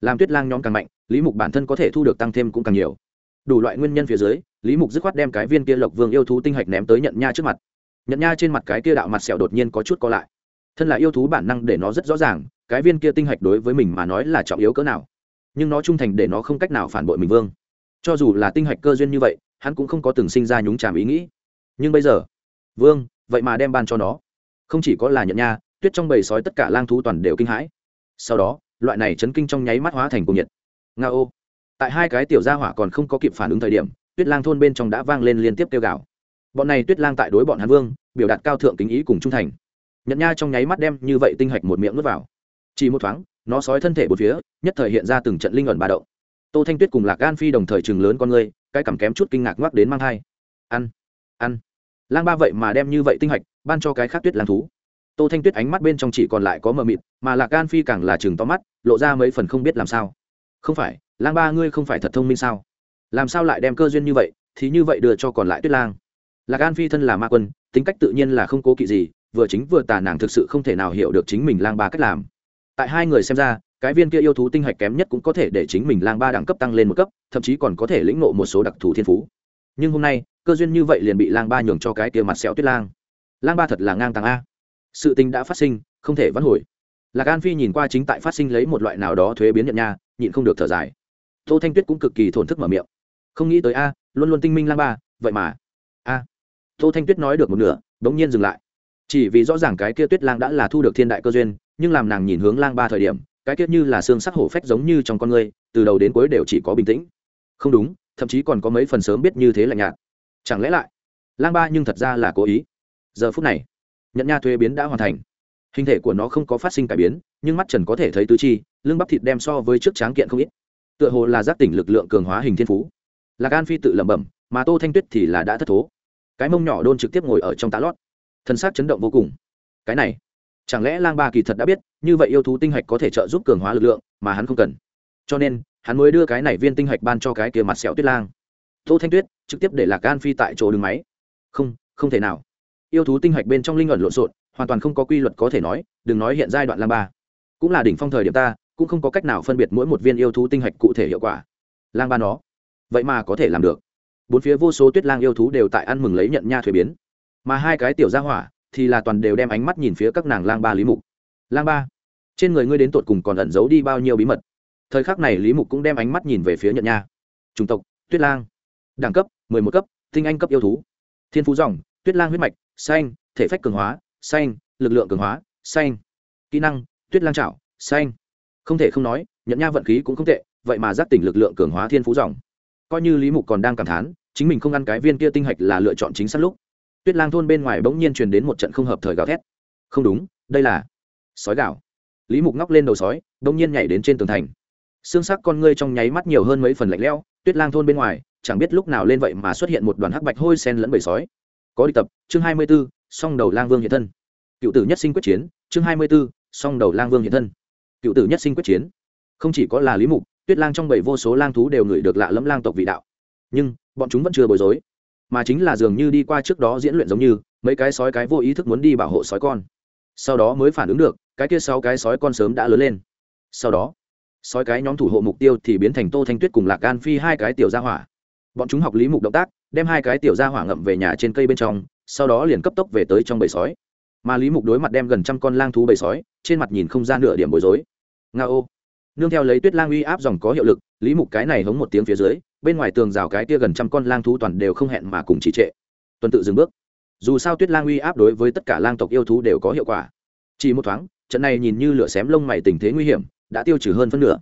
làm tuyết lang nhóm càng mạnh, lý mục bản thân có thể thu được tăng thêm cũng càng nhiều. Đủ loại nguyên nhân phía dưới, lý mục dứt khoát đem cái viên kia lộc vương yêu thú tinh hạch ném tới nhận nha trước mặt. Nhận nha trên mặt cái kia đạo mặt sẹo đột nhiên có chút co lại. Thân là yêu thú bản năng để nó rất rõ ràng, cái viên kia tinh hạch đối với mình mà nói là trọng yếu cỡ nào. Nhưng nó trung thành để nó không cách nào phản bội mình vương. Cho dù là tinh hạch cơ duyên như vậy, hắn cũng không có từng sinh ra nhúng chàm ý nghĩ. Nhưng bây giờ, vương, vậy mà đem ban cho nó. Không chỉ có là nhận nha, tuyết trong bầy sói tất cả lang thú toàn đều kinh hãi. Sau đó loại này chấn kinh trong nháy mắt hóa thành cuồng nhiệt. Nga ô tại hai cái tiểu gia hỏa còn không có kịp phản ứng thời điểm, tuyết lang thôn bên trong đã vang lên liên tiếp kêu gào. Bọn này tuyết lang tại đối bọn hàn vương, biểu đạt cao thượng kính ý cùng trung thành. Nhận nha trong nháy mắt đem như vậy tinh hạch một miệng nuốt vào. Chỉ một thoáng, nó sói thân thể bốn phía, nhất thời hiện ra từng trận linh ẩn ba động. Tô thanh tuyết cùng lạc gan phi đồng thời chừng lớn con người cái cảm kém chút kinh ngạc ngoắc đến mang thai. Ăn ăn. Lang ba vậy mà đem như vậy tinh hạch, ban cho cái khác tuyết lang thú. Tô thanh tuyết ánh mắt bên trong chỉ còn lại có mờ mịt, mà lạc gan phi càng là chừng to mắt lộ ra mấy phần không biết làm sao. Không phải, lang ba ngươi không phải thật thông minh sao? Làm sao lại đem cơ duyên như vậy, thì như vậy đưa cho còn lại tuyết lang? Lạc an phi thân là ma quân, tính cách tự nhiên là không cố kỵ gì, vừa chính vừa tà nàng thực sự không thể nào hiểu được chính mình lang ba cách làm. Tại hai người xem ra, cái viên kia yêu thú tinh hạch kém nhất cũng có thể để chính mình lang ba đẳng cấp tăng lên một cấp, thậm chí còn có thể lĩnh nộ một số đặc thù thiên phú. Nhưng hôm nay, cơ duyên như vậy liền bị lang ba nhường cho cái kia mặt sẹo tuyết lang. Lang ba thật là ngang tàng a. Sự tình đã phát sinh, không thể vãn hồi lạc an phi nhìn qua chính tại phát sinh lấy một loại nào đó thuế biến nhận nha, nhịn không được thở dài. Tô thanh tuyết cũng cực kỳ thổn thức mở miệng. Không nghĩ tới a, luôn luôn tinh minh lang ba, vậy mà. A. Tô thanh tuyết nói được một nửa đ n g nhiên dừng lại. Chỉ vì rõ ràng cái kia tuyết lang đã là thu được thiên đại cơ duyên, nhưng làm nàng nhìn hướng lang ba thời điểm, cái kia như là xương sắc hổ phách giống như trong con người từ đầu đến cuối đều chỉ có bình tĩnh. Không đúng, thậm chí còn có mấy phần sớm biết như thế là nhạt. Chẳng lẽ lại, lang ba nhưng thật ra là cố ý. Giờ phút này, nhận nha thuế biến đã hoàn thành hình thể của nó không có phát sinh cải biến, nhưng mắt trần có thể thấy tứ chi, lưng bắp thịt đem so với trước tráng kiện không ít. Tựa hồ là giác tỉnh lực lượng cường hóa hình thiên phú. Lạc an phi tự lẩm bẩm, mà tô thanh tuyết thì là đã thất thố. Cái mông nhỏ đôn trực tiếp ngồi ở trong tá lót. Thân xác chấn động vô cùng. Cái này, chẳng lẽ lang ba kỳ thật đã biết, như vậy yêu thú tinh hạch có thể trợ giúp cường hóa lực lượng, mà hắn không cần. Cho nên, hắn mới đưa cái này viên tinh hạch ban cho cái kia mặt sẹo tuyết lang. Tô thanh tuyết trực tiếp để lạc an phi tại chỗ đường máy. Không không thể nào. Yêu thú tinh hạch bên trong linh ẩn lộn xộn hoàn toàn không có quy luật có thể nói, đừng nói hiện giai đoạn lang ba. Cũng là đỉnh phong thời điểm ta, cũng không có cách nào phân biệt mỗi một viên yêu thú tinh hạch cụ thể hiệu quả. Lang ba nó, vậy mà có thể làm được. Bốn phía vô số tuyết lang yêu thú đều tại ăn mừng lấy nhận nha thuế biến. Mà hai cái tiểu gia hỏa thì là toàn đều đem ánh mắt nhìn phía các nàng lang ba lý mục. Lang ba, trên người ngươi đến tột cùng còn ẩn giấu đi bao nhiêu bí mật? Thời khắc này lý mục cũng đem ánh mắt nhìn về phía nhận nha. Chủng tộc, tuyết lang. Đẳng cấp, mười một cấp, tinh anh cấp yêu thú. Thiên phú dòng, tuyết lang huyết mạch, xanh, thể phách cường hóa xanh, lực lượng cường hóa, xanh. Kỹ năng, tuyết lang trảo xanh. Không thể không nói, nhận nha vận khí cũng không tệ, vậy mà giác tỉnh lực lượng cường hóa thiên phú dòng. Coi như lý mục còn đang cảm thán, chính mình không ăn cái viên kia tinh hạch là lựa chọn chính xác lúc. Tuyết lang thôn bên ngoài bỗng nhiên truyền đến một trận không hợp thời gào thét. Không đúng, đây là sói gạo. Lý mục ngóc lên đầu sói, bỗng nhiên nhảy đến trên tường thành. Xương sắc con ngươi trong nháy mắt nhiều hơn mấy phần lạnh lẽo, tuyết lang thôn bên ngoài, chẳng biết lúc nào lên vậy mà xuất hiện một đoàn hắc bạch hôi sen lẫn bầy sói. Có đi tập, chương hai mươi b ố song đầu lang vương hiện thân. Cựu tử nhất sinh quyết chiến, chương hai mươi b ố song đầu lang vương hiện thân. Cựu tử nhất sinh quyết chiến. Không chỉ có là lý mục, tuyết lang trong bảy vô số lang thú đều ngửi được lạ lẫm lang tộc vị đạo. Nhưng, bọn chúng vẫn chưa bối rối. Mà chính là dường như đi qua trước đó diễn luyện giống như, mấy cái sói cái vô ý thức muốn đi bảo hộ sói con. Sau đó mới phản ứng được, cái kia sáu cái sói con sớm đã lớn lên. Sau đó, sói cái nhóm thủ hộ mục tiêu thì biến thành tô thanh tuyết cùng lạc gan phi hai cái tiểu gia hỏa. Bọn chúng học lý mục động tác, đem hai cái tiểu gia hỏa ngậm về nhà trên cây bên trong sau đó liền cấp tốc về tới trong bầy sói. Mà lý mục đối mặt đem gần trăm con lang thú bầy sói, trên mặt nhìn không ra nửa điểm bối rối. Nga ô. Nương theo lấy tuyết lang uy áp dòng có hiệu lực, lý mục cái này hống một tiếng phía dưới, bên ngoài tường rào cái kia gần trăm con lang thú toàn đều không hẹn mà cùng trì trệ. Tuần tự dừng bước. Dù sao tuyết lang uy áp đối với tất cả lang tộc yêu thú đều có hiệu quả. Chỉ một thoáng, trận này nhìn như lửa xém lông mày tình thế nguy hiểm, đã tiêu trừ hơn phân nửa.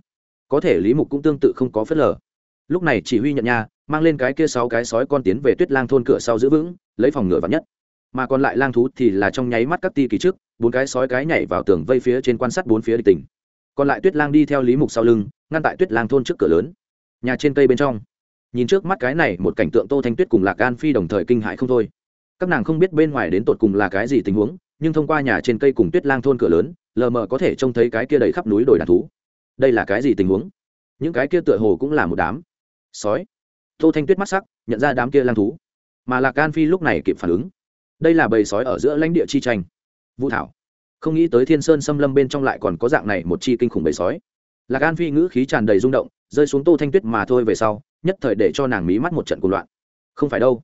Có thể lý mục cũng tương tự không có phớt lờ. Lúc này chỉ huy nhận nha mang lên cái kia sáu cái sói con tiến về tuyết lang thôn cửa sau giữ vững, lấy phòng ngựa vắn nhất. Mà còn lại lang thú thì là trong nháy mắt các ti kỳ trước, bốn cái sói cái nhảy vào tường vây phía trên quan sát bốn phía địch tỉnh còn lại tuyết lang đi theo lý mục sau lưng, ngăn tại tuyết lang thôn trước cửa lớn. Nhà trên cây bên trong. Nhìn trước mắt cái này, một cảnh tượng tô thanh tuyết cùng lạc an phi đồng thời kinh hại không thôi. Các nàng không biết bên ngoài đến tột cùng là cái gì tình huống, nhưng thông qua nhà trên cây cùng tuyết lang thôn cửa lớn, lờ mờ có thể trông thấy cái kia đầy khắp núi đồi đàn thú. Đây là cái gì tình huống? Những cái kia tựa hồ cũng là một đám sói tô thanh tuyết mắt sắc, nhận ra đám kia lang thú. Mà lạc an phi lúc này kịp phản ứng. Đây là bầy sói ở giữa lãnh địa chi tranh. Vũ thảo, không nghĩ tới thiên sơn xâm lâm bên trong lại còn có dạng này một chi kinh khủng bầy sói. Lạc an phi ngữ khí tràn đầy rung động, rơi xuống tô thanh tuyết mà thôi về sau, nhất thời để cho nàng mí mắt một trận cuộc loạn. Không phải đâu.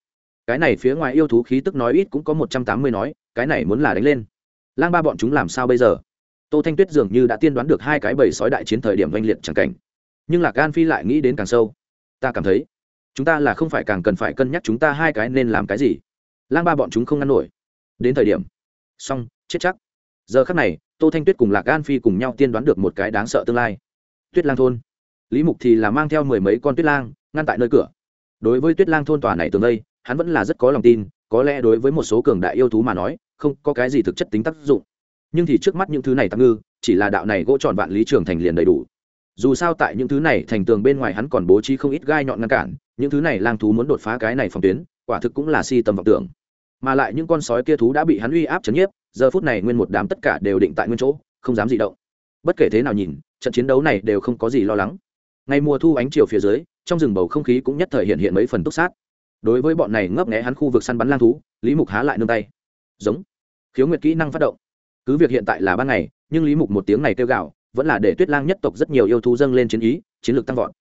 Cái này phía ngoài yêu thú khí tức nói ít cũng có một trăm tám mươi nói, cái này muốn là đánh lên. Lang ba bọn chúng làm sao bây giờ? Tô thanh tuyết dường như đã tiên đoán được hai cái bầy sói đại chiến thời điểm oanh liệt chẳng cảnh. Nhưng lạc an phi lại nghĩ đến càng sâu. Ta cảm thấy chúng ta là không phải càng cần phải cân nhắc chúng ta hai cái nên làm cái gì. Lang ba bọn chúng không ngăn nổi. Đến thời điểm. Xong, chết chắc. Giờ khắc này, tô thanh tuyết cùng lạc an phi cùng nhau tiên đoán được một cái đáng sợ tương lai. Tuyết lang thôn. Lý mục thì là mang theo mười mấy con tuyết lang, ngăn tại nơi cửa. Đối với tuyết lang thôn tòa này tường đây, hắn vẫn là rất có lòng tin, có lẽ đối với một số cường đại yêu thú mà nói, không có cái gì thực chất tính tác dụng. Nhưng thì trước mắt những thứ này tăng ngư, chỉ là đạo này gỗ tròn vạn lý trường thành liền đầy đủ. Dù sao tại những thứ này thành tường bên ngoài hắn còn bố trí không ít gai nhọn ngăn cản những thứ này lang thú muốn đột phá cái này phòng tuyến, quả thực cũng là si tầm vọng tưởng. Mà lại những con sói kia thú đã bị hắn uy áp chấn nhiếp, giờ phút này nguyên một đám tất cả đều định tại nguyên chỗ, không dám dị động. Bất kể thế nào nhìn, trận chiến đấu này đều không có gì lo lắng. Ngày mùa thu ánh chiều phía dưới, trong rừng bầu không khí cũng nhất thời hiện hiện mấy phần túc sát. Đối với bọn này ngấp nghé hắn khu vực săn bắn lang thú, lý mục há lại nương tay. Giống. Khiếu nguyệt kỹ năng phát động. Cứ việc hiện tại là ban ngày, nhưng lý mục một tiếng này kêu gạo vẫn là để tuyết lang nhất tộc rất nhiều yêu thú dâng lên chiến ý, chiến lược tăng vọt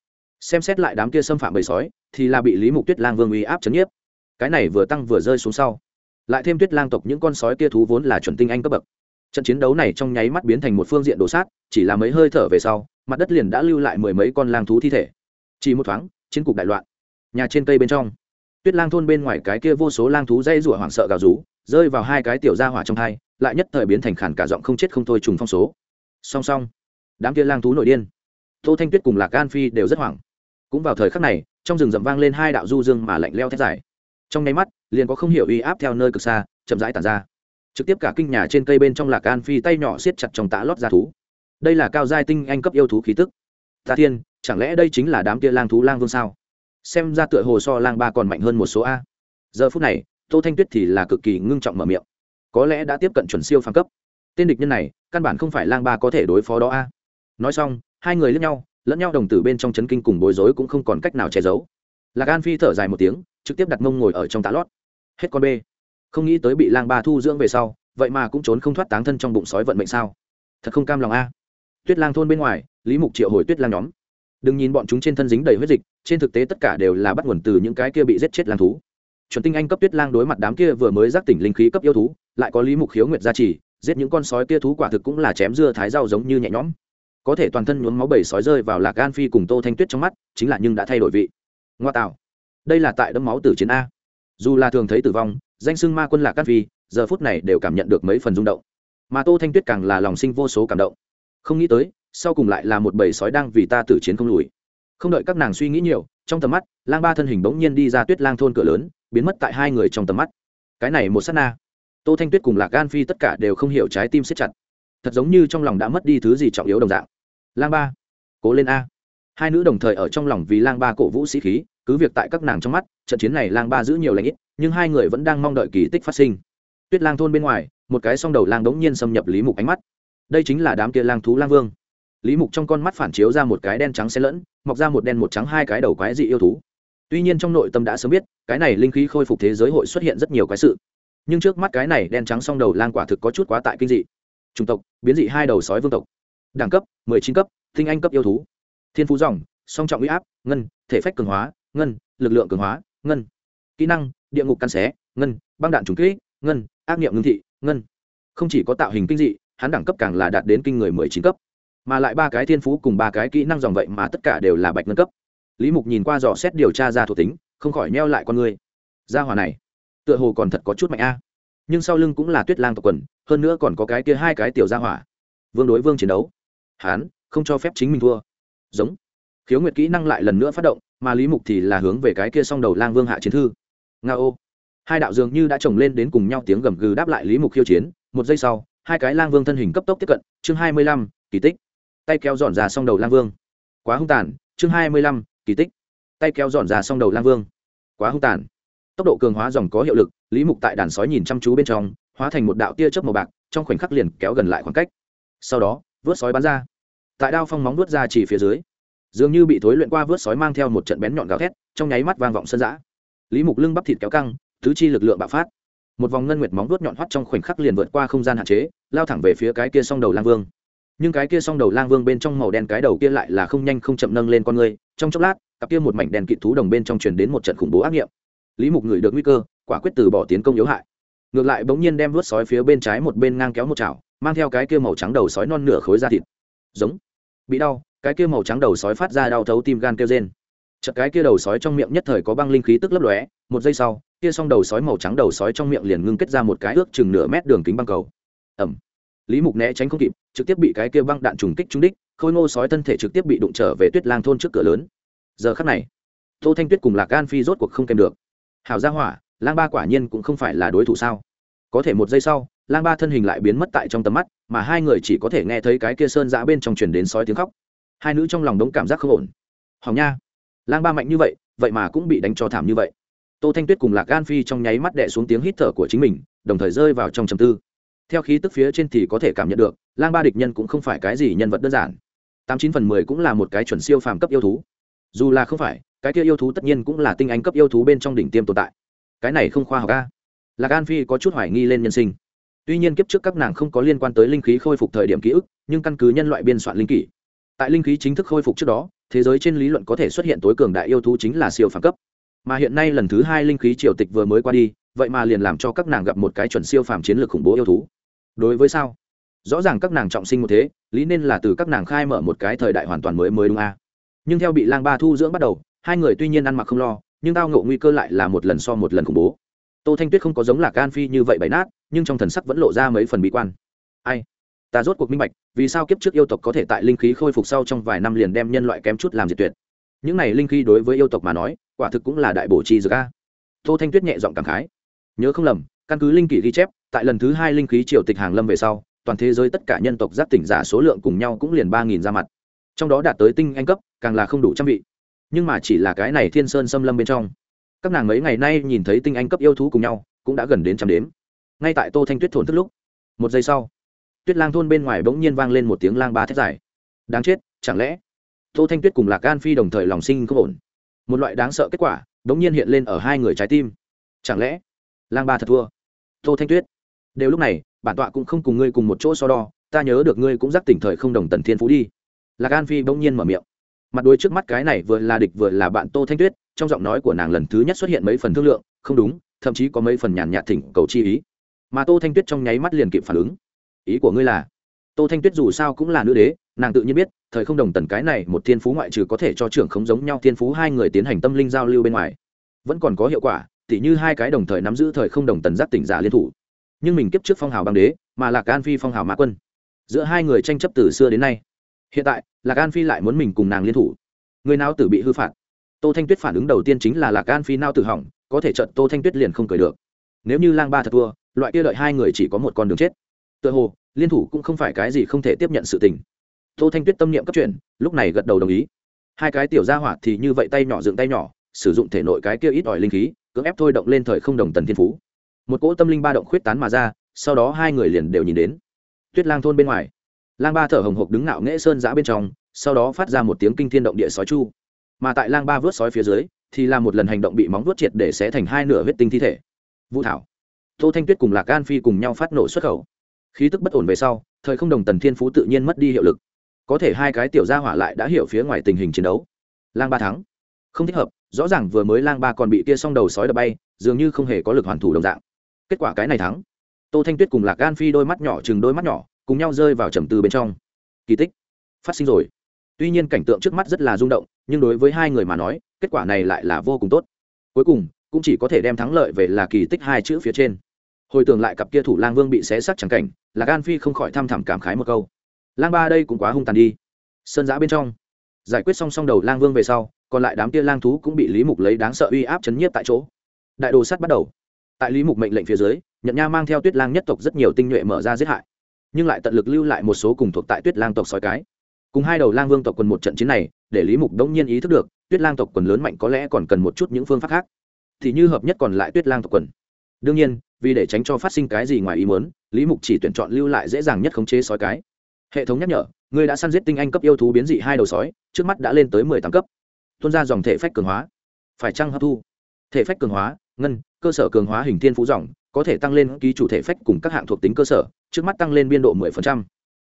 xem xét lại đám kia xâm phạm bầy sói, thì là bị lý mục tuyết lang vương uy áp chấn nhiếp. Cái này vừa tăng vừa rơi xuống sau. Lại thêm tuyết lang tộc những con sói kia thú vốn là chuẩn tinh anh cấp bậc. Trận chiến đấu này trong nháy mắt biến thành một phương diện đổ sát, chỉ là mấy hơi thở về sau, mặt đất liền đã lưu lại mười mấy con lang thú thi thể. Chỉ một thoáng, chiến cục đại loạn. Nhà trên cây bên trong, tuyết lang thôn bên ngoài cái kia vô số lang thú dây rủa hoảng sợ gào rú, rơi vào hai cái tiểu gia hỏa trong hai, lại nhất thời biến thành khản cả giọng không chết không thôi trùng phong số. Song song, đám kia lang thú nội điên. Tô thanh tuyết cùng lạc gan phi đều rất hoảng cũng vào thời khắc này, trong rừng rậm vang lên hai đạo du dương mà lạnh leo thét dài. Trong nháy mắt, liền có không hiểu uy áp theo nơi cực xa, chậm rãi tàn ra. Trực tiếp cả kinh nhà trên cây bên trong lạc an phi tay nhỏ siết chặt trong tã lót ra thú. Đây là cao giai tinh anh cấp yêu thú khí tức. Ta thiên, chẳng lẽ đây chính là đám kia lang thú lang vương sao? Xem ra tựa hồ so lang ba còn mạnh hơn một số a. Giờ phút này, tô thanh tuyết thì là cực kỳ ngưng trọng mở miệng. Có lẽ đã tiếp cận chuẩn siêu phàm cấp. Tên địch nhân này, căn bản không phải lang ba có thể đối phó đó a. Nói xong, hai người lẫn nhau lẫn nhau đồng tử bên trong chấn kinh cùng bối rối cũng không còn cách nào che giấu. Lạc an phi thở dài một tiếng, trực tiếp đặt mông ngồi ở trong tạ lót. Hết con b không nghĩ tới bị lang ba thu dưỡng về sau, vậy mà cũng trốn không thoát táng thân trong bụng sói vận mệnh sao? Thật không cam lòng a. Tuyết lang thôn bên ngoài, lý mục triệu hồi tuyết lang nhóm. Đừng nhìn bọn chúng trên thân dính đầy huyết dịch, trên thực tế tất cả đều là bắt nguồn từ những cái kia bị giết chết lang thú. Chuẩn tinh anh cấp tuyết lang đối mặt đám kia vừa mới giác tỉnh linh khí cấp yêu thú, lại có lý mục khiếu nguyệt gia trì, giết những con sói kia thú quả thực cũng là chém dưa thái rau giống như nhẹ nhõm có thể toàn thân nhuốm máu bầy sói rơi vào lạc gan phi cùng tô thanh tuyết trong mắt, chính là nhưng đã thay đổi vị. Ngoa tạo. Đây là tại đấm máu từ chiến a. Dù là thường thấy tử vong, danh sưng ma quân lạc gan phi, giờ phút này đều cảm nhận được mấy phần rung động. Mà tô thanh tuyết càng là lòng sinh vô số cảm động. Không nghĩ tới, sau cùng lại là một bầy sói đang vì ta tử chiến không lùi. Không đợi các nàng suy nghĩ nhiều, trong tầm mắt, lang ba thân hình bỗng nhiên đi ra tuyết lang thôn cửa lớn, biến mất tại hai người trong tầm mắt. Cái này một s á t na. Tô thanh tuyết cùng lạc gan phi tất cả đều không hiểu trái tim siết chặt. Thật giống như trong lòng đã mất đi thứ gì trọng yếu đồng dạng lang ba. Cố lên a. Hai nữ đồng thời ở trong lòng vì lang ba cổ vũ sĩ khí, cứ việc tại các nàng trong mắt, trận chiến này lang ba giữ nhiều lãnh ít, nhưng hai người vẫn đang mong đợi kỳ tích phát sinh. Tuyết lang thôn bên ngoài, một cái song đầu lang đống nhiên xâm nhập lý mục ánh mắt. Đây chính là đám kia lang thú lang vương. Lý mục trong con mắt phản chiếu ra một cái đen trắng xen lẫn, mọc ra một đen một trắng hai cái đầu quái dị yêu thú. Tuy nhiên trong nội tâm đã sớm biết, cái này linh khí khôi phục thế giới hội xuất hiện rất nhiều cái sự. Nhưng trước mắt cái này đen trắng song đầu lang quả thực có chút quá tại kinh dị. Chủng tộc, biến dị hai đầu sói vương tộc đẳng cấp, mười chín cấp, tinh anh cấp yêu thú. Thiên phú dòng, song trọng uy áp, ngân, thể phách cường hóa, ngân, lực lượng cường hóa, ngân. Kỹ năng, địa ngục căn xé, ngân, băng đạn trùng kỹ ngân, ác nghiệm ngưng thị, ngân. Không chỉ có tạo hình kinh dị, hắn đẳng cấp càng là đạt đến kinh người mười chín cấp. Mà lại ba cái thiên phú cùng ba cái kỹ năng dòng vậy mà tất cả đều là bạch ngân cấp. Lý mục nhìn qua dò xét điều tra ra thuộc tính, không khỏi neo lại con người. Gia hòa này, tựa hồ còn thật có chút mạnh a. Nhưng sau lưng cũng là tuyết lang tộc quần, hơn nữa còn có cái kia hai cái tiểu gia hỏa. Vương đối vương chiến đấu hán không cho phép chính mình thua. Giống. Khiếu nguyệt kỹ năng lại lần nữa phát động, mà lý mục thì là hướng về cái kia s o n g đầu lang vương hạ chiến thư. Nga ô. Hai đạo dường như đã chồng lên đến cùng nhau tiếng gầm gừ đáp lại lý mục khiêu chiến. Một giây sau, hai cái lang vương thân hình cấp tốc tiếp cận. Chương hai mươi lăm, kỳ tích. Tay kéo dọn ra s o n g đầu lang vương. Quá hung tàn. Chương hai mươi lăm, kỳ tích. Tay kéo dọn ra s o n g đầu lang vương. Quá hung tàn. Tốc độ cường hóa dòng có hiệu lực, lý mục tại đàn sói nhìn chăm chú bên trong, hóa thành một đạo tia chớp màu bạc, trong khoảnh khắc liền kéo gần lại khoảng cách. Sau đó, vớt sói bắn ra tại đao phong móng vuốt ra chỉ phía dưới. Dường như bị thối luyện qua vớt sói mang theo một trận bén nhọn gào thét, trong nháy mắt vang vọng sân giã lý mục lưng bắp thịt kéo căng, tứ chi lực lượng bạo phát. Một vòng ngân nguyệt móng vuốt nhọn hoắt trong khoảnh khắc liền vượt qua không gian hạn chế, lao thẳng về phía cái kia song đầu lang vương. Nhưng cái kia song đầu lang vương bên trong màu đen cái đầu kia lại là không nhanh không chậm nâng lên con người, trong chốc lát, cặp kia một mảnh đèn kịt thú đồng bên trong truyền đến một trận khủng bố ác nghiệm. Lý mục ngửi được nguy cơ, quả quyết từ bỏ tiến công yếu hại. Ngược lại bỗng nhiên đem vớt sói phía bên trái một bên ngang kéo một chảo, mang theo cái kia màu trắng đầu sói non nửa khối da thịt giống. Bị đau, cái kia màu trắng đầu sói phát ra đau thấu tim gan kêu rên. Chợt cái kia đầu sói trong miệng nhất thời có băng linh khí tức lấp lóe, một giây sau, kia s đầu sói màu trắng đầu sói trong miệng liền ngưng kết ra một cái ước chừng nửa mét đường kính băng cầu. Ẩm lý mục né tránh không kịp, trực tiếp bị cái kia băng đạn trùng kích trúng đích, khôi ngô sói thân thể trực tiếp bị đụng trở về tuyết lang thôn trước cửa lớn. Giờ khắc này, tô thanh tuyết cùng lạc gan phi rốt cuộc không kèm được. Hảo gia hỏa, lang ba quả nhiên cũng không phải là đối thủ sao? Có thể một giây sau, lang ba thân hình lại biến mất tại trong tầm mắt, mà hai người chỉ có thể nghe thấy cái kia sơn giã bên trong truyền đến sói tiếng khóc. Hai nữ trong lòng đống cảm giác không ổn. Hỏng nha, lang ba mạnh như vậy vậy mà cũng bị đánh cho thảm như vậy. Tô thanh tuyết cùng lạc gan phi trong nháy mắt đẻ xuống tiếng hít thở của chính mình, đồng thời rơi vào trong trầm tư. Theo khí tức phía trên thì có thể cảm nhận được, lang ba địch nhân cũng không phải cái gì nhân vật đơn giản. Tám chín phần mười cũng là một cái chuẩn siêu phàm cấp yêu thú. Dù là không phải, cái kia yêu thú tất nhiên cũng là tinh anh cấp yêu thú bên trong đỉnh tiêm tồn tại. Cái này không khoa học ca lạc an phi có chút hoài nghi lên nhân sinh. Tuy nhiên kiếp trước các nàng không có liên quan tới linh khí khôi phục thời điểm ký ức, nhưng căn cứ nhân loại biên soạn linh kỷ. Tại linh khí chính thức khôi phục trước đó, thế giới trên lý luận có thể xuất hiện tối cường đại yêu thú chính là siêu phàm cấp. Mà hiện nay lần thứ hai linh khí triều tịch vừa mới qua đi, vậy mà liền làm cho các nàng gặp một cái chuẩn siêu phàm chiến lược khủng bố yêu thú. Đối với sao? Rõ ràng các nàng trọng sinh một thế, lý nên là từ các nàng khai mở một cái thời đại hoàn toàn mới mới đúng a. À? nhưng theo bị lang ba thu dưỡng bắt đầu, hai người tuy nhiên ăn mặc không lo, nhưng tao ngộ nguy cơ lại là một lần so một lần khủng bố tô thanh tuyết không có giống là gan phi như vậy bày nát, nhưng trong thần sắc vẫn lộ ra mấy phần bí quan. Ai? Ta rốt cuộc minh bạch, vì sao kiếp trước yêu tộc có thể tại linh khí khôi phục sau trong vài năm liền đem nhân loại kém chút làm diệt tuyệt? Những này linh khí đối với yêu tộc mà nói, quả thực cũng là đại bổ chi dược a. Tô thanh tuyết nhẹ giọng cảm khái. Nhớ không lầm, căn cứ linh kỷ ghi chép, tại lần thứ hai linh khí triều tịch hàng lâm về sau, toàn thế giới tất cả nhân tộc giáp tỉnh giả số lượng cùng nhau cũng liền ba nghìn ra mặt. Trong đó đạt tới tinh anh cấp, càng là không đủ trang bị nhưng mà chỉ là cái này thiên sơn xâm lâm bên trong các nàng mấy ngày nay nhìn thấy tinh anh cấp yêu thú cùng nhau, cũng đã gần đến trăm đếm. Ngay tại tô thanh tuyết thổn thức lúc, một giây sau, tuyết lang thôn bên ngoài bỗng nhiên vang lên một tiếng lang ba thét dài. Đáng chết, chẳng lẽ tô thanh tuyết cùng lạc an phi đồng thời lòng sinh không ổn? Một loại đáng sợ kết quả bỗng nhiên hiện lên ở hai người trái tim. Chẳng lẽ lang ba thật thua? Tô thanh tuyết, đều lúc này, bản tọa cũng không cùng ngươi cùng một chỗ so đo, ta nhớ được ngươi cũng giác tỉnh thời không đồng tần thiên phú đi. Lạc an phi bỗng nhiên mở miệng mặt đôi trước mắt cái này vừa là địch vừa là bạn tô thanh tuyết, trong giọng nói của nàng lần thứ nhất xuất hiện mấy phần thương lượng, không đúng, thậm chí có mấy phần nhàn nhạt thỉnh cầu chi ý. Mà tô thanh tuyết trong nháy mắt liền kịp phản ứng. Ý của ngươi là? Tô thanh tuyết dù sao cũng là nữ đế, nàng tự nhiên biết, thời không đồng tần cái này một thiên phú ngoại trừ có thể cho trưởng không giống nhau thiên phú hai người tiến hành tâm linh giao lưu bên ngoài, vẫn còn có hiệu quả, tỉ như hai cái đồng thời nắm giữ thời không đồng tần giác tỉnh giả liên thủ. Nhưng mình kiếp trước phong hào băng đế, mà là can phi phong hào mã quân. Giữa hai người tranh chấp từ xưa đến nay hiện tại, lạc an phi lại muốn mình cùng nàng liên thủ. Người nào tử bị hư phạt. Tô thanh tuyết phản ứng đầu tiên chính là lạc an phi nao tử hỏng, có thể trận tô thanh tuyết liền không cười được. Nếu như lang ba thật thua, loại kia lợi hai người chỉ có một con đường chết. Tựa hồ, liên thủ cũng không phải cái gì không thể tiếp nhận sự tình. Tô thanh tuyết tâm niệm cấp chuyện lúc này gật đầu đồng ý. Hai cái tiểu gia hỏa thì như vậy tay nhỏ dựng tay nhỏ, sử dụng thể nội cái kia ít ỏi linh khí, cưỡng ép thôi động lên thời không đồng tần thiên phú. Một cỗ tâm linh ba động khuyết tán mà ra, sau đó hai người liền đều nhìn đến. Tuyết lang thôn bên ngoài lang ba thở hồng hộc đứng ngạo nghễ sơn giã bên trong, sau đó phát ra một tiếng kinh thiên động địa sói chu. Mà tại lang ba vớt sói phía dưới, thì là một lần hành động bị móng vớt triệt để xé thành hai nửa huyết tinh thi thể. Vũ thảo, tô thanh tuyết cùng lạc an phi cùng nhau phát nổ xuất khẩu. Khí tức bất ổn về sau, thời không đồng tần thiên phú tự nhiên mất đi hiệu lực. Có thể hai cái tiểu gia hỏa lại đã hiểu phía ngoài tình hình chiến đấu. Lang ba thắng. Không thích hợp, rõ ràng vừa mới lang ba còn bị kia xong đầu sói đập bay, dường như không hề có lực hoàn thủ đồng dạng. Kết quả cái này thắng. Tô thanh tuyết cùng lạc gan phi đôi mắt nhỏ chừng đôi mắt nhỏ cùng nhau rơi vào trầm tư bên trong. Kỳ tích phát sinh rồi. Tuy nhiên cảnh tượng trước mắt rất là rung động, nhưng đối với hai người mà nói, kết quả này lại là vô cùng tốt. Cuối cùng, cũng chỉ có thể đem thắng lợi về là kỳ tích hai chữ phía trên. Hồi tưởng lại cặp kia thủ lang vương bị xé xác chẳng cảnh, là gan phi không khỏi thăm thẳm cảm khái một câu. Lang ba đây cũng quá hung tàn đi. Sơn giã bên trong. Giải quyết xong xong đầu lang vương về sau, còn lại đám kia lang thú cũng bị lý mục lấy đáng sợ uy áp chấn nhiếp tại chỗ. Đại đồ sắt bắt đầu. Tại lý mục mệnh lệnh phía dưới nhận nha mang theo tuyết lang nhất tộc rất nhiều tinh nhuệ mở ra giết hại nhưng lại tận lực lưu lại một số cùng thuộc tại tuyết lang tộc sói cái. Cùng hai đầu lang vương tộc quần một trận chiến này, để lý mục đống nhiên ý thức được, tuyết lang tộc quần lớn mạnh có lẽ còn cần một chút những phương pháp khác. Thì như hợp nhất còn lại tuyết lang tộc quần. Đương nhiên, vì để tránh cho phát sinh cái gì ngoài ý muốn, lý mục chỉ tuyển chọn lưu lại dễ dàng nhất khống chế sói cái. Hệ thống nhắc nhở, người đã săn giết tinh anh cấp yêu thú biến dị hai đầu sói, trước mắt đã lên tới mười tám cấp. Tuôn ra dòng thể phách cường hóa. Phải chăng hấp thu? Thể phách cường hóa, ngân, cơ sở cường hóa hình thiên phú dòng, có thể tăng lên ký chủ thể phách cùng các hạng thuộc tính cơ sở trước mắt tăng lên biên độ 10%.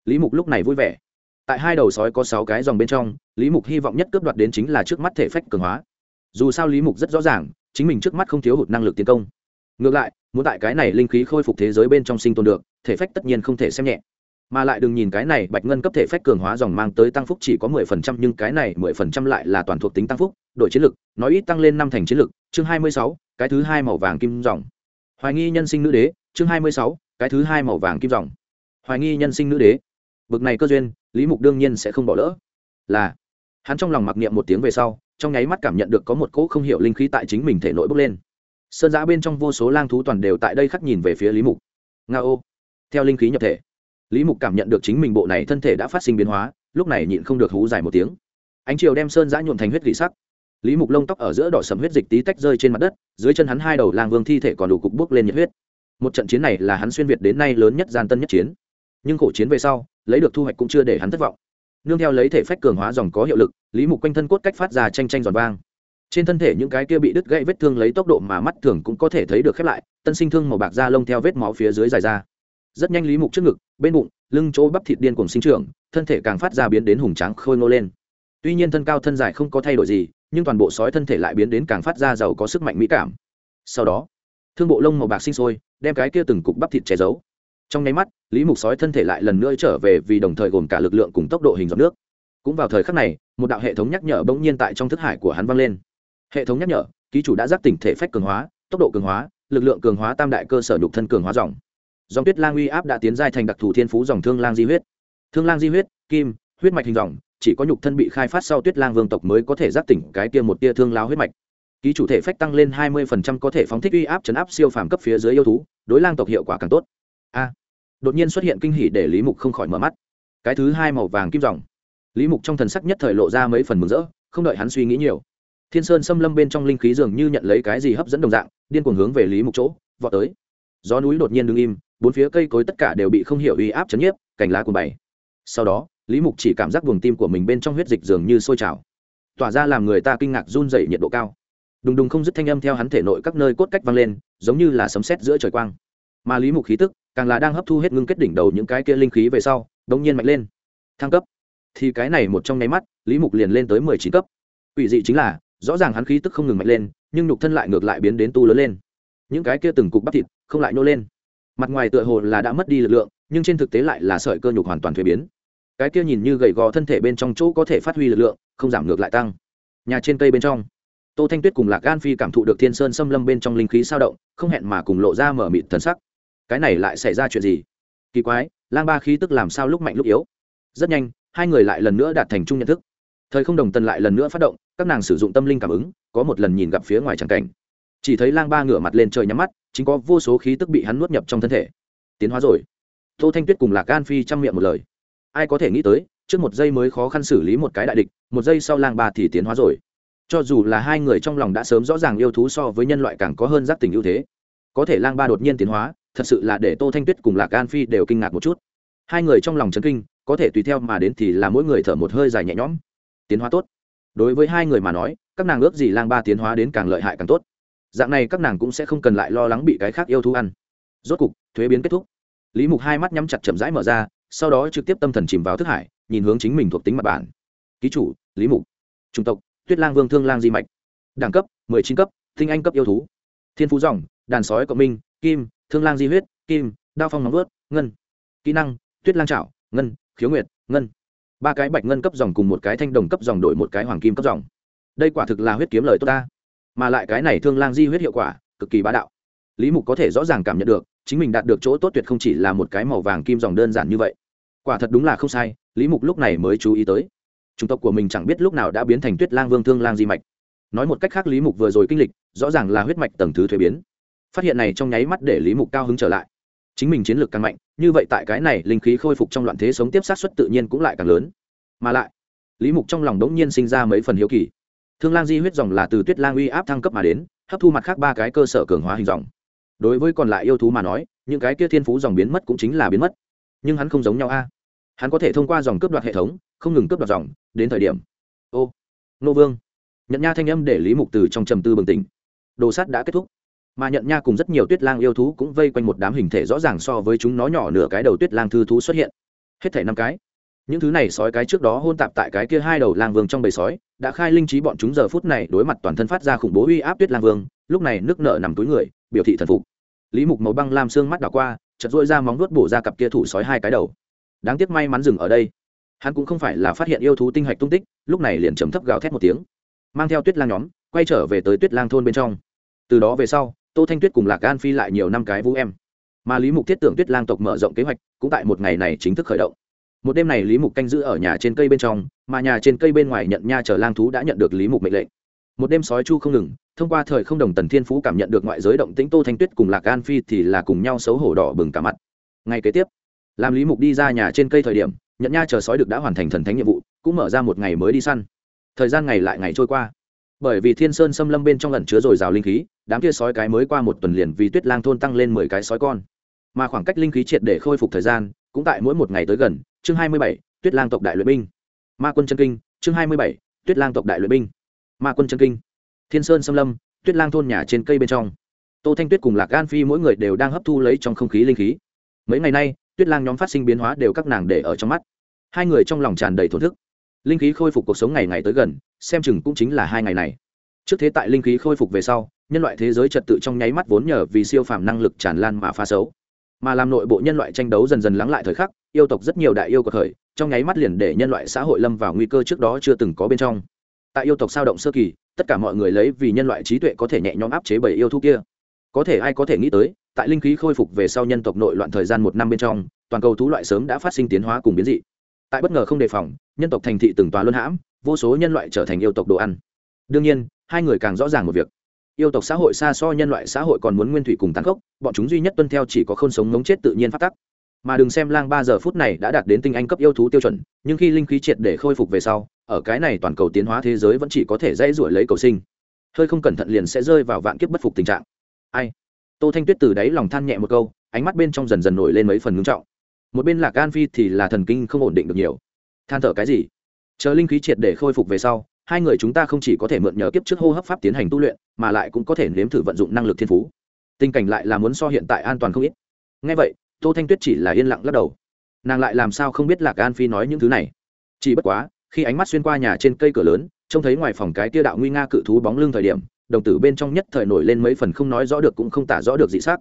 lý mục lúc này vui vẻ. Tại hai đầu sói có sáu cái dòng bên trong, lý mục hy vọng nhất cướp đoạt đến chính là trước mắt thể phách cường hóa. Dù sao lý mục rất rõ ràng, chính mình trước mắt không thiếu hụt năng lực tiến công. Ngược lại, muốn tại cái này linh khí khôi phục thế giới bên trong sinh tồn được, thể phách tất nhiên không thể xem nhẹ. Mà lại đừng nhìn cái này bạch ngân cấp thể phách cường hóa dòng mang tới tăng phúc chỉ có mười phần trăm, nhưng cái này mười phần trăm lại là toàn thuộc tính tăng phúc đội chiến lực, nói ít tăng lên năm thành chiến lực, chương hai mươi sáu, cái thứ hai màu vàng kim dòng. Hoài nghi nhân sinh nữ đế, chương hai mươi sáu cái thứ hai màu vàng kim dòng. Hoài nghi nhân sinh nữ đế. Bực này cơ duyên, lý mục đương nhiên sẽ không bỏ lỡ. Là, hắn trong lòng mặc niệm một tiếng về sau, trong nháy mắt cảm nhận được có một cỗ không hiểu linh khí tại chính mình thể nội bốc lên. Sơn giã bên trong vô số lang thú toàn đều tại đây khắc nhìn về phía lý mục. Nga ô, theo linh khí nhập thể. Lý mục cảm nhận được chính mình bộ này thân thể đã phát sinh biến hóa, lúc này nhịn không được hú dài một tiếng. Ánh chiều đem sơn giã nhuộm thành huyết gỉ sắc. Lý mục lông tóc ở giữa đỏ sầm huyết dịch tí tách rơi trên mặt đất, dưới chân hắn hai đầu lang vương thi thể còn đủ cục bước lên nhiệt huyết một trận chiến này là hắn xuyên việt đến nay lớn nhất gian tân nhất chiến. Nhưng khổ chiến về sau, lấy được thu hoạch cũng chưa để hắn thất vọng. Nương theo lấy thể phách cường hóa dòng có hiệu lực, lý mục quanh thân cốt cách phát ra tranh tranh giòn vang. Trên thân thể những cái kia bị đứt gãy vết thương lấy tốc độ mà mắt thường cũng có thể thấy được khép lại, tân sinh thương màu bạc da lông theo vết máu phía dưới dài ra. Rất nhanh lý mục trước ngực, bên bụng, lưng chỗ bắp thịt điên cùng sinh trưởng, thân thể càng phát ra biến đến hùng tráng khôi ngô lên. Tuy nhiên thân cao thân dài không có thay đổi gì, nhưng toàn bộ sói thân thể lại biến đến càng phát ra giàu có sức mạnh mỹ cảm. Sau đó thương bộ lông màu bạc sinh sôi, đem cái kia từng cục bắp thịt che giấu. Trong nháy mắt, lý mục sói thân thể lại lần nữa trở về vì đồng thời gồm cả lực lượng cùng tốc độ hình dòng nước. Cũng vào thời khắc này, một đạo hệ thống nhắc nhở bỗng nhiên tại trong thức hải của hắn vang lên. Hệ thống nhắc nhở, ký chủ đã giác tỉnh thể phách cường hóa, tốc độ cường hóa, lực lượng cường hóa tam đại cơ sở nhục thân cường hóa dòng. Dòng tuyết lang uy áp đã tiến giai thành đặc thù thiên phú dòng thương lang di huyết. Thương lang di huyết, kim, huyết mạch hình dòng, chỉ có nhục thân bị khai phát sau tuyết lang vương tộc mới có thể giác tỉnh cái kia một tia thương lao huyết mạch ký chủ thể phách tăng lên hai mươi có thể phóng thích uy áp chấn áp siêu phàm cấp phía dưới yêu thú, đối lang tộc hiệu quả càng tốt. A. Đột nhiên xuất hiện kinh hỉ để lý mục không khỏi mở mắt. Cái thứ hai màu vàng kim dòng. Lý mục trong thần sắc nhất thời lộ ra mấy phần mừng rỡ, không đợi hắn suy nghĩ nhiều. Thiên sơn xâm lâm bên trong linh khí dường như nhận lấy cái gì hấp dẫn đồng dạng, điên cuồng hướng về lý mục chỗ, vọt tới. Gió núi đột nhiên đứng im, bốn phía cây cối tất cả đều bị không hiểu uy áp chấn nhiếp, cành lá của bày. Sau đó, lý mục chỉ cảm giác buồng tim của mình bên trong huyết dịch dường như sôi trào. Tỏa ra làm người ta kinh ngạc run dậy nhiệt độ cao đùng đùng không dứt thanh âm theo hắn thể nội các nơi cốt cách vang lên, giống như là sấm sét giữa trời quang. Mà lý mục khí tức, càng là đang hấp thu hết ngưng kết đỉnh đầu những cái kia linh khí về sau, đống nhiên mạnh lên. Thăng cấp. Thì cái này một trong nháy mắt, lý mục liền lên tới mười chín cấp. Ủy dị chính là, rõ ràng hắn khí tức không ngừng mạnh lên, nhưng nhục thân lại ngược lại biến đến tu lớn lên. Những cái kia từng cục bắp thịt, không lại nô lên. Mặt ngoài tựa hồ là đã mất đi lực lượng, nhưng trên thực tế lại là sợi cơ nhục hoàn toàn thuế biến. Cái kia nhìn như gầy gò thân thể bên trong chỗ có thể phát huy lực lượng, không giảm ngược lại tăng. Nhà trên cây bên trong tô thanh tuyết cùng lạc gan phi cảm thụ được thiên sơn xâm lâm bên trong linh khí sao động, không hẹn mà cùng lộ ra mở mịt thần sắc. Cái này lại xảy ra chuyện gì? Kỳ quái, lang ba khí tức làm sao lúc mạnh lúc yếu? Rất nhanh, hai người lại lần nữa đạt thành chung nhận thức. Thời không đồng tân lại lần nữa phát động, các nàng sử dụng tâm linh cảm ứng, có một lần nhìn gặp phía ngoài tràng cảnh. Chỉ thấy lang ba ngửa mặt lên trời nhắm mắt, chính có vô số khí tức bị hắn nuốt nhập trong thân thể. Tiến hóa rồi. Tô thanh tuyết cùng lạc gan phi chăm miệng một lời. Ai có thể nghĩ tới, trước một giây mới khó khăn xử lý một cái đại địch, một giây sau lang ba thì tiến hóa rồi cho dù là hai người trong lòng đã sớm rõ ràng yêu thú so với nhân loại càng có hơn giác tình ưu thế, có thể lang ba đột nhiên tiến hóa, thật sự là để tô thanh tuyết cùng lạc an phi đều kinh ngạc một chút. Hai người trong lòng chấn kinh, có thể tùy theo mà đến thì là mỗi người thở một hơi dài nhẹ nhõm. Tiến hóa tốt. Đối với hai người mà nói, các nàng ước gì lang ba tiến hóa đến càng lợi hại càng tốt. Dạng này các nàng cũng sẽ không cần lại lo lắng bị cái khác yêu thú ăn. Rốt cục, thuế biến kết thúc. Lý mục hai mắt nhắm chặt chậm rãi mở ra, sau đó trực tiếp tâm thần chìm vào thức hải, nhìn hướng chính mình thuộc tính mặt bản. Ký chủ, lý mục, chủng tộc tuyết lang vương thương lang di mạch. Đẳng cấp, mười chín cấp thinh anh cấp yêu thú. Thiên phú dòng, đàn sói cộng minh, kim, thương lang di huyết, kim, đao phong nóng vớt, ngân. Kỹ năng, tuyết lang trảo, ngân, khiếu nguyệt, ngân. Ba cái bạch ngân cấp dòng cùng một cái thanh đồng cấp dòng đổi một cái hoàng kim cấp dòng. Đây quả thực là huyết kiếm lời tốt ta. Mà lại cái này thương lang di huyết hiệu quả, cực kỳ bá đạo. Lý mục có thể rõ ràng cảm nhận được, chính mình đạt được chỗ tốt tuyệt không chỉ là một cái màu vàng kim dòng đơn giản như vậy. Quả thật đúng là không sai, lý mục lúc này mới chú ý tới chủng tộc của mình chẳng biết lúc nào đã biến thành tuyết lang vương thương lang di mạch. Nói một cách khác, lý mục vừa rồi kinh lịch, rõ ràng là huyết mạch tầng thứ thuế biến. Phát hiện này trong nháy mắt để lý mục cao hứng trở lại. Chính mình chiến lược càng mạnh, như vậy tại cái này linh khí khôi phục trong loạn thế sống tiếp sát xuất tự nhiên cũng lại càng lớn. Mà lại, lý mục trong lòng đống nhiên sinh ra mấy phần hiếu kỳ. Thương lang di huyết dòng là từ tuyết lang uy áp thăng cấp mà đến, hấp thu mặt khác ba cái cơ sở cường hóa hình dòng. Đối với còn lại yêu thú mà nói, những cái kia thiên phú dòng biến mất cũng chính là biến mất. Nhưng hắn không giống nhau a hắn có thể thông qua dòng cướp đoạt hệ thống, không ngừng cướp đoạt dòng, đến thời điểm. Ô, nô vương. Nhận nha thanh âm để lý mục từ trong trầm tư bừng tỉnh. Đồ sát đã kết thúc. Mà nhận nha cùng rất nhiều tuyết lang yêu thú cũng vây quanh một đám hình thể rõ ràng so với chúng nó nhỏ nửa cái đầu tuyết lang thư thú xuất hiện. Hết thể năm cái. Những thứ này sói cái trước đó hôn tạp tại cái kia hai đầu lang vương trong bầy sói, đã khai linh trí bọn chúng giờ phút này đối mặt toàn thân phát ra khủng bố uy áp tuyết lang vương, lúc này nước nợ nằm túi người, biểu thị thần phục. Lý mục màu băng lam xương mắt đảo qua chật dội ra móng nuốt bổ ra cặp kia thủ sói hai cái đầu đáng tiếc may mắn dừng ở đây. Hắn cũng không phải là phát hiện yêu thú tinh hạch tung tích, lúc này liền chấm thấp gào thét một tiếng. Mang theo tuyết lang nhóm, quay trở về tới tuyết lang thôn bên trong. Từ đó về sau, tô thanh tuyết cùng lạc gan phi lại nhiều năm cái vũ em. Mà lý mục thiết tưởng tuyết lang tộc mở rộng kế hoạch, cũng tại một ngày này chính thức khởi động. Một đêm này lý mục canh giữ ở nhà trên cây bên trong, mà nhà trên cây bên ngoài nhận nha chờ lang thú đã nhận được lý mục mệnh lệnh. Một đêm sói chu không ngừng, thông qua thời không đồng tần thiên phú cảm nhận được ngoại giới động tĩnh tô thanh tuyết cùng lạc gan phi thì là cùng nhau xấu hổ đỏ bừng cả mặt. Ngay kế tiếp làm lý mục đi ra nhà trên cây thời điểm nhận nha chờ sói được đã hoàn thành thần thánh nhiệm vụ, cũng mở ra một ngày mới đi săn. Thời gian ngày lại ngày trôi qua. Bởi vì thiên sơn xâm lâm bên trong lần chứa dồi dào linh khí, đám kia sói cái mới qua một tuần liền vì tuyết lang thôn tăng lên mười cái sói con. Mà khoảng cách linh khí triệt để khôi phục thời gian, cũng tại mỗi một ngày tới gần, chương hai mươi bảy, tuyết lang tộc đại luyện binh. Ma quân chân kinh, chương hai mươi bảy, tuyết lang tộc đại luyện binh. Ma quân chân kinh. Thiên sơn xâm lâm, tuyết lang thôn nhà trên cây bên trong. Tô thanh tuyết cùng lạc gan phi mỗi người đều đang hấp thu lấy trong không khí linh khí. Mấy ngày nay tuyết lang nhóm phát sinh biến hóa đều các nàng để ở trong mắt. Hai người trong lòng tràn đầy thổn thức. Linh khí khôi phục cuộc sống ngày ngày tới gần, xem chừng cũng chính là hai ngày này. Trước thế tại linh khí khôi phục về sau, nhân loại thế giới trật tự trong nháy mắt vốn nhờ vì siêu phàm năng lực tràn lan mà phá xấu. Mà làm nội bộ nhân loại tranh đấu dần dần lắng lại thời khắc, yêu tộc rất nhiều đại yêu của thời trong nháy mắt liền để nhân loại xã hội lâm vào nguy cơ trước đó chưa từng có bên trong. Tại yêu tộc sao động sơ kỳ, tất cả mọi người lấy vì nhân loại trí tuệ có thể nhẹ nhõm áp chế bảy yêu thú kia. Có thể ai có thể nghĩ tới tại linh khí khôi phục về sau nhân tộc nội loạn thời gian một năm bên trong, toàn cầu thú loại sớm đã phát sinh tiến hóa cùng biến dị. Tại bất ngờ không đề phòng, nhân tộc thành thị từng tòa luân hãm, vô số nhân loại trở thành yêu tộc đồ ăn. Đương nhiên, hai người càng rõ ràng một việc. Yêu tộc xã hội xa so nhân loại xã hội còn muốn nguyên thủy cùng tàn khốc, bọn chúng duy nhất tuân theo chỉ có không sống ngống chết tự nhiên phát tắc. Mà đừng xem lang ba giờ phút này đã đạt đến tinh anh cấp yêu thú tiêu chuẩn, nhưng khi linh khí triệt để khôi phục về sau, ở cái này toàn cầu tiến hóa thế giới vẫn chỉ có thể dãy ruổi lấy cầu sinh. Hơi không cẩn thận liền sẽ rơi vào vạn kiếp bất phục tình trạng. Ai? Tô thanh tuyết từ đáy lòng than nhẹ một câu, ánh mắt bên trong dần dần nổi lên mấy phần ngưng trọng. Một bên lạc gan phi thì là thần kinh không ổn định được nhiều. Than thở cái gì? Chờ linh khí triệt để khôi phục về sau, hai người chúng ta không chỉ có thể mượn nhờ kiếp trước hô hấp pháp tiến hành tu luyện, mà lại cũng có thể nếm thử vận dụng năng lực thiên phú. Tình cảnh lại là muốn so hiện tại an toàn không ít. Ngay vậy, tô thanh tuyết chỉ là yên lặng lắc đầu. Nàng lại làm sao không biết lạc an phi nói những thứ này? Chỉ bất quá, khi ánh mắt xuyên qua nhà trên cây cửa lớn, trông thấy ngoài phòng cái tia đạo nguy nga cự thú bóng lưng thời điểm đồng tử bên trong nhất thời nổi lên mấy phần không nói rõ được cũng không tả rõ được dị xác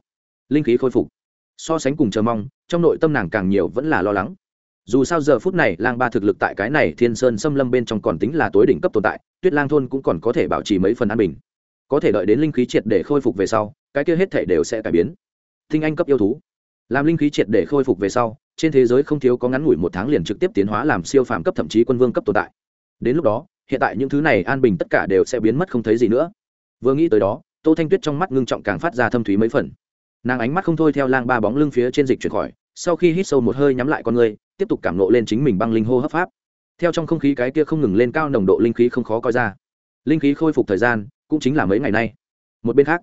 linh khí khôi phục. So sánh cùng chờ mong, trong nội tâm nàng càng nhiều vẫn là lo lắng. Dù sao giờ phút này, lang ba thực lực tại cái này thiên sơn xâm lâm bên trong còn tính là tối đỉnh cấp tồn tại, tuyết lang thôn cũng còn có thể bảo trì mấy phần an bình. Có thể đợi đến linh khí triệt để khôi phục về sau, cái kia hết thể đều sẽ cải biến. Thinh anh cấp yêu thú. Làm linh khí triệt để khôi phục về sau, trên thế giới không thiếu có ngắn ngủi một tháng liền trực tiếp tiến hóa làm siêu phàm cấp thậm chí quân vương cấp tồn tại. Đến lúc đó, hiện tại những thứ này an bình tất cả đều sẽ biến mất không thấy gì nữa vừa nghĩ tới đó, tô thanh tuyết trong mắt ngưng trọng càng phát ra thâm thúy mấy phần. Nàng ánh mắt không thôi theo lang ba bóng lưng phía trên dịch chuyển khỏi, sau khi hít sâu một hơi nhắm lại con người, tiếp tục cảm nộ lên chính mình băng linh hô hấp pháp. Theo trong không khí cái kia không ngừng lên cao nồng độ linh khí không khó coi ra. Linh khí khôi phục thời gian, cũng chính là mấy ngày nay. Một bên khác,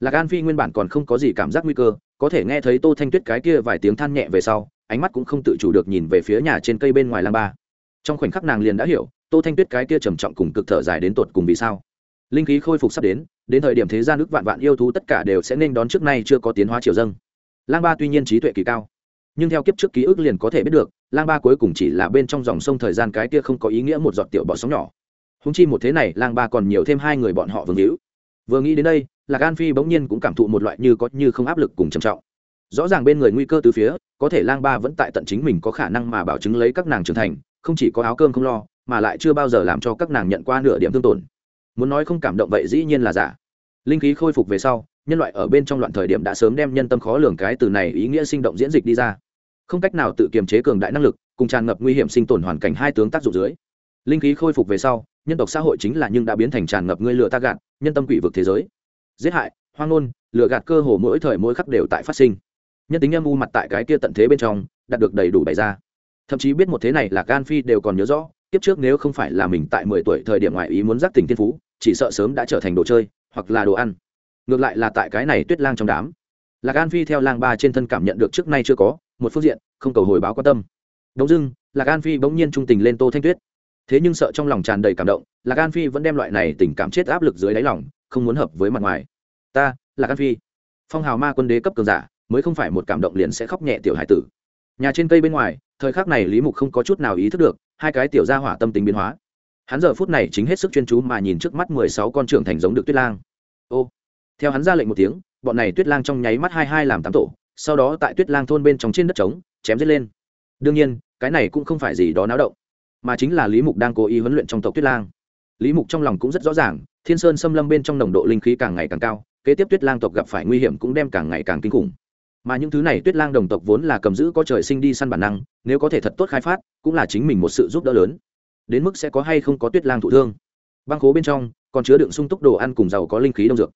lạc an phi nguyên bản còn không có gì cảm giác nguy cơ, có thể nghe thấy tô thanh tuyết cái kia vài tiếng than nhẹ về sau, ánh mắt cũng không tự chủ được nhìn về phía nhà trên cây bên ngoài lang ba. Trong khoảnh khắc nàng liền đã hiểu, tô thanh tuyết cái kia trầm trọng cùng cực thở dài đến tột cùng vì sao linh khí khôi phục sắp đến đến thời điểm thế gian nước vạn vạn yêu thú tất cả đều sẽ nên đón trước nay chưa có tiến hóa triều dâng. Lang ba tuy nhiên trí tuệ kỳ cao, nhưng theo kiếp trước ký ức liền có thể biết được, lang ba cuối cùng chỉ là bên trong dòng sông thời gian cái kia không có ý nghĩa một giọt tiểu bọ sóng nhỏ. Húng chi một thế này, lang ba còn nhiều thêm hai người bọn họ vương hữu. Vừa nghĩ đến đây, lạc an phi bỗng nhiên cũng cảm thụ một loại như có như không áp lực cùng trầm trọng. Rõ ràng bên người nguy cơ từ phía, có thể lang ba vẫn tại tận chính mình có khả năng mà bảo chứng lấy các nàng trưởng thành, không chỉ có áo cơm không lo, mà lại chưa bao giờ làm cho các nàng nhận qua nửa điểm thương tổn muốn nói không cảm động vậy dĩ nhiên là giả. Linh khí khôi phục về sau, nhân loại ở bên trong loạn thời điểm đã sớm đem nhân tâm khó lường cái từ này ý nghĩa sinh động diễn dịch đi ra. Không cách nào tự kiềm chế cường đại năng lực, cùng tràn ngập nguy hiểm sinh tồn hoàn cảnh hai tướng tác dụng dưới. Linh khí khôi phục về sau, nhân tộc xã hội chính là nhưng đã biến thành tràn ngập ngươi lừa ta gạt, nhân tâm quỷ vực thế giới. Giết hại, hoang ngôn lừa gạt cơ hồ mỗi thời mỗi khắc đều tại phát sinh. Nhân tính âm u mặt tại cái kia tận thế bên trong, đạt được đầy đủ bày ra. Thậm chí biết một thế này là gan phi đều còn nhớ rõ kiếp trước nếu không phải là mình tại mười tuổi thời điểm ngoại ý muốn giác tỉnh thiên phú, chỉ sợ sớm đã trở thành đồ chơi, hoặc là đồ ăn. Ngược lại là tại cái này tuyết lang trong đám. Lạc an phi theo lang ba trên thân cảm nhận được trước nay chưa có, một phương diện, không cầu hồi báo quan tâm. Đống dưng, lạc an phi bỗng nhiên trung tình lên tô thanh tuyết. Thế nhưng sợ trong lòng tràn đầy cảm động, lạc an phi vẫn đem loại này tình cảm chết áp lực dưới đáy lòng, không muốn hợp với mặt ngoài. Ta, lạc an phi, phong hào ma quân đế cấp cường giả, mới không phải một cảm động liền sẽ khóc nhẹ tiểu hải tử. Nhà trên cây bên ngoài, thời khắc này lý mục không có chút nào ý thức được hai cái tiểu gia hỏa tâm tính biến hóa. Hắn giờ phút này chính hết sức chuyên chú mà nhìn trước mắt mười sáu con trưởng thành giống được tuyết lang. Ô, theo hắn ra lệnh một tiếng, bọn này tuyết lang trong nháy mắt hai hai làm tám tổ, sau đó tại tuyết lang thôn bên trong trên đất trống, chém giết lên. Đương nhiên, cái này cũng không phải gì đó náo động, mà chính là lý mục đang cố ý huấn luyện trong tộc tuyết lang. Lý mục trong lòng cũng rất rõ ràng, thiên sơn xâm lâm bên trong nồng độ linh khí càng ngày càng cao, kế tiếp tuyết lang tộc gặp phải nguy hiểm cũng đem càng ngày càng kinh khủng mà những thứ này tuyết lang đồng tộc vốn là cầm giữ có trời sinh đi săn bản năng, nếu có thể thật tốt khai phát, cũng là chính mình một sự giúp đỡ lớn. Đến mức sẽ có hay không có tuyết lang thụ thương. Băng khố bên trong, còn chứa đựng sung túc đồ ăn cùng giàu có linh khí đông dược.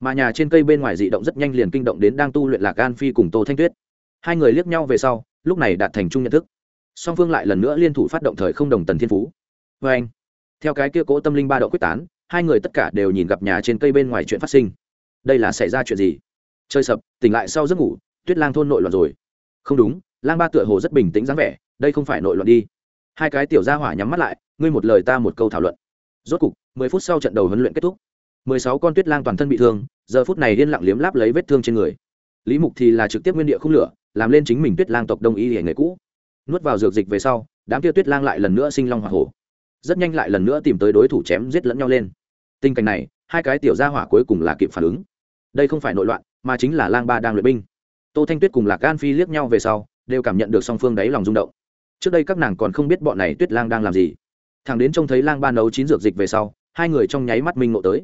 Mà nhà trên cây bên ngoài dị động rất nhanh liền kinh động đến đang tu luyện lạc an phi cùng tô thanh tuyết. Hai người liếc nhau về sau, lúc này đạt thành chung nhận thức. Song phương lại lần nữa liên thủ phát động thời không đồng tần thiên phú. Vê anh, theo cái kia cố tâm linh ba độ quyết tán, hai người tất cả đều nhìn gặp nhà trên cây bên ngoài chuyện phát sinh. Đây là xảy ra chuyện gì? Chơi sập, tỉnh lại sau giấc ngủ tuyết lang thôn nội loạn rồi. Không đúng, lang ba tựa hồ rất bình tĩnh dáng vẻ, đây không phải nội loạn đi. Hai cái tiểu gia hỏa nhắm mắt lại, ngươi một lời ta một câu thảo luận. Rốt cục, mười phút sau trận đầu huấn luyện kết thúc. Mười sáu con tuyết lang toàn thân bị thương, giờ phút này liên lặng liếm láp lấy vết thương trên người. Lý mục thì là trực tiếp nguyên địa không lửa, làm lên chính mình tuyết lang tộc đông y hệ nghề cũ. Nuốt vào dược dịch về sau, đám kia tuyết lang lại lần nữa sinh long hoa hổ. Rất nhanh lại lần nữa tìm tới đối thủ chém giết lẫn nhau lên. Tình cảnh này, hai cái tiểu gia hỏa cuối cùng là kịp phản ứng. Đây không phải nội loạn, mà chính là lang ba đang luyện binh tô thanh tuyết cùng lạc gan phi liếc nhau về sau, đều cảm nhận được song phương đáy lòng rung động. Trước đây các nàng còn không biết bọn này tuyết lang đang làm gì. Thằng đến trông thấy lang ba nấu chín dược dịch về sau, hai người trong nháy mắt minh ngộ tới.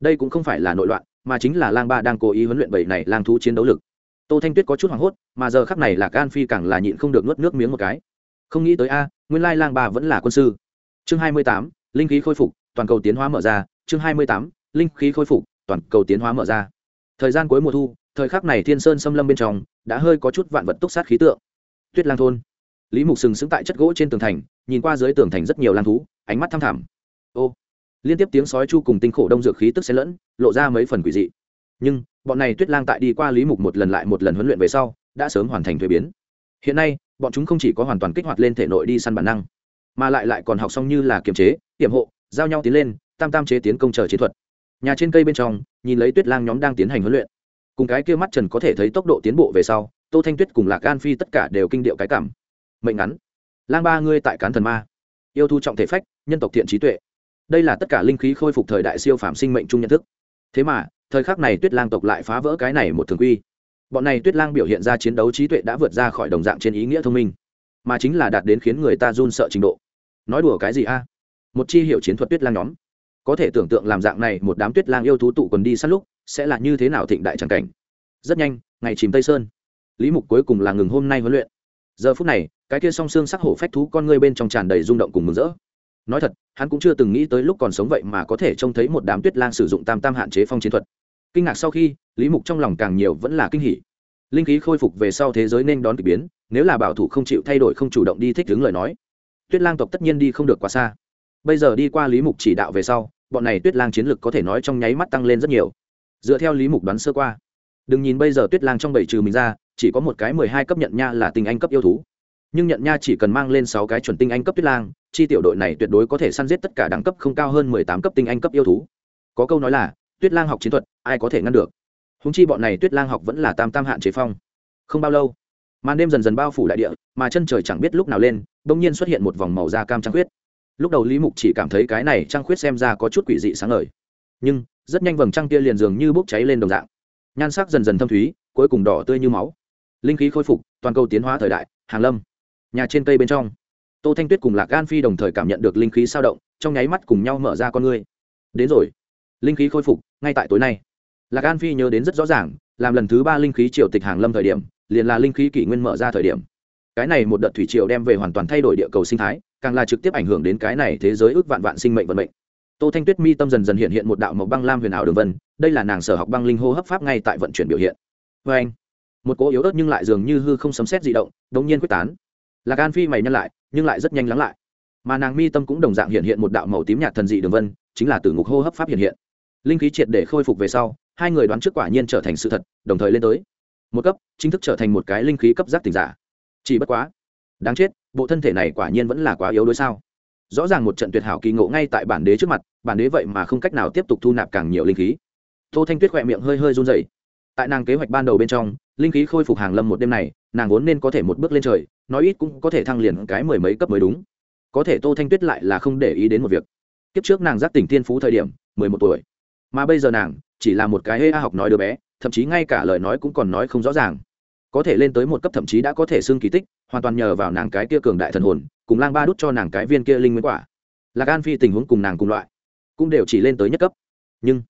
Đây cũng không phải là nội loạn, mà chính là lang ba đang cố ý huấn luyện bảy này lang thú chiến đấu lực. Tô thanh tuyết có chút hoảng hốt, mà giờ khắc này là gan phi càng là nhịn không được nuốt nước miếng một cái. Không nghĩ tới a, nguyên lai lang ba vẫn là quân sư. Chương hai mươi tám, linh khí khôi phục, toàn cầu tiến hóa mở ra. Chương hai mươi tám, linh khí khôi phục, toàn cầu tiến hóa mở ra. Thời gian cuối mùa thu thời khắc này thiên sơn xâm lâm bên trong, đã hơi có chút vạn vật túc sát khí tượng. Tuyết lang thôn. Lý mục sừng sững tại chất gỗ trên tường thành, nhìn qua dưới tường thành rất nhiều lang thú, ánh mắt thăm thẳm. Ô, liên tiếp tiếng sói chu cùng tinh khổ đông dược khí tức xen lẫn, lộ ra mấy phần quỷ dị. Nhưng, bọn này tuyết lang tại đi qua lý mục một lần lại một lần huấn luyện về sau, đã sớm hoàn thành thuế biến. Hiện nay, bọn chúng không chỉ có hoàn toàn kích hoạt lên thể nội đi săn bản năng, mà lại lại còn học xong như là kiềm chế hiểm hộ, giao nhau tiến lên, tam tam chế tiến công chờ chiến thuật. Nhà trên cây bên trong, nhìn lấy tuyết lang nhóm đang tiến hành huấn luyện cùng cái kia mắt trần có thể thấy tốc độ tiến bộ về sau, tô thanh tuyết cùng lạc gan phi tất cả đều kinh điệu cái cảm. Mệnh ngắn. Lang ba ngươi tại cán thần ma. Yêu thu trọng thể phách, nhân tộc thiện trí tuệ. Đây là tất cả linh khí khôi phục thời đại siêu phạm sinh mệnh chung nhận thức. Thế mà, thời khắc này tuyết lang tộc lại phá vỡ cái này một thường quy. Bọn này tuyết lang biểu hiện ra chiến đấu trí tuệ đã vượt ra khỏi đồng dạng trên ý nghĩa thông minh, mà chính là đạt đến khiến người ta run sợ trình độ. Nói đùa cái gì a? Một chi hiệu chiến thuật tuyết lang nhóm có thể tưởng tượng làm dạng này một đám tuyết lang yêu thú tụ quần đi sát lúc, sẽ là như thế nào thịnh đại tràng cảnh. Rất nhanh, ngày chìm tây sơn. Lý mục cuối cùng là ngừng hôm nay huấn luyện. Giờ phút này, cái kia song xương sắc hổ phách thú con ngươi bên trong tràn đầy rung động cùng mừng rỡ. Nói thật, hắn cũng chưa từng nghĩ tới lúc còn sống vậy mà có thể trông thấy một đám tuyết lang sử dụng tam tam hạn chế phong chiến thuật. Kinh ngạc sau khi, lý mục trong lòng càng nhiều vẫn là kinh hỉ. Linh khí khôi phục về sau thế giới nên đón k ỳ biến, nếu là bảo thủ không chịu thay đổi không chủ động đi thích đứng lời nói. Tuyết lang tộc tất nhiên đi không được quá xa. Bây giờ đi qua lý mục chỉ đạo về sau bọn này tuyết lang chiến lực có thể nói trong nháy mắt tăng lên rất nhiều. Dựa theo lý mục đoán sơ qua, đừng nhìn bây giờ tuyết lang trong bảy trừ mình ra, chỉ có một cái mười hai cấp nhận nha là tinh anh cấp yêu thú. Nhưng nhận nha chỉ cần mang lên sáu cái chuẩn tinh anh cấp tuyết lang, chi tiểu đội này tuyệt đối có thể săn giết tất cả đẳng cấp không cao hơn mười tám cấp tinh anh cấp yêu thú. Có câu nói là, tuyết lang học chiến thuật, ai có thể ngăn được? Húng chi bọn này tuyết lang học vẫn là tam tam hạn chế phong. Không bao lâu, màn đêm dần dần bao phủ đại địa, mà chân trời chẳng biết lúc nào lên đ ỗ n g nhiên xuất hiện một vòng màu da cam trăng khuyết lúc đầu lý mục chỉ cảm thấy cái này trăng khuyết xem ra có chút quỷ dị sáng ngời. Nhưng, rất nhanh vầng trăng kia liền dường như bốc cháy lên đồng dạng. Nhan sắc dần dần thâm thúy, cuối cùng đỏ tươi như máu. Linh khí khôi phục, toàn cầu tiến hóa thời đại, hàng lâm. Nhà trên cây bên trong. Tô thanh tuyết cùng lạc gan phi đồng thời cảm nhận được linh khí sao động, trong nháy mắt cùng nhau mở ra con ngươi. Đến rồi. Linh khí khôi phục, ngay tại tối nay. Lạc Gan phi nhớ đến rất rõ ràng, làm lần thứ ba linh khí triều tịch hàng lâm thời điểm, liền là linh khí kỷ nguyên mở ra thời điểm. Cái này một đợt thủy triều đem về hoàn toàn thay đổi địa cầu sinh thái càng là trực tiếp ảnh hưởng đến cái này thế giới ước vạn vạn sinh mệnh vận mệnh. Tô thanh tuyết mi tâm dần dần hiện hiện một đạo màu băng lam huyền ảo đường vân, đây là nàng sở học băng linh hô hấp pháp ngay tại vận chuyển biểu hiện. Vê anh. Một cỗ yếu ớt nhưng lại dường như hư không sấm xét di động đống nhiên quyết tán. Lạc an phi mày nhân lại, nhưng lại rất nhanh lắng lại. Mà nàng mi tâm cũng đồng dạng hiện hiện một đạo màu tím nhạt thần dị đường vân, chính là từ ngục hô hấp pháp hiện hiện. Linh khí triệt để khôi phục về sau, hai người đoán trước quả nhiên trở thành sự thật, đồng thời lên tới. Một cấp, chính thức trở thành một cái linh khí cấp giác tỉnh giả. Chỉ bất quá đáng chết, bộ thân thể này quả nhiên vẫn là quá yếu đối sao? Rõ ràng một trận tuyệt hảo kỳ ngộ ngay tại bản đế trước mặt, bản đế vậy mà không cách nào tiếp tục thu nạp càng nhiều linh khí. Tô thanh tuyết khỏe miệng hơi hơi run dày tại nàng kế hoạch ban đầu bên trong, linh khí khôi phục hàng lâm một đêm này, nàng vốn nên có thể một bước lên trời, nói ít cũng có thể thăng liền cái mười mấy cấp mới đúng. Có thể tô thanh tuyết lại là không để ý đến một việc. Kiếp trước nàng giác tỉnh thiên phú thời điểm, mười một tuổi. Mà bây giờ nàng, chỉ là một cái hê a học nói đứa bé, thậm chí ngay cả lời nói cũng còn nói không rõ ràng. Có thể lên tới một cấp thậm chí đã có thể xưng kỳ tích hoàn toàn nhờ vào nàng cái kia cường đại thần hồn, cùng lang ba đút cho nàng cái viên kia linh nguyên quả. Lạc an phi tình huống cùng nàng cùng loại, cũng đều chỉ lên tới nhất cấp. Nhưng,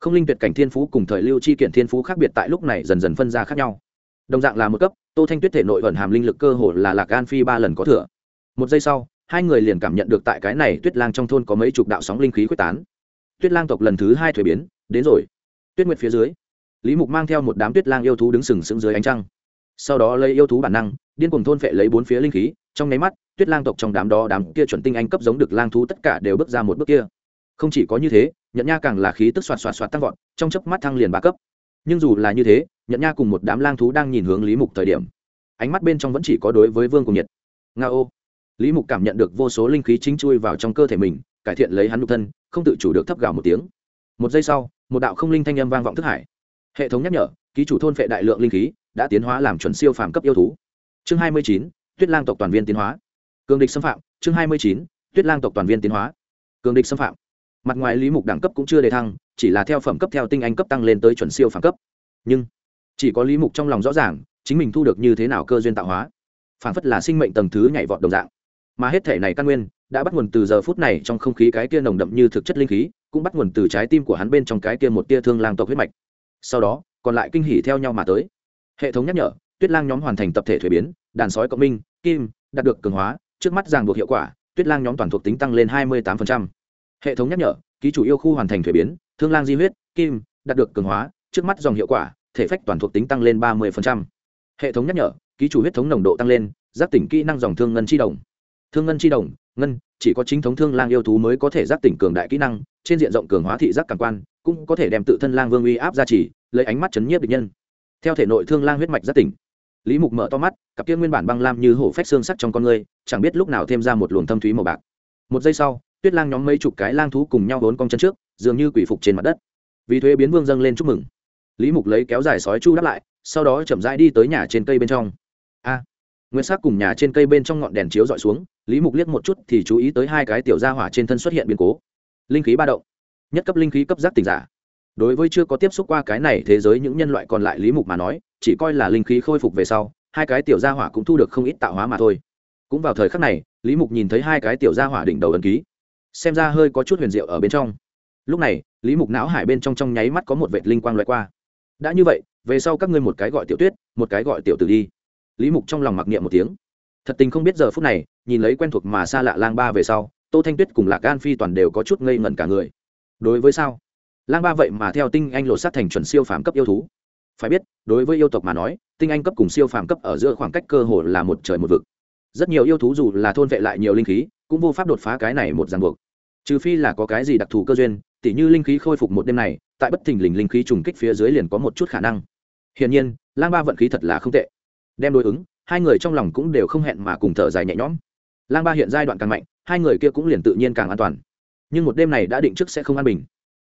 không linh tuyệt cảnh thiên phú cùng thời lưu chi kiện thiên phú khác biệt tại lúc này dần dần phân ra khác nhau. Đồng dạng là một cấp, tô thanh tuyết thể nội ẩn hàm linh lực cơ hồ là lạc an phi ba lần có thừa. Một giây sau, hai người liền cảm nhận được tại cái này tuyết lang trong thôn có mấy chục đạo sóng linh khí quyết tán. Tuyết lang tộc lần thứ hai thuế biến, đến rồi. Tuyết nguyệt phía dưới, lý mục mang theo một đám tuyết lang yêu thú đứng sừng sững dưới ánh trăng sau đó lấy yêu thú bản năng, điên cùng thôn phệ lấy bốn phía linh khí, trong nháy mắt, tuyết lang tộc trong đám đó đám kia chuẩn tinh anh cấp giống được lang thú tất cả đều bước ra một bước kia. Không chỉ có như thế nhận nha càng là khí tức xoạt xoạt xoạt tăng vọt, trong chớp mắt thăng liền ba cấp. Nhưng dù là như thế nhận nha cùng một đám lang thú đang nhìn hướng lý mục thời điểm, ánh mắt bên trong vẫn chỉ có đối với vương cùng nhiệt. Nga ô. Lý mục cảm nhận được vô số linh khí chính chui vào trong cơ thể mình, cải thiện lấy hắn nhục thân, không tự chủ được thấp gào một tiếng. Một giây sau, một đạo không linh thanh âm vang vọng thức hải. Hệ thống nhắc nhở, ký chủ thôn phệ đại lượng linh khí đã tiến hóa làm chuẩn siêu phàm cấp yêu thú. Chương hai mươi chín, tuyết lang tộc toàn viên tiến hóa. Cường địch xâm phạm. Chương hai mươi chín, tuyết lang tộc toàn viên tiến hóa. Cường địch xâm phạm. Mặt ngoài lý mục đẳng cấp cũng chưa đề thăng, chỉ là theo phẩm cấp theo tinh anh cấp tăng lên tới chuẩn siêu phàm cấp. Nhưng, chỉ có lý mục trong lòng rõ ràng, chính mình thu được như thế nào cơ duyên tạo hóa. Phản phất là sinh mệnh tầng thứ nhảy vọt đồng dạng. Mà hết thể này căn nguyên, đã bắt nguồn từ giờ phút này trong không khí cái kia nồng đậm như thực chất linh khí, cũng bắt nguồn từ trái tim của hắn bên trong cái kia một tia thương lang tộc huyết mạch. Sau đó, còn lại kinh hỉ theo nhau mà tới hệ thống nhắc nhở, tuyết lang nhóm hoàn thành tập thể thuế biến, đàn sói cộng minh, kim, đạt được cường hóa, trước mắt ràng buộc hiệu quả, tuyết lang nhóm toàn thuộc tính tăng lên hai mươi tám hệ thống nhắc nhở, ký chủ yêu khu hoàn thành thuế biến, thương lang di huyết, kim, đạt được cường hóa, trước mắt dòng hiệu quả, thể phách toàn thuộc tính tăng lên ba mươi hệ thống nhắc nhở, ký chủ huyết thống nồng độ tăng lên giác tỉnh kỹ năng dòng thương ngân chi đồng. Thương ngân chi đồng, ngân, chỉ có chính thống thương lang yêu thú mới có thể giác tỉnh cường đại kỹ năng, trên diện rộng cường hóa thị giác cảm quan, cũng có thể đem tự thân lang vương uy áp ra chỉ lấy ánh mắt chấn nhiếp địch nhân theo thể nội thương lang huyết mạch rất tỉnh lý mục mở to mắt cặp kia nguyên bản băng lam như hổ phách xương sắt trong con người chẳng biết lúc nào thêm ra một luồng thâm thúy màu bạc. Một giây sau tuyết lang nhóm mấy chục cái lang thú cùng nhau vốn cong chân trước dường như quỷ phục trên mặt đất. Vì thuế biến vương dâng lên chúc mừng. Lý mục lấy kéo dài sói chu đáp lại sau đó chậm rãi đi tới nhà trên cây bên trong. A! À, nguyên sắc cùng nhà trên cây bên trong ngọn đèn chiếu dọi xuống lý mục liếc một chút thì chú ý tới hai cái tiểu gia hỏa trên thân xuất hiện biến cố. Linh khí ba động. Nhất cấp linh khí cấp giác tỉnh giả đối với chưa có tiếp xúc qua cái này thế giới những nhân loại còn lại lý mục mà nói, chỉ coi là linh khí khôi phục về sau, hai cái tiểu gia hỏa cũng thu được không ít tạo hóa mà thôi. Cũng vào thời khắc này, lý mục nhìn thấy hai cái tiểu gia hỏa đỉnh đầu ấn ký, xem ra hơi có chút huyền diệu ở bên trong. Lúc này, lý mục não hải bên trong trong nháy mắt có một vệt linh quang loại qua. Đã như vậy, về sau các ngươi một cái gọi tiểu tuyết, một cái gọi tiểu tử đi. Lý mục trong lòng mặc niệm một tiếng. Thật tình không biết giờ phút này, nhìn lấy quen thuộc mà xa lạ lang ba về sau, tô thanh tuyết cùng lạc gan phi toàn đều có chút ngây ngẩn cả người. Đối với sao? Lang ba vậy mà theo tinh anh lột sát thành chuẩn siêu phàm cấp yêu thú. Phải biết, đối với yêu tộc mà nói, tinh anh cấp cùng siêu phàm cấp ở giữa khoảng cách cơ hồ là một trời một vực. Rất nhiều yêu thú dù là thôn vệ lại nhiều linh khí, cũng vô pháp đột phá cái này một ràng buộc. Trừ phi là có cái gì đặc thù cơ duyên, tỉ như linh khí khôi phục một đêm này, tại bất thình lình linh khí trùng kích phía dưới liền có một chút khả năng. Hiển nhiên, lang ba vận khí thật là không tệ. Đem đối ứng, hai người trong lòng cũng đều không hẹn mà cùng thở dài nhẹ nhõm. Lang ba hiện giai đoạn càng mạnh, hai người kia cũng liền tự nhiên càng an toàn. Nhưng một đêm này đã định trước sẽ không an bình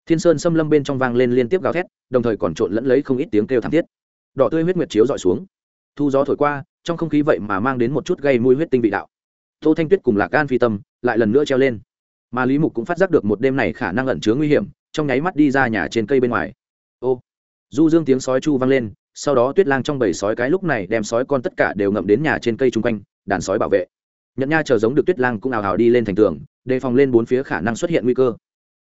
thiên sơn xâm lâm bên trong vang lên liên tiếp gào thét, đồng thời còn trộn lẫn lấy không ít tiếng kêu thảm thiết. Đỏ tươi huyết nguyệt chiếu dọi xuống. Thu gió thổi qua, trong không khí vậy mà mang đến một chút gây mùi huyết tinh vị đạo. Tô thanh tuyết cùng lạc gan phi tâm, lại lần nữa treo lên. Mà lý mục cũng phát giác được một đêm này khả năng ẩn chứa nguy hiểm, trong nháy mắt đi ra nhà trên cây bên ngoài. Ô! Du dương tiếng sói chu vang lên, sau đó tuyết lang trong bầy sói cái lúc này đem sói con tất cả đều ngậm đến nhà trên cây chung quanh, đàn sói bảo vệ. Nhận nha chờ giống được tuyết lang cũng ào ào đi lên thành tường, đề phòng lên bốn phía khả năng xuất hiện nguy cơ.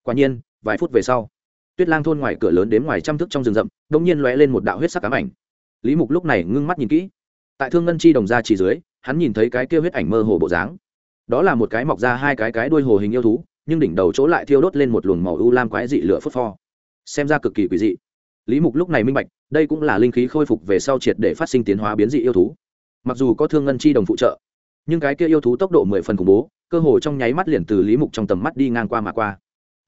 Quả nhiên vài phút về sau, tuyết lang thôn ngoài cửa lớn đến ngoài trăm thước trong rừng rậm đ ỗ n g nhiên lóe lên một đạo huyết sắc ám ảnh. Lý mục lúc này ngưng mắt nhìn kỹ. Tại thương ngân chi đồng ra chỉ dưới, hắn nhìn thấy cái kia huyết ảnh mơ hồ bộ dáng. Đó là một cái mọc ra hai cái cái đuôi hồ hình yêu thú, nhưng đỉnh đầu chỗ lại thiêu đốt lên một luồng màu u lam quái dị lửa phất pho. Xem ra cực kỳ quỷ dị. Lý mục lúc này minh bạch, đây cũng là linh khí khôi phục về sau triệt để phát sinh tiến hóa biến dị yêu thú. Mặc dù có thương ngân chi đồng phụ trợ, nhưng cái kia yêu thú tốc độ mười phần khủng bố, cơ hồ trong nháy mắt liền từ lý mục trong tầm mắt đi ngang qua mà qua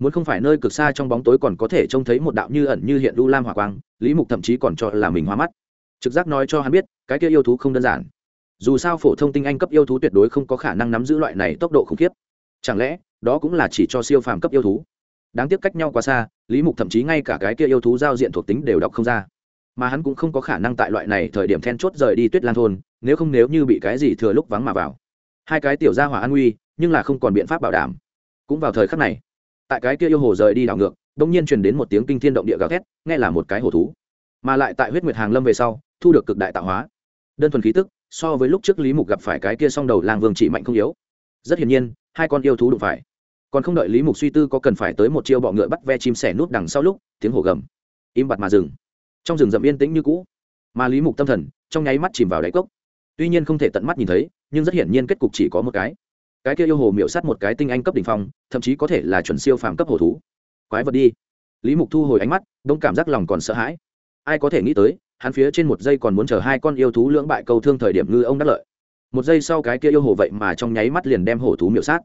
muốn không phải nơi cực xa trong bóng tối còn có thể trông thấy một đạo như ẩn như hiện lưu lam hỏa quang, lý mục thậm chí còn cho là mình hoa mắt. Trực giác nói cho hắn biết, cái kia yêu thú không đơn giản. Dù sao phổ thông tinh anh cấp yêu thú tuyệt đối không có khả năng nắm giữ loại này tốc độ khủng khiếp. Chẳng lẽ, đó cũng là chỉ cho siêu phàm cấp yêu thú? Đáng tiếc cách nhau quá xa, lý mục thậm chí ngay cả cái kia yêu thú giao diện thuộc tính đều đọc không ra. Mà hắn cũng không có khả năng tại loại này thời điểm then chốt rời đi tuyết lan thôn, nếu không nếu như bị cái gì thừa lúc vắng mà vào. Hai cái tiểu gia hỏa an nguy, nhưng là không còn biện pháp bảo đảm. Cũng vào thời khắc này tại cái kia yêu hồ rời đi đảo ngược, đông nhiên truyền đến một tiếng kinh thiên động địa gào thét, nghe là một cái hồ thú. Mà lại tại huyết nguyệt hàng lâm về sau, thu được cực đại tạo hóa. Đơn thuần khí tức, so với lúc trước lý mục gặp phải cái kia song đầu làng vương chỉ mạnh không yếu. Rất hiển nhiên, hai con yêu thú đụng phải. Còn không đợi lý mục suy tư có cần phải tới một chiêu bọ ngựa bắt ve chim sẻ nút đằng sau lúc, tiếng hồ gầm im bặt mà dừng. Trong rừng rậm yên tĩnh như cũ. Mà lý mục tâm thần, trong nháy mắt chìm vào đáy cốc. Tuy nhiên không thể tận mắt nhìn thấy, nhưng rất hiển nhiên kết cục chỉ có một cái cái kia yêu hồ miệu sát một cái tinh anh cấp đỉnh phong, thậm chí có thể là chuẩn siêu phàm cấp hồ thú. Quái vật đi. Lý mục thu hồi ánh mắt, đông cảm giác lòng còn sợ hãi. Ai có thể nghĩ tới, hắn phía trên một giây còn muốn chờ hai con yêu thú lưỡng bại câu thương thời điểm ngư ông đắc lợi. Một giây sau cái kia yêu hồ vậy mà trong nháy mắt liền đem hồ thú miệu sát.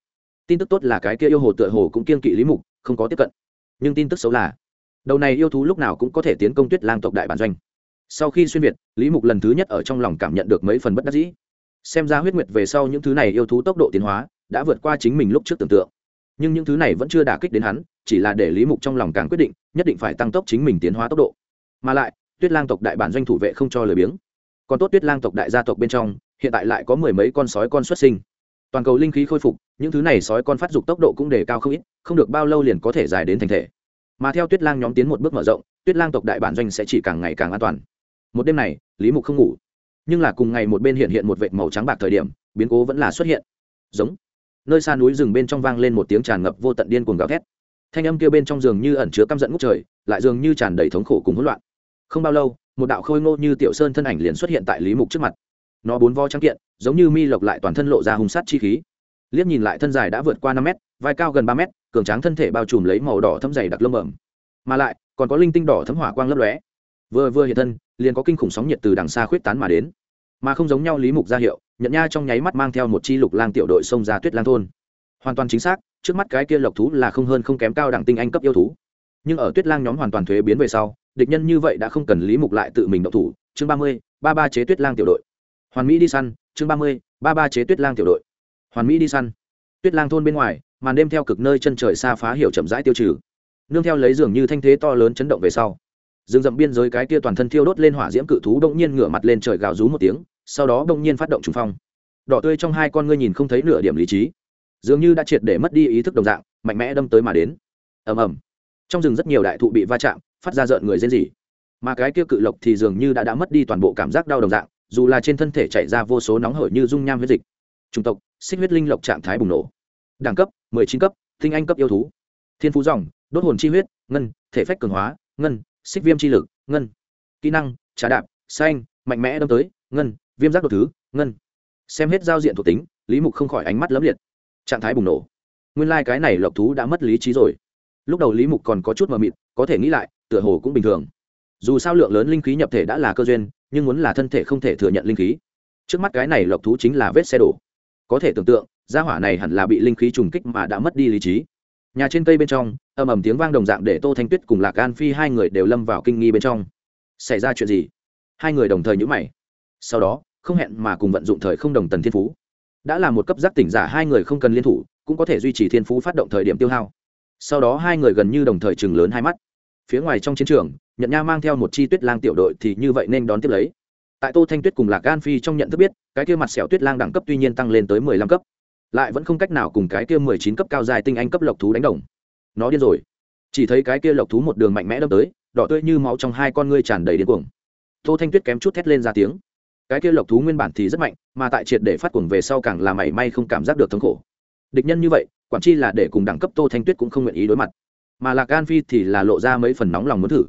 Tin tức tốt là cái kia yêu hồ tựa hồ cũng kiên kỵ lý mục, không có tiếp cận. Nhưng tin tức xấu là, đầu này yêu thú lúc nào cũng có thể tiến công tuyết lang tộc đại bản doanh. Sau khi xuyên việt, lý mục lần thứ nhất ở trong lòng cảm nhận được mấy phần bất đắc dĩ xem ra huyết nguyệt về sau những thứ này yêu thú tốc độ tiến hóa, đã vượt qua chính mình lúc trước tưởng tượng. Nhưng những thứ này vẫn chưa đả kích đến hắn, chỉ là để lý mục trong lòng càng quyết định, nhất định phải tăng tốc chính mình tiến hóa tốc độ. Mà lại, tuyết lang tộc đại bản doanh thủ vệ không cho lười biếng. Còn tốt tuyết lang tộc đại gia tộc bên trong, hiện tại lại có mười mấy con sói con xuất sinh. Toàn cầu linh khí khôi phục, những thứ này sói con phát dục tốc độ cũng đề cao không ít, không được bao lâu liền có thể dài đến thành thể. Mà theo tuyết lang nhóm tiến một bước mở rộng, tuyết lang tộc đại bản doanh sẽ chỉ càng ngày càng an toàn. Một đêm này, lý mục không ngủ nhưng là cùng ngày một bên hiện hiện một vệt màu trắng bạc thời điểm, biến cố vẫn là xuất hiện. Giống. Nơi xa núi rừng bên trong vang lên một tiếng tràn ngập vô tận điên cuồng gào thét. Thanh âm kia bên trong giường như ẩn chứa căm giận ngút trời, lại dường như tràn đầy thống khổ cùng hỗn loạn. Không bao lâu, một đạo khôi ngô như tiểu sơn thân ảnh liền xuất hiện tại lý mục trước mặt. Nó bốn vo trắng kiện, giống như mi lộc lại toàn thân lộ ra hung sát chi khí. Liếc nhìn lại thân dài đã vượt qua năm mét, vai cao gần ba mét, cường tráng thân thể bao trùm lấy màu đỏ thấm dày đặc lông bẩm. Mà lại, còn có linh tinh đỏ thấm hỏa quang lấp lóe vừa vừa hiện thân, liền có kinh khủng sóng nhiệt từ đằng xa khuyết tán mà đến. Mà không giống nhau lý mục ra hiệu nhận nha trong nháy mắt mang theo một chi lục lang tiểu đội xông ra tuyết lang thôn. Hoàn toàn chính xác, trước mắt cái kia lộc thú là không hơn không kém cao đẳng tinh anh cấp yêu thú. Nhưng ở tuyết lang nhóm hoàn toàn thuế biến về sau, địch nhân như vậy đã không cần lý mục lại tự mình động thủ. Chương ba mươi, ba ba chế tuyết lang tiểu đội. Hoàn mỹ đi săn, chương ba mươi, ba ba chế tuyết lang tiểu đội. Hoàn mỹ đi săn. Tuyết lang thôn bên ngoài, màn đêm theo cực nơi chân trời xa phá hiểu chậm rãi tiêu trừ. Nương theo lấy dường như thanh thế to lớn chấn động về sau rừng rậm biên giới cái kia toàn thân thiêu đốt lên hỏa diễm cự thú đông nhiên ngửa mặt lên trời gào rú một tiếng, sau đó đông nhiên phát động trùng phong. Đỏ tươi trong hai con ngươi nhìn không thấy nửa điểm lý trí. Dường như đã triệt để mất đi ý thức đồng dạng, mạnh mẽ đâm tới mà đến. Ầm ầm. Trong rừng rất nhiều đại thụ bị va chạm, phát ra rợn người rên rỉ. Mà cái kia cự lộc thì dường như đã đã mất đi toàn bộ cảm giác đau đồng dạng, dù là trên thân thể chảy ra vô số nóng hổi như dung nham huyết dịch. Chủng tộc, xích huyết linh lộc trạng thái bùng nổ. Đẳng cấp, mười chín cấp, tinh anh cấp yêu thú. Thiên phú dòng, đốt hồn chi huyết, ngân, thể phách cường hóa, ngân xích viêm chi lực, ngân. Kỹ năng, trà đạp, xanh, mạnh mẽ đâm tới, ngân. Viêm giác đột thứ, ngân. Xem hết giao diện thuộc tính, lý mục không khỏi ánh mắt lấm liệt. Trạng thái bùng nổ. Nguyên lai、like、cái này lộc thú đã mất lý trí rồi. Lúc đầu lý mục còn có chút mờ mịt, có thể nghĩ lại, tựa hồ cũng bình thường. Dù sao lượng lớn linh khí nhập thể đã là cơ duyên, nhưng muốn là thân thể không thể thừa nhận linh khí. Trước mắt cái này lộc thú chính là vết xe đổ. Có thể tưởng tượng, gia hỏa này hẳn là bị linh khí trùng kích mà đã mất đi lý trí nhà trên cây bên trong, ầm ầm tiếng vang đồng dạng để tô thanh tuyết cùng lạc an phi hai người đều lâm vào kinh nghi bên trong. Xảy ra chuyện gì? Hai người đồng thời nhữ mày. Sau đó, không hẹn mà cùng vận dụng thời không đồng tần thiên phú. Đã là một cấp giác tỉnh giả hai người không cần liên thủ, cũng có thể duy trì thiên phú phát động thời điểm tiêu hao. Sau đó hai người gần như đồng thời chừng lớn hai mắt. Phía ngoài trong chiến trường nhận nha mang theo một chi tuyết lang tiểu đội thì như vậy nên đón tiếp lấy. Tại tô thanh tuyết cùng lạc gan phi trong nhận thức biết, cái kia mặt sẹo tuyết lang đẳng cấp tuy nhiên tăng lên tới mười lăm cấp lại vẫn không cách nào cùng cái kia mười chín cấp cao dài tinh anh cấp lộc thú đánh đồng. Nó điên rồi. Chỉ thấy cái kia lộc thú một đường mạnh mẽ đâm tới, đỏ tươi như máu trong hai con ngươi tràn đầy điên cuồng. Tô thanh tuyết kém chút thét lên ra tiếng. Cái kia lộc thú nguyên bản thì rất mạnh, mà tại triệt để phát cuồng về sau càng là mảy may không cảm giác được thống khổ. Địch nhân như vậy, quản chi là để cùng đẳng cấp tô thanh tuyết cũng không nguyện ý đối mặt. Mà lạc gan phi thì là lộ ra mấy phần nóng lòng muốn thử.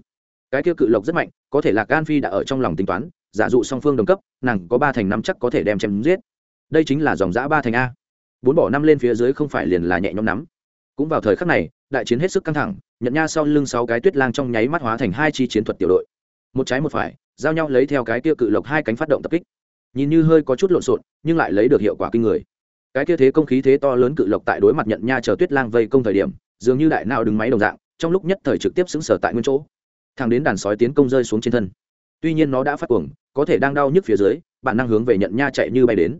Cái kia cự lộc rất mạnh, có thể lạc gan phi đã ở trong lòng tính toán, giả dụ song phương đồng cấp, nàng có ba thành năm chắc có thể đem chém giết. Đây chính là dòng giã ba thành a bốn bỏ năm lên phía dưới không phải liền là nhẹ nhõm nắm. Cũng vào thời khắc này, đại chiến hết sức căng thẳng, nhận nha sau lưng sáu cái tuyết lang trong nháy mắt hóa thành hai chi chiến thuật tiểu đội. Một trái một phải, giao nhau lấy theo cái kia cự lộc hai cánh phát động tập kích. Nhìn như hơi có chút lộn xộn, nhưng lại lấy được hiệu quả kinh người. Cái kia thế công khí thế to lớn cự lộc tại đối mặt nhận nha chờ tuyết lang vây công thời điểm, dường như đại nào đứng máy đồng dạng, trong lúc nhất thời trực tiếp xứng sở tại nguyên chỗ. Thằng đến đàn sói tiến công rơi xuống trên thân. Tuy nhiên nó đã phát cuồng, có thể đang đau nhức phía dưới, bản năng hướng về nhận nha chạy như bay đến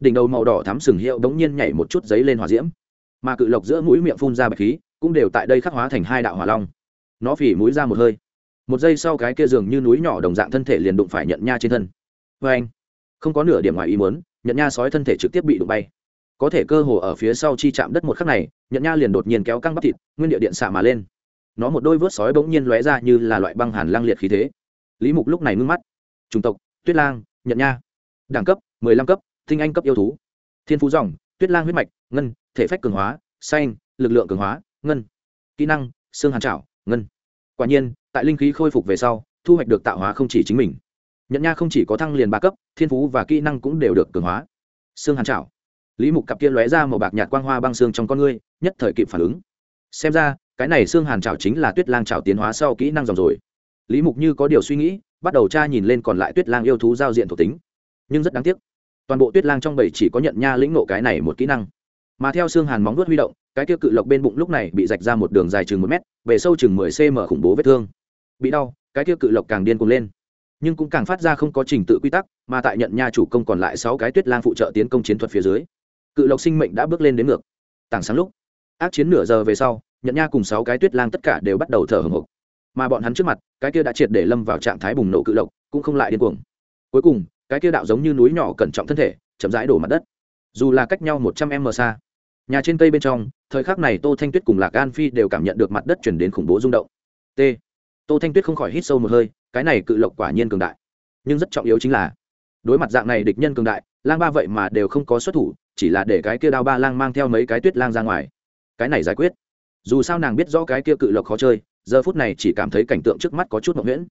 đỉnh đầu màu đỏ thắm sừng hiệu bỗng nhiên nhảy một chút giấy lên hỏa diễm. Mà cự lộc giữa mũi miệng phun ra bạch khí, cũng đều tại đây khắc hóa thành hai đạo hỏa long. Nó phỉ mũi ra một hơi. Một giây sau cái kia dường như núi nhỏ đồng dạng thân thể liền đụng phải nhận nha trên thân. Vê anh, không có nửa điểm ngoài ý muốn, nhận nha sói thân thể trực tiếp bị đụng bay. Có thể cơ hồ ở phía sau chi chạm đất một khắc này, nhận nha liền đột nhiên kéo căng bắp thịt, nguyên địa điện xạ mà lên. Nó một đôi vớt sói bỗng nhiên lóe ra như là loại băng hàn lang liệt khí thế. Lý mục lúc này ngưng mắt. Chủng tộc, tuyết lang, nhận nha. Đẳng cấp, mười lăm cấp tinh anh cấp yêu thú. Thiên phú dòng, tuyết lang huyết mạch, ngân, thể phách cường hóa, xanh, lực lượng cường hóa, ngân. Kỹ năng, xương hàn trảo, ngân. Quả nhiên, tại linh khí khôi phục về sau, thu hoạch được tạo hóa không chỉ chính mình. Nhận nha không chỉ có thăng liền ba cấp, thiên phú và kỹ năng cũng đều được cường hóa. Xương hàn trảo. Lý mục cặp kia lóe ra màu bạc nhạt quang hoa băng xương trong con ngươi, nhất thời kịp phản ứng. Xem ra, cái này xương hàn trảo chính là tuyết lang trảo tiến hóa sau kỹ năng dòng rồi. Lý mục như có điều suy nghĩ, bắt đầu tra nhìn lên còn lại tuyết lang yêu thú giao diện thuộc tính. Nhưng rất đáng tiếc toàn bộ tuyết lang trong bầy chỉ có nhận nha lĩnh nộ cái này một kỹ năng. Mà theo xương hàn móng vuốt huy động, cái kia cự lộc bên bụng lúc này bị rạch ra một đường dài chừng một mét, bề sâu chừng mười cm khủng bố vết thương. Bị đau, cái kia cự lộc càng điên cuồng lên. Nhưng cũng càng phát ra không có trình tự quy tắc, mà tại nhận nha chủ công còn lại sáu cái tuyết lang phụ trợ tiến công chiến thuật phía dưới, cự lộc sinh mệnh đã bước lên đến ngược. Tảng sáng lúc, ác chiến nửa giờ về sau, nhận nha cùng sáu cái tuyết lang tất cả đều bắt đầu thở hồng hộc. Mà bọn hắn trước mặt, cái kia đã triệt để lâm vào trạng thái bùng nổ cự lộc, cũng không lại điên cuồng. Cuối cùng cái kia đạo giống như núi nhỏ cẩn trọng thân thể, chậm rãi đổ mặt đất. Dù là cách nhau một trăm m xa, nhà trên cây bên trong, thời khắc này tô thanh tuyết cùng lạc an phi đều cảm nhận được mặt đất chuyển đến khủng bố rung động. T. Tô thanh tuyết không khỏi hít sâu một hơi, cái này cự lộc quả nhiên cường đại. Nhưng rất trọng yếu chính là, đối mặt dạng này địch nhân cường đại, lang ba vậy mà đều không có xuất thủ, chỉ là để cái kia đao ba lang mang theo mấy cái tuyết lang ra ngoài. Cái này giải quyết. Dù sao nàng biết rõ cái kia cự lộc khó chơi, giờ phút này chỉ cảm thấy cảnh tượng trước mắt có chút mộng nguyễn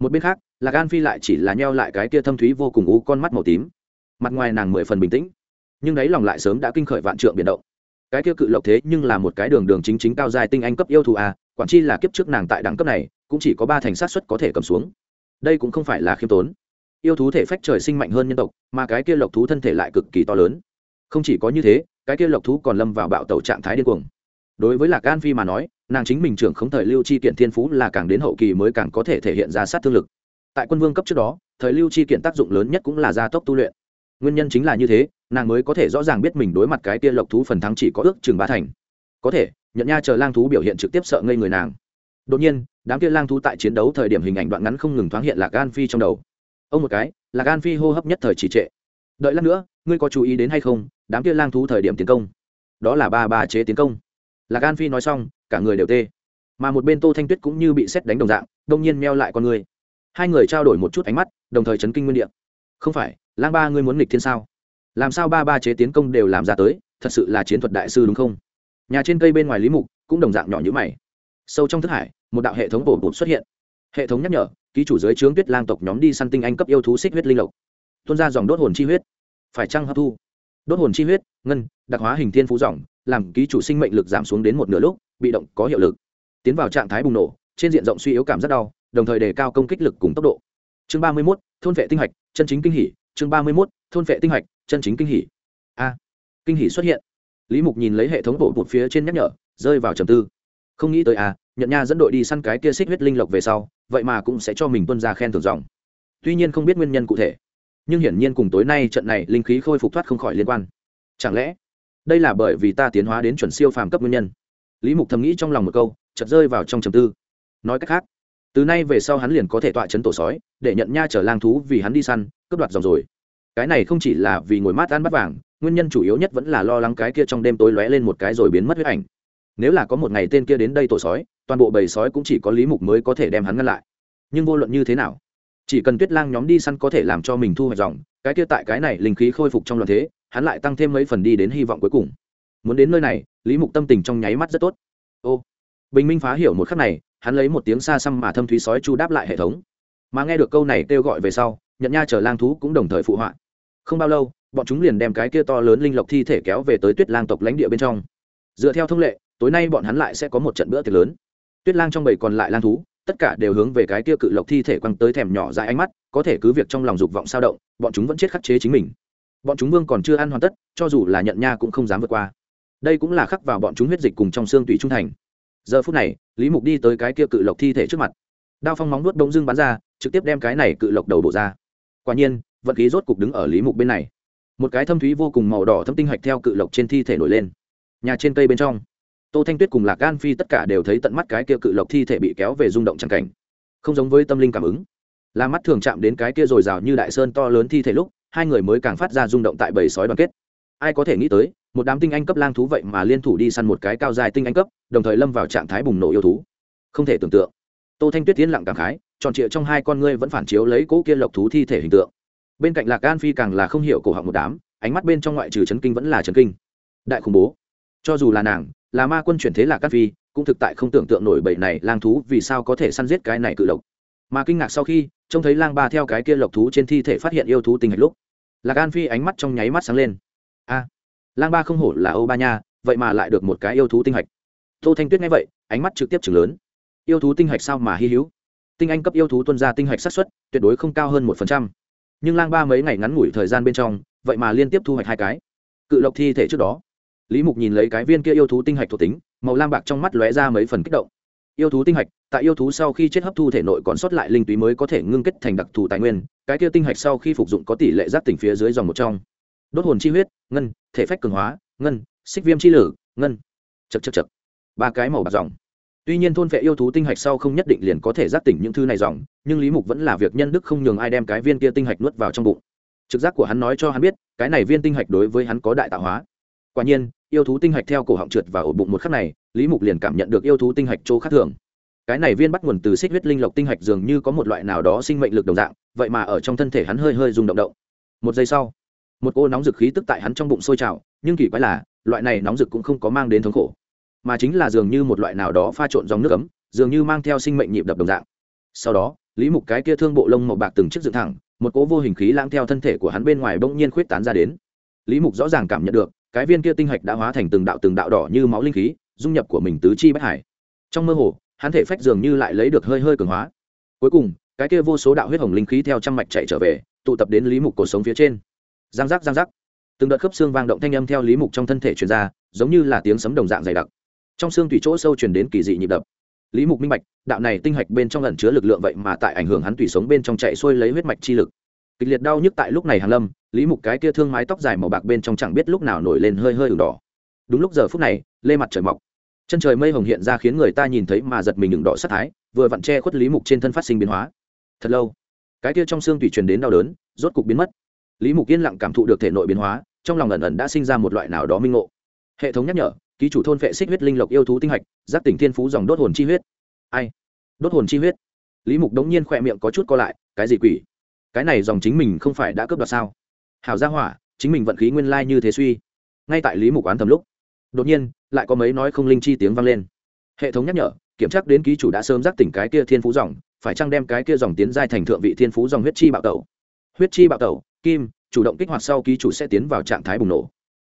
một bên khác, lạc an phi lại chỉ là nheo lại cái kia thâm thúy vô cùng u con mắt màu tím. Mặt ngoài nàng mười phần bình tĩnh, nhưng đấy lòng lại sớm đã kinh khởi vạn trượng biển động. Cái kia cự lộc thế nhưng là một cái đường đường chính chính cao dài tinh anh cấp yêu thù à quản chi là kiếp trước nàng tại đẳng cấp này, cũng chỉ có ba thành sát xuất có thể cầm xuống. Đây cũng không phải là khiêm tốn. Yêu thú thể phách trời sinh mạnh hơn nhân tộc, mà cái kia lộc thú thân thể lại cực kỳ to lớn. Không chỉ có như thế, cái kia lộc thú còn lâm vào bạo tàu trạng thái điên cuồng. Đối với lạc an phi mà nói nàng chính mình trưởng không thời lưu chi kiện thiên phú là càng đến hậu kỳ mới càng có thể thể hiện ra sát thương lực. Tại quân vương cấp trước đó, thời lưu chi kiện tác dụng lớn nhất cũng là gia tốc tu luyện. Nguyên nhân chính là như thế, nàng mới có thể rõ ràng biết mình đối mặt cái kia lộc thú phần thắng chỉ có ước chừng ba thành. Có thể, nhận nha chờ lang thú biểu hiện trực tiếp sợ ngây người nàng. Đột nhiên, đám kia lang thú tại chiến đấu thời điểm hình ảnh đoạn ngắn không ngừng thoáng hiện lạc gan phi trong đầu. Ông một cái, lạc gan phi hô hấp nhất thời chỉ trệ. Đợi lát nữa, ngươi có chú ý đến hay không? Đám kia lang thú thời điểm tiến công. Đó là ba ba chế tiến công. Lạc gan phi nói xong cả người đều tê. Mà một bên tô thanh tuyết cũng như bị xét đánh đồng dạng, đông nhiên meo lại con người. Hai người trao đổi một chút ánh mắt, đồng thời chấn kinh nguyên đ ị a không phải, lang ba ngươi muốn nghịch thiên sao? Làm sao ba ba chế tiến công đều làm ra tới, thật sự là chiến thuật đại sư đúng không? Nhà trên cây bên ngoài lý mục cũng đồng dạng nhỏ như mày. Sâu trong thức hải, một đạo hệ thống bổ bụt xuất hiện. Hệ thống nhắc nhở, ký chủ giới trướng tuyết lang tộc nhóm đi săn tinh anh cấp yêu thú xích huyết linh lộc. Tuôn ra dòng đốt hồn chi huyết. Phải trăng hấp thu? Đốt hồn chi huyết, ngân, đặc hóa hình thiên phú dòng, làm ký chủ sinh mệnh lực giảm xuống đến một nửa lúc bị động có hiệu lực. Tiến vào trạng thái bùng nổ, trên diện rộng suy yếu cảm rất đau, đồng thời đề cao công kích lực cùng tốc độ. Chương ba mươi mốt, thôn vệ tinh hạch, chân chính kinh hỉ. Chương ba mươi mốt, thôn vệ tinh hạch, chân chính kinh hỉ. A, kinh hỉ xuất hiện. Lý mục nhìn lấy hệ thống bộ một phía trên nhắc nhở, rơi vào trầm tư. Không nghĩ tới à, a nhận nha dẫn đội đi săn cái kia xích huyết linh lộc về sau, vậy mà cũng sẽ cho mình tuân ra khen thưởng dòng. Tuy nhiên không biết nguyên nhân cụ thể, nhưng hiển nhiên cùng tối nay trận này linh khí khôi phục thoát không khỏi liên quan. Chẳng lẽ đây là bởi vì ta tiến hóa đến chuẩn siêu phàm cấp nguyên nhân? Lý mục thầm nghĩ trong lòng một câu, chợt rơi vào trong trầm tư. Nói cách khác, từ nay về sau hắn liền có thể tọa chấn tổ sói, để nhận nha chở lang thú vì hắn đi săn, cướp đoạt dòng rồi. Cái này không chỉ là vì ngồi mát ăn bắt vàng, nguyên nhân chủ yếu nhất vẫn là lo lắng cái kia trong đêm tối lóe lên một cái rồi biến mất huyết ảnh. Nếu là có một ngày tên kia đến đây tổ sói, toàn bộ bầy sói cũng chỉ có lý mục mới có thể đem hắn ngăn lại. Nhưng vô luận như thế nào, chỉ cần tuyết lang nhóm đi săn có thể làm cho mình thu hoạch dòng, cái kia tại cái này linh khí khôi phục trong loạn thế, hắn lại tăng thêm mấy phần đi đến hy vọng cuối cùng muốn đến nơi này, lý mục tâm tình trong nháy mắt rất tốt. Ô, bình minh phá hiểu một khắc này, hắn lấy một tiếng xa xăm mà thâm thúy sói chu đáp lại hệ thống. Mà nghe được câu này kêu gọi về sau nhận nha chở lang thú cũng đồng thời phụ họa. Không bao lâu, bọn chúng liền đem cái kia to lớn linh lộc thi thể kéo về tới tuyết lang tộc lãnh địa bên trong. Dựa theo thông lệ, tối nay bọn hắn lại sẽ có một trận bữa tiệc lớn. Tuyết lang trong bầy còn lại lang thú, tất cả đều hướng về cái kia cự lộc thi thể quăng tới thèm nhỏ dài ánh mắt, có thể cứ việc trong lòng dục vọng sao động, bọn chúng vẫn chết khắc chế chính mình. Bọn chúng vương còn chưa ăn hoàn tất, cho dù là nhận nha cũng không dám vượt qua đây cũng là khắc vào bọn chúng huyết dịch cùng trong xương tủy trung thành. Giờ phút này, lý mục đi tới cái kia cự lộc thi thể trước mặt. Đao phong móng nuốt đông dưng bắn ra, trực tiếp đem cái này cự lộc đầu đổ ra. Quả nhiên vận khí rốt cục đứng ở lý mục bên này. Một cái thâm thúy vô cùng màu đỏ thâm tinh hạch theo cự lộc trên thi thể nổi lên. Nhà trên cây bên trong, tô thanh tuyết cùng lạc gan phi tất cả đều thấy tận mắt cái kia cự lộc thi thể bị kéo về rung động trắng cảnh. Không giống với tâm linh cảm ứng. Là mắt thường chạm đến cái kia r ồ i r à o như đại sơn to lớn thi thể lúc, hai người mới càng phát ra rung động tại bầy sói đoàn kết. Ai có thể nghĩ tới một đám tinh anh cấp lang thú vậy mà liên thủ đi săn một cái cao dài tinh anh cấp, đồng thời lâm vào trạng thái bùng nổ yêu thú. Không thể tưởng tượng. Tô thanh tuyết tiến lặng cảm khái, tròn trịa trong hai con ngươi vẫn phản chiếu lấy cỗ kia lộc thú thi thể hình tượng. Bên cạnh lạc gan phi càng là không hiểu cổ họng một đám, ánh mắt bên trong ngoại trừ chấn kinh vẫn là chấn kinh. Đại khủng bố. Cho dù là nàng, là ma quân chuyển thế lạc gan phi, cũng thực tại không tưởng tượng nổi bậy này lang thú vì sao có thể săn giết cái này cự lộc. Mà kinh ngạc sau khi, trông thấy lang ba theo cái kia lộc thú trên thi thể phát hiện yêu thú tình hạch lúc, lạc gan phi ánh mắt trong nháy mắt sáng lên. A! Lang ba không hổ là âu ba nha, vậy mà lại được một cái yêu thú tinh hạch. Tô thanh tuyết nghe vậy, ánh mắt trực tiếp chừng lớn. Yêu thú tinh hạch sao mà hy hữu? Tinh anh cấp yêu thú tuân ra tinh hạch sát xuất tuyệt đối không cao hơn một phần trăm. Nhưng lang ba mấy ngày ngắn ngủi thời gian bên trong, vậy mà liên tiếp thu hoạch hai cái. Cự lộc thi thể trước đó. Lý mục nhìn lấy cái viên kia yêu thú tinh hạch thuộc tính, màu lam bạc trong mắt lóe ra mấy phần kích động. Yêu thú tinh hạch, tại yêu thú sau khi chết hấp thu thể nội còn sót lại linh túy mới có thể ngưng kết thành đặc thù tài nguyên, cái kia tinh hạch sau khi phục dụng có tỷ lệ giáp tỉnh phía dưới dòng một trong đốt hồn chi huyết, ngân, thể phách cường hóa, ngân, xích viêm chi lử, ngân. Chật chật chật ba cái màu bạc dòng. Tuy nhiên thôn vệ yêu thú tinh hạch sau không nhất định liền có thể giác tỉnh những thứ này dòng, nhưng lý mục vẫn là việc nhân đức không nhường ai đem cái viên kia tinh hạch nuốt vào trong bụng. Trực giác của hắn nói cho hắn biết, cái này viên tinh hạch đối với hắn có đại tạo hóa. Quả nhiên, yêu thú tinh hạch theo cổ họng trượt và ổ bụng một khắc này, lý mục liền cảm nhận được yêu thú tinh hạch chỗ khác thường. Cái này viên bắt nguồn từ xích huyết linh lộc tinh hạch dường như có một loại nào đó sinh mệnh lực đồng dạng, vậy mà ở trong thân thể hắn hơi hơi rung động động. Một giây sau một cô nóng dực khí tức tại hắn trong bụng sôi trào, nhưng kỳ quái là, loại này nóng dực cũng không có mang đến thống khổ, mà chính là dường như một loại nào đó pha trộn dòng nước ấm, dường như mang theo sinh mệnh nhịp đập đồng dạng. Sau đó, lý mục cái kia thương bộ lông màu bạc từng chiếc dựng thẳng, một cỗ vô hình khí lãng theo thân thể của hắn bên ngoài bỗng nhiên khuyết tán ra đến. Lý mục rõ ràng cảm nhận được, cái viên kia tinh hạch đã hóa thành từng đạo từng đạo đỏ như máu linh khí, dung nhập của mình tứ chi bất hải. Trong mơ hồ, hắn thể phách dường như lại lấy được hơi hơi cường hóa. Cuối cùng, cái kia vô số đạo huyết hồng linh khí theo trăm mạch chạy trở về, tụ tập đến lý mục cổ sống phía trên giang giác giang giác. Từng đợt khớp xương vang động thanh âm theo lý mục trong thân thể truyền ra, giống như là tiếng sấm đồng dạng dày đặc. Trong xương tùy chỗ sâu truyền đến kỳ dị nhịp đập. Lý mục minh bạch, đạo này tinh hạch bên trong ẩn chứa lực lượng vậy mà tại ảnh hưởng hắn tùy sống bên trong chạy xuôi lấy huyết mạch chi lực. Kịch liệt đau nhức tại lúc này hàn lâm, lý mục cái kia thương mái tóc dài màu bạc bên trong chẳng biết lúc nào nổi lên hơi hơi ửng đỏ. Đúng lúc giờ phút này, lê mặt trời mọc. Chân trời mây hồng hiện ra khiến người ta nhìn thấy mà giật mình ửng đỏ sát thái, vừa vặn che khuất lý mục trên thân phát sinh biến hóa. Thật lâu, cái kia trong xương tùy truyền đến đau đớn, rốt cục biến mất lý mục yên lặng cảm thụ được thể nội biến hóa, trong lòng ẩn ẩn đã sinh ra một loại nào đó minh ngộ. Hệ thống nhắc nhở, ký chủ thôn vệ xích huyết linh lộc yêu thú tinh hạch giáp tỉnh thiên phú dòng đốt hồn chi huyết. Ai? Đốt hồn chi huyết. Lý mục đống nhiên khỏe miệng có chút co lại, cái gì quỷ? Cái này dòng chính mình không phải đã cướp đoạt sao? Hảo gia hỏa, chính mình vận khí nguyên lai như thế suy. Ngay tại lý mục oán thầm lúc, đột nhiên, lại có mấy nói không linh chi tiếng vang lên. Hệ thống nhắc nhở, kiểm tra đến ký chủ đã sớm giác tỉnh cái kia thiên phú dòng, phải chăng đem cái kia dòng tiến giai thành thượng vị thiên phú dòng huyết chi bạo tẩu? Huyết chi bạo tẩu kim, chủ động kích hoạt sau ký chủ sẽ tiến vào trạng thái bùng nổ.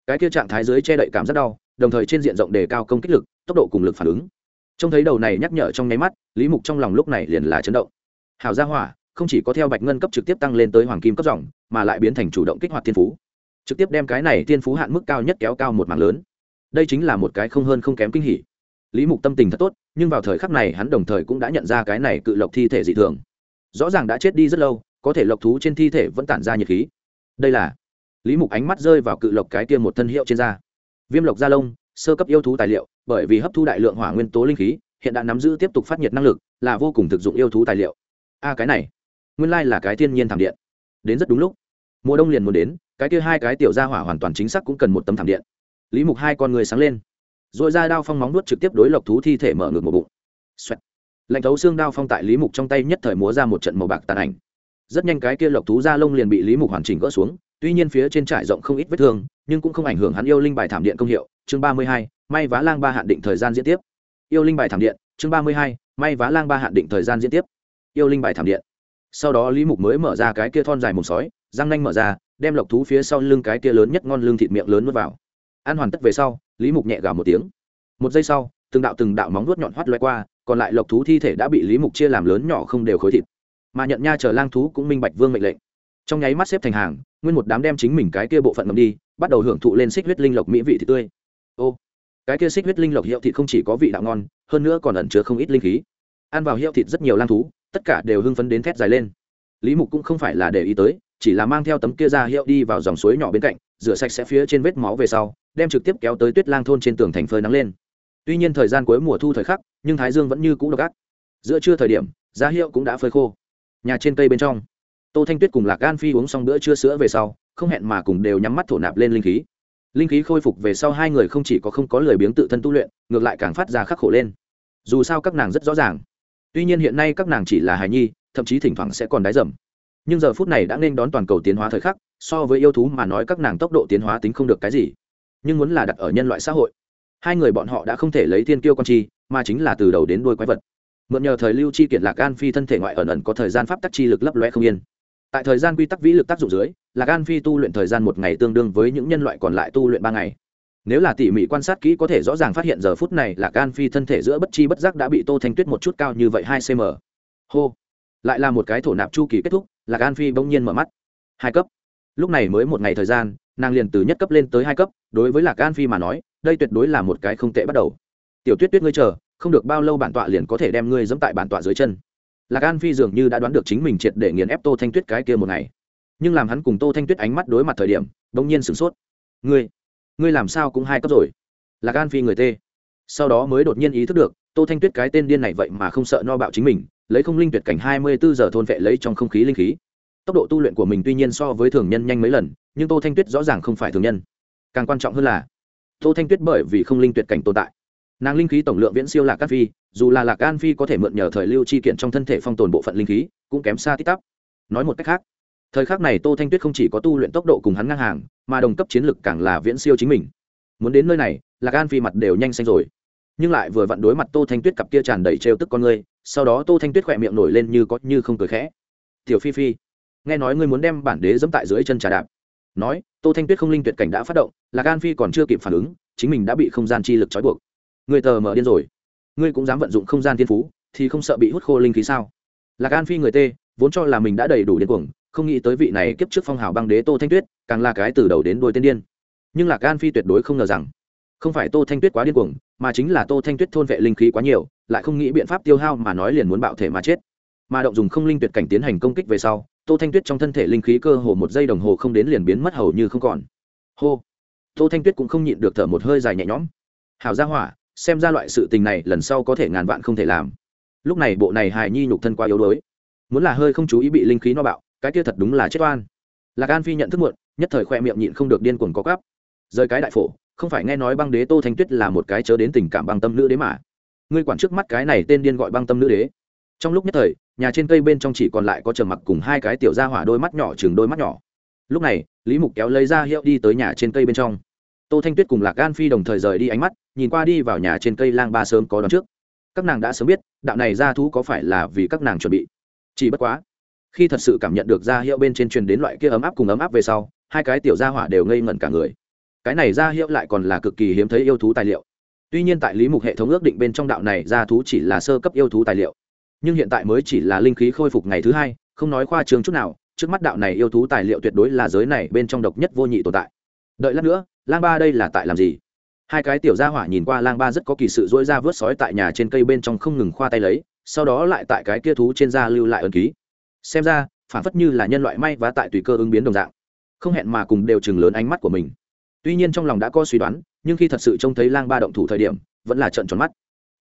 Cái kia trạng thái dưới che đậy cảm rất đau, đồng thời trên diện rộng đề cao công kích lực, tốc độ cùng lực phản ứng. Trông thấy đầu này nhắc nhở trong nháy mắt, lý mục trong lòng lúc này liền là chấn động. Hào gia hỏa, không chỉ có theo bạch ngân cấp trực tiếp tăng lên tới hoàng kim cấp dòng, mà lại biến thành chủ động kích hoạt thiên phú. Trực tiếp đem cái này thiên phú hạn mức cao nhất kéo cao một mạng lớn. Đây chính là một cái không hơn không kém kinh hỉ. Lý mục tâm tình thật tốt, nhưng vào thời khắc này hắn đồng thời cũng đã nhận ra cái này cự lộc thi thể dị thường. Rõ ràng đã chết đi rất lâu có thể lộc thú trên thi thể vẫn tản ra nhiệt khí. Đây là, lý mục ánh mắt rơi vào cự lộc cái kia một thân hiệu trên da. Viêm lộc da lông, sơ cấp yêu thú tài liệu, bởi vì hấp thu đại lượng hỏa nguyên tố linh khí, hiện đã nắm giữ tiếp tục phát nhiệt năng lực, là vô cùng thực dụng yêu thú tài liệu. A, cái này, nguyên lai là cái thiên nhiên thảm điện. Đến rất đúng lúc. Mùa đông liền muốn đến, cái kia hai cái tiểu gia hỏa hoàn toàn chính xác cũng cần một tấm thảm điện. Lý mục hai con người sáng lên. Rồi ra đao phong móng nuốt trực tiếp đối lộc thú thi thể mở ngược một bụng. Xoẹt. Lạnh thấu xương đao phong tại lý mục trong tay nhất thời múa ra một trận màu bạc tàn ảnh rất nhanh cái kia lộc thú da lông liền bị lý mục hoàn chỉnh gỡ xuống, tuy nhiên phía trên trải rộng không ít vết thương, nhưng cũng không ảnh hưởng hắn yêu linh bài thảm điện công hiệu. Chương ba mươi hai, may vá lang ba hạn định thời gian diễn tiếp. Yêu linh bài thảm điện, chương ba mươi hai, may vá lang ba hạn định thời gian diễn tiếp. Yêu linh bài thảm điện. Sau đó lý mục mới mở ra cái kia thon dài mồm sói, răng nanh mở ra, đem lộc thú phía sau lưng cái kia lớn nhất ngon lương thịt miệng lớn nuốt vào. Ăn hoàn tất về sau, lý mục nhẹ gào một tiếng. Một giây sau, từng đạo từng đạo móng nuốt nhọn hoắt loay qua, còn lại lộc thú thi thể đã bị lý mục chia làm lớn nhỏ không đều khối thịt mà nhận nha chờ lang thú cũng minh bạch vương mệnh lệnh. Trong nháy mắt xếp thành hàng, nguyên một đám đem chính mình cái kia bộ phận ngầm đi, bắt đầu hưởng thụ lên xích huyết linh lộc mỹ vị thịt tươi. Ô, cái kia xích huyết linh lộc hiệu thịt không chỉ có vị đạo ngon, hơn nữa còn ẩn chứa không ít linh khí. Ăn vào hiệu thịt rất nhiều lang thú, tất cả đều hưng phấn đến thét dài lên. Lý mục cũng không phải là để ý tới, chỉ là mang theo tấm kia ra hiệu đi vào dòng suối nhỏ bên cạnh, rửa sạch sẽ phía trên vết máu về sau, đem trực tiếp kéo tới tuyết lang thôn trên tường thành phơi nắng lên. Tuy nhiên thời gian cuối mùa thu thời khắc, nhưng thái dương vẫn như cũ độc ác. Giữa trưa thời điểm, giá hiệu cũng đã phơi khô nhà trên cây bên trong. Tô thanh tuyết cùng lạc gan phi uống xong bữa trưa sữa về sau, không hẹn mà cùng đều nhắm mắt thổ nạp lên linh khí. Linh khí khôi phục về sau hai người không chỉ có không có lời biếng tự thân tu luyện, ngược lại càng phát ra khắc khổ lên. Dù sao các nàng rất rõ ràng. Tuy nhiên hiện nay các nàng chỉ là hài nhi, thậm chí thỉnh thoảng sẽ còn đái dầm. Nhưng giờ phút này đã nên đón toàn cầu tiến hóa thời khắc, so với yêu thú mà nói các nàng tốc độ tiến hóa tính không được cái gì. Nhưng muốn là đặt ở nhân loại xã hội, hai người bọn họ đã không thể lấy thiên kiêu con chi, mà chính là từ đầu đến đuôi quái vật mượn nhờ thời lưu chi kiện lạc gan phi thân thể ngoại ẩn ẩn có thời gian pháp tắc chi lực lấp loe không yên. Tại thời gian quy tắc vĩ lực tác dụng dưới, lạc gan phi tu luyện thời gian một ngày tương đương với những nhân loại còn lại tu luyện ba ngày. Nếu là tỉ mỉ quan sát kỹ có thể rõ ràng phát hiện giờ phút này là gan phi thân thể giữa bất chi bất giác đã bị tô thanh tuyết một chút cao như vậy hai cm. Hô! Lại là một cái thổ nạp chu kỳ kết thúc là gan phi bỗng nhiên mở mắt. Hai cấp. Lúc này mới một ngày thời gian, nàng liền từ nhất cấp lên tới hai cấp, đối với lạc gan phi mà nói, đây tuyệt đối là một cái không tệ bắt đầu. Tiểu tuyết tuyết ngươi chờ không được bao lâu bản tọa liền có thể đem ngươi dẫm tại bản tọa dưới chân. Lạc an phi dường như đã đoán được chính mình triệt để nghiền ép tô thanh tuyết cái kia một ngày. Nhưng làm hắn cùng tô thanh tuyết ánh mắt đối mặt thời điểm đ ỗ n g nhiên sửng sốt. Ngươi ngươi làm sao cũng hai cấp rồi? Lạc an phi người tê. Sau đó mới đột nhiên ý thức được, tô thanh tuyết cái tên điên này vậy mà không sợ no bạo chính mình, lấy không linh tuyệt cảnh hai mươi bốn giờ thôn vệ lấy trong không khí linh khí. Tốc độ tu luyện của mình tuy nhiên so với thường nhân nhanh mấy lần, nhưng tô thanh tuyết rõ ràng không phải thường nhân. Càng quan trọng hơn là, tô thanh tuyết bởi vì không linh tuyệt cảnh tồn tại nàng linh khí tổng lượng viễn siêu lạc an phi, dù là lạc an phi có thể mượn nhờ thời lưu chi kiện trong thân thể phong tồn bộ phận linh khí, cũng kém xa tít tắp. Nói một cách khác, thời khắc này tô thanh tuyết không chỉ có tu luyện tốc độ cùng hắn ngang hàng, mà đồng cấp chiến lực càng là viễn siêu chính mình. Muốn đến nơi này, lạc an phi mặt đều nhanh xanh rồi. Nhưng lại vừa vặn đối mặt tô thanh tuyết cặp kia tràn đầy trêu tức con ngươi sau đó tô thanh tuyết khỏe miệng nổi lên như có như không cười khẽ. Tiểu phi phi, nghe nói ngươi muốn đem bản đế dẫm tại dưới chân trà đạp. Nói, tô thanh tuyết không linh tuyệt cảnh đã phát động, lạc an phi còn chưa kịp phản ứng, chính mình đã bị không gian chi lực trói buộc người tờ mở điên rồi. Ngươi cũng dám vận dụng không gian thiên phú, thì không sợ bị hút khô linh khí sao? Lạc an phi người tê, vốn cho là mình đã đầy đủ điên cuồng, không nghĩ tới vị này kiếp trước phong hào băng đế tô thanh tuyết, càng là cái từ đầu đến đôi tên điên. Nhưng lạc an phi tuyệt đối không ngờ rằng, không phải tô thanh tuyết quá điên cuồng, mà chính là tô thanh tuyết thôn vệ linh khí quá nhiều, lại không nghĩ biện pháp tiêu hao mà nói liền muốn bạo thể mà chết. Mà động dùng không linh tuyệt cảnh tiến hành công kích về sau, tô thanh tuyết trong thân thể linh khí cơ hồ một giây đồng hồ không đến liền biến mất hầu như không còn. Hô. Tô thanh tuyết cũng không nhịn được thở một hơi dài nhẹ nhõm. Hảo ra hỏa xem ra loại sự tình này lần sau có thể ngàn vạn không thể làm. Lúc này bộ này hài nhi nhục thân quá yếu đuối. Muốn là hơi không chú ý bị linh khí no bạo, cái kia thật đúng là chết oan. Lạc an phi nhận thức muộn, nhất thời khoe miệng nhịn không được điên cuồng có cắp rời cái đại phổ, không phải nghe nói băng đế tô thanh tuyết là một cái chớ đến tình cảm băng tâm nữ đế mà. Ngươi quản trước mắt cái này tên điên gọi băng tâm nữ đế. Trong lúc nhất thời, nhà trên cây bên trong chỉ còn lại có trầm mặc cùng hai cái tiểu ra hỏa đôi mắt nhỏ chừng đôi mắt nhỏ. Lúc này, lý mục kéo lấy ra hiệu đi tới nhà trên cây bên trong tô thanh tuyết cùng lạc gan phi đồng thời rời đi ánh mắt, nhìn qua đi vào nhà trên cây lang ba sớm có đón trước. Các nàng đã sớm biết, đạo này ra thú có phải là vì các nàng chuẩn bị. Chỉ bất quá, khi thật sự cảm nhận được ra hiệu bên trên truyền đến loại kia ấm áp cùng ấm áp về sau, hai cái tiểu gia hỏa đều ngây ngẩn cả người. Cái này ra hiệu lại còn là cực kỳ hiếm thấy yêu thú tài liệu. Tuy nhiên tại lý mục hệ thống ước định bên trong đạo này ra thú chỉ là sơ cấp yêu thú tài liệu, nhưng hiện tại mới chỉ là linh khí khôi phục ngày thứ hai, không nói khoa trương chút nào, trước mắt đạo này yêu thú tài liệu tuyệt đối là giới này bên trong độc nhất vô nhị tồn tại. Đợi lát nữa lang ba đây là tại làm gì? Hai cái tiểu gia hỏa nhìn qua lang ba rất có kỳ sự dỗi ra vớt sói tại nhà trên cây bên trong không ngừng khoa tay lấy, sau đó lại tại cái kia thú trên da lưu lại ẩn ký. Xem ra, phản phất như là nhân loại may và tại tùy cơ ứng biến đồng dạng. Không hẹn mà cùng đều chừng lớn ánh mắt của mình. Tuy nhiên trong lòng đã có suy đoán, nhưng khi thật sự trông thấy lang ba động thủ thời điểm, vẫn là trận tròn mắt.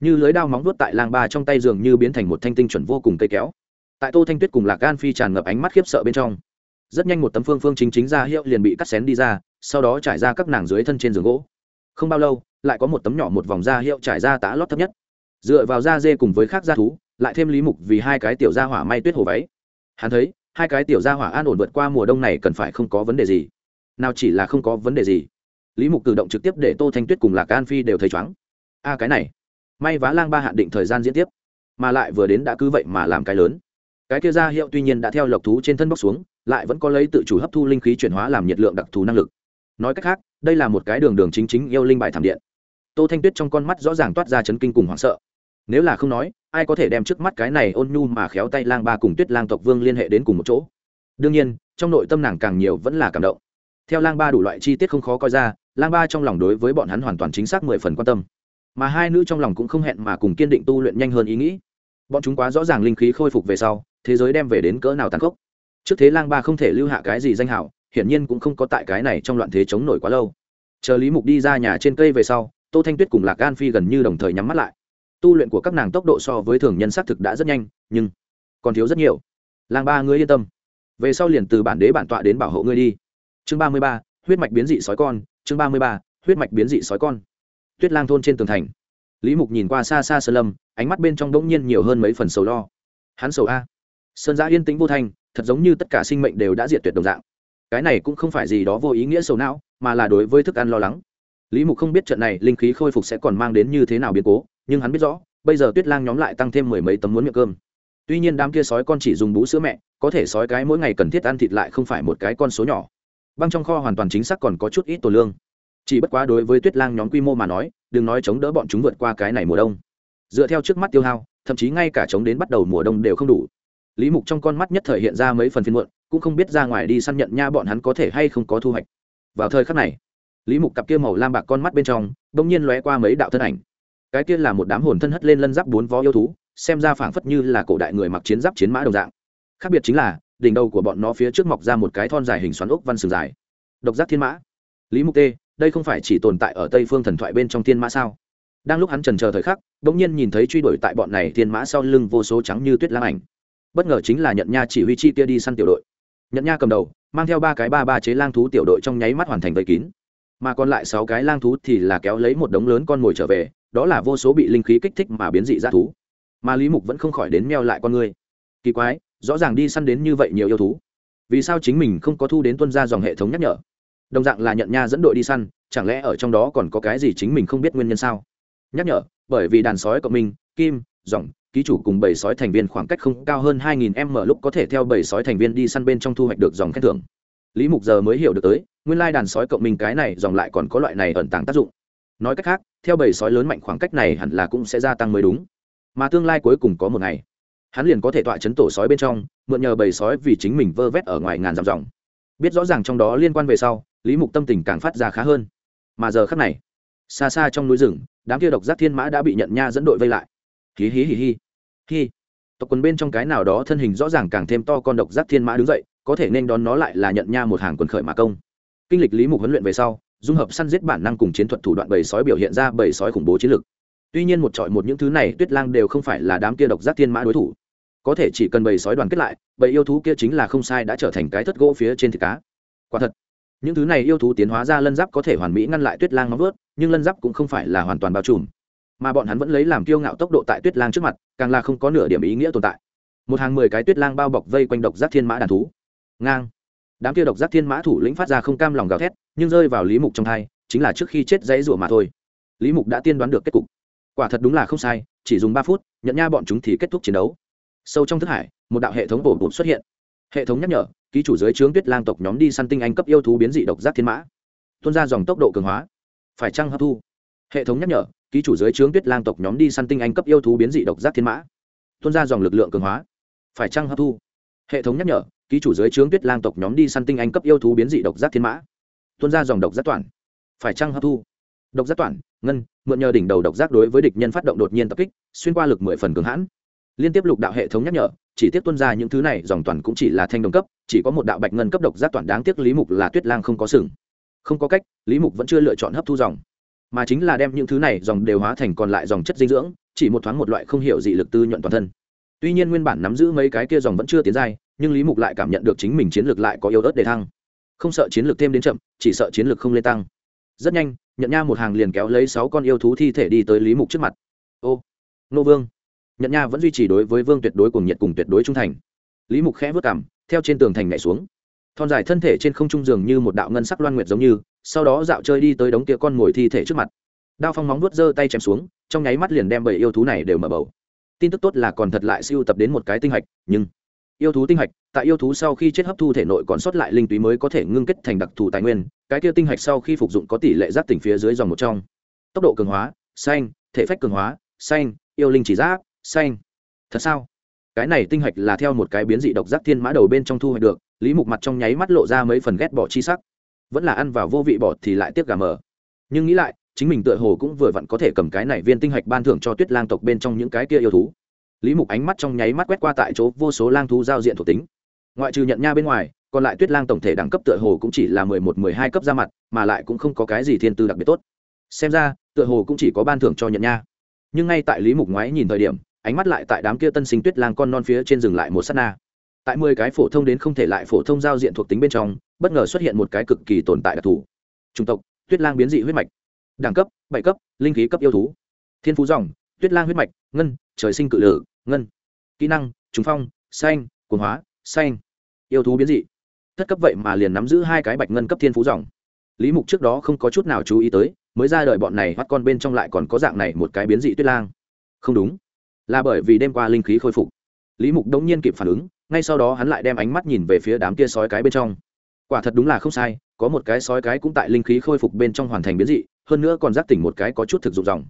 Như lưới đao móng vuốt tại lang ba trong tay giường như biến thành một thanh tinh chuẩn vô cùng cây kéo. Tại tô thanh tuyết cùng lạc gan phi tràn ngập ánh mắt khiếp sợ bên trong, rất nhanh một tấm phương phương chính chính ra hiệu liền bị cắt xén đi ra sau đó trải ra các nàng dưới thân trên giường gỗ. Không bao lâu, lại có một tấm nhỏ một vòng da hiệu trải ra tá lót thấp nhất. Dựa vào da dê cùng với khác da thú, lại thêm lý mục vì hai cái tiểu da hỏa may tuyết hồ váy. Hắn thấy, hai cái tiểu da hỏa an ổn vượt qua mùa đông này cần phải không có vấn đề gì. Nào chỉ là không có vấn đề gì. Lý mục cử động trực tiếp để tô thanh tuyết cùng lạc an phi đều thấy chóng a, cái này. May vá lang ba hạn định thời gian diễn tiếp. Mà lại vừa đến đã cứ vậy mà làm cái lớn. Cái kia ra hiệu tuy nhiên đã theo lộc thú trên thân bóc xuống, lại vẫn có lấy tự chủ hấp thu linh khí chuyển hóa làm nhiệt lượng đặc thù năng lực nói cách khác, đây là một cái đường đường chính chính yêu linh bài thảm điện. Tô thanh tuyết trong con mắt rõ ràng toát ra chấn kinh cùng hoảng sợ. Nếu là không nói, ai có thể đem trước mắt cái này ôn nhu mà khéo tay lang ba cùng tuyết lang tộc vương liên hệ đến cùng một chỗ? Đương nhiên, trong nội tâm nàng càng nhiều vẫn là cảm động. Theo lang ba đủ loại chi tiết không khó coi ra, lang ba trong lòng đối với bọn hắn hoàn toàn chính xác mười phần quan tâm. Mà hai nữ trong lòng cũng không hẹn mà cùng kiên định tu luyện nhanh hơn ý nghĩ. Bọn chúng quá rõ ràng linh khí khôi phục về sau, thế giới đem về đến cỡ nào tàn khốc. Trước thế lang ba không thể lưu hạ cái gì danh hảo hiển nhiên cũng không có tại cái này trong loạn thế chống nổi quá lâu. Chờ lý mục đi ra nhà trên cây về sau, tô thanh tuyết cùng lạc gan phi gần như đồng thời nhắm mắt lại. Tu luyện của các nàng tốc độ so với thường nhân xác thực đã rất nhanh, nhưng còn thiếu rất nhiều. Làng ba ngươi yên tâm. Về sau liền từ bản đế bản tọa đến bảo hộ ngươi đi. Chương ba mươi ba, huyết mạch biến dị sói con, chương ba mươi ba, huyết mạch biến dị sói con. Tuyết lang thôn trên tường thành. Lý mục nhìn qua xa xa sơn lâm, ánh mắt bên trong đ ỗ n g nhiên nhiều hơn mấy phần sầu lo. Hắn sầu a. Sơn giã yên tĩnh vô thanh, thật giống như tất cả sinh mệnh đều đã diệt tuyệt đồng dạng cái này cũng không phải gì đó vô ý nghĩa sầu não, mà là đối với thức ăn lo lắng. Lý mục không biết trận này linh khí khôi phục sẽ còn mang đến như thế nào biến cố, nhưng hắn biết rõ, bây giờ tuyết lang nhóm lại tăng thêm mười mấy tấm muốn miệng cơm. Tuy nhiên đám kia sói con chỉ dùng bú sữa mẹ, có thể sói cái mỗi ngày cần thiết ăn thịt lại không phải một cái con số nhỏ. Băng trong kho hoàn toàn chính xác còn có chút ít tổ lương. Chỉ bất quá đối với tuyết lang nhóm quy mô mà nói, đừng nói chống đỡ bọn chúng vượt qua cái này mùa đông. Dựa theo trước mắt tiêu hao, thậm chí ngay cả chống đến bắt đầu mùa đông đều không đủ lý mục trong con mắt nhất thời hiện ra mấy phần phiên muộn, cũng không biết ra ngoài đi săn nhận nha bọn hắn có thể hay không có thu hoạch. Vào thời khắc này, lý mục cặp kia màu lam bạc con mắt bên trong đ ỗ n g nhiên lóe qua mấy đạo thân ảnh. Cái kia là một đám hồn thân hất lên lân giáp bốn vó yêu thú, xem ra phảng phất như là cổ đại người mặc chiến giáp chiến mã đồng dạng. Khác biệt chính là, đỉnh đầu của bọn nó phía trước mọc ra một cái thon dài hình xoắn ốc văn sừng dài. Độc giác thiên mã. Lý mục tê, đây không phải chỉ tồn tại ở tây phương thần thoại bên trong thiên mã sao? Đang lúc hắn trần chờ thời khắc đ ỗ n g nhiên nhìn thấy truy đuổi tại bọn này thiên mã sau lưng vô số trắng như tuyết lang ảnh bất ngờ chính là nhận nha chỉ huy chi kia đi săn tiểu đội. Nhận nha cầm đầu, mang theo ba cái ba ba chế lang thú tiểu đội trong nháy mắt hoàn thành vây kín. Mà còn lại sáu cái lang thú thì là kéo lấy một đống lớn con mồi trở về, đó là vô số bị linh khí kích thích mà biến dị ra thú. Mà lý mục vẫn không khỏi đến meo lại con người. Kỳ quái, rõ ràng đi săn đến như vậy nhiều yêu thú. Vì sao chính mình không có thu đến tuân ra dòng hệ thống nhắc nhở? Đồng dạng là nhận nha dẫn đội đi săn, chẳng lẽ ở trong đó còn có cái gì chính mình không biết nguyên nhân sao? Nhắc nhở, bởi vì đàn sói cộng minh, kim, dòng ký chủ cùng bảy sói thành viên khoảng cách không cao hơn 2.000 m lúc có thể theo bảy sói thành viên đi săn bên trong thu hoạch được dòng khen thưởng. Lý mục giờ mới hiểu được tới, nguyên lai đàn sói cộng minh cái này dòng lại còn có loại này ẩn tàng tác dụng. Nói cách khác, theo bảy sói lớn mạnh khoảng cách này hẳn là cũng sẽ gia tăng mới đúng. Mà tương lai cuối cùng có một ngày, hắn liền có thể tọa chấn tổ sói bên trong, mượn nhờ bầy sói vì chính mình vơ vét ở ngoài ngàn dặm dòng. Biết rõ ràng trong đó liên quan về sau, lý mục tâm tình càng phát ra khá hơn. Mà giờ khắc này, xa xa trong núi rừng, đám kia độc giác thiên mã đã bị nhận nha dẫn đội vây lại hí hí hí hí. Hí. Tộc quần bên trong cái nào đó thân hình rõ ràng càng thêm to con độc giác thiên mã đứng dậy, có thể nên đón nó lại là nhận nha một hàng quần khởi mã công. Kinh lịch lý mục huấn luyện về sau, dung hợp săn giết bản năng cùng chiến thuật thủ đoạn bầy sói biểu hiện ra bầy sói khủng bố chiến lực. Tuy nhiên một trọi một những thứ này tuyết lang đều không phải là đám kia độc giác thiên mã đối thủ. Có thể chỉ cần bầy sói đoàn kết lại, bầy yêu thú kia chính là không sai đã trở thành cái thất gỗ phía trên thịt cá. Quả thật, những thứ này yêu thú tiến hóa ra lân giáp có thể hoàn mỹ ngăn lại tuyết lang nóng vớt nhưng lân giáp cũng không phải là hoàn toàn bao trùm mà bọn hắn vẫn lấy làm kiêu ngạo tốc độ tại tuyết lang trước mặt, càng là không có nửa điểm ý nghĩa tồn tại. Một hàng mười cái tuyết lang bao bọc vây quanh độc giác thiên mã đàn thú. Ngang. Đám kia độc giác thiên mã thủ lĩnh phát ra không cam lòng gào thét, nhưng rơi vào lý mục trong thai, chính là trước khi chết dãy rủa mà thôi. Lý mục đã tiên đoán được kết cục. Quả thật đúng là không sai, chỉ dùng ba phút, nhận nha bọn chúng thì kết thúc chiến đấu. Sâu trong thức hải, một đạo hệ thống bổ bụt xuất hiện. Hệ thống nhắc nhở, ký chủ dưới trướng tuyết lang tộc nhóm đi săn tinh anh cấp yêu thú biến dị độc giác thiên mã. Tuôn ra dòng tốc độ cường hóa. Phải chăng hấp thu? Hệ thống nhắc nhở, ký chủ dưới trướng tuyết lang tộc nhóm đi săn tinh anh cấp yêu thú biến dị độc giác thiên mã. Tuôn ra dòng lực lượng cường hóa. Phải chăng hấp thu? Hệ thống nhắc nhở, ký chủ dưới trướng tuyết lang tộc nhóm đi săn tinh anh cấp yêu thú biến dị độc giác thiên mã. Tuôn ra dòng độc giác toàn. Phải chăng hấp thu? Độc giác toàn, ngân, mượn nhờ đỉnh đầu độc giác đối với địch nhân phát động đột nhiên tập kích, xuyên qua lực mười phần cường hãn. Liên tiếp lục đạo hệ thống nhắc nhở, chỉ tiếp tuân ra những thứ này, dòng toàn cũng chỉ là thanh đồng cấp, chỉ có một đạo bạch ngân cấp độc giác toàn đáng tiếc lý mục là tuyết lang không có sừng. Không có cách, lý mục vẫn chưa lựa chọn hấp thu dòng mà chính là đem những thứ này dòng đều hóa thành còn lại dòng chất dinh dưỡng, chỉ một thoáng một loại không hiểu dị lực tư nhuận toàn thân. Tuy nhiên nguyên bản nắm giữ mấy cái kia dòng vẫn chưa tiến dai nhưng lý mục lại cảm nhận được chính mình chiến lược lại có yếu ớt để thăng. Không sợ chiến lược thêm đến chậm, chỉ sợ chiến lược không lên tăng. Rất nhanh nhận nha một hàng liền kéo lấy sáu con yêu thú thi thể đi tới lý mục trước mặt. Ô, nô vương. Nhận nha vẫn duy trì đối với vương tuyệt đối cùng nhiệt cùng tuyệt đối trung thành. Lý mục khẽ vất cảm theo trên tường thành nhảy xuống thon dài thân thể trên không trung dường như một đạo ngân sắc loan nguyệt giống như, sau đó dạo chơi đi tới đống kia con ngồi thi thể trước mặt. Đao phong móng vuốt giơ tay chém xuống, trong nháy mắt liền đem bảy yêu thú này đều mở bầu. Tin tức tốt là còn thật lại siêu tập đến một cái tinh hạch, nhưng yêu thú tinh hạch, tại yêu thú sau khi chết hấp thu thể nội còn sót lại linh túy mới có thể ngưng kết thành đặc thù tài nguyên, cái kia tinh hạch sau khi phục dụng có tỷ lệ giáp tỉnh phía dưới dòng một trong. Tốc độ cường hóa, xanh, thể phách cường hóa, xanh, yêu linh chỉ giáp, xanh. Thật sao? Cái này tinh hạch là theo một cái biến dị độc giác thiên mã đầu bên trong thu hoạch được lý mục mặt trong nháy mắt lộ ra mấy phần ghét bỏ chi sắc. Vẫn là ăn vào vô vị bỏ thì lại tiếc gà mờ. Nhưng nghĩ lại, chính mình tựa hồ cũng vừa vặn có thể cầm cái này viên tinh hạch ban thưởng cho tuyết lang tộc bên trong những cái kia yêu thú. Lý mục ánh mắt trong nháy mắt quét qua tại chỗ, vô số lang thú giao diện thuộc tính. Ngoại trừ nhận nha bên ngoài, còn lại tuyết lang tổng thể đẳng cấp tựa hồ cũng chỉ là mười một, mười hai cấp ra mặt, mà lại cũng không có cái gì thiên tư đặc biệt tốt. Xem ra, tựa hồ cũng chỉ có ban thưởng cho nhận nha. Nhưng ngay tại lý mục ngoái nhìn thời điểm, ánh mắt lại tại đám kia tân sinh tuyết lang con non phía trên rừng lại một s á t na tại mười cái phổ thông đến không thể lại phổ thông giao diện thuộc tính bên trong, bất ngờ xuất hiện một cái cực kỳ tồn tại đặc thù. Chủng tộc, tuyết lang biến dị huyết mạch. Đẳng cấp, bảy cấp, linh khí cấp yêu thú. Thiên phú dòng, tuyết lang huyết mạch, ngân, trời sinh cự lử, ngân. Kỹ năng trúng phong, xanh, cuồng hóa, xanh. Yêu thú biến dị. Thất cấp vậy mà liền nắm giữ hai cái bạch ngân cấp thiên phú dòng. Lý mục trước đó không có chút nào chú ý tới, mới ra đời bọn này bắt con bên trong lại còn có dạng này một cái biến dị tuyết lang. Không đúng. Là bởi vì đêm qua linh khí khôi phục. Lý mục đống nhiên kịp phản ứng ngay sau đó hắn lại đem ánh mắt nhìn về phía đám kia sói cái bên trong. Quả thật đúng là không sai, có một cái sói cái cũng tại linh khí khôi phục bên trong hoàn thành biến dị, hơn nữa còn giác tỉnh một cái có chút thực dụng dòng.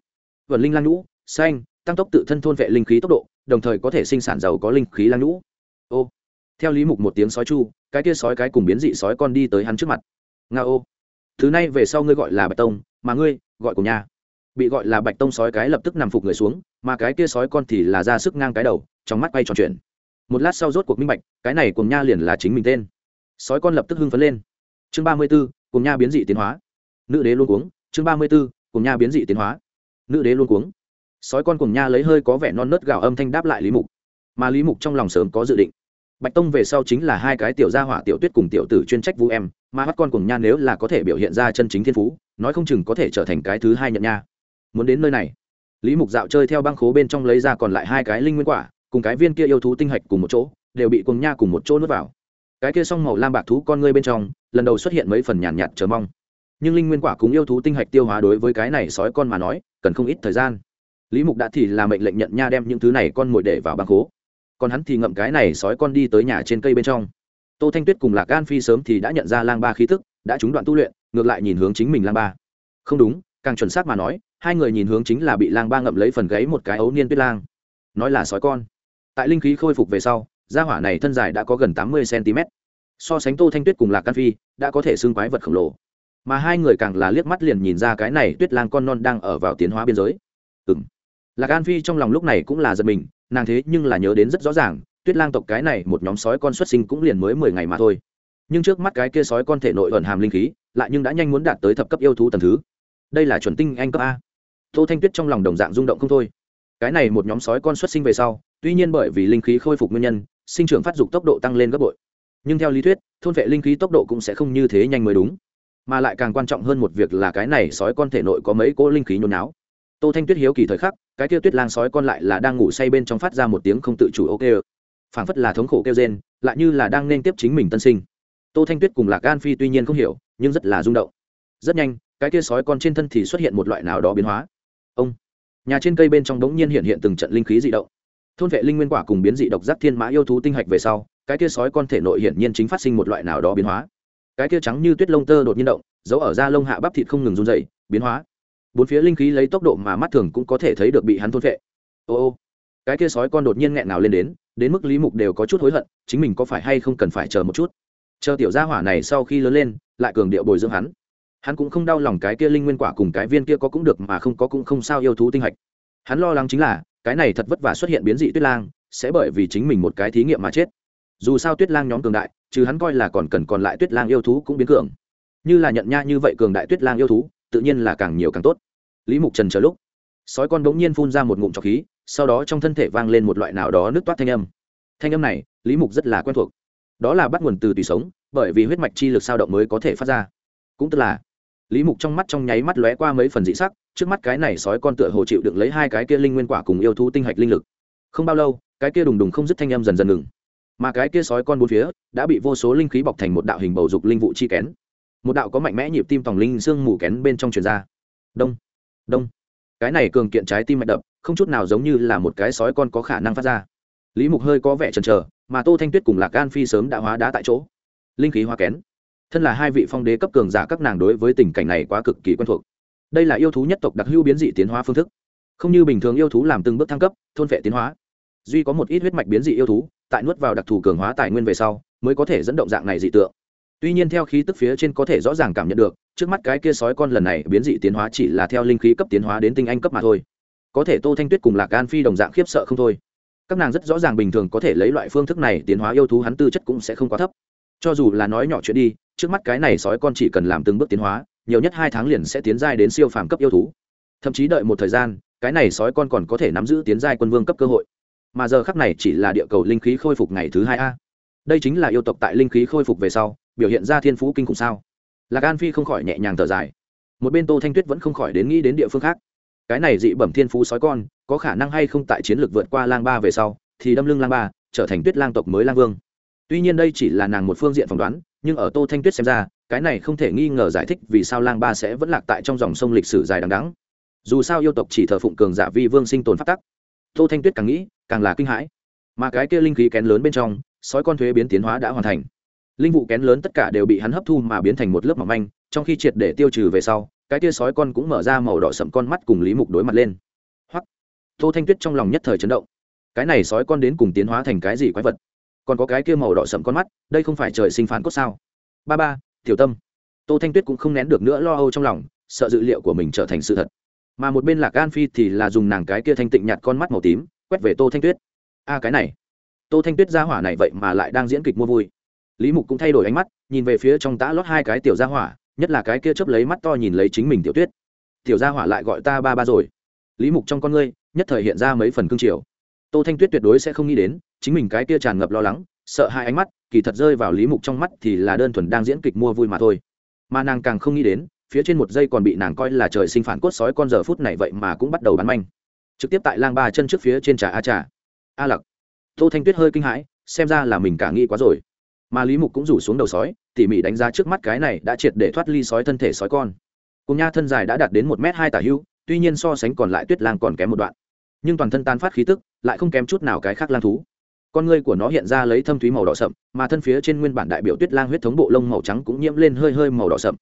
Vần linh lang nhũ, xanh, tăng tốc tự thân thôn vệ linh khí tốc độ, đồng thời có thể sinh sản giàu có linh khí lang nhũ. Ô, theo lý mục một tiếng sói chu, cái kia sói cái cùng biến dị sói con đi tới hắn trước mặt. Nga ô, thứ này về sau ngươi gọi là bạch tông, mà ngươi gọi của nhà. Bị gọi là bạch tông sói cái lập tức nằm phục người xuống, mà cái kia sói con thì là ra sức ngang cái đầu, trong mắt quay tròn chuyện một lát sau rốt cuộc minh bạch, cái này cùng nha liền là chính mình tên. Sói con lập tức hưng phấn lên. Chương ba mươi b ố cùng nha biến dị tiến hóa. Nữ đế luôn cuống. Chương ba mươi b ố cùng nha biến dị tiến hóa. Nữ đế luôn cuống. Sói con cùng nha lấy hơi có vẻ non nớt gạo âm thanh đáp lại lý mục. Mà lý mục trong lòng sớm có dự định. Bạch tông về sau chính là hai cái tiểu gia hỏa tiểu tuyết cùng tiểu tử chuyên trách vũ em, mà hát con cùng nha nếu là có thể biểu hiện ra chân chính thiên phú, nói không chừng có thể trở thành cái thứ hai nhận nha. Muốn đến nơi này, lý mục dạo chơi theo băng khố bên trong lấy ra còn lại hai cái linh nguyên quả cùng cái viên kia yêu thú tinh hạch cùng một chỗ đều bị cùng nha cùng một chỗ nuốt vào. Cái kia song màu lam bạc thú con ngươi bên trong lần đầu xuất hiện mấy phần nhàn nhạt, nhạt chờ mong. Nhưng linh nguyên quả cùng yêu thú tinh hạch tiêu hóa đối với cái này sói con mà nói cần không ít thời gian. Lý mục đã thì là mệnh lệnh nhận nha đem những thứ này con mồi để vào băng khố. Còn hắn thì ngậm cái này sói con đi tới nhà trên cây bên trong. Tô thanh tuyết cùng lạc gan phi sớm thì đã nhận ra lang ba khí tức đã trúng đoạn tu luyện ngược lại nhìn hướng chính mình lang ba. Không đúng càng chuẩn xác mà nói hai người nhìn hướng chính là bị lang ba ngậm lấy phần gáy một cái ấu niên tuyết lang. Nói là sói con tại linh khí khôi phục về sau, gia hỏa này thân dài đã có gần tám mươi cm so sánh tô thanh tuyết cùng lạc can phi, đã có thể xưng quái vật khổng lồ. Mà hai người càng là liếc mắt liền nhìn ra cái này tuyết lang con non đang ở vào tiến hóa biên giới. Ừng lạc an phi trong lòng lúc này cũng là giật mình, nàng thế nhưng là nhớ đến rất rõ ràng, tuyết lang tộc cái này một nhóm sói con xuất sinh cũng liền mới mười ngày mà thôi. Nhưng trước mắt cái kia sói con thể nội ẩn hàm linh khí, lại nhưng đã nhanh muốn đạt tới thập cấp yêu thú tầm thứ. Đây là chuẩn tinh anh cấp a. Tô thanh tuyết trong lòng đồng dạng rung động không thôi. Cái này một nhóm sói con xuất sinh về sau tuy nhiên bởi vì linh khí khôi phục nguyên nhân, sinh trưởng phát dục tốc độ tăng lên gấp bội. Nhưng theo lý thuyết, thôn vệ linh khí tốc độ cũng sẽ không như thế nhanh mới đúng. Mà lại càng quan trọng hơn một việc là cái này sói con thể nội có mấy cỗ linh khí nhốn náo tô thanh tuyết hiếu kỳ thời khắc, cái kia tuyết lang sói con lại là đang ngủ say bên trong phát ra một tiếng không tự chủ ok phảng phất là thống khổ kêu gen lại như là đang nên tiếp chính mình tân sinh. Tô thanh tuyết cùng lạc gan phi tuy nhiên không hiểu, nhưng rất là rung động. Rất nhanh, cái kia sói con trên thân thì xuất hiện một loại nào đó biến hóa. Ông, nhà trên cây bên trong đống nhiên hiện hiện từng trận linh khí dị động thôn vệ linh nguyên quả cùng biến dị độc giác thiên mã yêu thú tinh hạch về sau, cái kia sói con thể nội hiển nhiên chính phát sinh một loại nào đó biến hóa. Cái kia trắng như tuyết lông tơ đột nhiên động, giấu ở da lông hạ bắp thịt không ngừng run dày biến hóa. Bốn phía linh khí lấy tốc độ mà mắt thường cũng có thể thấy được bị hắn thôn vệ. Ô ô, cái kia sói con đột nhiên nghẹn nào lên đến đến mức lý mục đều có chút hối hận, chính mình có phải hay không cần phải chờ một chút. Chờ tiểu gia hỏa này sau khi lớn lên, lại cường điệu bồi dưỡng hắn. Hắn cũng không đau lòng cái kia linh nguyên quả cùng cái viên kia có cũng được mà không có cũng không sao yêu thú tinh hạch. Hắn lo lắng chính là cái này thật vất vả xuất hiện biến dị tuyết lang, sẽ bởi vì chính mình một cái thí nghiệm mà chết. Dù sao tuyết lang nhóm cường đại chứ hắn coi là còn cần còn lại tuyết lang yêu thú cũng biến cường. Như là nhận nha như vậy cường đại tuyết lang yêu thú, tự nhiên là càng nhiều càng tốt. Lý mục trần chờ lúc, sói con bỗng nhiên phun ra một ngụm trọc khí, sau đó trong thân thể vang lên một loại nào đó nước toát thanh âm. Thanh âm này, lý mục rất là quen thuộc. Đó là bắt nguồn từ tùy sống, bởi vì huyết mạch chi lực sao động mới có thể phát ra. Cũng tức là lý mục trong mắt trong nháy mắt lóe qua mấy phần dị sắc, trước mắt cái này sói con tựa hồ chịu đựng lấy hai cái kia linh nguyên quả cùng yêu thú tinh hạch linh lực. Không bao lâu, cái kia đùng đùng không dứt thanh âm dần dần ngừng. Mà cái kia sói con bốn phía, đã bị vô số linh khí bọc thành một đạo hình bầu dục linh vụ chi kén. Một đạo có mạnh mẽ nhịp tim tòng linh xương mù kén bên trong truyền ra. Đông đông. Cái này cường kiện trái tim mạch đập, không chút nào giống như là một cái sói con có khả năng phát ra. Lý mục hơi có vẻ chần chờ, mà tô thanh tuyết cùng lạc gan phi sớm đã hóa đá tại chỗ. Linh khí hóa kén thân là hai vị phong đế cấp cường giả các nàng đối với tình cảnh này quá cực kỳ quen thuộc. Đây là yêu thú nhất tộc đặc hữu biến dị tiến hóa phương thức. Không như bình thường yêu thú làm từng bước thăng cấp, thôn vệ tiến hóa. Duy có một ít huyết mạch biến dị yêu thú, tại nuốt vào đặc thù cường hóa tài nguyên về sau, mới có thể dẫn động dạng này dị tượng. Tuy nhiên theo khí tức phía trên có thể rõ ràng cảm nhận được, trước mắt cái kia sói con lần này biến dị tiến hóa chỉ là theo linh khí cấp tiến hóa đến tinh anh cấp mà thôi. Có thể tô thanh tuyết cùng lạc gan phi đồng dạng khiếp sợ không thôi. Các nàng rất rõ ràng bình thường có thể lấy loại phương thức này tiến hóa yêu thú hắn tư chất cũng sẽ không quá thấp. Cho dù là nói nhỏ chuyện đi trước mắt cái này sói con chỉ cần làm từng bước tiến hóa, nhiều nhất hai tháng liền sẽ tiến giai đến siêu phàm cấp yêu thú. Thậm chí đợi một thời gian, cái này sói con còn có thể nắm giữ tiến giai quân vương cấp cơ hội. Mà giờ khắc này chỉ là địa cầu linh khí khôi phục ngày thứ hai a. Đây chính là yêu tộc tại linh khí khôi phục về sau, biểu hiện ra thiên phú kinh khủng sao? Lạc an phi không khỏi nhẹ nhàng thở dài. Một bên tô thanh tuyết vẫn không khỏi đến nghĩ đến địa phương khác. Cái này dị bẩm thiên phú sói con, có khả năng hay không tại chiến lược vượt qua lang ba về sau, thì đâm lưng lang ba, trở thành tuyết lang tộc mới lang vương. Tuy nhiên đây chỉ là nàng một phương diện phỏng đoán nhưng ở tô thanh tuyết xem ra, cái này không thể nghi ngờ giải thích vì sao lang ba sẽ vẫn lạc tại trong dòng sông lịch sử dài đằng đắng dù sao yêu tộc chỉ thờ phụng cường giả vi vương sinh tồn phát tắc. Tô thanh tuyết càng nghĩ, càng là kinh hãi. Mà cái kia linh khí kén lớn bên trong, sói con thuế biến tiến hóa đã hoàn thành. Linh vụ kén lớn tất cả đều bị hắn hấp thu mà biến thành một lớp mỏng manh, trong khi triệt để tiêu trừ về sau, cái kia sói con cũng mở ra màu đỏ sậm con mắt cùng lý mục đối mặt lên. Hoặc tô thanh tuyết trong lòng nhất thời chấn động. Cái này sói con đến cùng tiến hóa thành cái gì quái vật? Còn có cái kia màu đỏ sậm con mắt, đây không phải trời sinh phản cốt sao? Ba ba, tiểu tâm. Tô thanh tuyết cũng không nén được nữa lo âu trong lòng, sợ dự liệu của mình trở thành sự thật. Mà một bên lạc gan phi thì là dùng nàng cái kia thanh tịnh nhạt con mắt màu tím, quét về tô thanh tuyết. A, cái này. Tô thanh tuyết gia hỏa này vậy mà lại đang diễn kịch mua vui. Lý mục cũng thay đổi ánh mắt, nhìn về phía trong tã lót hai cái tiểu gia hỏa, nhất là cái kia chớp lấy mắt to nhìn lấy chính mình tiểu tuyết. Tiểu gia hỏa lại gọi ta ba ba rồi. Lý mục trong con ngươi, nhất thời hiện ra mấy phần cương triều tô thanh tuyết tuyệt đối sẽ không nghĩ đến, chính mình cái kia tràn ngập lo lắng, sợ hai ánh mắt, kỳ thật rơi vào lý mục trong mắt thì là đơn thuần đang diễn kịch mua vui mà thôi. Mà nàng càng không nghĩ đến, phía trên một giây còn bị nàng coi là trời sinh phản cốt sói con giờ phút này vậy mà cũng bắt đầu bắn manh. Trực tiếp tại lang ba chân trước phía trên trà a trà. A lặc. Tô thanh tuyết hơi kinh hãi, xem ra là mình cả nghĩ quá rồi. Mà lý mục cũng rủ xuống đầu sói, tỉ mỉ đánh giá trước mắt cái này đã triệt để thoát ly sói thân thể sói con. Cùng nha thân dài đã đạt đến một m hai tả hưu, tuy nhiên so sánh còn lại tuyết lang còn kém một đoạn nhưng toàn thân tan phát khí tức, lại không kém chút nào cái khác lang thú. Con ngươi của nó hiện ra lấy thâm thúy màu đỏ sậm, mà thân phía trên nguyên bản đại biểu tuyết lang huyết thống bộ lông màu trắng cũng nhiễm lên hơi hơi màu đỏ sậm.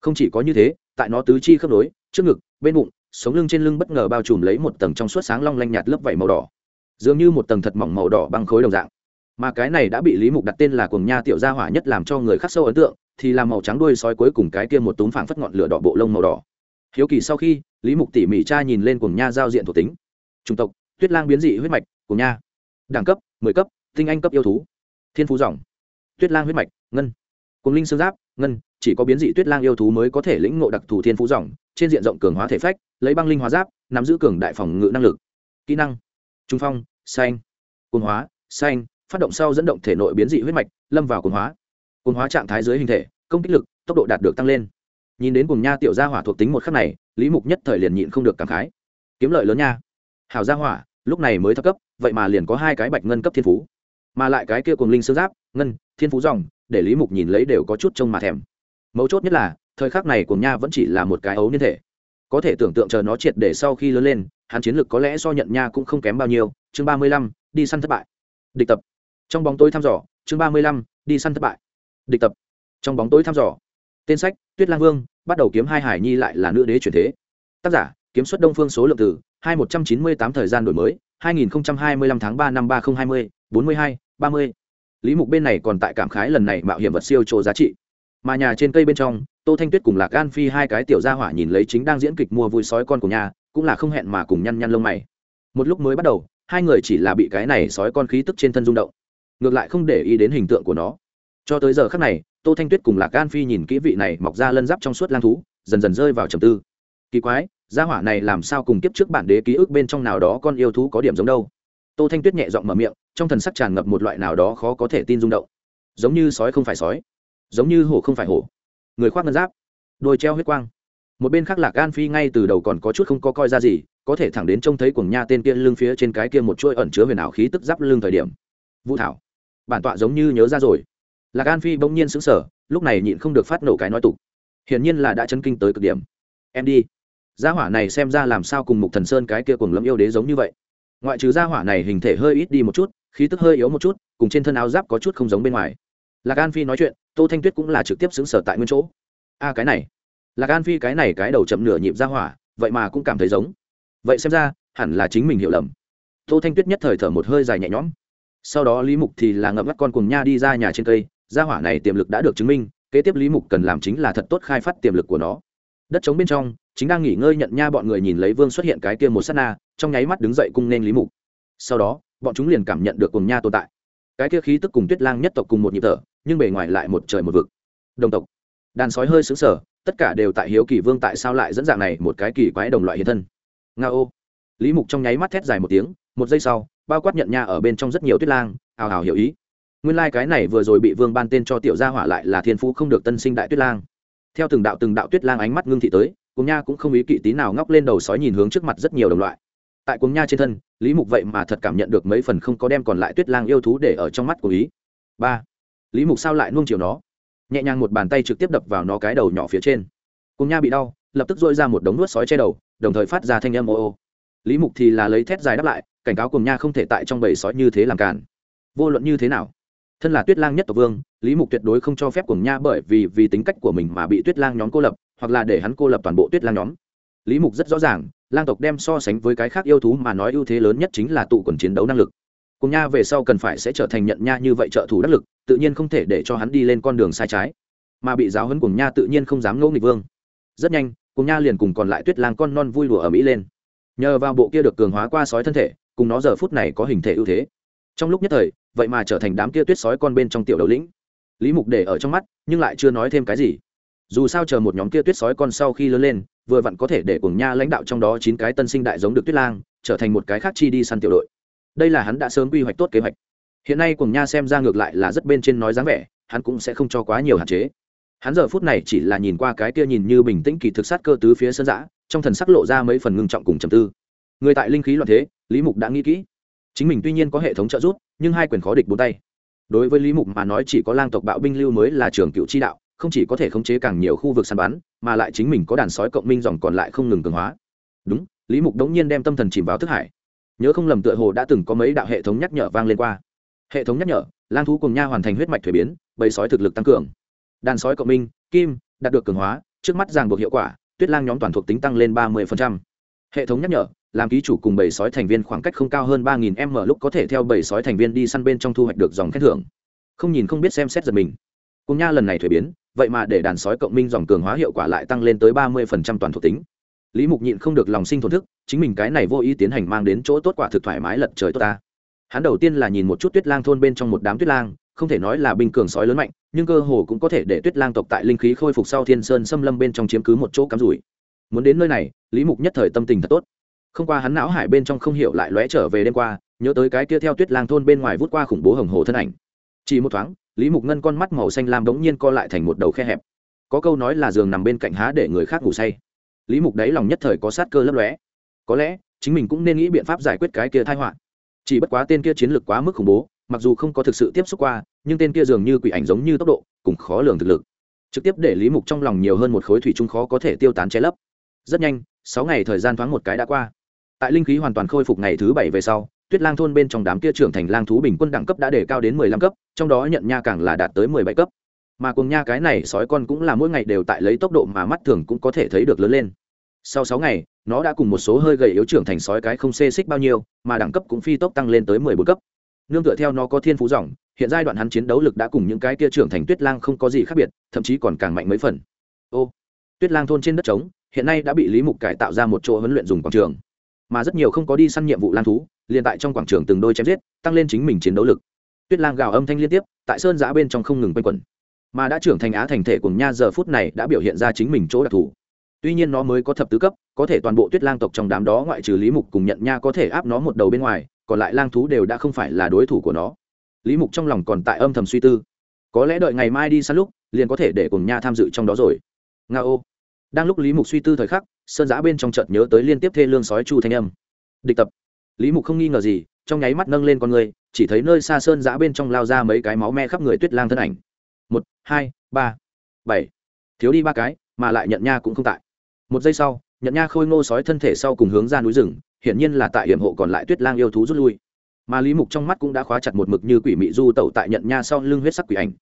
Không chỉ có như thế, tại nó tứ chi khớp nối, trước ngực, bên bụng, sống lưng trên lưng bất ngờ bao trùm lấy một tầng trong suốt sáng long lanh nhạt lớp vảy màu đỏ. Dường như một tầng thật mỏng màu đỏ băng khối đồng dạng. Mà cái này đã bị lý mục đặt tên là cuồng nha tiểu gia hỏa nhất làm cho người khắc sâu ấn tượng, thì là màu trắng đuôi sói cuối cùng cái kia một túm phảng phất ngọn lửa đỏ bộ lông màu đỏ. Hiếu kỳ sau khi, lý mục tỉ mỉ cha nhìn lên cuồng nha giao diện thuộc tính chủng tộc, tuyết lang biến dị huyết mạch, cùng nha. Đẳng cấp, mười cấp, tinh anh cấp yêu thú. Thiên phú dòng. Tuyết lang huyết mạch, ngân. Cùng linh xương giáp, ngân. Chỉ có biến dị tuyết lang yêu thú mới có thể lĩnh ngộ đặc thù thiên phú dòng, trên diện rộng cường hóa thể phách, lấy băng linh hóa giáp, nắm giữ cường đại phòng ngự năng lực. Kỹ năng, trung phong, xanh. Cồn hóa, xanh. Phát động sau dẫn động thể nội biến dị huyết mạch, lâm vào cồn hóa. Cồn hóa trạng thái dưới hình thể, công kích lực, tốc độ đạt được tăng lên. Nhìn đến cùng nha tiểu gia hỏa thuộc tính một khắc này, lý mục nhất thời liền nhịn không được cảm khái. Kiếm lợi lớn nha hào gia hỏa, lúc này mới thấp cấp, vậy mà liền có hai cái bạch ngân cấp thiên phú. Mà lại cái kia cùng linh xương giáp, ngân, thiên phú dòng, để lý mục nhìn lấy đều có chút trông mà thèm. Mấu chốt nhất là, thời khắc này cùng nha vẫn chỉ là một cái ấu niên thể. Có thể tưởng tượng chờ nó triệt để sau khi lớn lên, hắn chiến lược có lẽ do nhận nha cũng không kém bao nhiêu. Chương ba mươi lăm, đi săn thất bại. Địch tập. Trong bóng tối thăm dò, chương ba mươi lăm, đi săn thất bại. Địch tập. Trong bóng tối thăm dò. Tên sách, tuyết lang vương, bắt đầu kiếm hai hải nhi lại là nữ đế truyền thế. Tác giả, kiếm xuất đông phương số lượng từ hai một trăm chín mươi tám thời gian đổi mới, hai nghìn hai mươi lăm tháng ba năm ba nghìn hai mươi, bốn mươi hai, ba mươi. Lý mục bên này còn tại cảm khái lần này mạo hiểm vật siêu trộ giá trị. Mà nhà trên cây bên trong, tô thanh tuyết cùng lạc gan phi hai cái tiểu gia hỏa nhìn lấy chính đang diễn kịch mua vui sói con của nhà, cũng là không hẹn mà cùng nhăn nhăn lông mày. Một lúc mới bắt đầu, hai người chỉ là bị cái này sói con khí tức trên thân rung động, ngược lại không để ý đến hình tượng của nó. Cho tới giờ khác này, tô thanh tuyết cùng lạc gan phi nhìn kỹ vị này mọc ra lân giáp trong suốt lang thú, dần dần rơi vào trầm tư kỳ quái, gia hỏa này làm sao cùng kiếp trước bản đế ký ức bên trong nào đó con yêu thú có điểm giống đâu? Tô thanh tuyết nhẹ giọng mở miệng, trong thần sắc tràn ngập một loại nào đó khó có thể tin rung động. Giống như sói không phải sói, giống như hổ không phải hổ. Người khoác ngân giáp, đôi treo huyết quang. Một bên khác lạc gan phi ngay từ đầu còn có chút không có coi ra gì, có thể thẳng đến trông thấy cuồng nha tên kia lưng phía trên cái kia một chuỗi ẩn chứa huyền ảo khí tức giáp lưng thời điểm. Vũ thảo, bản tọa giống như nhớ ra rồi. Lạc gan phi bỗng nhiên sững sờ, lúc này nhịn không được phát nổ cái nói tục. Hiển nhiên là đã chấn kinh tới cực điểm. Em đi gia hỏa này xem ra làm sao cùng mục thần sơn cái kia cùng lâm yêu đế giống như vậy. Ngoại trừ gia hỏa này hình thể hơi ít đi một chút, khí tức hơi yếu một chút, cùng trên thân áo giáp có chút không giống bên ngoài. Lạc an phi nói chuyện, tô thanh tuyết cũng là trực tiếp xứng sở tại nguyên chỗ. A cái này. Lạc an phi cái này cái đầu chậm nửa nhịp ra hỏa, vậy mà cũng cảm thấy giống. Vậy xem ra, hẳn là chính mình hiểu lầm. Tô thanh tuyết nhất thời thở một hơi dài nhẹ nhõm. Sau đó lý mục thì là ngậm ngắt con cùng nha đi ra nhà trên cây, gia hỏa này tiềm lực đã được chứng minh, kế tiếp lý mục cần làm chính là thật tốt khai phát tiềm lực của nó. Đất trống bên trong chính đang nghỉ ngơi nhận nha bọn người nhìn lấy vương xuất hiện cái kia một s á t na, trong nháy mắt đứng dậy cung nên lý mục. Sau đó, bọn chúng liền cảm nhận được cùng nha tồn tại. Cái kia khí tức cùng tuyết lang nhất tộc cùng một nhịp thở, nhưng bề ngoài lại một trời một vực. Đồng tộc. Đàn sói hơi xứng sở tất cả đều tại hiếu kỳ vương tại sao lại dẫn dạng này một cái kỳ quái đồng loại hiện thân. Nga ô. Lý mục trong nháy mắt thét dài một tiếng, một giây sau, bao quát nhận nha ở bên trong rất nhiều tuyết lang ào ào hiểu ý. Nguyên lai、like、cái này vừa rồi bị vương ban tên cho tiểu gia hỏa lại là thiên phú không được tân sinh đại tuyết lang. Theo từng đạo từng đạo tuyết lang ánh mắt ngưng thị tới cùng nha cũng không ý kỵ tí nào ngóc lên đầu sói nhìn hướng trước mặt rất nhiều đồng loại. Tại cuồng nha trên thân, lý mục vậy mà thật cảm nhận được mấy phần không có đem còn lại tuyết lang yêu thú để ở trong mắt của ý. Ba. Lý mục sao lại nuông chiều nó? Nhẹ nhàng một bàn tay trực tiếp đập vào nó cái đầu nhỏ phía trên. Cùng nha bị đau, lập tức dội ra một đống nuốt sói che đầu, đồng thời phát ra thanh âm ô ô. Lý mục thì là lấy thét dài đáp lại, cảnh cáo cùng nha không thể tại trong bầy sói như thế làm cản vô luận như thế nào? Thân là tuyết lang nhất tộc vương, lý mục tuyệt đối không cho phép cùng nha bởi vì vì tính cách của mình mà bị tuyết lang nhóm cô lập hoặc là để hắn cô lập toàn bộ tuyết lang nhóm. Lý mục rất rõ ràng, lang tộc đem so sánh với cái khác yêu thú mà nói ưu thế lớn nhất chính là tụ quần chiến đấu năng lực. Cùng nha về sau cần phải sẽ trở thành nhận nha như vậy trợ thủ đắc lực, tự nhiên không thể để cho hắn đi lên con đường sai trái. Mà bị giáo hấn cùng nha tự nhiên không dám ngẫu nghịch vương. Rất nhanh, cùng nha liền cùng còn lại tuyết lang con non vui đùa ở mỹ lên. Nhờ vào bộ kia được cường hóa qua sói thân thể, cùng nó giờ phút này có hình thể ưu thế. Trong lúc nhất thời, vậy mà trở thành đám kia tuyết sói con bên trong tiểu đầu lĩnh. Lý mục để ở trong mắt, nhưng lại chưa nói thêm cái gì dù sao chờ một nhóm kia tuyết sói con sau khi lớn lên, vừa vặn có thể để cùng nha lãnh đạo trong đó chín cái tân sinh đại giống được tuyết lang, trở thành một cái khác chi đi săn tiểu đội. Đây là hắn đã sớm quy hoạch tốt kế hoạch. Hiện nay cùng nha xem ra ngược lại là rất bên trên nói dáng vẻ, hắn cũng sẽ không cho quá nhiều hạn chế. Hắn giờ phút này chỉ là nhìn qua cái kia nhìn như bình tĩnh kỳ thực sát cơ tứ phía sân giã trong thần sắc lộ ra mấy phần ngưng trọng cùng trầm tư. Người tại linh khí loạn thế, lý mục đã nghĩ kỹ. Chính mình tuy nhiên có hệ thống trợ giúp, nhưng hai quyền khó địch bốn tay. Đối với lý mục mà nói chỉ có lang tộc bạo binh lưu mới là trường cựu chi đạo không chỉ có thể khống chế càng nhiều khu vực săn bắn, mà lại chính mình có đàn sói cộng minh dòng còn lại không ngừng cường hóa. Đúng, lý mục đống nhiên đem tâm thần chìm vào thức hải. Nhớ không lầm tựa hồ đã từng có mấy đạo hệ thống nhắc nhở vang lên qua. Hệ thống nhắc nhở, lang thú cùng nha hoàn thành huyết mạch thuế biến, bầy sói thực lực tăng cường. Đàn sói cộng minh, kim, đạt được cường hóa, trước mắt ràng buộc hiệu quả, tuyết lang nhóm toàn thuộc tính tăng lên ba mươi hệ thống nhắc nhở, làm ký chủ cùng bầy sói thành viên khoảng cách không cao hơn ba nghìn m lúc có thể theo bầy sói thành viên đi săn bên trong thu hoạch được dòng khen thưởng. Không nhìn không biết xem xét giật mình. Cùng nha lần này thuế biến vậy mà để đàn sói cộng minh dòng cường hóa hiệu quả lại tăng lên tới ba mươi toàn thuộc tính. Lý mục nhịn không được lòng sinh thổn thức, chính mình cái này vô ý tiến hành mang đến chỗ tốt quả thực thoải mái lật trời tốt ta. Hắn đầu tiên là nhìn một chút tuyết lang thôn bên trong một đám tuyết lang, không thể nói là binh cường sói lớn mạnh, nhưng cơ hồ cũng có thể để tuyết lang tộc tại linh khí khôi phục sau thiên sơn xâm lâm bên trong chiếm cứ một chỗ cắm rủi. Muốn đến nơi này, lý mục nhất thời tâm tình thật tốt. Không qua hắn não hải bên trong không hiểu lại lóe trở về đêm qua, nhớ tới cái kia theo tuyết lang thôn bên ngoài vút qua khủng bố hồng hồ thân ảnh chỉ một thoáng, lý mục ngân con mắt màu xanh lam đống nhiên co lại thành một đầu khe hẹp. Có câu nói là giường nằm bên cạnh há để người khác ngủ say. Lý mục đáy lòng nhất thời có sát cơ lấp lóe. Có lẽ, chính mình cũng nên nghĩ biện pháp giải quyết cái kia thai họa. Chỉ bất quá tên kia chiến lược quá mức khủng bố, mặc dù không có thực sự tiếp xúc qua, nhưng tên kia dường như quỷ ảnh giống như tốc độ, cùng khó lường thực lực. Trực tiếp để lý mục trong lòng nhiều hơn một khối thủy chung khó có thể tiêu tán che lấp. Rất nhanh, sáu ngày thời gian thoáng một cái đã qua. Tại linh khí hoàn toàn khôi phục ngày thứ bảy về sau tuyết lang thôn bên trong đám kia trưởng thành lang thú bình quân đẳng cấp đã để cao đến mười lăm cấp, trong đó nhận nha càng là đạt tới mười bảy cấp. Mà cùng nha cái này sói con cũng là mỗi ngày đều tại lấy tốc độ mà mắt thường cũng có thể thấy được lớn lên. Sau sáu ngày, nó đã cùng một số hơi gầy yếu trưởng thành sói cái không xê xích bao nhiêu, mà đẳng cấp cũng phi tốc tăng lên tới mười bốn cấp. Nương tựa theo nó có thiên phú dòng, hiện giai đoạn hắn chiến đấu lực đã cùng những cái kia trưởng thành tuyết lang không có gì khác biệt, thậm chí còn càng mạnh mấy phần. Ô, tuyết lang thôn trên đất trống, hiện nay đã bị lý mục cải tạo ra một chỗ huấn luyện dùng quảng trường mà rất nhiều không có đi săn nhiệm vụ lang thú, liền tại trong quảng trường từng đôi chém giết, tăng lên chính mình chiến đấu lực. Tuyết lang gào âm thanh liên tiếp, tại sơn giã bên trong không ngừng quanh quẩn. Mà đã trưởng thành á thành thể cùng nha giờ phút này đã biểu hiện ra chính mình chỗ đặc thù. Tuy nhiên nó mới có thập tứ cấp, có thể toàn bộ tuyết lang tộc trong đám đó ngoại trừ lý mục cùng nhận nha có thể áp nó một đầu bên ngoài, còn lại lang thú đều đã không phải là đối thủ của nó. Lý mục trong lòng còn tại âm thầm suy tư. Có lẽ đợi ngày mai đi săn lúc, liền có thể để cùng nha tham dự trong đó rồi. Nga ô đang lúc lý mục suy tư thời khắc, sơn giã bên trong chợt nhớ tới liên tiếp thê lương sói chu thanh âm. Địch tập. Lý mục không nghi ngờ gì, trong nháy mắt nâng lên con người, chỉ thấy nơi xa sơn giã bên trong lao ra mấy cái máu me khắp người tuyết lang thân ảnh. Một, hai, ba, bảy. Thiếu đi ba cái, mà lại nhận nha cũng không tại. Một giây sau nhận nha khôi ngô sói thân thể sau cùng hướng ra núi rừng, hiển nhiên là tại hiểm hộ còn lại tuyết lang yêu thú rút lui. Mà lý mục trong mắt cũng đã khóa chặt một mực như quỷ mị du tẩu tại nhận nha sau lưng huyết sắc quỷ ảnh.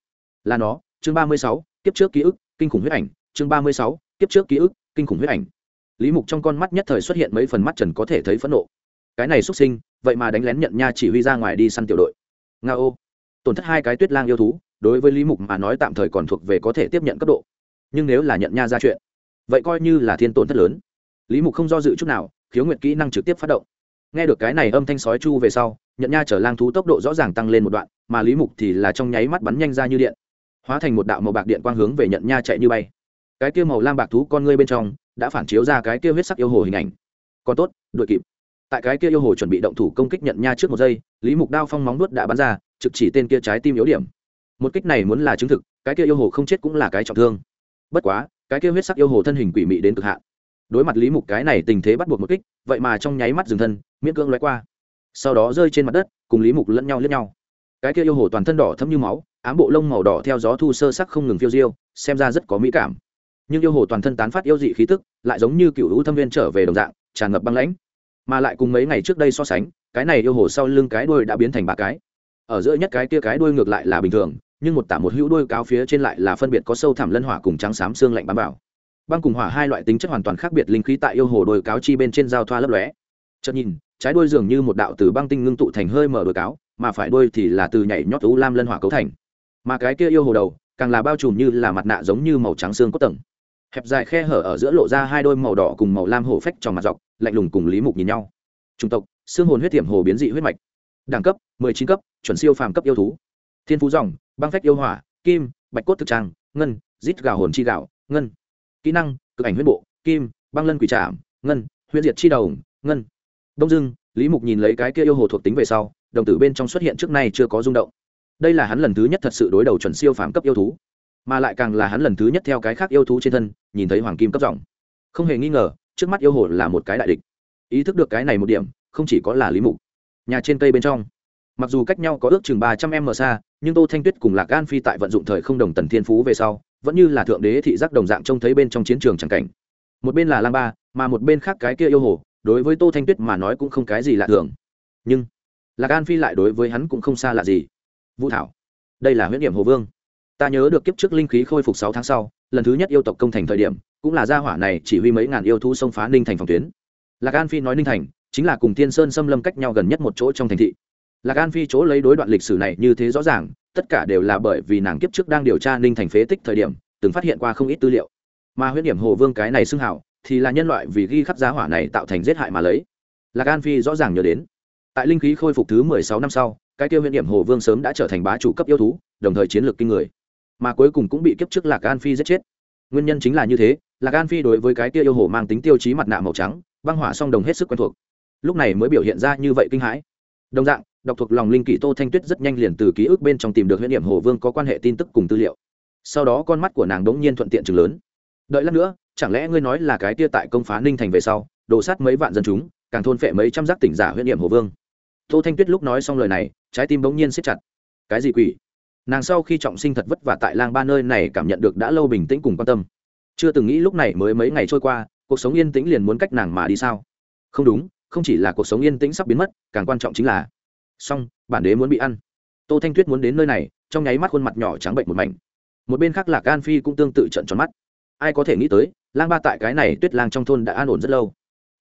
Là nó, chương ba mươi sáu, kiếp trước ký ức, kinh khủng huyết ảnh, chương ba mươi sáu kiếp trước ký ức, kinh khủng huyết ảnh. Lý mục trong con mắt nhất thời xuất hiện mấy phần mắt trần có thể thấy phẫn nộ. Cái này xuất sinh, vậy mà đánh lén nhận nha chỉ huy ra ngoài đi săn tiểu đội. Nga ô. Tổn thất hai cái tuyết lang yêu thú, đối với lý mục mà nói tạm thời còn thuộc về có thể tiếp nhận cấp độ. Nhưng nếu là nhận nha ra chuyện, vậy coi như là thiên tổn thất lớn. Lý mục không do dự chút nào, khiếu nguyện kỹ năng trực tiếp phát động. Nghe được cái này âm thanh sói chu về sau, nhận nha chở lang thú tốc độ rõ ràng tăng lên một đoạn, mà lý mục thì là trong nháy mắt bắn nhanh ra như điện. Hóa thành một đạo màu bạc điện quang hướng về nhận nha chạy như bay cái kia màu lam bạc thú con ngươi bên trong đã phản chiếu ra cái kia huyết sắc yêu hồ hình ảnh. Còn tốt đuổi kịp. Tại cái kia yêu hồ chuẩn bị động thủ công kích nhận nha trước một giây, lý mục đao phong móng nuốt đã bắn ra, trực chỉ tên kia trái tim yếu điểm. Một kích này muốn là chứng thực, cái kia yêu hồ không chết cũng là cái trọng thương. Bất quá, cái kia huyết sắc yêu hồ thân hình quỷ mị đến cực hạn. Đối mặt lý mục cái này tình thế bắt buộc một kích, vậy mà trong nháy mắt dừng thân, miễn cưỡng loay qua. Sau đó rơi trên mặt đất, cùng lý mục lẫn nhau lẫn nhau. Cái kia yêu hồ toàn thân đỏ thấm như máu, ám bộ lông màu đỏ theo gió thu sơ sắc không ngừng phiêu diêu, xem ra rất có mỹ cảm nhưng yêu hồ toàn thân tán phát yêu dị khí tức, lại giống như cựu hữu thâm viên trở về đồng dạng, tràn ngập băng lãnh. Mà lại cùng mấy ngày trước đây so sánh, cái này yêu hồ sau lưng cái đuôi đã biến thành ba cái. Ở giữa nhất cái kia cái đuôi ngược lại là bình thường, nhưng một tả một hữu đuôi cáo phía trên lại là phân biệt có sâu thẳm lân hỏa cùng trắng xám xương lạnh bám vào. Băng cùng hỏa hai loại tính chất hoàn toàn khác biệt linh khí tại yêu hồ đôi cáo chi bên trên giao thoa lấp lóe. Chợt nhìn, trái đuôi dường như một đạo từ băng tinh ngưng tụ thành hơi mở đôi cáo, mà phải đuôi thì là từ nhảy nhót u lam lân hỏa cấu thành. Mà cái kia yêu hồ đầu, càng là bao trùm như là mặt nạ giống như màu trắng xương có tầng hẹp dài khe hở ở giữa lộ ra hai đôi màu đỏ cùng màu lam hổ phách trong mặt dọc, lạnh lùng cùng lý mục nhìn nhau. Chủng tộc, xương hồn huyết tiệm hồ biến dị huyết mạch. Đẳng cấp, mười chín cấp, chuẩn siêu phàm cấp yêu thú. Thiên phú dòng, băng phách yêu hỏa, kim, bạch cốt thực trang ngân, rít gào hồn chi gạo, ngân. Kỹ năng, cực ảnh huyết bộ, kim, băng lân quỷ trạm ngân. Huyết diệt chi đầu ngân. Đông dưng lý mục nhìn lấy cái kia yêu hồ thuộc tính về sau, đồng tử bên trong xuất hiện trước nay chưa có rung động. Đây là hắn lần thứ nhất thật sự đối đầu chuẩn siêu phàm cấp yêu thú mà lại càng là hắn lần thứ nhất theo cái khác yêu thú trên thân, nhìn thấy hoàng kim cấp dòng. Không hề nghi ngờ, trước mắt yêu hồ là một cái đại địch. Ý thức được cái này một điểm, không chỉ có là lý mục. Nhà trên cây bên trong. Mặc dù cách nhau có ước chừng ba trăm m xa, nhưng tô thanh tuyết cùng lạc an phi tại vận dụng thời không đồng tần thiên phú về sau, vẫn như là thượng đế thị giác đồng dạng trông thấy bên trong chiến trường c cảnh. Một bên là lang ba, mà một bên khác cái kia yêu hồ, đối với tô thanh tuyết mà nói cũng không cái gì lạ thường. Nhưng lạc an phi lại đối với hắn cũng không xa lạ gì. Vũ thảo, đây là huyết điểm hồ vương ta nhớ được kiếp trước linh khí khôi phục sáu tháng sau, lần thứ nhất yêu tộc công thành thời điểm, cũng là gia hỏa này chỉ huy mấy ngàn yêu thú xông phá ninh thành phòng tuyến. Lạc an phi nói ninh thành, chính là cùng thiên sơn xâm lâm cách nhau gần nhất một chỗ trong thành thị. Lạc an phi chỗ lấy đối đoạn lịch sử này như thế rõ ràng, tất cả đều là bởi vì nàng kiếp trước đang điều tra ninh thành phế tích thời điểm, từng phát hiện qua không ít tư liệu. Mà huyết điểm hồ vương cái này xưng hảo, thì là nhân loại vì ghi khắc giá hỏa này tạo thành giết hại mà lấy. Lạc an phi rõ ràng nhớ đến, tại linh khí khôi phục thứ mười sáu năm sau, cái tiêu huyết điểm hồ vương sớm đã trở thành bá chủ cấp yêu thú, đồng thời chiến lược kinh người mà cuối cùng cũng bị kiếp trước lạc an phi giết chết. Nguyên nhân chính là như thế, lạc an phi đối với cái tia yêu hồ mang tính tiêu chí mặt nạ màu trắng, băng hỏa song đồng hết sức quen thuộc. Lúc này mới biểu hiện ra như vậy kinh hãi. Đồng dạng, đọc thuộc lòng linh kỷ tô thanh tuyết rất nhanh liền từ ký ức bên trong tìm được huyễn điểm hồ vương có quan hệ tin tức cùng tư liệu. Sau đó con mắt của nàng đống nhiên thuận tiện chừng lớn. Đợi lát nữa, chẳng lẽ ngươi nói là cái tia tại công phá ninh thành về sau đổ sát mấy vạn dân chúng, càng thôn phệ mấy trăm giác tỉnh giả huyễn điểm hồ vương? Tô thanh tuyết lúc nói xong lời này, trái tim bỗng nhiên siết chặt. Cái gì quỷ? Nàng sau khi trọng sinh thật vất vả tại lang ba nơi này cảm nhận được đã lâu bình tĩnh cùng quan tâm. Chưa từng nghĩ lúc này mới mấy ngày trôi qua, cuộc sống yên tĩnh liền muốn cách nàng mà đi sao? Không đúng, không chỉ là cuộc sống yên tĩnh sắp biến mất, càng quan trọng chính là. Song bản đế muốn bị ăn. Tô thanh tuyết muốn đến nơi này, trong nháy mắt khuôn mặt nhỏ trắng bệnh một mảnh. Một bên khác là can phi cũng tương tự trận tròn mắt. Ai có thể nghĩ tới, lang ba tại cái này tuyết lang trong thôn đã an ổn rất lâu.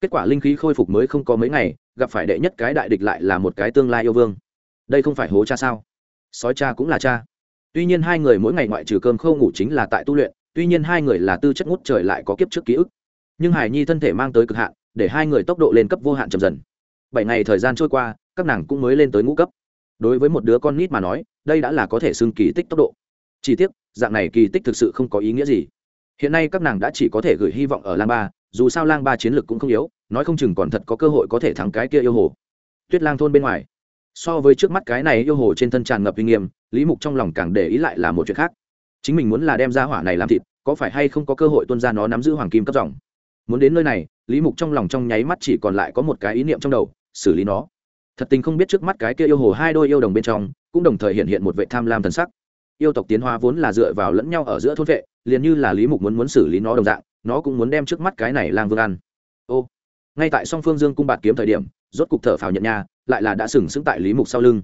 Kết quả linh khí khôi phục mới không có mấy ngày, gặp phải đệ nhất cái đại địch lại là một cái tương lai yêu vương. Đây không phải hố cha sao? Sói cha cũng là cha. Tuy nhiên hai người mỗi ngày ngoại trừ cơm khâu ngủ chính là tại tu luyện, tuy nhiên hai người là tư chất ngút trời lại có kiếp trước ký ức. Nhưng hải nhi thân thể mang tới cực hạn, để hai người tốc độ lên cấp vô hạn chậm dần. Bảy ngày thời gian trôi qua, các nàng cũng mới lên tới ngũ cấp. Đối với một đứa con nít mà nói, đây đã là có thể xưng kỳ tích tốc độ. Chỉ tiếc, dạng này kỳ tích thực sự không có ý nghĩa gì. Hiện nay các nàng đã chỉ có thể gửi hy vọng ở lang ba, dù sao lang ba chiến lược cũng không yếu, nói không chừng còn thật có cơ hội có thể thắng cái kia yêu hồ. Tuyết lang thôn bên ngoài so với trước mắt cái này yêu hồ trên thân tràn ngập uy nghiêm, lý mục trong lòng càng để ý lại là một chuyện khác. Chính mình muốn là đem ra hỏa này làm thịt, có phải hay không có cơ hội tuân ra nó nắm giữ hoàng kim cấp dòng? Muốn đến nơi này, lý mục trong lòng trong nháy mắt chỉ còn lại có một cái ý niệm trong đầu, xử lý nó. Thật tình không biết trước mắt cái kia yêu hồ hai đôi yêu đồng bên trong, cũng đồng thời hiện hiện một vệ tham lam thần sắc. Yêu tộc tiến hóa vốn là dựa vào lẫn nhau ở giữa thôn vệ, liền như là lý mục muốn muốn xử lý nó đồng dạng, nó cũng muốn đem trước mắt cái này lang vương ăn. Ô, ngay tại song phương dương cung bạt kiếm thời điểm, rốt cục thở phào nhận nha lại là đã sừng sững tại lý mục sau lưng.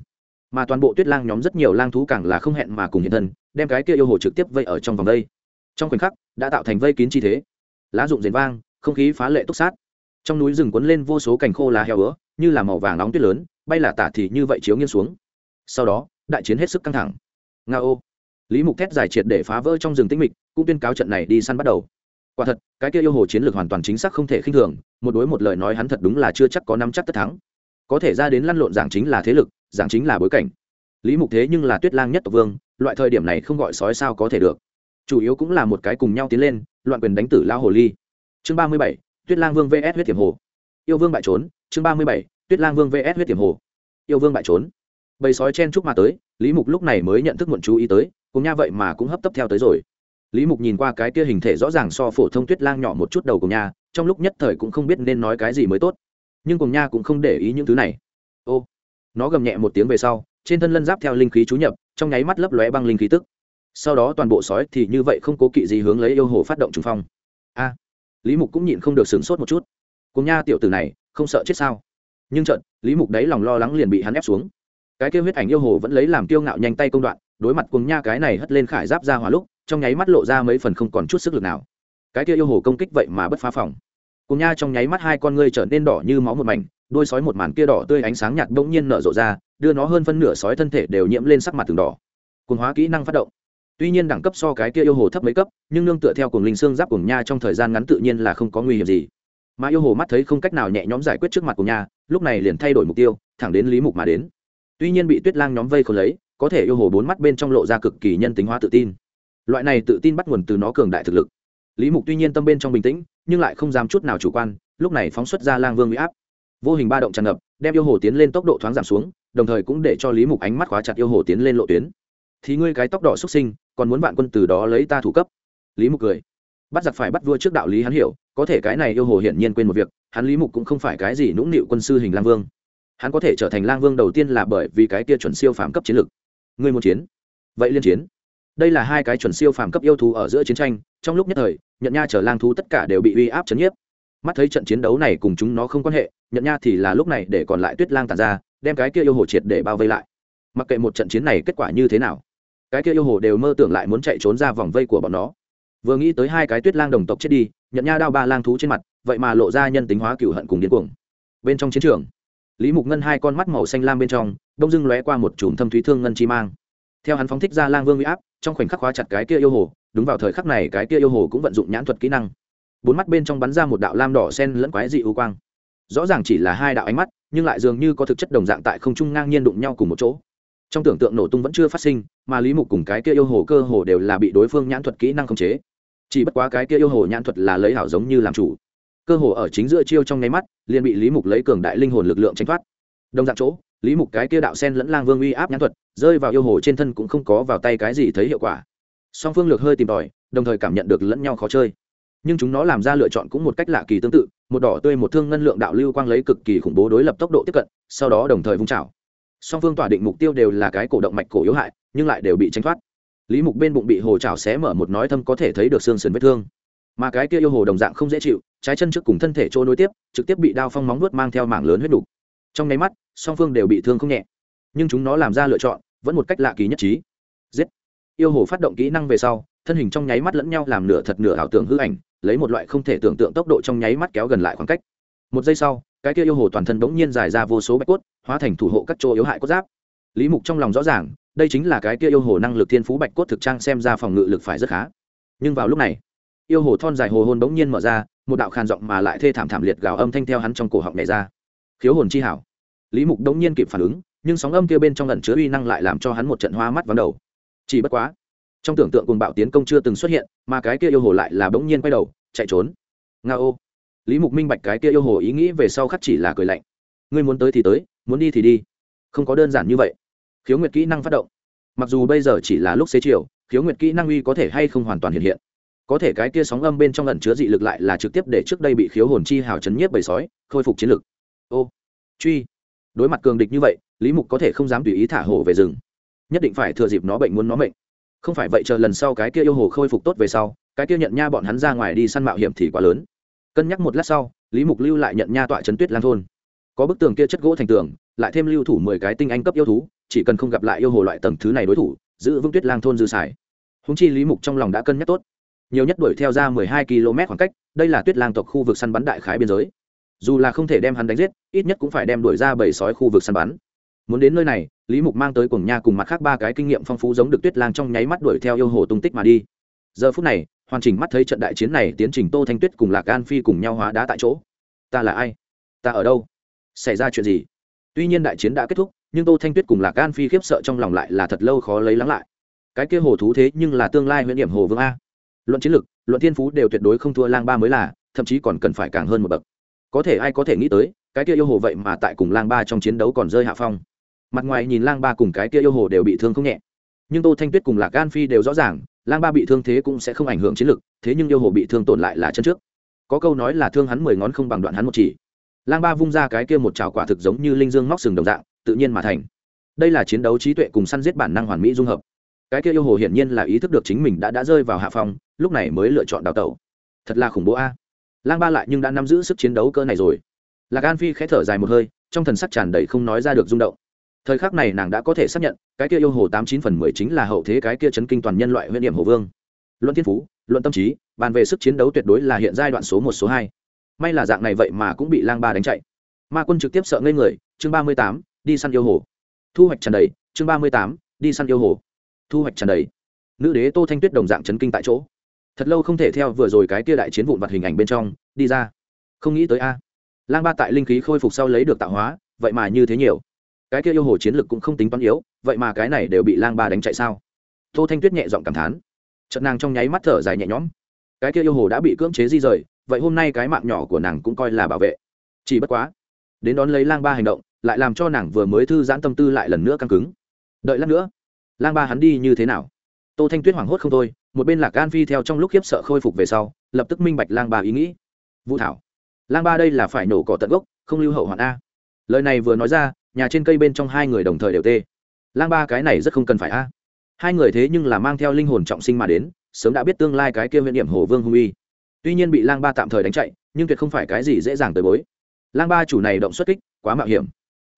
Mà toàn bộ tuyết lang nhóm rất nhiều lang thú càng là không hẹn mà cùng hiện thân, đem cái kia yêu hồ trực tiếp vây ở trong vòng đây. Trong khoảnh khắc, đã tạo thành vây kín chi thế. Lá rụng rền vang, không khí phá lệ túc sát. Trong núi rừng quấn lên vô số cành khô lá heo ứa như là màu vàng nóng tuyết lớn, bay là tả thì như vậy chiếu nghiêng xuống. Sau đó, đại chiến hết sức căng thẳng. Nga ô. Lý mục thét giải triệt để phá vỡ trong rừng tĩnh mịch, cũng tuyên cáo trận này đi săn bắt đầu. Quả thật, cái kia yêu hồ chiến lược hoàn toàn chính xác không thể khinh thường, một đối một lời nói hắn thật đúng là chưa chắc có năm chắc tất thắng có thể ra đến lăn lộn giảng chính là thế lực, giảng chính là bối cảnh. Lý mục thế nhưng là tuyết lang nhất tộc vương, loại thời điểm này không gọi sói sao có thể được. Chủ yếu cũng là một cái cùng nhau tiến lên, loạn quyền đánh tử lao hồ ly. Chương ba mươi bảy, tuyết lang vương vs huyết tiềm hồ. Yêu vương bại trốn, chương ba mươi bảy, tuyết lang vương vs huyết tiềm hồ. Yêu vương bại trốn. Bầy sói chen chúc mà tới, lý mục lúc này mới nhận thức muộn chú ý tới, cùng nha vậy mà cũng hấp tấp theo tới rồi. Lý mục nhìn qua cái kia hình thể rõ ràng so phổ thông tuyết lang nhỏ một chút đầu cùng nha, trong lúc nhất thời cũng không biết nên nói cái gì mới tốt nhưng cùng nha cũng không để ý những thứ này. Ô, nó gầm nhẹ một tiếng về sau, trên thân lân giáp theo linh khí chú nhập, trong nháy mắt lấp lóe băng linh khí tức. Sau đó toàn bộ sói thì như vậy không cố kỵ gì hướng lấy yêu hồ phát động trùng phong. A, lý mục cũng nhịn không được sửng sốt một chút. Cùng nha tiểu tử này, không sợ chết sao? Nhưng trận lý mục đấy lòng lo lắng liền bị hắn ép xuống. Cái kêu huyết ảnh yêu hồ vẫn lấy làm kiêu ngạo nhanh tay công đoạn, đối mặt cùng nha cái này hất lên khải giáp ra hỏa lúc, trong nháy mắt lộ ra mấy phần không còn chút sức lực nào. Cái kia yêu hồ công kích vậy mà bất phá phòng cùng nha trong nháy mắt hai con ngươi trở nên đỏ như máu một mảnh, đôi sói một màn kia đỏ tươi ánh sáng nhạt bỗng nhiên nở rộ ra, đưa nó hơn phân nửa sói thân thể đều nhiễm lên sắc mặt từng đỏ. Cùng hóa kỹ năng phát động. Tuy nhiên đẳng cấp so cái kia yêu hồ thấp mấy cấp, nhưng nương tựa theo cùng linh xương giáp cùng nha trong thời gian ngắn tự nhiên là không có nguy hiểm gì. Mà yêu hồ mắt thấy không cách nào nhẹ nhõm giải quyết trước mặt của nha, lúc này liền thay đổi mục tiêu, thẳng đến lý mục mà đến. Tuy nhiên bị tuyết lang nhóm vây không lấy, có thể yêu hồ bốn mắt bên trong lộ ra cực kỳ nhân tính hóa tự tin. Loại này tự tin bắt nguồn từ nó cường đại thực lực lý mục tuy nhiên tâm bên trong bình tĩnh, nhưng lại không dám chút nào chủ quan, lúc này phóng xuất ra lang vương huy áp. Vô hình ba động tràn ngập, đem yêu hồ tiến lên tốc độ thoáng giảm xuống, đồng thời cũng để cho lý mục ánh mắt khóa chặt yêu hồ tiến lên lộ tuyến. Thì ngươi cái tóc đỏ xuất sinh, còn muốn bạn quân từ đó lấy ta thủ cấp? Lý mục cười. Bắt giặc phải bắt vua trước đạo lý hắn hiểu, có thể cái này yêu hồ hiển nhiên quên một việc, hắn lý mục cũng không phải cái gì nũng nịu quân sư hình lang vương. Hắn có thể trở thành lang vương đầu tiên là bởi vì cái kia chuẩn siêu phàm cấp chiến lược. Ngươi muốn chiến? Vậy liên chiến. Đây là hai cái chuẩn siêu phàm cấp yêu thú ở giữa chiến tranh trong lúc nhất thời nhận nha chở lang thú tất cả đều bị uy áp chấn nhiếp. Mắt thấy trận chiến đấu này cùng chúng nó không quan hệ nhận nha thì là lúc này để còn lại tuyết lang tàn ra, đem cái kia yêu hồ triệt để bao vây lại. Mặc kệ một trận chiến này kết quả như thế nào, cái kia yêu hồ đều mơ tưởng lại muốn chạy trốn ra vòng vây của bọn nó. Vừa nghĩ tới hai cái tuyết lang đồng tộc chết đi nhận nha đao ba lang thú trên mặt, vậy mà lộ ra nhân tính hóa cựu hận cùng điên cuồng. Bên trong chiến trường, lý mục ngân hai con mắt màu xanh lam bên trong, đông dưng lóe qua một chùm thâm thúy thương ngân chi mang. Theo hắn phóng thích ra lang vương huy áp, trong khoảnh khắc khóa chặt cái kia yêu hồ đúng vào thời khắc này, cái kia yêu hồ cũng vận dụng nhãn thuật kỹ năng. Bốn mắt bên trong bắn ra một đạo lam đỏ sen lẫn quái dị ưu quang. Rõ ràng chỉ là hai đạo ánh mắt, nhưng lại dường như có thực chất đồng dạng tại không trung ngang nhiên đụng nhau cùng một chỗ. Trong tưởng tượng nổ tung vẫn chưa phát sinh, mà lý mục cùng cái kia yêu hồ cơ hồ đều là bị đối phương nhãn thuật kỹ năng khống chế. Chỉ bất quá cái kia yêu hồ nhãn thuật là lấy hảo giống như làm chủ. Cơ hồ ở chính giữa chiêu trong nháy mắt, liền bị lý mục lấy cường đại linh hồn lực lượng tranh thoát. Đồng dạng chỗ, lý mục cái kia đạo sen lẫn lang vương uy áp nhãn thuật, rơi vào yêu hồ trên thân cũng không có vào tay cái gì thấy hiệu quả song phương lược hơi tìm tòi, đồng thời cảm nhận được lẫn nhau khó chơi. Nhưng chúng nó làm ra lựa chọn cũng một cách lạ kỳ tương tự, một đỏ tươi một thương ngân lượng đạo lưu quang lấy cực kỳ khủng bố đối lập tốc độ tiếp cận, sau đó đồng thời vung chảo. Song phương tỏa định mục tiêu đều là cái cổ động mạch cổ yếu hại, nhưng lại đều bị tranh thoát. Lý mục bên bụng bị hồ chảo xé mở một nói thâm có thể thấy được xương sườn vết thương. Mà cái kia yêu hồ đồng dạng không dễ chịu, trái chân trước cùng thân thể trôi nối tiếp, trực tiếp bị đao phong móng nuốt mang theo mảng lớn huyết đục. Trong nháy mắt, song phương đều bị thương không nhẹ. Nhưng chúng nó làm ra lựa chọn, vẫn một cách lạ kỳ nhất trí. Giết! Yêu hồ phát động kỹ năng về sau, thân hình trong nháy mắt lẫn nhau làm nửa thật nửa ảo tưởng hư ảnh, lấy một loại không thể tưởng tượng tốc độ trong nháy mắt kéo gần lại khoảng cách. Một giây sau, cái kia yêu hồ toàn thân bỗng nhiên dài ra vô số bạch cốt, hóa thành thủ hộ các chỗ yếu hại cốt giáp. Lý mục trong lòng rõ ràng, đây chính là cái kia yêu hồ năng lực thiên phú bạch cốt thực trang xem ra phòng ngự lực phải rất khá. Nhưng vào lúc này, yêu hồ thon dài hồ hôn bỗng nhiên mở ra, một đạo khàn giọng mà lại thê thảm thảm liệt gào âm thanh theo hắn trong cổ họng này ra. Khiếu hồn chi hảo. Lý mục đống nhiên kịp phản ứng, nhưng sóng âm kia bên trong lần chứa uy năng lại làm cho hắn một trận hoa mắt vắng đầu chỉ bất quá, trong tưởng tượng cùng bạo tiến công chưa từng xuất hiện, mà cái kia yêu hồ lại là bỗng nhiên quay đầu, chạy trốn. Nga ô. Lý mục minh bạch cái kia yêu hồ ý nghĩ về sau khắc chỉ là cười lạnh. Ngươi muốn tới thì tới, muốn đi thì đi. Không có đơn giản như vậy. Khiếu nguyệt kỹ năng phát động. Mặc dù bây giờ chỉ là lúc xế chiều, khiếu nguyệt kỹ năng uy có thể hay không hoàn toàn hiện hiện. Có thể cái kia sóng âm bên trong lần chứa dị lực lại là trực tiếp để trước đây bị khiếu hồn chi hào chấn nhiếp bầy sói, khôi phục chiến lực. Ô. Truy. Đối mặt cường địch như vậy, lý mục có thể không dám tùy ý thả hổ về rừng nhất định phải thừa dịp nó bệnh muốn nó bệnh không phải vậy chờ lần sau cái kia yêu hồ khôi phục tốt về sau, cái kia nhận nha bọn hắn ra ngoài đi săn mạo hiểm thì quá lớn. Cân nhắc một lát sau, lý mục lưu lại nhận nha tọa trấn tuyết lan thôn. Có bức tường kia chất gỗ thành tường, lại thêm lưu thủ mười cái tinh anh cấp yêu thú, chỉ cần không gặp lại yêu hồ loại tầng thứ này đối thủ, giữ vững tuyết lang thôn dư xài. Húng chi lý mục trong lòng đã cân nhắc tốt. Nhiều nhất đuổi theo ra mười hai km khoảng cách, đây là tuyết lang tộc khu vực săn bắn đại khái biên giới. Dù là không thể đem hắn đánh giết, ít nhất cũng phải đem đuổi ra bảy sói khu vực săn bắn. Muốn đến nơi này lý mục mang tới cùng nha cùng mặt khác ba cái kinh nghiệm phong phú giống được tuyết lang trong nháy mắt đuổi theo yêu hồ tung tích mà đi. Giờ phút này, hoàn chỉnh mắt thấy trận đại chiến này tiến trình tô thanh tuyết cùng lạc an phi cùng nhau hóa đá tại chỗ. Ta là ai? Ta ở đâu? Xảy ra chuyện gì? Tuy nhiên đại chiến đã kết thúc, nhưng tô thanh tuyết cùng lạc gan phi khiếp sợ trong lòng lại là thật lâu khó lấy lắng lại. Cái kia hồ thú thế nhưng là tương lai huyện điểm hồ vương a. Luận chiến lược luận thiên phú đều tuyệt đối không thua lang ba mới là, thậm chí còn cần phải càng hơn một bậc. Có thể ai có thể nghĩ tới, cái kia yêu hồ vậy mà tại cùng lang ba trong chiến đấu còn rơi hạ phong mặt ngoài nhìn lang ba cùng cái kia yêu hồ đều bị thương không nhẹ. Nhưng tô thanh tuyết cùng lạc gan phi đều rõ ràng, lang ba bị thương thế cũng sẽ không ảnh hưởng chiến lược thế nhưng yêu hồ bị thương tổn lại là chân trước. Có câu nói là thương hắn mười ngón không bằng đoạn hắn một chỉ. Lang ba vung ra cái kia một trào quả thực giống như linh dương móc sừng đồng dạng, tự nhiên mà thành. Đây là chiến đấu trí tuệ cùng săn giết bản năng hoàn mỹ dung hợp. Cái kia yêu hồ hiển nhiên là ý thức được chính mình đã đã rơi vào hạ phong, lúc này mới lựa chọn đào tẩu. Thật là khủng bố a. Lang ba lại nhưng đã nắm giữ sức chiến đấu cơ này rồi. Lạc an phi khẽ thở dài một hơi, trong thần sắc tràn đầy không nói ra được rung động thời khắc này nàng đã có thể xác nhận, cái kia yêu hồ tám chín phần mười chính là hậu thế cái kia chấn kinh toàn nhân loại huyện điểm hồ vương. Luận thiên phú, luận tâm trí, bàn về sức chiến đấu tuyệt đối là hiện giai đoạn số một, số hai. May là dạng này vậy mà cũng bị lang ba đánh chạy. Ma quân trực tiếp sợ ngây người, chương ba mươi tám, đi săn yêu hồ. Thu hoạch tràn đầy, chương ba mươi tám, đi săn yêu hồ. Thu hoạch tràn đầy. Nữ đế tô thanh tuyết đồng dạng chấn kinh tại chỗ. Thật lâu không thể theo vừa rồi cái kia đại chiến vụn vặt hình ảnh bên trong, đi ra. Không nghĩ tới a. Lang ba tại linh khí khôi phục sau lấy được tạo hóa, vậy mà như thế nhiều cái kia yêu hồ chiến lực cũng không tính toán yếu, vậy mà cái này đều bị lang ba đánh chạy sao? Tô thanh tuyết nhẹ giọng cảm thán. Trận nàng trong nháy mắt thở dài nhẹ nhõm. Cái kia yêu hồ đã bị cưỡng chế di rời, vậy hôm nay cái mạng nhỏ của nàng cũng coi là bảo vệ. Chỉ bất quá, đến đón lấy lang ba hành động, lại làm cho nàng vừa mới thư giãn tâm tư lại lần nữa căng cứng. Đợi lát nữa, lang ba hắn đi như thế nào? Tô thanh tuyết hoảng hốt không thôi, một bên lạc gan phi theo trong lúc khiếp sợ khôi phục về sau, lập tức minh bạch lang ba ý nghĩ. Vũ thảo, lang ba đây là phải nổ cỏ tận gốc, không lưu hậu hoạn a. Lời này vừa nói ra nhà trên cây bên trong hai người đồng thời đều tê. Lang ba cái này rất không cần phải a. Hai người thế nhưng là mang theo linh hồn trọng sinh mà đến, sớm đã biết tương lai cái kia huyện điểm hồ vương hung uy. Tuy nhiên bị lang ba tạm thời đánh chạy, nhưng tuyệt không phải cái gì dễ dàng tới bối. Lang ba chủ này động xuất kích, quá mạo hiểm.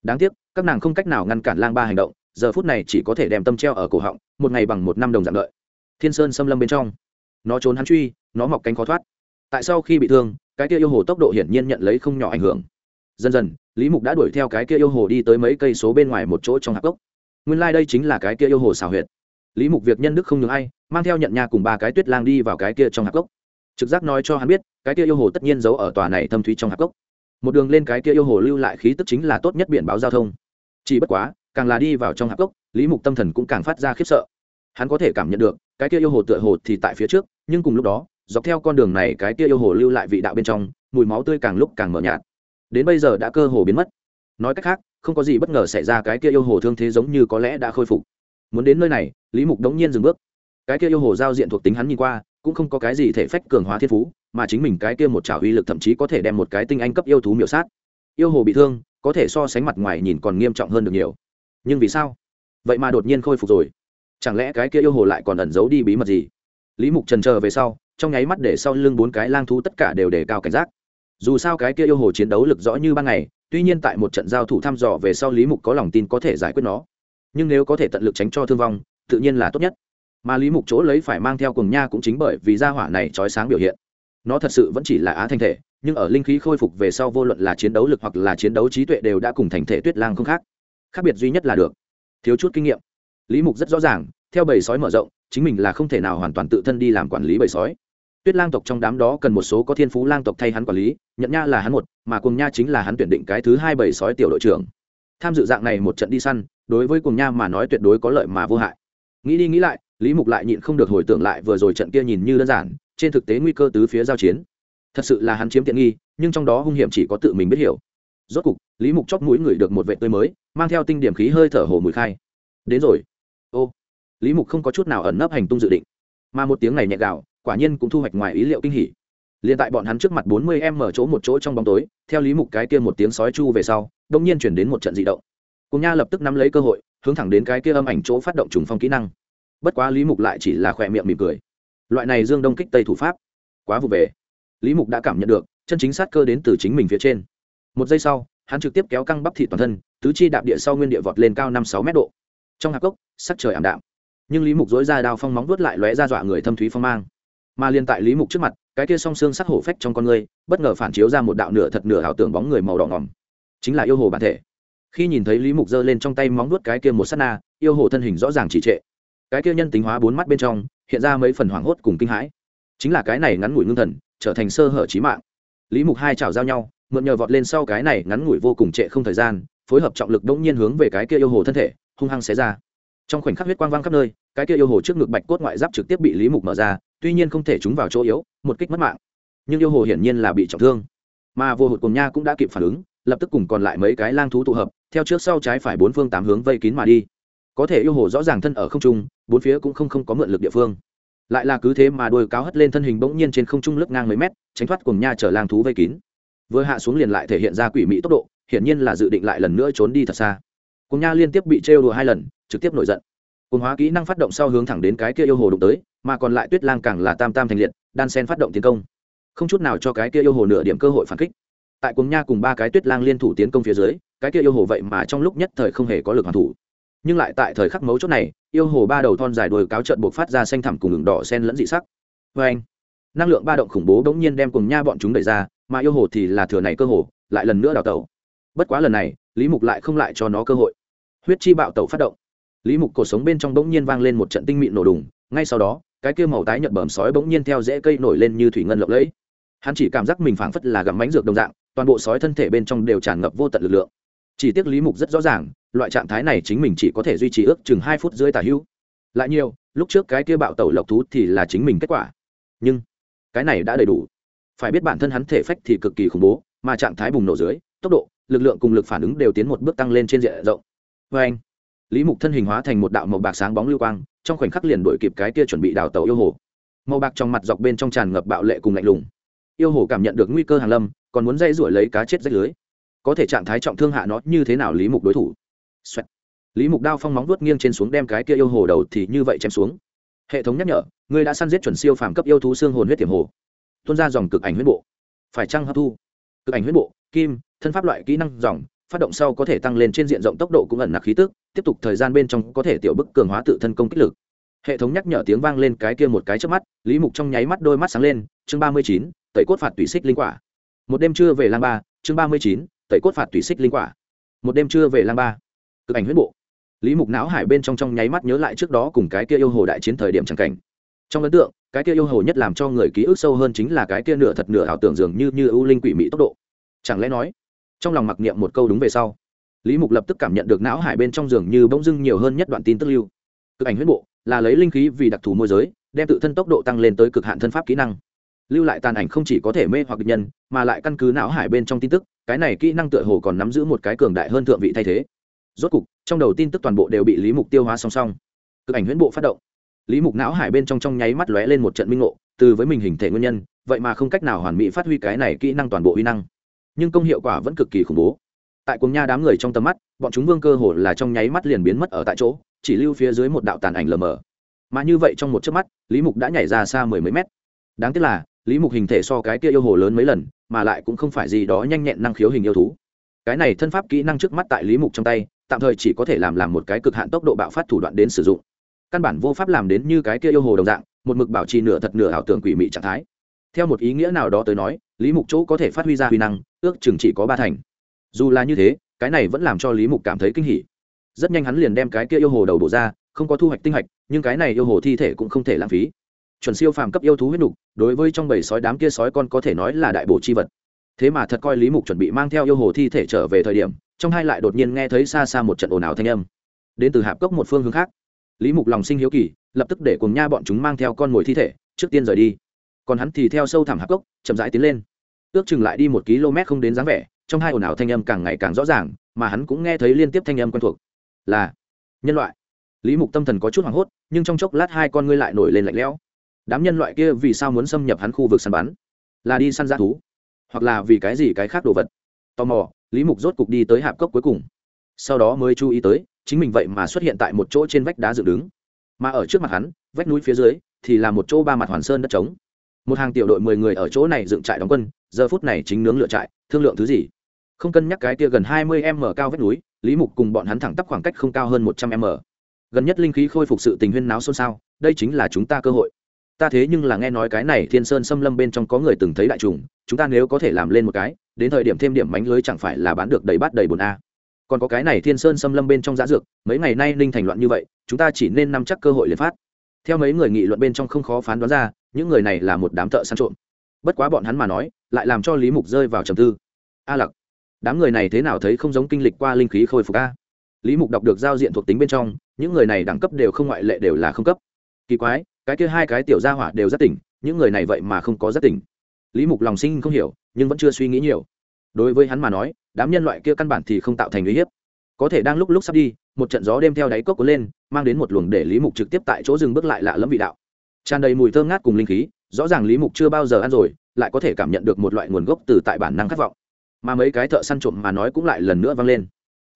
Đáng tiếc, các nàng không cách nào ngăn cản lang ba hành động, giờ phút này chỉ có thể đem tâm treo ở cổ họng, một ngày bằng một năm đồng dạng lợi. thiên sơn xâm lâm bên trong. Nó trốn hắn truy, nó mọc cánh khó thoát. Tại sau khi bị thương, cái kia yêu hồ tốc độ hiển nhiên nhận lấy không nhỏ ảnh hưởng dần dần, lý mục đã đuổi theo cái kia yêu hồ đi tới mấy cây số bên ngoài một chỗ trong hạp gốc nguyên lai、like、đây chính là cái kia yêu hồ xào huyệt. Lý mục việc nhân đức không ngừng ai, mang theo nhận nha cùng ba cái tuyết lang đi vào cái kia trong hạp gốc trực giác nói cho hắn biết, cái kia yêu hồ tất nhiên giấu ở tòa này thâm thúy trong hạp gốc một đường lên cái kia yêu hồ lưu lại khí tức chính là tốt nhất biển báo giao thông. Chỉ bất quá, càng là đi vào trong hạp gốc lý mục tâm thần cũng càng phát ra khiếp sợ. Hắn có thể cảm nhận được, cái kia yêu hồ tựa hồ thì tại phía trước, nhưng cùng lúc đó, dọc theo con đường này cái kia yêu hồ lưu lại vị đạo bên trong, mùi máu tươi càng lúc càng mờ nhạt đến bây giờ đã cơ hồ biến mất. Nói cách khác, không có gì bất ngờ xảy ra cái kia yêu hồ thương thế giống như có lẽ đã khôi phục. Muốn đến nơi này, lý mục đống nhiên dừng bước. Cái kia yêu hồ giao diện thuộc tính hắn nhìn qua, cũng không có cái gì thể phách cường hóa thiên phú, mà chính mình cái kia một trào uy lực thậm chí có thể đem một cái tinh anh cấp yêu thú miểu sát. Yêu hồ bị thương, có thể so sánh mặt ngoài nhìn còn nghiêm trọng hơn được nhiều. Nhưng vì sao? Vậy mà đột nhiên khôi phục rồi. Chẳng lẽ cái kia yêu hồ lại còn ẩn giấu đi bí mật gì? Lý mục trần chờ về sau, trong nháy mắt để sau lưng bốn cái lang thú tất cả đều đề cao cảnh giác dù sao cái kia yêu hồ chiến đấu lực rõ như ban ngày, tuy nhiên tại một trận giao thủ thăm dò về sau lý mục có lòng tin có thể giải quyết nó. Nhưng nếu có thể tận lực tránh cho thương vong, tự nhiên là tốt nhất. Mà lý mục chỗ lấy phải mang theo cùng nha cũng chính bởi vì gia hỏa này trói sáng biểu hiện. Nó thật sự vẫn chỉ là á thanh thể, nhưng ở linh khí khôi phục về sau vô luận là chiến đấu lực hoặc là chiến đấu trí tuệ đều đã cùng thành thể tuyết lang không khác. Khác biệt duy nhất là được. Thiếu chút kinh nghiệm. Lý mục rất rõ ràng, theo bầy sói mở rộng, chính mình là không thể nào hoàn toàn tự thân đi làm quản lý bầy sói tuyết lang tộc trong đám đó cần một số có thiên phú lang tộc thay hắn quản lý nhận nha là hắn một, mà Cuồng nha chính là hắn tuyển định cái thứ hai bầy sói tiểu đội trưởng. Tham dự dạng này một trận đi săn, đối với Cuồng nha mà nói tuyệt đối có lợi mà vô hại. Nghĩ đi nghĩ lại, lý mục lại nhịn không được hồi tưởng lại vừa rồi trận kia nhìn như đơn giản, trên thực tế nguy cơ tứ phía giao chiến. Thật sự là hắn chiếm tiện nghi, nhưng trong đó hung hiểm chỉ có tự mình biết hiểu. Rốt cục, lý mục chóp mũi người được một vệ tươi mới, mang theo tinh điểm khí hơi thở hồ mùi khai. Đến rồi. Ô. Lý mục không có chút nào ẩn nấp hành tung dự định, mà một tiếng này nhẹ gạo quả nhiên cũng thu hoạch ngoài ý liệu kinh hỉ. Liền tại bọn hắn trước mặt bốn mươi em mở chỗ một chỗ trong bóng tối, theo lý mục cái kia một tiếng sói chu về sau, đông nhiên chuyển đến một trận dị động. Cùng nha lập tức nắm lấy cơ hội, hướng thẳng đến cái kia âm ảnh chỗ phát động trùng phong kỹ năng. Bất quá lý mục lại chỉ là khỏe miệng mỉm cười. Loại này dương đông kích tây thủ pháp, quá vụ về. Lý mục đã cảm nhận được, chân chính sát cơ đến từ chính mình phía trên. Một giây sau, hắn trực tiếp kéo căng bắp thị toàn thân, tứ chi đạp địa sau nguyên địa vọt lên cao năm sáu mét độ. Trong hạp cốc, sắc trời ảm đạm. Nhưng lý mục dối ra đao phong móng vuốt lại lóe ra dọa người thâm thúy phong mang mà liên tại lý mục trước mặt, cái kia song xương sắc hổ phách trong con người, bất ngờ phản chiếu ra một đạo nửa thật nửa ảo tưởng bóng người màu đỏ ngỏm. Chính là yêu hồ bản thể. Khi nhìn thấy lý mục giơ lên trong tay móng vuốt cái kia một s á t na, yêu hồ thân hình rõ ràng chỉ trệ. Cái kia nhân tính hóa bốn mắt bên trong, hiện ra mấy phần hoảng hốt cùng kinh hãi. Chính là cái này ngắn ngủi ngưng thần, trở thành sơ hở trí mạng. Lý mục hai chảo giao nhau, mượn nhờ vọt lên sau cái này ngắn ngủi vô cùng trệ không thời gian, phối hợp trọng lực đ ỗ n g nhiên hướng về cái kia yêu hồ thân thể, hung hăng xé ra. Trong khoảnh khắc huyết quang văng khắp nơi, cái kia yêu hồ trước ngực bạch cốt ngoại giáp trực tiếp bị lý mục mở ra tuy nhiên không thể trúng vào chỗ yếu một kích mất mạng. Nhưng yêu hồ hiển nhiên là bị trọng thương. Mà vô hụt cùng nha cũng đã kịp phản ứng lập tức cùng còn lại mấy cái lang thú tụ hợp theo trước sau trái phải bốn phương tám hướng vây kín mà đi. Có thể yêu hồ rõ ràng thân ở không trung bốn phía cũng không, không có mượn lực địa phương. Lại là cứ thế mà đôi cáo hất lên thân hình bỗng nhiên trên không trung lướt ngang mấy mét tránh thoát cùng nha chở lang thú vây kín. Vừa hạ xuống liền lại thể hiện ra quỷ mỹ tốc độ hiển nhiên là dự định lại lần nữa trốn đi thật xa. Cùng nha liên tiếp bị trêu đùa hai lần trực tiếp nổi giận. Cùng hóa kỹ năng phát động sau hướng thẳng đến cái kia yêu hồ đụng tới mà còn lại tuyết lang càng là tam tam thành liệt, đan sen phát động tiến công. Không chút nào cho cái kia yêu hồ nửa điểm cơ hội phản kích. Tại cuồng nha cùng ba cái tuyết lang liên thủ tiến công phía dưới, cái kia yêu hồ vậy mà trong lúc nhất thời không hề có lực hoàn thủ. Nhưng lại tại thời khắc mấu chốt này, yêu hồ ba đầu thon dài đồi cáo trận buộc phát ra xanh thẳm cùng ngừng đỏ sen lẫn dị sắc. Vê anh năng lượng ba động khủng bố bỗng nhiên đem cùng nha bọn chúng đẩy ra, mà yêu hồ thì là thừa này cơ hồ, lại lần nữa đào tẩu. Bất quá lần này, lý mục lại không lại cho nó cơ hội. Huyết chi bạo tẩu phát động. Lý mục cuộc sống bên trong bỗng nhiên vang lên một trận tinh mịn nổ đùng, ngay sau đó cái kia màu tái nhợt bẩm sói bỗng nhiên theo rễ cây nổi lên như thủy ngân lộng lẫy. Hắn chỉ cảm giác mình phảng phất là gặm mánh dược đồng dạng, toàn bộ sói thân thể bên trong đều tràn ngập vô tận lực lượng. Chỉ tiếc lý mục rất rõ ràng, loại trạng thái này chính mình chỉ có thể duy trì ước chừng hai phút dưới tả hữu. Lại nhiều, lúc trước cái kia bạo tẩu lộc thú thì là chính mình kết quả. Nhưng, cái này đã đầy đủ. Phải biết bản thân hắn thể phách thì cực kỳ khủng bố, mà trạng thái bùng nổ dưới, tốc độ, lực lượng cùng lực phản ứng đều tiến một bước tăng lên trên diện rộng. Vê anh lý mục thân hình hóa thành một đạo màu bạc sáng bóng lưu quang, trong khoảnh khắc liền đổi kịp cái kia chuẩn bị đào tàu yêu hồ. Màu bạc trong mặt dọc bên trong tràn ngập bạo lệ cùng lạnh lùng. Yêu hồ cảm nhận được nguy cơ hàn lâm, còn muốn dây rủi lấy cá chết rách lưới. Có thể trạng thái trọng thương hạ nó như thế nào lý mục đối thủ、Xoẹt. Lý mục đao phong móng vuốt nghiêng trên xuống đem cái kia yêu hồ đầu thì như vậy chém xuống. Hệ thống nhắc nhở người đã săn giết chuẩn siêu phàm cấp yêu thú xương hồn huyết tiềm hồ. Tuôn ra dòng cực ảnh huyết bộ. Phải trăng hấp thu? Cực ảnh huyết bộ, kim, thân pháp loại kỹ năng dòng, phát động sau có thể tăng lên trên diện rộng tốc độ cũng ẩn nặc khí tức tiếp tục thời gian bên trong có thể tiểu bức cường hóa tự thân công kích lực. Hệ thống nhắc nhở tiếng vang lên cái kia một cái trước mắt, lý mục trong nháy mắt đôi mắt sáng lên, chương ba mươi chín, tẩy cốt phạt tùy xích linh quả. Một đêm trưa về lang ba, chương ba mươi chín, tẩy cốt phạt tùy xích linh quả. Một đêm trưa về lang ba, cực ảnh huyết bộ. Lý mục não hải bên trong trong nháy mắt nhớ lại trước đó cùng cái kia yêu hồ đại chiến thời điểm chẳng cảnh. Trong ấn tượng, cái kia yêu hồ nhất làm cho người ký ức sâu hơn chính là cái kia nửa thật nửa ảo tưởng dường như như ưu linh quỷ mỹ tốc độ. Chẳng lẽ nói, trong lòng mặc niệm một câu đúng về sau lý mục lập tức cảm nhận được não hải bên trong giường như bỗng dưng nhiều hơn nhất đoạn tin tức lưu. Cực ảnh huyết bộ là lấy linh khí vì đặc thù môi giới, đem tự thân tốc độ tăng lên tới cực hạn thân pháp kỹ năng. Lưu lại tàn ảnh không chỉ có thể mê hoặc địch nhân, mà lại căn cứ não hải bên trong tin tức, cái này kỹ năng tựa hồ còn nắm giữ một cái cường đại hơn thượng vị thay thế. Rốt cục, trong đầu tin tức toàn bộ đều bị lý mục tiêu hóa song song. Cực ảnh huyễn bộ phát động. Lý mục não hải bên trong trong nháy mắt lóe lên một trận minh ngộ, từ với mình hình thể nguyên nhân, vậy mà không cách nào hoàn mỹ phát huy cái này kỹ năng toàn bộ uy năng. Nhưng công hiệu quả vẫn cực kỳ khủng bố tại cùng nha đám người trong tầm mắt, bọn chúng vương cơ hồ là trong nháy mắt liền biến mất ở tại chỗ, chỉ lưu phía dưới một đạo tàn ảnh lờ mờ. Mà như vậy trong một chớp mắt, lý mục đã nhảy ra xa mười mấy mét. Đáng tiếc là, lý mục hình thể so cái kia yêu hồ lớn mấy lần, mà lại cũng không phải gì đó nhanh nhẹn năng khiếu hình yêu thú. Cái này thân pháp kỹ năng trước mắt tại lý mục trong tay, tạm thời chỉ có thể làm làm một cái cực hạn tốc độ bạo phát thủ đoạn đến sử dụng. Căn bản vô pháp làm đến như cái kia yêu hồ đồng dạng, một mực bảo trì nửa thật nửa ảo tưởng quỷ mị trạng thái. Theo một ý nghĩa nào đó tới nói, lý mục chỗ có thể phát huy ra huy năng, ước chừng chỉ có ba thành dù là như thế, cái này vẫn làm cho lý mục cảm thấy kinh hỉ. Rất nhanh hắn liền đem cái kia yêu hồ đầu bổ ra, không có thu hoạch tinh hạch, nhưng cái này yêu hồ thi thể cũng không thể lãng phí. Chuẩn siêu phàm cấp yêu thú huyết nục, đối với trong bầy sói đám kia sói con có thể nói là đại bổ chi vật. Thế mà thật coi lý mục chuẩn bị mang theo yêu hồ thi thể trở về thời điểm, trong hai lại đột nhiên nghe thấy xa xa một trận ồn ào thanh âm. Đến từ hạp cốc một phương hướng khác, lý mục lòng sinh hiếu kỳ, lập tức để cùng nha bọn chúng mang theo con mồi thi thể, trước tiên rời đi. Còn hắn thì theo sâu thẳm hạp cốc, chậm rãi tiến lên. Ước chừng lại đi một km không đến dáng vẻ trong hai ồn ào thanh âm càng ngày càng rõ ràng, mà hắn cũng nghe thấy liên tiếp thanh âm quen thuộc. Là, nhân loại. Lý mục tâm thần có chút hoảng hốt, nhưng trong chốc lát hai con ngươi lại nổi lên lạnh lẽo. Đám nhân loại kia vì sao muốn xâm nhập hắn khu vực săn bắn? Là đi săn g thú, hoặc là vì cái gì cái khác đồ vật? Tò mò, lý mục rốt cục đi tới hạp cốc cuối cùng. Sau đó mới chú ý tới, chính mình vậy mà xuất hiện tại một chỗ trên vách đá dựng đứng. Mà ở trước mặt hắn, vách núi phía dưới, thì là một chỗ ba mặt hoàn sơn đất trống. Một hàng tiểu đội mười người ở chỗ này dựng trại đóng quân, giờ phút này chính nướng lựa trại, thương lượng thứ gì? Không cân nhắc cái kia gần hai mươi m cao vách núi, lý mục cùng bọn hắn thẳng tắp khoảng cách không cao hơn một trăm m. Gần nhất linh khí khôi phục sự tình huyên náo xôn xao, đây chính là chúng ta cơ hội. Ta thế nhưng là nghe nói cái này thiên sơn xâm lâm bên trong có người từng thấy đại trùng, chúng ta nếu có thể làm lên một cái, đến thời điểm thêm điểm mánh lưới chẳng phải là bán được đầy bát đầy bồn a. Còn có cái này thiên sơn xâm lâm bên trong giá dược, mấy ngày nay ninh thành loạn như vậy, chúng ta chỉ nên nắm chắc cơ hội liền phát. Theo mấy người nghị luận bên trong không khó phán đoán ra, những người này là một đám thợ săn trộm. Bất quá bọn hắn mà nói, lại làm cho lý mục rơi vào trầm tư. A lặc đám người này thế nào thấy không giống kinh lịch qua linh khí khôi phục a? Lý mục đọc được giao diện thuộc tính bên trong, những người này đẳng cấp đều không ngoại lệ đều là không cấp. Kỳ quái, cái kia hai cái tiểu gia hỏa đều rất tỉnh, những người này vậy mà không có rất tỉnh. Lý mục lòng sinh không hiểu, nhưng vẫn chưa suy nghĩ nhiều. Đối với hắn mà nói, đám nhân loại kia căn bản thì không tạo thành uy hiếp. Có thể đang lúc lúc sắp đi, một trận gió đêm theo đáy cốc cuốn lên, mang đến một luồng để lý mục trực tiếp tại chỗ dừng bước lại lạ lẫm vị đạo. Tràn đầy mùi thơm ngát cùng linh khí, rõ ràng lý mục chưa bao giờ ăn rồi, lại có thể cảm nhận được một loại nguồn gốc từ tại bản năng khát vọng mà mấy cái thợ săn trộm mà nói cũng lại lần nữa vang lên.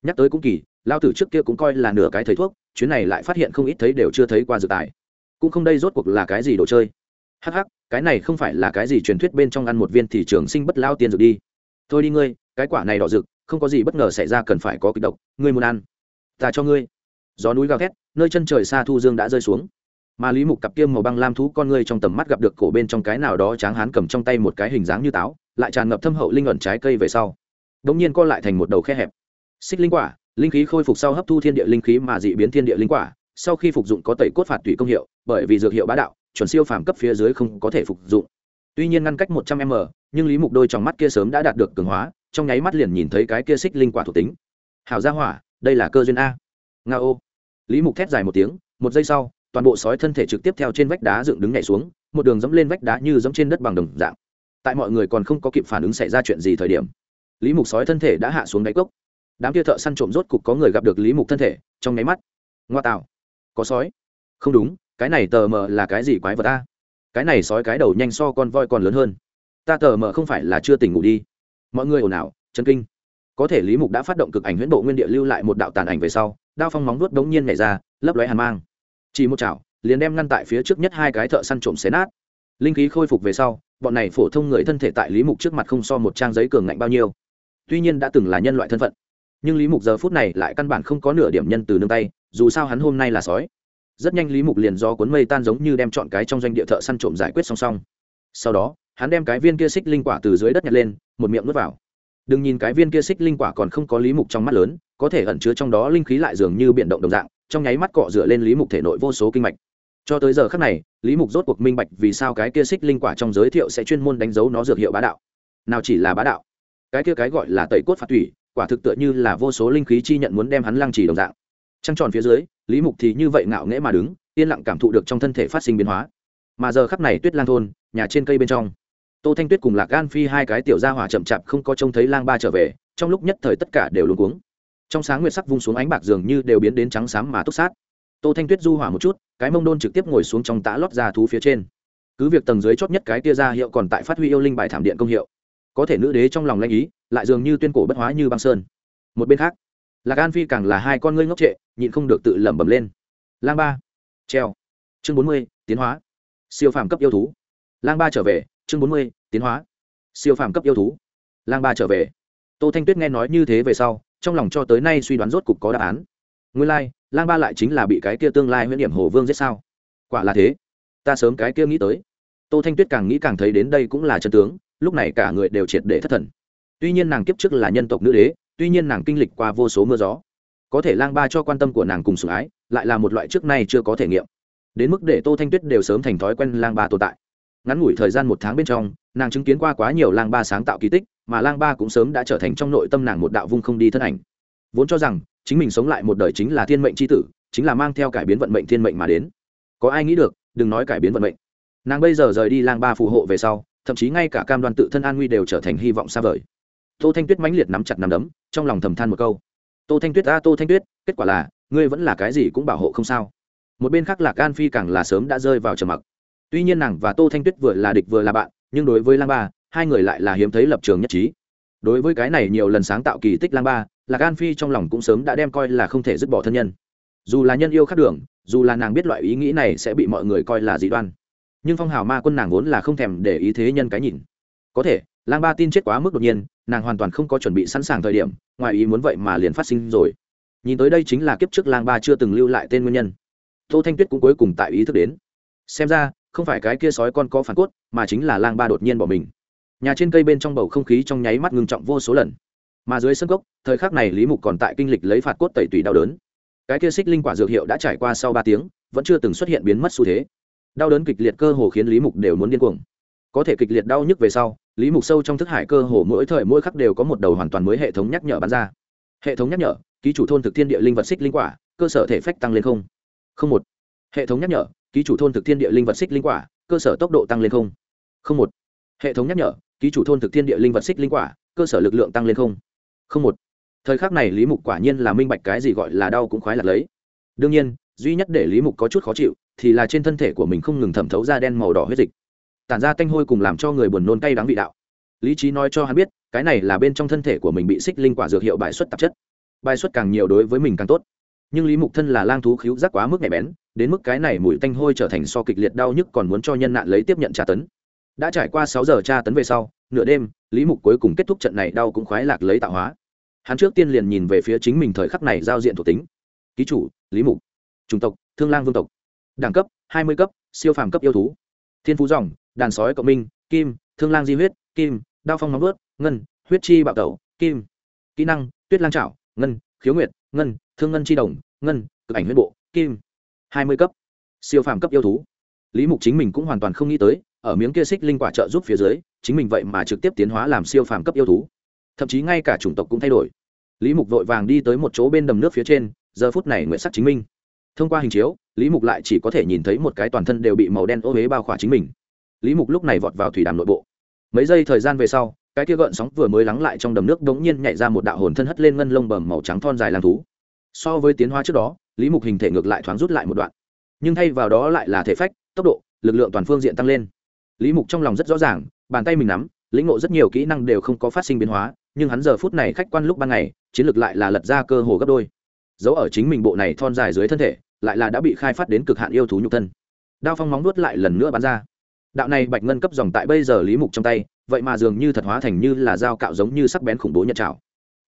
Nhắc tới cũng kỳ, lao tử trước kia cũng coi là nửa cái thầy thuốc, chuyến này lại phát hiện không ít thấy đều chưa thấy qua dự tài. Cũng không đây rốt cuộc là cái gì đồ chơi. Hắc hắc, cái này không phải là cái gì truyền thuyết bên trong ăn một viên thì trường sinh bất lao tiên dược đi. Thôi đi ngươi, cái quả này đỏ rực, không có gì bất ngờ xảy ra cần phải có kịch độc, ngươi muốn ăn. Ta cho ngươi. Gió núi gào thét, nơi chân trời xa thu dương đã rơi xuống mà lý mục cặp kiêm màu băng lam thú con ngươi trong tầm mắt gặp được cổ bên trong cái nào đó tráng hán cầm trong tay một cái hình dáng như táo, lại tràn ngập thâm hậu linh ẩn trái cây về sau. Đ ỗ n g nhiên co lại thành một đầu khe hẹp. Xích linh quả, linh khí khôi phục sau hấp thu thiên địa linh khí mà dị biến thiên địa linh quả, sau khi phục dụng có tẩy cốt phạt tùy công hiệu, bởi vì dược hiệu bá đạo, chuẩn siêu phàm cấp phía dưới không có thể phục dụng. Tuy nhiên ngăn cách một trăm m, nhưng lý mục đôi trong mắt kia sớm đã đạt được cường hóa, trong nháy mắt liền nhìn thấy cái kia xích linh quả thuộc tính. Hảo gia hỏa, đây là cơ duyên a. Nga ô lý mục thét dài một tiếng, một giây sau toàn bộ sói thân thể trực tiếp theo trên vách đá dựng đứng nhảy xuống, một đường dẫm lên vách đá như dẫm trên đất bằng đồng dạng. Tại mọi người còn không có kịp phản ứng xảy ra chuyện gì thời điểm, lý mục sói thân thể đã hạ xuống đáy cốc. Đám kia thợ săn trộm rốt cục có người gặp được lý mục thân thể, trong nháy mắt. Ngoa tạo. Có sói. Không đúng, cái này tờ mờ là cái gì quái vật ta cái này sói cái đầu nhanh so con voi còn lớn hơn. Ta tờ mờ không phải là chưa tỉnh ngủ đi. Mọi người ồn ào chân kinh. Có thể lý mục đã phát động cực ảnh huyễn bộ nguyên địa lưu lại một đạo tàn ảnh về sau, đao phong móng vuốt đống nhiên nhảy ra, lấp lóe hàn mang chỉ một chảo, liền đem ngăn tại phía trước nhất hai cái thợ săn trộm xé nát. Linh khí khôi phục về sau, bọn này phổ thông người thân thể tại lý mục trước mặt không so một trang giấy cường ngạnh bao nhiêu. Tuy nhiên đã từng là nhân loại thân phận, nhưng lý mục giờ phút này lại căn bản không có nửa điểm nhân từ nương tay, dù sao hắn hôm nay là sói. Rất nhanh lý mục liền do cuốn mây tan giống như đem chọn cái trong doanh địa thợ săn trộm giải quyết song song. Sau đó, hắn đem cái viên kia xích linh quả từ dưới đất nhặt lên, một miệng nuốt vào. Đừng nhìn cái viên kia xích linh quả còn không có lý mục trong mắt lớn, có thể ẩn chứa trong đó linh khí lại dường như biện động đồng dạng trong nháy mắt cọ rửa lên lý mục thể nội vô số kinh mạch. Cho tới giờ khác này, lý mục rốt cuộc minh bạch vì sao cái kia xích linh quả trong giới thiệu sẽ chuyên môn đánh dấu nó dược hiệu bá đạo. Nào chỉ là bá đạo, cái kia cái gọi là tẩy cốt phạt thủy, quả thực tựa như là vô số linh khí chi nhận muốn đem hắn lăng trì đồng dạng. Trăng tròn phía dưới, lý mục thì như vậy ngạo nghễ mà đứng, yên lặng cảm thụ được trong thân thể phát sinh biến hóa. Mà giờ khắc này tuyết lang thôn, nhà trên cây bên trong, tô thanh tuyết cùng lạc gan phi hai cái tiểu gia hỏa chậm chạp không có trông thấy lang ba trở về, trong lúc nhất thời tất cả đều luống cuống trong sáng nguyệt sắc vung xuống ánh bạc dường như đều biến đến trắng xám mà túc sát. Tô thanh tuyết du hỏa một chút, cái mông đôn trực tiếp ngồi xuống trong tã lót ra thú phía trên. Cứ việc tầng dưới chót nhất cái tia ra hiệu còn tại phát huy yêu linh bài thảm điện công hiệu. Có thể nữ đế trong lòng lanh ý, lại dường như tuyên cổ bất hóa như băng sơn. Một bên khác, lạc an phi càng là hai con ngươi ngốc trệ, nhịn không được tự lẩm bẩm lên. Lang ba, treo. Chương bốn mươi, tiến hóa. Siêu phàm cấp yêu thú. Lang ba trở về, chương bốn mươi, tiến hóa. Siêu phàm cấp yêu thú. Lang ba trở về. Tô thanh tuyết nghe nói như thế về sau trong lòng cho tới nay suy đoán rốt cục có đáp án. Nguyên lai, lang ba lại chính là bị cái kia tương lai huyễn điểm hồ vương giết sao? Quả là thế. Ta sớm cái kia nghĩ tới. Tô thanh tuyết càng nghĩ càng thấy đến đây cũng là chân tướng lúc này cả người đều triệt để thất thần. Tuy nhiên nàng kiếp trước là nhân tộc nữ đế tuy nhiên nàng kinh lịch qua vô số mưa gió. Có thể lang ba cho quan tâm của nàng cùng sủng ái lại là một loại trước nay chưa có thể nghiệm. Đến mức để tô thanh tuyết đều sớm thành thói quen lang ba tồn tại ngắn ngủi thời gian một tháng bên trong, nàng chứng kiến qua quá nhiều lang ba sáng tạo kỳ tích, mà lang ba cũng sớm đã trở thành trong nội tâm nàng một đạo vung không đi thân ảnh. Vốn cho rằng, chính mình sống lại một đời chính là thiên mệnh c h i tử, chính là mang theo cải biến vận mệnh thiên mệnh mà đến. Có ai nghĩ được, đừng nói cải biến vận mệnh. Nàng bây giờ rời đi lang ba phù hộ về sau, thậm chí ngay cả cam đoan tự thân an nguy đều trở thành hy vọng xa vời. Tô thanh tuyết mãnh liệt nắm chặt nắm đấm, trong lòng thầm than một câu. Tô thanh tuyết à tô thanh tuyết, kết quả là, ngươi vẫn là cái gì cũng bảo hộ không sao. Một bên khác là can phi càng là sớm đã rơi vào trầm mặc tuy nhiên nàng và tô thanh tuyết vừa là địch vừa là bạn, nhưng đối với lang ba, hai người lại là hiếm thấy lập trường nhất trí. Đối với cái này nhiều lần sáng tạo kỳ tích lang ba là gan phi trong lòng cũng sớm đã đem coi là không thể dứt bỏ thân nhân. Dù là nhân yêu khác đường, dù là nàng biết loại ý nghĩ này sẽ bị mọi người coi là dị đoan. Nhưng phong hào ma quân nàng vốn là không thèm để ý thế nhân cái nhìn. Có thể, lang ba tin chết quá mức đột nhiên, nàng hoàn toàn không có chuẩn bị sẵn sàng thời điểm, ngoài ý muốn vậy mà liền phát sinh rồi. Nhìn tới đây chính là kiếp trước lang ba chưa từng lưu lại tên nguyên nhân. Tô thanh tuyết cũng cuối cùng tại ý thức đến. Xem ra không phải cái kia sói con có phản cốt, mà chính là lang ba đột nhiên bỏ mình. Nhà trên cây bên trong bầu không khí trong nháy mắt ngưng trọng vô số lần. Mà dưới sân gốc, thời khắc này lý mục còn tại kinh lịch lấy phạt cốt tẩy tùy đau đớn. Cái kia xích linh quả dược hiệu đã trải qua sau ba tiếng, vẫn chưa từng xuất hiện biến mất xu thế. Đau đớn kịch liệt cơ hồ khiến lý mục đều muốn điên cuồng. Có thể kịch liệt đau nhức về sau, lý mục sâu trong thức hải cơ hồ mỗi thời mỗi khắc đều có một đầu hoàn toàn mới hệ thống nhắc nhở bắn ra. Hệ thống nhắc nhở, ký chủ thôn thực thiên địa linh vật xích linh quả, cơ sở thể phách tăng lên không. Không một. Hệ thống nhắc nhở ký chủ thôn thực thiên địa linh vật xích linh quả, cơ sở tốc độ tăng lên không? Không một. Hệ thống nhắc nhở, ký chủ thôn thực thiên địa linh vật xích linh quả, cơ sở lực lượng tăng lên không? Không một. Thời khắc này lý mục quả nhiên là minh bạch cái gì gọi là đau cũng khoái lạc lấy. Đương nhiên, duy nhất để lý mục có chút khó chịu thì là trên thân thể của mình không ngừng thẩm thấu ra đen màu đỏ huyết dịch. Tản ra tanh hôi cùng làm cho người buồn nôn cay đắng vị đạo. Lý trí nói cho hắn biết, cái này là bên trong thân thể của mình bị xích linh quả dược hiệu bài xuất tạp chất. Bài xuất càng nhiều đối với mình càng tốt. Nhưng lý mục thân là lang thú khíu giác quá mức nhạy bén đến mức cái này mùi tanh hôi trở thành so kịch liệt đau nhức còn muốn cho nhân nạn lấy tiếp nhận tra tấn. Đã trải qua sáu giờ tra tấn về sau, nửa đêm, lý mục cuối cùng kết thúc trận này đau cũng khoái lạc lấy tạo hóa. Hắn trước tiên liền nhìn về phía chính mình thời khắc này giao diện thuộc tính. Ký chủ, lý mục. Chủng tộc, thương lang vương tộc. Đẳng cấp, hai mươi cấp, siêu phàm cấp yêu thú. Thiên phú dòng, đàn sói cộng minh, kim, thương lang di huyết, kim, đao phong móng ướt ngân, huyết chi bạo tẩu, kim. Kỹ năng, tuyết lang trảo, ngân, khiếu nguyệt, ngân, thương ngân chi đồng, ngân, cực ảnh huyết bộ, kim hai mươi cấp. Siêu phàm cấp yêu thú. Lý mục chính mình cũng hoàn toàn không nghĩ tới, ở miếng kia xích linh quả trợ giúp phía dưới, chính mình vậy mà trực tiếp tiến hóa làm siêu phàm cấp yêu thú. Thậm chí ngay cả chủng tộc cũng thay đổi. Lý mục vội vàng đi tới một chỗ bên đầm nước phía trên, giờ phút này nguyện sắc chính minh thông qua hình chiếu, lý mục lại chỉ có thể nhìn thấy một cái toàn thân đều bị màu đen ô huế bao khỏa chính mình. Lý mục lúc này vọt vào thủy đàm nội bộ. Mấy giây thời gian về sau, cái kia gợn sóng vừa mới lắng lại trong đầm nước đống nhiên nhảy ra một đạo hồn thân hất lên ngân lông bầm màu trắng thon dài làm thú. So với tiến hóa trước đó lý mục hình thể ngược lại thoáng rút lại một đoạn. Nhưng thay vào đó lại là thể phách, tốc độ, lực lượng toàn phương diện tăng lên. Lý mục trong lòng rất rõ ràng, bàn tay mình nắm, lĩnh ngộ rất nhiều kỹ năng đều không có phát sinh biến hóa, nhưng hắn giờ phút này khách quan lúc ban ngày, chiến lược lại là lật ra cơ hồ gấp đôi. Dấu ở chính mình bộ này thon dài dưới thân thể, lại là đã bị khai phát đến cực hạn yêu thú nhục thân. Đao phong móng nuốt lại lần nữa bắn ra. Đạo này bạch ngân cấp dòng tại bây giờ lý mục trong tay, vậy mà dường như thật hóa thành như là dao cạo giống như sắc bén khủng bố nhật trào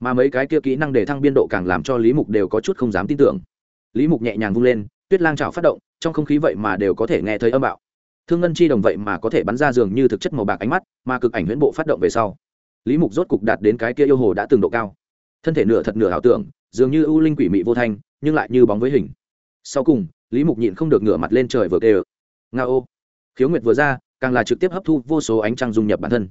mà mấy cái kia kỹ năng để thăng biên độ càng làm cho lý mục đều có chút không dám tin tưởng lý mục nhẹ nhàng vung lên, tuyết lang trào phát động, trong không khí vậy mà đều có thể nghe thấy âm bạo. Thương ngân chi đồng vậy mà có thể bắn ra giường như thực chất màu bạc ánh mắt, mà cực ảnh huyễn bộ phát động về sau, lý mục rốt cục đạt đến cái kia yêu hồ đã từng độ cao. Thân thể nửa thật nửa ảo tưởng, dường như ưu linh quỷ mị vô thanh, nhưng lại như bóng với hình. Sau cùng, lý mục nhịn không được ngửa mặt lên trời vừa kề nga ô! Khiếu nguyệt vừa ra, càng là trực tiếp hấp thu vô số ánh trăng dung nhập bản thân.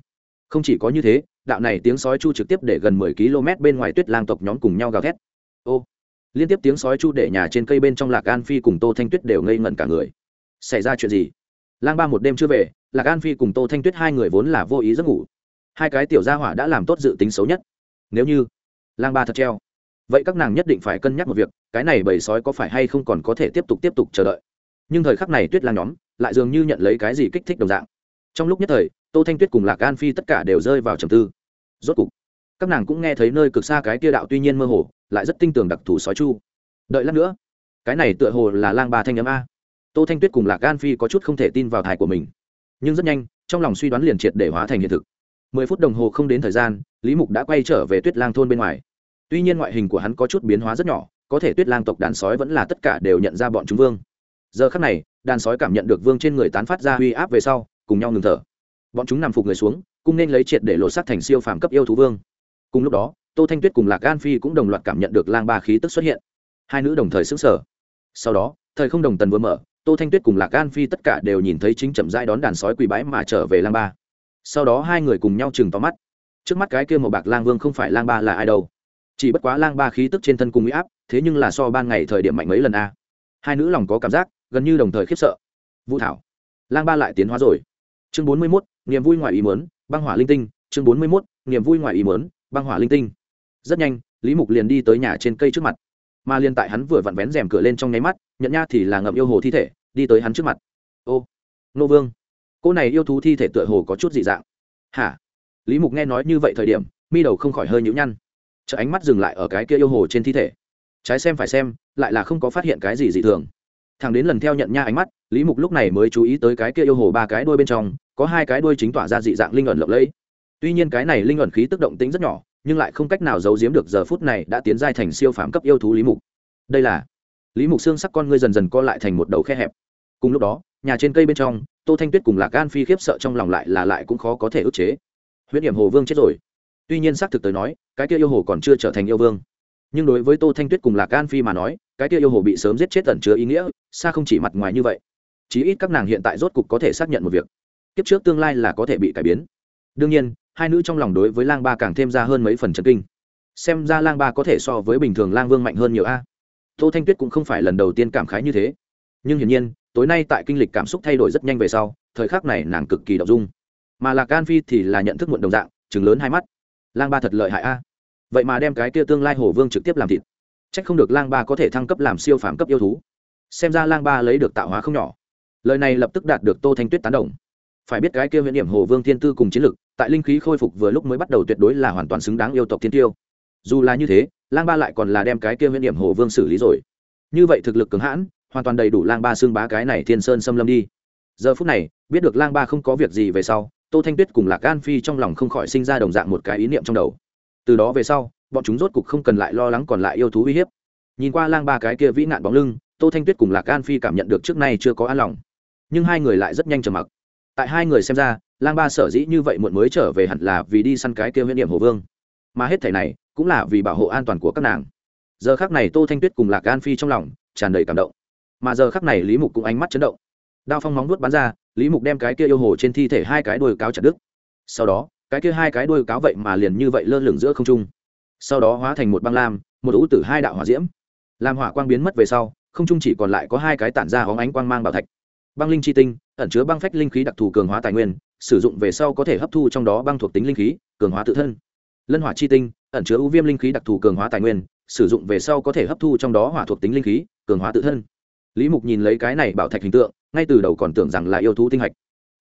Không chỉ có như thế, đạo này tiếng sói chu trực tiếp để gần mười km bên ngoài tuyết lang tộc nhóm cùng nhau gào thét. Ô! Liên tiếp tiếng sói chu để nhà trên cây bên trong lạc an phi cùng tô thanh tuyết đều ngây ngẩn cả người xảy ra chuyện gì lang ba một đêm chưa về lạc an phi cùng tô thanh tuyết hai người vốn là vô ý giấc ngủ hai cái tiểu gia hỏa đã làm tốt dự tính xấu nhất nếu như lang ba thật treo vậy các nàng nhất định phải cân nhắc một việc cái này bầy sói có phải hay không còn có thể tiếp tục tiếp tục chờ đợi nhưng thời khắc này tuyết lang nhóm lại dường như nhận lấy cái gì kích thích đồng dạng trong lúc nhất thời tô thanh tuyết cùng lạc an phi tất cả đều rơi vào trầm tư rốt cục các nàng cũng nghe thấy nơi cực xa cái kia đạo tuy nhiên mơ hồ, lại rất tinh tường đặc thù sói chu. Đợi lát nữa, cái này tựa hồ là lang bà thanh ấm a. Tô thanh tuyết cùng lạc gan phi có chút không thể tin vào thải của mình. Nhưng rất nhanh, trong lòng suy đoán liền triệt để hóa thành hiện thực. Mười phút đồng hồ không đến thời gian, lý mục đã quay trở về tuyết lang thôn bên ngoài. Tuy nhiên ngoại hình của hắn có chút biến hóa rất nhỏ, có thể tuyết lang tộc đàn sói vẫn là tất cả đều nhận ra bọn chúng vương. Giờ khắc này, đàn sói cảm nhận được vương trên người tán phát ra uy áp về sau, cùng nhau ngừng thở. Bọn chúng nằm phục người xuống, cũng nên lấy triệt để lột xác thành siêu phàm cấp yêu thú vương cùng lúc đó, tô thanh tuyết cùng lạc gan phi cũng đồng loạt cảm nhận được lang ba khí tức xuất hiện. Hai nữ đồng thời xứng sở sau đó, thời không đồng tần vừa mở, tô thanh tuyết cùng lạc gan phi tất cả đều nhìn thấy chính chậm rãi đón đàn sói quỳ bái mà trở về lang ba. Sau đó hai người cùng nhau chừng tóm mắt. Trước mắt cái kia màu bạc lang vương không phải lang ba là ai đâu. Chỉ bất quá lang ba khí tức trên thân cùng huy áp, thế nhưng là so ban ngày thời điểm mạnh mấy lần a. Hai nữ lòng có cảm giác, gần như đồng thời khiếp sợ. Vũ thảo, lang ba lại tiến hóa rồi. Chương bốn mươi mốt, niềm vui ngoài ý mớn băng hỏa linh tinh. Chương bốn mươi mốt, niềm vui ngoài ý mớn băng hỏa linh tinh. Rất nhanh, lý mục liền đi tới nhà trên cây trước mặt. Mà liền tại hắn vừa vặn vén rèm cửa lên trong nháy mắt, nhận nha thì là ngậm yêu hồ thi thể, đi tới hắn trước mặt. Ô, nô vương. Cô này yêu thú thi thể tựa hồ có chút dị dạng. Hả? Lý mục nghe nói như vậy thời điểm, mi đầu không khỏi hơi nhũ nhăn. Chợ ánh mắt dừng lại ở cái kia yêu hồ trên thi thể. Trái xem phải xem, lại là không có phát hiện cái gì dị thường. Thằng đến lần theo nhận nha ánh mắt, lý mục lúc này mới chú ý tới cái kia yêu hồ ba cái đuôi bên trong, có hai cái đuôi chính tỏa ra dị dạng linh ẩn lộng lẫy tuy nhiên cái này linh ẩn khí tức động tính rất nhỏ, nhưng lại không cách nào giấu giếm được giờ phút này đã tiến giai thành siêu phàm cấp yêu thú lý mục. Đây là lý mục xương sắc con ngươi dần dần co lại thành một đầu khe hẹp. Cùng lúc đó, nhà trên cây bên trong, tô thanh tuyết cùng lạc gan phi khiếp sợ trong lòng lại là lại cũng khó có thể ức chế. Huyết điểm hồ vương chết rồi. Tuy nhiên xác thực tới nói, cái kia yêu hồ còn chưa trở thành yêu vương. Nhưng đối với tô thanh tuyết cùng lạc gan phi mà nói, cái kia yêu hồ bị sớm giết chết tẩn chứa ý nghĩa, xa không chỉ mặt ngoài như vậy. Chí ít các nàng hiện tại rốt cục có thể xác nhận một việc. Kiếp trước tương lai là có thể bị cải biến. Đương nhiên hai nữ trong lòng đối với lang ba càng thêm ra hơn mấy phần trần kinh. Xem ra lang ba có thể so với bình thường lang vương mạnh hơn nhiều a. Tô thanh tuyết cũng không phải lần đầu tiên cảm khái như thế. Nhưng hiển nhiên, tối nay tại kinh lịch cảm xúc thay đổi rất nhanh về sau, thời khắc này nàng cực kỳ đ ộ n g dung. Mà lạc an phi thì là nhận thức muộn đồng dạng chừng lớn hai mắt. Lang ba thật lợi hại a. Vậy mà đem cái kia tương lai hồ vương trực tiếp làm thịt. C h ắ c không được lang ba có thể thăng cấp làm siêu phàm cấp yêu thú. Xem ra lang ba lấy được tạo hóa không nhỏ. Lời này lập tức đạt được tô thanh tuyết tán đồng. Phải biết cái kia huyện điểm hồ vương thiên tư cùng chiến lực tại linh khí khôi phục vừa lúc mới bắt đầu tuyệt đối là hoàn toàn xứng đáng yêu tộc thiên tiêu. Dù là như thế, lang ba lại còn là đem cái kia nguyên điểm hồ vương xử lý rồi. Như vậy thực lực cứng hãn, hoàn toàn đầy đủ lang ba xương bá cái này thiên sơn xâm lâm đi. Giờ phút này, biết được lang ba không có việc gì về sau, tô thanh tuyết cùng lạc an phi trong lòng không khỏi sinh ra đồng dạng một cái ý niệm trong đầu. Từ đó về sau, bọn chúng rốt cục không cần lại lo lắng còn lại yêu thú uy hiếp. Nhìn qua lang ba cái kia vĩ nạn bóng lưng, tô thanh tuyết cùng lạc an phi cảm nhận được trước nay chưa có an lòng. Nhưng hai người lại rất nhanh trầm mặc. Tại hai người xem ra lang ba sở dĩ như vậy muộn mới trở về hẳn là vì đi săn cái kia huyễn điểm hồ vương. Mà hết thảy này cũng là vì bảo hộ an toàn của các nàng. Giờ khác này tô thanh tuyết cùng lạc an phi trong lòng tràn đầy cảm động. Mà giờ khắc này lý mục cũng ánh mắt chấn động. Đao phong móng nuốt bắn ra, lý mục đem cái kia yêu hồ trên thi thể hai cái đuôi cáo chặt đứt. Sau đó, cái kia hai cái đuôi cáo vậy mà liền như vậy lơ lửng giữa không trung. Sau đó hóa thành một băng lam, một ú tử hai đạo hỏa diễm. Làm hỏa quang biến mất về sau, không trung chỉ còn lại có hai cái tản ra hóng ánh quang mang bảo thạch băng linh chi tinh, ẩn chứa băng phách linh khí đặc thù cường hóa tài nguyên, sử dụng về sau có thể hấp thu trong đó băng thuộc tính linh khí, cường hóa tự thân. Lân hỏa chi tinh, ẩn chứa ưu viêm linh khí đặc thù cường hóa tài nguyên, sử dụng về sau có thể hấp thu trong đó hỏa thuộc tính linh khí, cường hóa tự thân. Lý mục nhìn lấy cái này bảo thạch hình tượng, ngay từ đầu còn tưởng rằng là yêu thú tinh hạch.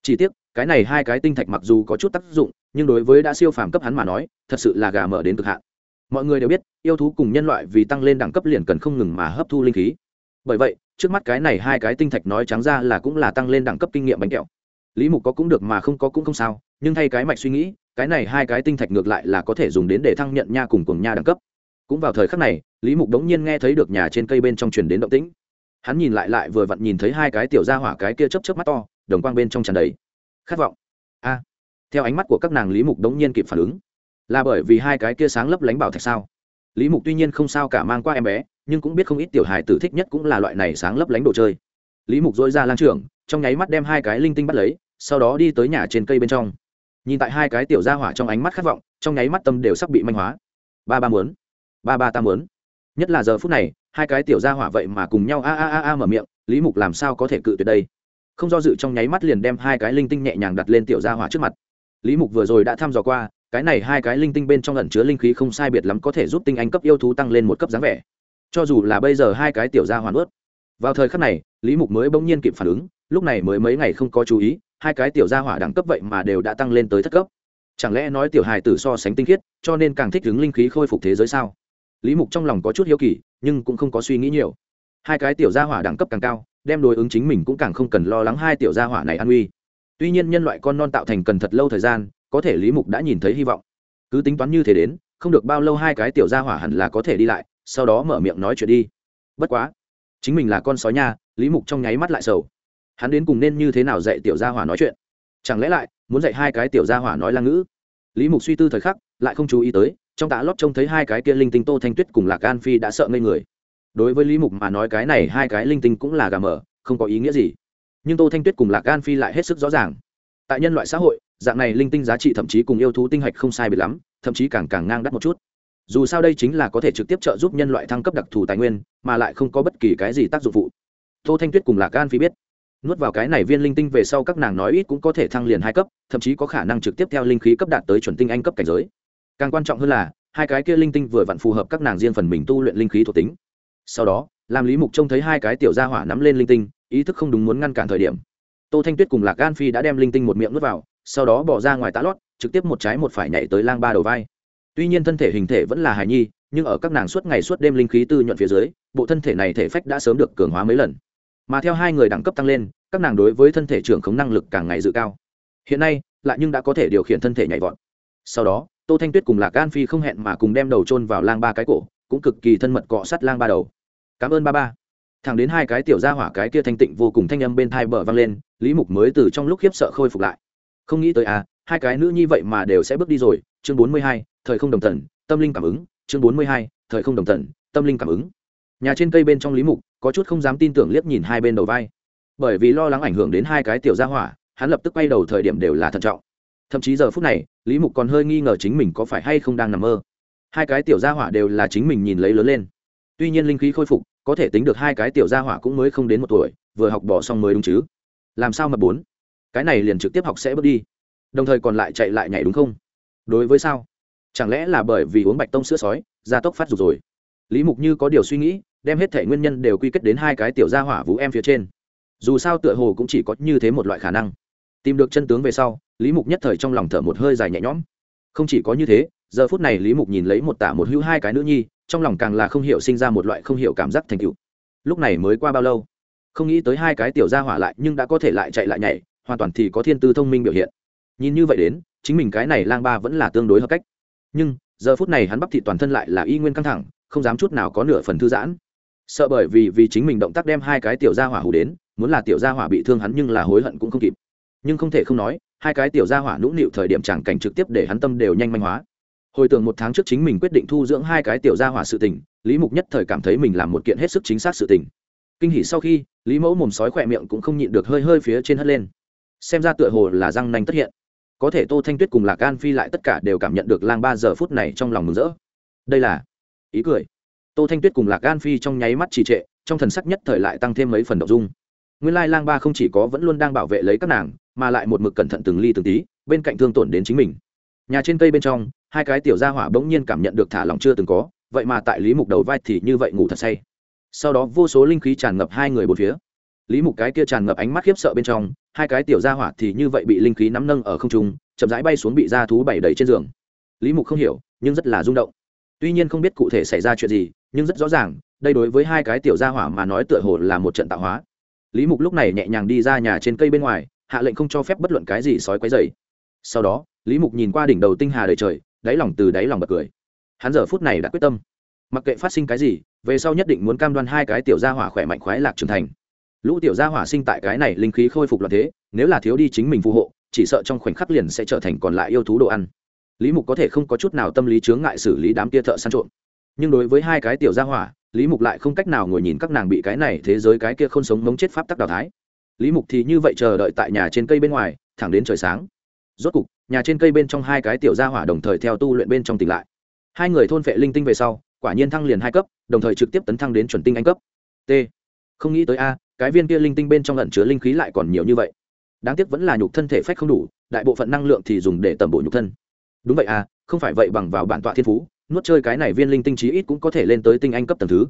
Chỉ tiếc, cái này hai cái tinh thạch mặc dù có chút tác dụng, nhưng đối với đã siêu phàm cấp hắn mà nói, thật sự là gà mở đến cực hạn. Mọi người đều biết, yêu thú cùng nhân loại vì tăng lên đẳng cấp liền cần không ngừng mà hấp thu linh khí. Bởi vậy trước mắt cái này hai cái tinh thạch nói trắng ra là cũng là tăng lên đẳng cấp kinh nghiệm bánh kẹo. Lý mục có cũng được mà không có cũng không sao, nhưng thay cái mạch suy nghĩ, cái này hai cái tinh thạch ngược lại là có thể dùng đến để thăng nhận nha cùng cùng nha đẳng cấp. Cũng vào thời khắc này, lý mục đống nhiên nghe thấy được nhà trên cây bên trong truyền đến động tĩnh. Hắn nhìn lại lại vừa vặn nhìn thấy hai cái tiểu ra hỏa cái kia chấp chấp mắt to, đồng quang bên trong tràn đầy. Khát vọng. A. À, theo ánh mắt của các nàng lý mục đống nhiên kịp phản ứng. Là bởi vì hai cái kia sáng lấp lánh bảo thạch sao? Lý mục tuy nhiên không sao cả mang qua em bé nhưng cũng biết không ít tiểu hài tử thích nhất cũng là loại này sáng lấp lánh đồ chơi. Lý mục dội ra lang trưởng, trong nháy mắt đem hai cái linh tinh bắt lấy, sau đó đi tới nhà trên cây bên trong. Nhìn tại hai cái tiểu ra hỏa trong ánh mắt khát vọng, trong nháy mắt tâm đều sắp bị manh hóa. Ba ba muốn, ba ba ta muốn. Nhất là giờ phút này, hai cái tiểu gia hỏa vậy mà cùng nhau a a a a mở miệng, lý mục làm sao có thể cự tuyệt đây? Không do dự trong nháy mắt liền đem hai cái linh tinh nhẹ nhàng đặt lên tiểu gia hỏa trước mặt. Lý mục vừa rồi đã thăm dò qua, cái này hai cái linh tinh bên trong ẩn chứa linh khí không sai biệt lắm có thể giúp tinh anh cấp yêu thú tăng lên một cấp dáng vẻ cho dù là bây giờ hai cái tiểu gia hoàn ướt. Vào thời khắc này, lý mục mới bỗng nhiên kịp phản ứng, lúc này mới mấy ngày không có chú ý, hai cái tiểu gia hỏa đẳng cấp vậy mà đều đã tăng lên tới thất cấp. Chẳng lẽ nói tiểu hài tử so sánh tinh khiết, cho nên càng thích ứng linh khí khôi phục thế giới sao? Lý mục trong lòng có chút hiếu kỳ, nhưng cũng không có suy nghĩ nhiều. Hai cái tiểu gia hỏa đẳng cấp càng cao, đem đối ứng chính mình cũng càng không cần lo lắng hai tiểu gia hỏa này an uy. Tuy nhiên nhân loại con non tạo thành cần thật lâu thời gian, có thể lý mục đã nhìn thấy hy vọng. Cứ tính toán như thế đến, không được bao lâu hai cái tiểu gia hỏa hẳn là có thể đi lại sau đó mở miệng nói chuyện đi. Bất quá, chính mình là con sói nha, lý mục trong nháy mắt lại sầu. Hắn đến cùng nên như thế nào dạy tiểu gia hỏa nói chuyện? Chẳng lẽ lại muốn dạy hai cái tiểu gia hỏa nói lang ngữ? Lý mục suy tư thời khắc, lại không chú ý tới, trong tạ lót trông thấy hai cái kia linh tinh tô thanh tuyết cùng lạc an phi đã sợ ngây người. Đối với lý mục mà nói cái này hai cái linh tinh cũng là gà mở không có ý nghĩa gì. Nhưng tô thanh tuyết cùng lạc an phi lại hết sức rõ ràng. Tại nhân loại xã hội, dạng này linh tinh giá trị thậm chí cùng yêu thú tinh hạch không sai biệt lắm, thậm chí càng càng ngang đắt một chút dù sao đây chính là có thể trực tiếp trợ giúp nhân loại thăng cấp đặc thù tài nguyên, mà lại không có bất kỳ cái gì tác dụng phụ. Tô thanh tuyết cùng lạc Gan phi biết, nuốt vào cái này viên linh tinh về sau các nàng nói ít cũng có thể thăng liền hai cấp, thậm chí có khả năng trực tiếp theo linh khí cấp đạt tới chuẩn tinh anh cấp cảnh giới. Càng quan trọng hơn là, hai cái kia linh tinh vừa vặn phù hợp các nàng riêng phần mình tu luyện linh khí thuộc tính. Sau đó, làm lý mục trông thấy hai cái tiểu gia hỏa nắm lên linh tinh, ý thức không đúng muốn ngăn cản thời điểm. Tô thanh tuyết cùng lạc gan phi đã đem linh tinh một miệng nuốt vào, sau đó bỏ ra ngoài tá lót, trực tiếp một trái một phải nhảy tới lang ba đầu vai tuy nhiên thân thể hình thể vẫn là hài nhi, nhưng ở các nàng suốt ngày suốt đêm linh khí tư nhuận phía dưới, bộ thân thể này thể phách đã sớm được cường hóa mấy lần. Mà theo hai người đẳng cấp tăng lên, các nàng đối với thân thể trưởng khống năng lực càng ngày dự cao. Hiện nay, lại nhưng đã có thể điều khiển thân thể nhảy vọt. Sau đó, tô thanh tuyết cùng lạc gan phi không hẹn mà cùng đem đầu chôn vào lang ba cái cổ, cũng cực kỳ thân mật cọ sát lang ba đầu. Cảm ơn ba ba. Thẳng đến hai cái tiểu gia hỏa cái kia thanh tịnh vô cùng thanh âm bên thai bờ vang lên, lý mục mới từ trong lúc khiếp sợ khôi phục lại. Không nghĩ tới à hai cái nữ như vậy mà đều sẽ bước đi rồi. Chương bốn mươi hai thời không đồng thần, tâm linh cảm ứng, chương bốn mươi hai, thời không đồng thần, tâm linh cảm ứng. Nhà trên cây bên trong lý mục, có chút không dám tin tưởng liếc nhìn hai bên đầu vai. Bởi vì lo lắng ảnh hưởng đến hai cái tiểu gia hỏa, hắn lập tức quay đầu thời điểm đều là thận trọng. Thậm chí giờ phút này, lý mục còn hơi nghi ngờ chính mình có phải hay không đang nằm mơ. Hai cái tiểu gia hỏa đều là chính mình nhìn lấy lớn lên. Tuy nhiên linh khí khôi phục, có thể tính được hai cái tiểu gia hỏa cũng mới không đến một tuổi, vừa học bỏ xong mới đúng chứ. Làm sao mà bốn? Cái này liền trực tiếp học sẽ bước đi. Đồng thời còn lại chạy lại nhảy đúng không? Đối với sao? Chẳng lẽ là bởi vì uống bạch tông sữa sói, gia tốc phát dục rồi? Lý mục như có điều suy nghĩ, đem hết thể nguyên nhân đều quy kết đến hai cái tiểu gia hỏa vũ em phía trên. Dù sao tựa hồ cũng chỉ có như thế một loại khả năng. Tìm được chân tướng về sau, lý mục nhất thời trong lòng thở một hơi dài nhẹ nhõm. Không chỉ có như thế, giờ phút này lý mục nhìn lấy một tả một hữu hai cái nữ nhi, trong lòng càng là không hiểu sinh ra một loại không hiểu cảm giác thành tựu. Lúc này mới qua bao lâu? Không nghĩ tới hai cái tiểu gia hỏa lại nhưng đã có thể lại chạy lại nhảy, hoàn toàn thì có thiên tư thông minh biểu hiện. Nhìn như vậy đến, chính mình cái này lang ba vẫn là tương đối hợp cách nhưng, giờ phút này hắn bắp thị toàn thân lại là y nguyên căng thẳng, không dám chút nào có nửa phần thư giãn. Sợ bởi vì vì chính mình động tác đem hai cái tiểu gia hỏa hủ đến, muốn là tiểu gia hỏa bị thương hắn nhưng là hối hận cũng không kịp. Nhưng không thể không nói, hai cái tiểu gia hỏa nũng nịu thời điểm chẳng cảnh trực tiếp để hắn tâm đều nhanh manh hóa. Hồi tưởng một tháng trước chính mình quyết định thu dưỡng hai cái tiểu gia hỏa sự tình, lý mục nhất thời cảm thấy mình làm một kiện hết sức chính xác sự tình. Kinh hỉ sau khi, lý mẫu mồm sói khỏe miệng cũng không nhịn được hơi hơi phía trên hất lên. Xem ra tựa hồ là răng nanh tất hiện có thể tô thanh tuyết cùng lạc an phi lại tất cả đều cảm nhận được lang ba giờ phút này trong lòng mừng rỡ. Đây là ý cười. Tô thanh tuyết cùng lạc an phi trong nháy mắt trì trệ, trong thần sắc nhất thời lại tăng thêm mấy phần đ ộ n g dung. Nguyên lai lang ba không chỉ có vẫn luôn đang bảo vệ lấy các nàng, mà lại một mực cẩn thận từng ly từng tí, bên cạnh thương tổn đến chính mình. Nhà trên cây bên trong, hai cái tiểu gia hỏa bỗng nhiên cảm nhận được thả lòng chưa từng có, vậy mà tại lý mục đầu vai thì như vậy ngủ thật say. Sau đó vô số linh khí tràn ngập hai người bốn phía. Lý mục cái kia tràn ngập ánh mắt khiếp sợ bên trong hai cái tiểu gia hỏa thì như vậy bị linh khí nắm nâng ở không trung, chậm rãi bay xuống bị da thú bảy đầy trên giường. Lý mục không hiểu, nhưng rất là rung động. Tuy nhiên không biết cụ thể xảy ra chuyện gì, nhưng rất rõ ràng, đây đối với hai cái tiểu gia hỏa mà nói tựa hồ là một trận tạo hóa. Lý mục lúc này nhẹ nhàng đi ra nhà trên cây bên ngoài, hạ lệnh không cho phép bất luận cái gì sói quấy dày sau đó, lý mục nhìn qua đỉnh đầu tinh hà đầy trời, đáy lòng từ đáy lòng bật cười. Hắn giờ phút này đã quyết tâm. Mặc kệ phát sinh cái gì, về sau nhất định muốn cam đoan hai cái tiểu gia hỏa khỏe mạnh khoái lạc trưởng thành lũ tiểu gia hỏa sinh tại cái này linh khí khôi phục loạn thế, nếu là thiếu đi chính mình phù hộ, chỉ sợ trong khoảnh khắc liền sẽ trở thành còn lại yêu thú đồ ăn. Lý mục có thể không có chút nào tâm lý chướng ngại xử lý đám kia thợ săn trộm. Nhưng đối với hai cái tiểu gia hỏa, lý mục lại không cách nào ngồi nhìn các nàng bị cái này thế giới cái kia không sống mống chết pháp tắc đào thái lý mục thì như vậy chờ đợi tại nhà trên cây bên ngoài, thẳng đến trời sáng. Rốt cục, nhà trên cây bên trong hai cái tiểu gia hỏa đồng thời theo tu luyện bên trong tỉnh lại. Hai người thôn vệ linh tinh về sau, quả nhiên thăng liền hai cấp, đồng thời trực tiếp tấn thăng đến chuẩn tinh anh cấp. T. Không nghĩ tới a cái viên kia linh tinh bên trong lẩn chứa linh khí lại còn nhiều như vậy. Đáng tiếc vẫn là nhục thân thể phách không đủ, đại bộ phận năng lượng thì dùng để tẩm bổ nhục thân. Đúng vậy à không phải vậy bằng vào bản tọa thiên phú, nuốt chơi cái này viên linh tinh trí ít cũng có thể lên tới tinh anh cấp tầng thứ.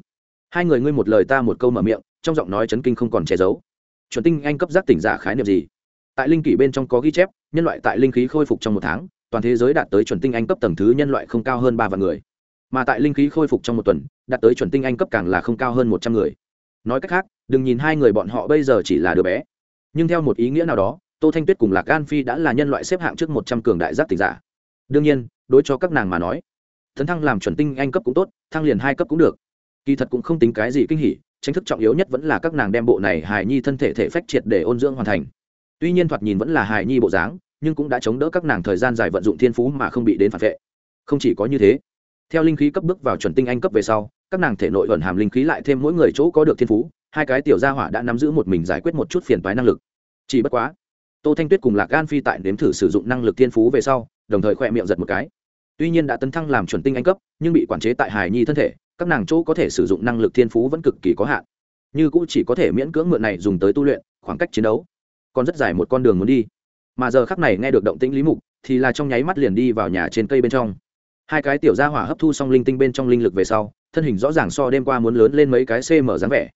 Hai người ngươi một lời ta một câu mở miệng, trong giọng nói chấn kinh không còn che giấu. Chuẩn tinh anh cấp giác tỉnh giả khái niệm gì? Tại linh kỷ bên trong có ghi chép, nhân loại tại linh khí khôi phục trong một tháng, toàn thế giới đạt tới chuẩn tinh anh cấp tầng thứ nhân loại không cao hơn ba vạn người. Mà tại linh khí khôi phục trong một tuần, đạt tới chuẩn tinh anh cấp càng là không cao hơn một trăm người. Nói cách khác đừng nhìn hai người bọn họ bây giờ chỉ là đứa bé. Nhưng theo một ý nghĩa nào đó, tô thanh tuyết cùng lạc gan phi đã là nhân loại xếp hạng trước một trăm cường đại giác tịch giả. Đương nhiên, đối cho các nàng mà nói thấn thăng làm chuẩn tinh anh cấp cũng tốt, thăng liền hai cấp cũng được. Kỳ thật cũng không tính cái gì kinh hỉ, tranh thức trọng yếu nhất vẫn là các nàng đem bộ này hài nhi thân thể thể phách triệt để ôn dưỡng hoàn thành. Tuy nhiên thoạt nhìn vẫn là hài nhi bộ dáng, nhưng cũng đã chống đỡ các nàng thời gian dài vận dụng thiên phú mà không bị đến phản vệ. Không chỉ có như thế, theo linh khí cấp bước vào chuẩn tinh anh cấp về sau, các nàng thể nội ẩn hàm linh khí lại thêm mỗi người chỗ có được thiên phú hai cái tiểu gia hỏa đã nắm giữ một mình giải quyết một chút phiền toái năng lực. Chỉ bất quá, tô thanh tuyết cùng lạc gan phi tại nếm thử sử dụng năng lực thiên phú về sau, đồng thời khoe miệng giật một cái. Tuy nhiên đã tấn thăng làm chuẩn tinh anh cấp, nhưng bị quản chế tại hài nhi thân thể, các nàng chỗ có thể sử dụng năng lực thiên phú vẫn cực kỳ có hạn. Như cũng chỉ có thể miễn cưỡng mượn này dùng tới tu luyện, khoảng cách chiến đấu. Còn rất dài một con đường muốn đi. Mà giờ khắc này nghe được động tĩnh lý mục, thì là trong nháy mắt liền đi vào nhà trên cây bên trong. Hai cái tiểu gia hỏa hấp thu xong linh tinh bên trong linh lực về sau, thân hình rõ ràng so đêm qua muốn lớn lên mấy cái cm dáng vẻ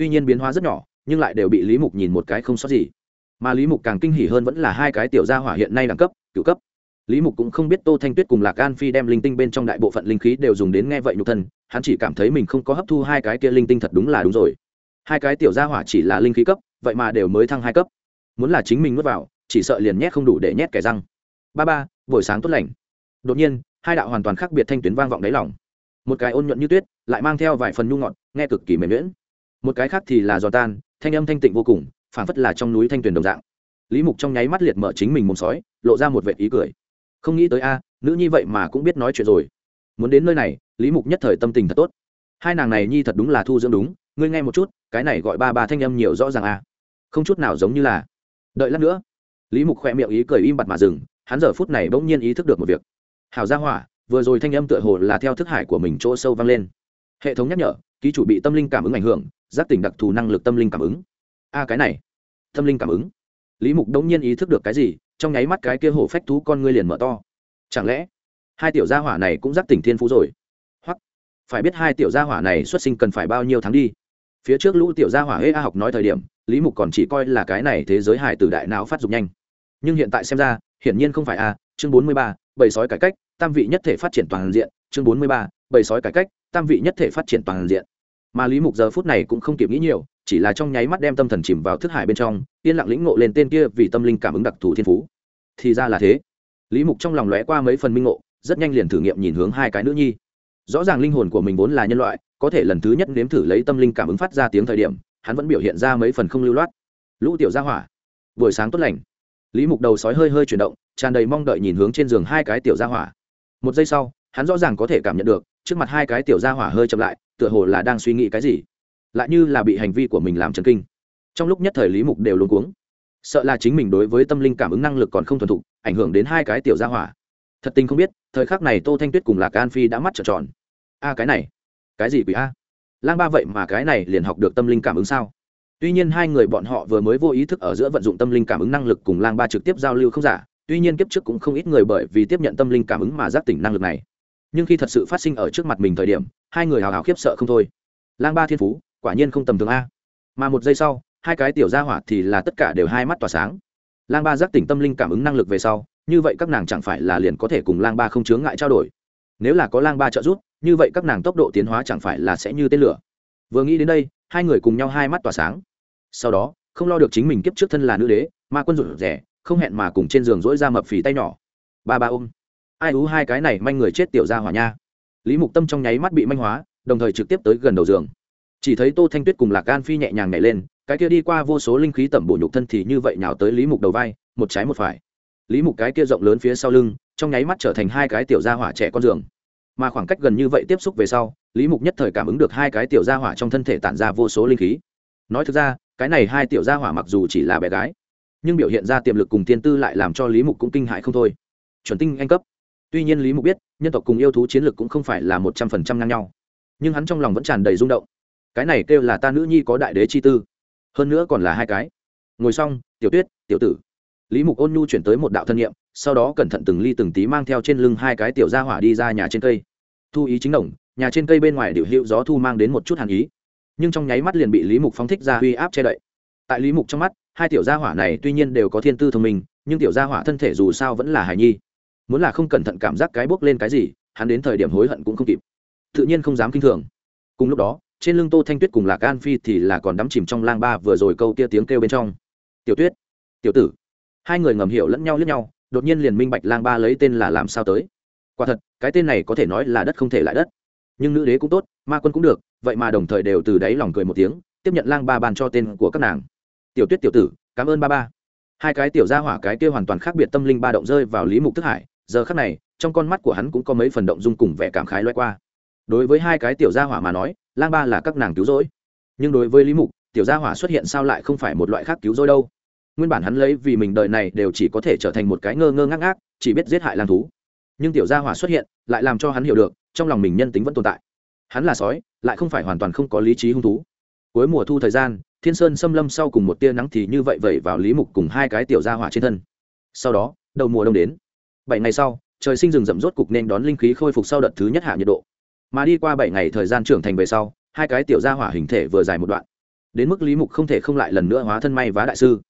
tuy nhiên biến hóa rất nhỏ, nhưng lại đều bị lý mục nhìn một cái không sót gì. Mà lý mục càng kinh hỉ hơn vẫn là hai cái tiểu gia hỏa hiện nay đẳng cấp, cựu cấp. Lý mục cũng không biết tô thanh tuyết cùng lạc an phi đem linh tinh bên trong đại bộ phận linh khí đều dùng đến nghe vậy nhục thân, hắn chỉ cảm thấy mình không có hấp thu hai cái kia linh tinh thật đúng là đúng rồi. Hai cái tiểu gia hỏa chỉ là linh khí cấp, vậy mà đều mới thăng hai cấp. Muốn là chính mình nuốt vào, chỉ sợ liền nhét không đủ để nhét kẻ răng. Ba ba, buổi sáng tốt lành. Đột nhiên, hai đạo hoàn toàn khác biệt thanh tuyến vang vọng đáy lòng. Một cái ôn nhuận như tuyết, lại mang theo vài phần nhu ngọt, nghe cực kỳ mềm nhuyễn một cái khác thì là giò tan, thanh âm thanh tịnh vô cùng phản phất là trong núi thanh tuyền đồng dạng. Lý mục trong nháy mắt liệt mở chính mình mồm sói, lộ ra một vệ ý cười. Không nghĩ tới a, nữ nhi vậy mà cũng biết nói chuyện rồi. Muốn đến nơi này, lý mục nhất thời tâm tình thật tốt. Hai nàng này nhi thật đúng là thu dưỡng đúng, ngươi nghe một chút, cái này gọi ba ba thanh âm nhiều rõ ràng a. Không chút nào giống như là. Đợi lát nữa. Lý mục khoe miệng ý cười im bặt mà dừng, hắn giờ phút này bỗng nhiên ý thức được một việc. Hào gia hỏa, vừa rồi thanh âm tựa hồ là theo thức hải của mình chỗ sâu vang lên. Hệ thống nhắc nhở ký chủ bị tâm linh cảm ứng ảnh hưởng, giác tỉnh đặc thù năng lực tâm linh cảm ứng. A, cái này, tâm linh cảm ứng. Lý mục đống nhiên ý thức được cái gì, trong nháy mắt cái kia hổ phách thú con ngươi liền mở to. Chẳng lẽ, hai tiểu gia hỏa này cũng giác tỉnh thiên phú rồi? Hoặc, phải biết hai tiểu gia hỏa này xuất sinh cần phải bao nhiêu tháng đi. Phía trước lũ tiểu gia hỏa hê a học nói thời điểm, lý mục còn chỉ coi là cái này thế giới hải tử đại não phát dục nhanh. Nhưng hiện tại xem ra, hiển nhiên không phải a, chương bốn mươi ba bầy sói cải cách, tam vị nhất thể phát triển toàn diện, chương bốn mươi ba bầy sói cải cách tam vị nhất thể phát triển toàn diện. Mà lý mục giờ phút này cũng không kịp nghĩ nhiều, chỉ là trong nháy mắt đem tâm thần chìm vào thức hải bên trong, yên lặng lĩnh ngộ lên tên kia vì tâm linh cảm ứng đặc thù thiên phú. Thì ra là thế. Lý mục trong lòng lóe qua mấy phần minh ngộ, rất nhanh liền thử nghiệm nhìn hướng hai cái nữ nhi. Rõ ràng linh hồn của mình vốn là nhân loại, có thể lần thứ nhất nếm thử lấy tâm linh cảm ứng phát ra tiếng thời điểm, hắn vẫn biểu hiện ra mấy phần không lưu loát. Lũ tiểu gia hỏa, buổi sáng tốt lành. Lý mục đầu sói hơi hơi chuyển động, tràn đầy mong đợi nhìn hướng trên giường hai cái tiểu gia hỏa. Một giây sau, hắn rõ ràng có thể cảm nhận được trước mặt hai cái tiểu gia hỏa hơi chậm lại, tựa hồ là đang suy nghĩ cái gì. Lại như là bị hành vi của mình làm chấn kinh. Trong lúc nhất thời lý mục đều luống cuống. Sợ là chính mình đối với tâm linh cảm ứng năng lực còn không thuần thục, ảnh hưởng đến hai cái tiểu gia hỏa. Thật tình không biết, thời khắc này tô thanh tuyết cùng lạc an phi đã mắt trợn tròn. A, cái này, cái gì quỷ a? Lang ba vậy mà cái này liền học được tâm linh cảm ứng sao? Tuy nhiên hai người bọn họ vừa mới vô ý thức ở giữa vận dụng tâm linh cảm ứng năng lực cùng lang ba trực tiếp giao lưu không giả, tuy nhiên kiếp trước cũng không ít người bởi vì tiếp nhận tâm linh cảm ứng mà giác tỉnh năng lực này nhưng khi thật sự phát sinh ở trước mặt mình thời điểm, hai người hào hào khiếp sợ không thôi. Lang ba thiên phú, quả nhiên không tầm thường a. Mà một giây sau, hai cái tiểu gia hỏa thì là tất cả đều hai mắt tỏa sáng. Lang ba giác tỉnh tâm linh cảm ứng năng lực về sau, như vậy các nàng chẳng phải là liền có thể cùng lang ba không chướng ngại trao đổi. Nếu là có lang ba trợ giúp, như vậy các nàng tốc độ tiến hóa chẳng phải là sẽ như tên lửa. Vừa nghĩ đến đây, hai người cùng nhau hai mắt tỏa sáng. Sau đó, không lo được chính mình kiếp trước thân là nữ đế, ma quân rụt rẻ không hẹn mà cùng trên giường dỗi ra mập phì tay nhỏ. Ba ba ôm ai ú hai cái này manh người chết tiểu ra hỏa nha. Lý mục tâm trong nháy mắt bị manh hóa, đồng thời trực tiếp tới gần đầu giường. Chỉ thấy tô thanh tuyết cùng lạc gan phi nhẹ nhàng nhảy lên, cái kia đi qua vô số linh khí tẩm bổ nhục thân thì như vậy nhào tới lý mục đầu vai, một trái một phải. Lý mục cái kia rộng lớn phía sau lưng, trong nháy mắt trở thành hai cái tiểu gia hỏa trẻ con giường. Mà khoảng cách gần như vậy tiếp xúc về sau, lý mục nhất thời cảm ứng được hai cái tiểu gia hỏa trong thân thể tản ra vô số linh khí. Nói thực ra, cái này hai tiểu gia hỏa mặc dù chỉ là bé gái, nhưng biểu hiện ra tiềm lực cùng tiên tư lại làm cho lý mục cũng kinh hại không thôi. Chuẩn tinh anh cấp tuy nhiên lý mục biết, nhân tộc cùng yêu thú chiến lược cũng không phải là một trăm phần trăm ngang nhau. Nhưng hắn trong lòng vẫn tràn đầy rung động. Cái này kêu là ta nữ nhi có đại đế chi tư. Hơn nữa còn là hai cái. Ngồi xong, tiểu tuyết, tiểu tử. Lý mục ôn nhu chuyển tới một đạo thân nhiệm, sau đó cẩn thận từng ly từng tí mang theo trên lưng hai cái tiểu gia hỏa đi ra nhà trên cây. Thu ý chính đồng, nhà trên cây bên ngoài điệu hiệu gió thu mang đến một chút hàn ý. Nhưng trong nháy mắt liền bị lý mục phóng thích ra uy áp che đậy. Tại lý mục trong mắt, hai tiểu gia hỏa này tuy nhiên đều có thiên tư thông minh, nhưng tiểu gia hỏa thân thể dù sao vẫn là hài nhi muốn là không cẩn thận cảm giác cái bốc lên cái gì, hắn đến thời điểm hối hận cũng không kịp. Tự nhiên không dám kinh thường. Cùng lúc đó, trên lưng tô thanh tuyết cùng lạc an phi thì là còn đắm chìm trong lang ba vừa rồi câu kia tiếng kêu bên trong. Tiểu tuyết, tiểu tử. Hai người ngầm hiểu lẫn nhau lẫn nhau, đột nhiên liền minh bạch lang ba lấy tên là làm sao tới. Quả thật, cái tên này có thể nói là đất không thể lại đất. Nhưng nữ đế cũng tốt, ma quân cũng được, vậy mà đồng thời đều từ đáy lòng cười một tiếng, tiếp nhận lang ba bàn cho tên của các nàng. Tiểu tuyết, tiểu tử, cảm ơn ba ba. Hai cái tiểu gia hỏa cái kia hoàn toàn khác biệt tâm linh ba động rơi vào lý mục thức hải giờ khắc này, trong con mắt của hắn cũng có mấy phần động dung cùng vẻ cảm khái loay qua. Đối với hai cái tiểu gia hỏa mà nói, lang ba là các nàng cứu rỗi. Nhưng đối với lý mục, tiểu gia hỏa xuất hiện sao lại không phải một loại khác cứu rỗi đâu? Nguyên bản hắn lấy vì mình đời này đều chỉ có thể trở thành một cái ngơ ngơ ngác ngác, chỉ biết giết hại lang thú. Nhưng tiểu gia hỏa xuất hiện, lại làm cho hắn hiểu được, trong lòng mình nhân tính vẫn tồn tại. Hắn là sói, lại không phải hoàn toàn không có lý trí hung thú. Cuối mùa thu thời gian, thiên sơn xâm lâm sau cùng một tia nắng thì như vậy vẩy vào lý mục cùng hai cái tiểu gia hỏa trên thân. Sau đó, đầu mùa đông đến bảy ngày sau, trời sinh rừng rậm rốt cục nên đón linh khí khôi phục sau đợt thứ nhất hạ nhiệt độ. Mà đi qua bảy ngày thời gian trưởng thành về sau, hai cái tiểu gia hỏa hình thể vừa dài một đoạn. Đến mức lý mục không thể không lại lần nữa hóa thân may vá đại sư.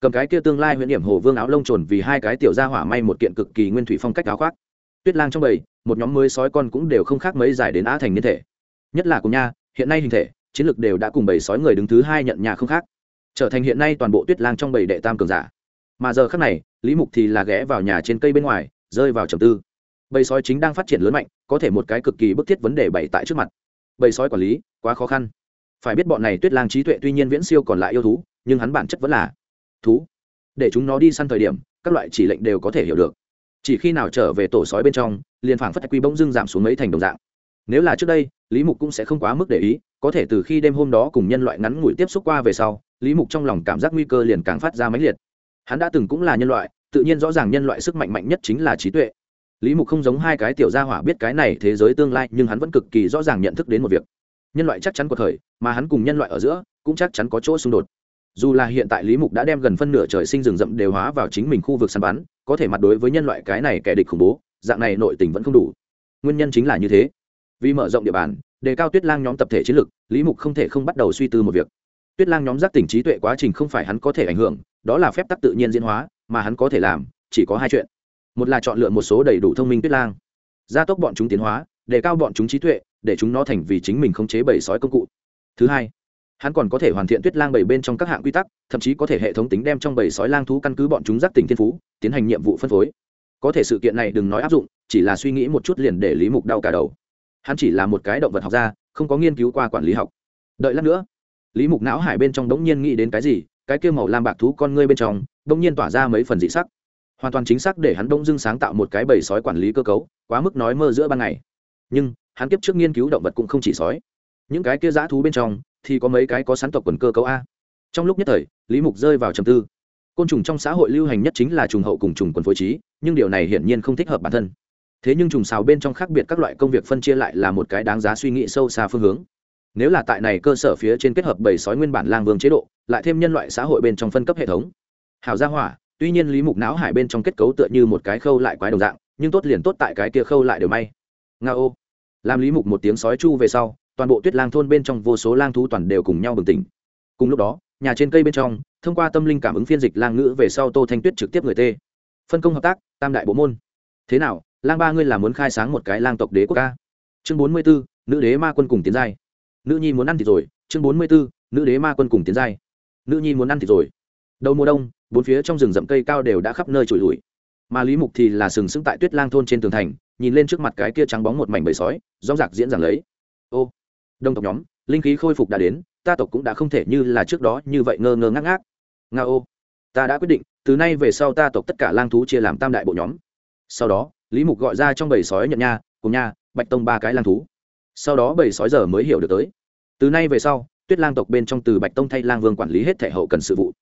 Cầm cái kia tương lai huyện điểm hồ vương áo lông trồn vì hai cái tiểu gia hỏa may một kiện cực kỳ nguyên thủy phong cách áo khoác. Tuyết lang trong bầy, một nhóm mới sói con cũng đều không khác mấy giải đến á thành niên thể. Nhất là cùng nha, hiện nay hình thể, chiến lược đều đã cùng bầy sói người đứng thứ hai nhận nhà không khác. Trở thành hiện nay toàn bộ tuyết lang trong bầy đệ tam cường giả mà giờ khác này, lý mục thì là ghé vào nhà trên cây bên ngoài, rơi vào trầm tư. Bầy sói chính đang phát triển lớn mạnh, có thể một cái cực kỳ bức thiết vấn đề bày tại trước mặt. Bầy sói quản lý, quá khó khăn. Phải biết bọn này tuyết lang trí tuệ tuy nhiên viễn siêu còn lại yêu thú, nhưng hắn bản chất vẫn là thú. Để chúng nó đi săn thời điểm, các loại chỉ lệnh đều có thể hiểu được. Chỉ khi nào trở về tổ sói bên trong, liền phảng phất quy bỗng dưng giảm xuống mấy thành đồng dạng. Nếu là trước đây, lý mục cũng sẽ không quá mức để ý, có thể từ khi đêm hôm đó cùng nhân loại ngắn ngủi tiếp xúc qua về sau, lý mục trong lòng cảm giác nguy cơ liền càng phát ra mãnh liệt hắn đã từng cũng là nhân loại, tự nhiên rõ ràng nhân loại sức mạnh mạnh nhất chính là trí tuệ. Lý mục không giống hai cái tiểu gia hỏa biết cái này thế giới tương lai, nhưng hắn vẫn cực kỳ rõ ràng nhận thức đến một việc. Nhân loại chắc chắn có thời, mà hắn cùng nhân loại ở giữa, cũng chắc chắn có chỗ xung đột. Dù là hiện tại lý mục đã đem gần phân nửa trời sinh rừng rậm đều hóa vào chính mình khu vực săn bắn, có thể mặt đối với nhân loại cái này kẻ địch khủng bố, dạng này nội tình vẫn không đủ. Nguyên nhân chính là như thế. Vì mở rộng địa bàn, đề cao tuyết lang nhóm tập thể chiến lược, lý mục không thể không bắt đầu suy tư một việc. Tuyết lang nhóm giác tỉnh trí tuệ quá trình không phải hắn có thể ảnh hưởng đó là phép tắc tự nhiên diễn hóa, mà hắn có thể làm, chỉ có hai chuyện. Một là chọn lựa một số đầy đủ thông minh tuyết lang. Gia tốc bọn chúng tiến hóa, đề cao bọn chúng trí tuệ, để chúng nó thành vì chính mình không chế bầy sói công cụ. Thứ hai, hắn còn có thể hoàn thiện tuyết lang bảy bên trong các hạng quy tắc, thậm chí có thể hệ thống tính đem trong bầy sói lang thú căn cứ bọn chúng giác tỉnh thiên phú, tiến hành nhiệm vụ phân phối. Có thể sự kiện này đừng nói áp dụng, chỉ là suy nghĩ một chút liền để lý mục đau cả đầu. Hắn chỉ là một cái động vật học gia, không có nghiên cứu qua quản lý học. Đợi lát nữa, lý mục não hải bên trong đống nhiên nghĩ đến cái gì cái kia màu lam bạc thú con ngươi bên trong bỗng nhiên tỏa ra mấy phần dị sắc. Hoàn toàn chính xác để hắn đông dưng sáng tạo một cái bầy sói quản lý cơ cấu, quá mức nói mơ giữa ban ngày. Nhưng, hắn kiếp trước nghiên cứu động vật cũng không chỉ sói. Những cái kia dã thú bên trong, thì có mấy cái có sắn tộc quần cơ cấu a. Trong lúc nhất thời, lý mục rơi vào trầm tư. Côn trùng trong xã hội lưu hành nhất chính là trùng hậu cùng trùng quần phối trí, nhưng điều này hiển nhiên không thích hợp bản thân. Thế nhưng trùng xào bên trong khác biệt các loại công việc phân chia lại là một cái đáng giá suy nghĩ sâu xa phương hướng nếu là tại này cơ sở phía trên kết hợp bầy sói nguyên bản lang vương chế độ, lại thêm nhân loại xã hội bên trong phân cấp hệ thống. Hào gia hỏa, tuy nhiên lý mục não hải bên trong kết cấu tựa như một cái khâu lại quái đồng dạng, nhưng tốt liền tốt tại cái kia khâu lại đều may. Nga ô. Làm lý mục một tiếng sói chu về sau, toàn bộ tuyết lang thôn bên trong vô số lang thú toàn đều cùng nhau bừng tỉnh. Cùng lúc đó, nhà trên cây bên trong, thông qua tâm linh cảm ứng phiên dịch lang ngữ về sau tô thanh tuyết trực tiếp người tê. Phân công hợp tác, tam đại bộ môn. Thế nào, lang ba ngươi là muốn khai sáng một cái lang tộc đế quốc ca? Chương bốn mươi b ố nữ đế ma quân cùng tiến giai nữ nhi muốn ăn thịt rồi, chương bốn mươi b ố nữ đế ma quân cùng tiến giai. Nữ nhi muốn ăn thịt rồi. Đầu mùa đông, bốn phía trong rừng rậm cây cao đều đã khắp nơi trụi lùi. Mà lý mục thì là sừng sững tại tuyết lang thôn trên tường thành, nhìn lên trước mặt cái kia trắng bóng một mảnh bầy sói rong rạc diễn giảng lấy. Ô, đông tộc nhóm, linh khí khôi phục đã đến, ta tộc cũng đã không thể như là trước đó như vậy ngơ ngơ ngác ngác. Nga ô, ta đã quyết định, từ nay về sau ta tộc tất cả lang thú chia làm tam đại bộ nhóm. Sau đó, lý mục gọi ra trong bầy sói nhận nha, cùng nha, bạch tông ba cái lang thú sau đó bầy sói giờ mới hiểu được tới. Từ nay về sau, tuyết lang tộc bên trong từ bạch tông thay lang vương quản lý hết thể hậu cần sự vụ.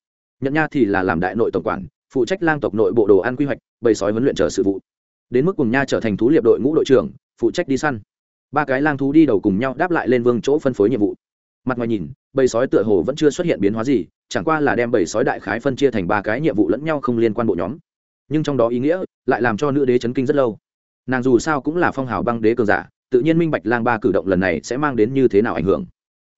Nhận nha thì là làm đại nội tổng quản, phụ trách lang tộc nội bộ đồ ăn quy hoạch bầy sói huấn luyện chờ sự vụ. Đến mức cùng nha trở thành thú liệp đội ngũ đội trưởng, phụ trách đi săn. Ba cái lang thú đi đầu cùng nhau đáp lại lên vương chỗ phân phối nhiệm vụ. Mặt ngoài nhìn bầy sói tựa hồ vẫn chưa xuất hiện biến hóa gì, chẳng qua là đem bầy sói đại khái phân chia thành ba cái nhiệm vụ lẫn nhau không liên quan bộ nhóm. Nhưng trong đó ý nghĩa lại làm cho nữ đế chấn kinh rất lâu. Nàng dù sao cũng là phong hào băng đế cường giả tự nhiên minh bạch lang ba cử động lần này sẽ mang đến như thế nào ảnh hưởng.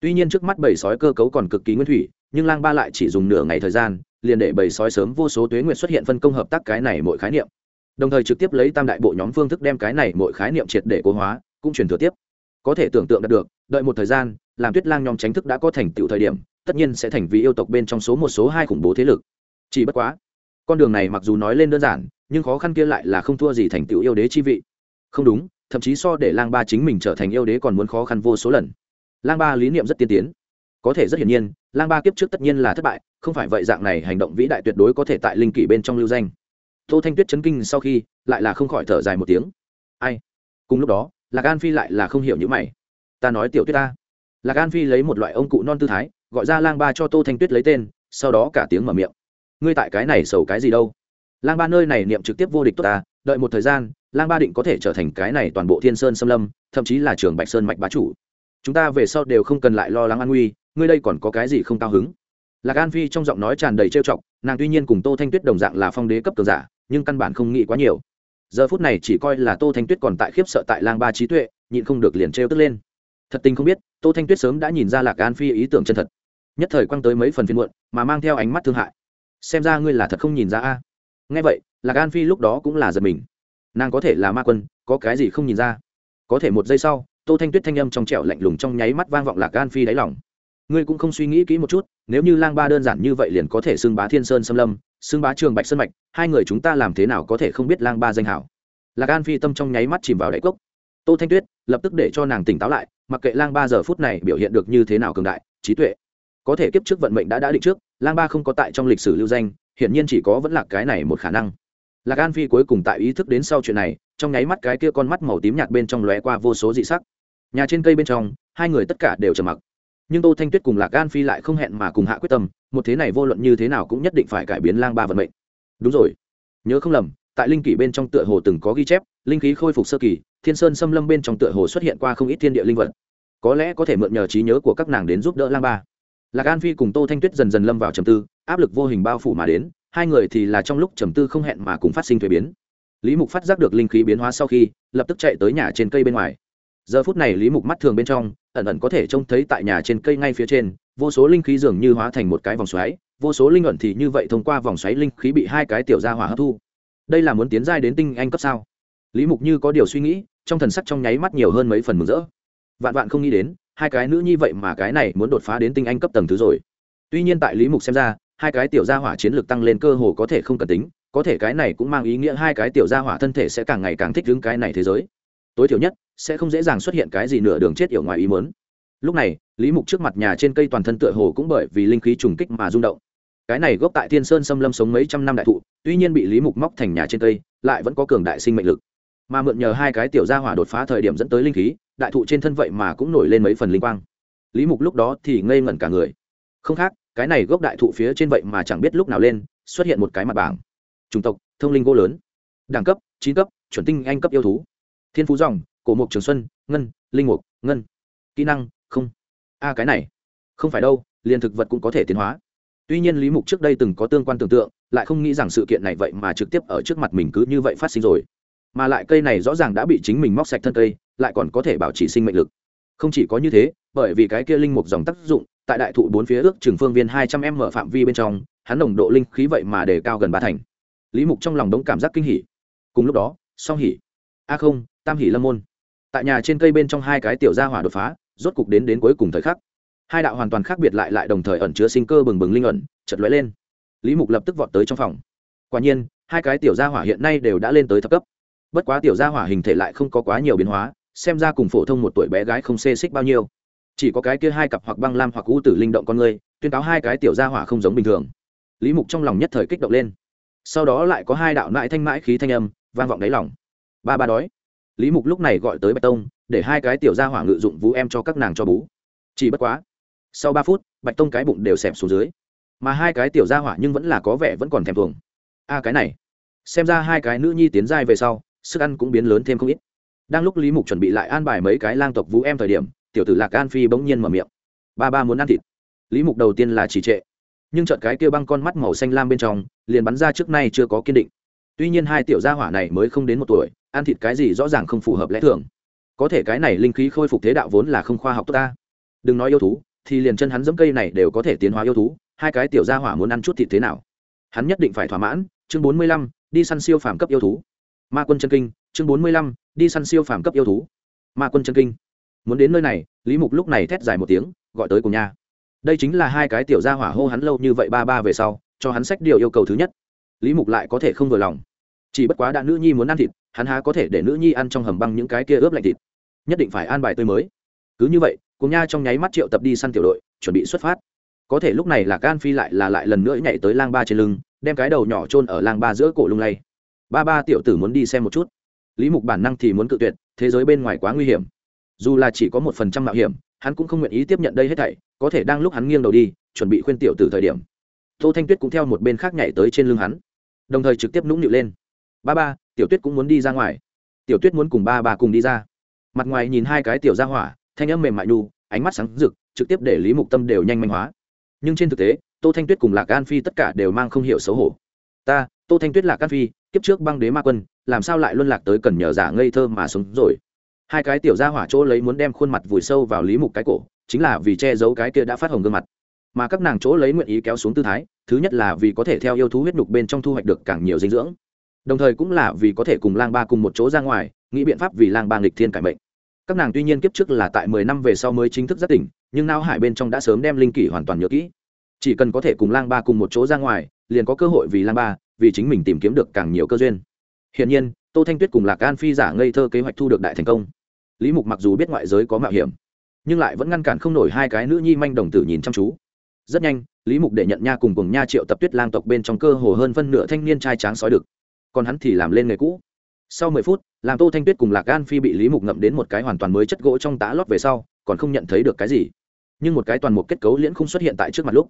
Tuy nhiên trước mắt bầy sói cơ cấu còn cực kỳ nguyên thủy, nhưng lang ba lại chỉ dùng nửa ngày thời gian, liền để bầy sói sớm vô số tuế nguyện xuất hiện phân công hợp tác cái này mỗi khái niệm. Đồng thời trực tiếp lấy tam đại bộ nhóm phương thức đem cái này mỗi khái niệm triệt để cố hóa, cũng truyền thừa tiếp. Có thể tưởng tượng đạt được, đợi một thời gian, làm tuyết lang nhóm tránh thức đã có thành tựu thời điểm, tất nhiên sẽ thành vì yêu tộc bên trong số một số hai khủng bố thế lực. Chỉ bất quá, con đường này mặc dù nói lên đơn giản, nhưng khó khăn kia lại là không thua gì thành tựu yêu đế chi vị. Không đúng thậm chí so để lang ba chính mình trở thành yêu đế còn muốn khó khăn vô số lần. Lang ba lý niệm rất tiên tiến. Có thể rất hiển nhiên, lang ba kiếp trước tất nhiên là thất bại, không phải vậy dạng này hành động vĩ đại tuyệt đối có thể tại linh kỷ bên trong lưu danh. Tô thanh tuyết chấn kinh sau khi, lại là không khỏi thở dài một tiếng. Ai? Cùng lúc đó, lạc an phi lại là không hiểu những mày. Ta nói tiểu tuyết ta. Lạc an phi lấy một loại ông cụ non tư thái, gọi ra lang ba cho tô thanh tuyết lấy tên, sau đó cả tiếng mở miệng. Ngươi tại cái này sầu cái gì đâu? Lang ba nơi này niệm trực tiếp vô địch tốt ta đợi một thời gian, lang ba định có thể trở thành cái này toàn bộ thiên sơn xâm lâm, thậm chí là trường bạch sơn mạch bá chủ. Chúng ta về sau đều không cần lại lo lắng an nguy ngươi đây còn có cái gì không cao hứng? Lạc an phi trong giọng nói tràn đầy trêu chọc, nàng tuy nhiên cùng tô thanh tuyết đồng dạng là phong đế cấp cường giả, nhưng căn bản không nghĩ quá nhiều. Giờ phút này chỉ coi là tô thanh tuyết còn tại khiếp sợ tại lang ba trí tuệ, nhịn không được liền trêu tức lên. Thật tình không biết, tô thanh tuyết sớm đã nhìn ra lạc an phi ý tưởng chân thật. Nhất thời quăng tới mấy phần phiên muộn, mà mang theo ánh mắt thương hại. Xem ra ngươi là thật không nhìn ra a. Nghe vậy lạc an phi lúc đó cũng là giật mình. Nàng có thể là ma quân, có cái gì không nhìn ra? Có thể một giây sau, tô thanh tuyết thanh âm trong trẻo lạnh lùng trong nháy mắt vang vọng lạc an phi đáy lòng. Ngươi cũng không suy nghĩ kỹ một chút, nếu như lang ba đơn giản như vậy liền có thể xưng bá thiên sơn xâm lâm, xưng bá trường bạch sơn mạch, hai người chúng ta làm thế nào có thể không biết lang ba danh hảo? Lạc an phi tâm trong nháy mắt chìm vào đáy cốc. Tô thanh tuyết lập tức để cho nàng tỉnh táo lại, mặc kệ lang ba giờ phút này biểu hiện được như thế nào cường đại, trí tuệ. Có thể kiếp trước vận mệnh đã đã định trước, lang ba không có tại trong lịch sử lưu danh, hiển nhiên chỉ có vẫn là cái này một khả năng lạc an phi cuối cùng tại ý thức đến sau chuyện này, trong nháy mắt cái kia con mắt màu tím nhạt bên trong lóe qua vô số dị sắc. Nhà trên cây bên trong, hai người tất cả đều trầm mặc. Nhưng tô thanh tuyết cùng lạc an phi lại không hẹn mà cùng hạ quyết tâm, một thế này vô luận như thế nào cũng nhất định phải cải biến lang ba vận mệnh. Đúng rồi. Nhớ không lầm, tại linh kỷ bên trong tựa hồ từng có ghi chép, linh khí khôi phục sơ kỳ, thiên sơn xâm lâm bên trong tựa hồ xuất hiện qua không ít thiên địa linh vật. Có lẽ có thể mượn nhờ trí nhớ của các nàng đến giúp đỡ lang ba. Lạc an phi cùng tô thanh tuyết dần dần lâm vào trầm tư, áp lực vô hình bao phủ mà đến hai người thì là trong lúc trầm tư không hẹn mà cùng phát sinh thuế biến. Lý mục phát giác được linh khí biến hóa sau khi, lập tức chạy tới nhà trên cây bên ngoài. Giờ phút này lý mục mắt thường bên trong, ẩn ẩn có thể trông thấy tại nhà trên cây ngay phía trên, vô số linh khí dường như hóa thành một cái vòng xoáy, vô số linh ẩn thì như vậy thông qua vòng xoáy linh khí bị hai cái tiểu gia hỏa hấp thu. Đây là muốn tiến giai đến tinh anh cấp sao? Lý mục như có điều suy nghĩ, trong thần sắc trong nháy mắt nhiều hơn mấy phần mừng rỡ. Vạn vạn không nghĩ đến, hai cái nữ nhi vậy mà cái này muốn đột phá đến tinh anh cấp tầng thứ rồi. Tuy nhiên tại lý mục xem ra hai cái tiểu gia hỏa chiến lược tăng lên cơ hồ có thể không cần tính, có thể cái này cũng mang ý nghĩa hai cái tiểu gia hỏa thân thể sẽ càng ngày càng thích ứng cái này thế giới. Tối thiểu nhất, sẽ không dễ dàng xuất hiện cái gì nửa đường chết yểu ngoài ý muốn. Lúc này, lý mục trước mặt nhà trên cây toàn thân tựa hồ cũng bởi vì linh khí trùng kích mà rung động. Cái này gốc tại thiên sơn xâm lâm sống mấy trăm năm đại thụ, tuy nhiên bị lý mục móc thành nhà trên cây, lại vẫn có cường đại sinh mệnh lực. Mà mượn nhờ hai cái tiểu gia hỏa đột phá thời điểm dẫn tới linh khí, đại thụ trên thân vậy mà cũng nổi lên mấy phần linh quang. Lý mục lúc đó thì ngây ngẩn cả người. Không khác cái này gốc đại thụ phía trên vậy mà chẳng biết lúc nào lên, xuất hiện một cái mặt bảng. Chủng tộc, thông linh gỗ lớn. Đẳng cấp, chín cấp, chuẩn tinh anh cấp yêu thú. Thiên phú dòng, cổ mục trường xuân, ngân, linh mục, ngân. Kỹ năng, không. A, cái này. Không phải đâu, liền thực vật cũng có thể tiến hóa. Tuy nhiên lý mục trước đây từng có tương quan tưởng tượng, lại không nghĩ rằng sự kiện này vậy mà trực tiếp ở trước mặt mình cứ như vậy phát sinh rồi. Mà lại cây này rõ ràng đã bị chính mình móc sạch thân cây, lại còn có thể bảo trì sinh mệnh lực. Không chỉ có như thế, bởi vì cái kia linh mục dòng tác dụng tại đại thụ bốn phía ước trường phương viên hai trăm m phạm vi bên trong, hắn nồng độ linh khí vậy mà đề cao gần ba thành. Lý mục trong lòng đống cảm giác kinh hỉ. Cùng lúc đó, song hỉ. A không, tam hỉ lâm môn. Tại nhà trên cây bên trong hai cái tiểu gia hỏa đột phá, rốt cục đến đến cuối cùng thời khắc. Hai đạo hoàn toàn khác biệt lại lại đồng thời ẩn chứa sinh cơ bừng bừng linh ẩn chật lóe lên. Lý mục lập tức vọt tới trong phòng. Quả nhiên, hai cái tiểu gia hỏa hiện nay đều đã lên tới thấp cấp. Bất quá tiểu gia hỏa hình thể lại không có quá nhiều biến hóa, xem ra cùng phổ thông một tuổi bé gái không xê xích bao nhiêu chỉ có cái kia hai cặp hoặc băng lam hoặc u tử linh động con người, tuyên cáo hai cái tiểu gia hỏa không giống bình thường. Lý mục trong lòng nhất thời kích động lên. Sau đó lại có hai đạo nại thanh mãi khí thanh âm, vang vọng đáy lòng. Ba ba đói. Lý mục lúc này gọi tới bạch tông, để hai cái tiểu gia hỏa ngự dụng vũ em cho các nàng cho bú. Chỉ bất quá, sau ba phút, bạch tông cái bụng đều xẹp xuống dưới. Mà hai cái tiểu gia hỏa nhưng vẫn là có vẻ vẫn còn thèm thuồng. A cái này. Xem ra hai cái nữ nhi tiến giai về sau, sức ăn cũng biến lớn thêm không ít. Đang lúc lý mục chuẩn bị lại an bài mấy cái lang tộc vũ em thời điểm tiểu tử lạc an phi bỗng nhiên mở miệng. Ba ba muốn ăn thịt. Lý mục đầu tiên là chỉ trệ. Nhưng chợt cái kia băng con mắt màu xanh lam bên trong, liền bắn ra trước nay chưa có kiên định. Tuy nhiên hai tiểu gia hỏa này mới không đến một tuổi, ăn thịt cái gì rõ ràng không phù hợp lẽ thường. Có thể cái này linh khí khôi phục thế đạo vốn là không khoa học tốt ta. Đừng nói yêu thú, thì liền chân hắn dẫm cây này đều có thể tiến hóa yêu thú, hai cái tiểu gia hỏa muốn ăn chút thịt thế nào? Hắn nhất định phải thỏa mãn, chương bốn mươi lăm, đi săn siêu phàm cấp yêu thú. Ma quân chân kinh, chương bốn mươi lăm, đi săn siêu phàm cấp yêu thú. Ma quân chân kinh muốn đến nơi này, lý mục lúc này thét dài một tiếng, gọi tới cùng nha. Đây chính là hai cái tiểu gia hỏa hô hắn lâu như vậy ba ba về sau, cho hắn sách điều yêu cầu thứ nhất. Lý mục lại có thể không vừa lòng. Chỉ bất quá đã nữ nhi muốn ăn thịt, hắn há có thể để nữ nhi ăn trong hầm băng những cái kia ướp lạnh thịt. Nhất định phải an bài tươi mới. Cứ như vậy, cùng nha trong nháy mắt triệu tập đi săn tiểu đội, chuẩn bị xuất phát. Có thể lúc này là can phi lại là lại lần nữa nhảy tới lang ba trên lưng, đem cái đầu nhỏ chôn ở lang ba giữa cổ lung lay. Ba ba tiểu tử muốn đi xem một chút. Lý mục bản năng thì muốn cự tuyệt, thế giới bên ngoài quá nguy hiểm dù là chỉ có một phần trăm mạo hiểm, hắn cũng không nguyện ý tiếp nhận đây hết thảy, có thể đang lúc hắn nghiêng đầu đi, chuẩn bị khuyên tiểu từ thời điểm. Tô thanh tuyết cũng theo một bên khác nhảy tới trên lưng hắn, đồng thời trực tiếp nũng nịu lên. Ba ba, tiểu tuyết cũng muốn đi ra ngoài. Tiểu tuyết muốn cùng ba ba cùng đi ra. Mặt ngoài nhìn hai cái tiểu ra hỏa, thanh âm mềm mại nhu, ánh mắt sáng rực, trực tiếp để lý mục tâm đều nhanh manh hóa. Nhưng trên thực tế, tô thanh tuyết cùng lạc an phi tất cả đều mang không hiểu xấu hổ. Ta, tô thanh tuyết, lạc an phi, kiếp trước băng đế ma quân, làm sao lại luân lạc tới cần nhờ giả ngây thơ mà sống rồi? Hai cái tiểu ra hỏa chỗ lấy muốn đem khuôn mặt vùi sâu vào lý mục cái cổ, chính là vì che giấu cái kia đã phát hồng gương mặt. Mà các nàng chỗ lấy nguyện ý kéo xuống tư thái, thứ nhất là vì có thể theo yêu thú huyết nhục bên trong thu hoạch được càng nhiều dinh dưỡng. Đồng thời cũng là vì có thể cùng lang ba cùng một chỗ ra ngoài, nghĩ biện pháp vì lang ba nghịch thiên cải mệnh. Các nàng tuy nhiên kiếp trước là tại mười năm về sau mới chính thức giác tỉnh, nhưng não hải bên trong đã sớm đem linh kỷ hoàn toàn nhớ kỹ. Chỉ cần có thể cùng lang ba cùng một chỗ ra ngoài, liền có cơ hội vì lang ba, vì chính mình tìm kiếm được càng nhiều cơ duyên. Hiện nhiên, tô thanh tuyết cùng lạc an phi giả ngây thơ kế hoạch thu được đại thành công lý mục mặc dù biết ngoại giới có mạo hiểm, nhưng lại vẫn ngăn cản không nổi hai cái nữ nhi manh đồng tử nhìn chăm chú. Rất nhanh, lý mục để nhận nha cùng cùng nha triệu tập tuyết lang tộc bên trong cơ hồ hơn phân nửa thanh niên trai tráng sói được còn hắn thì làm lên nghề cũ. Sau mười phút, làm tô thanh tuyết cùng lạc gan phi bị lý mục ngậm đến một cái hoàn toàn mới chất gỗ trong tá lót về sau, còn không nhận thấy được cái gì. Nhưng một cái toàn một kết cấu liễn không xuất hiện tại trước mặt lúc,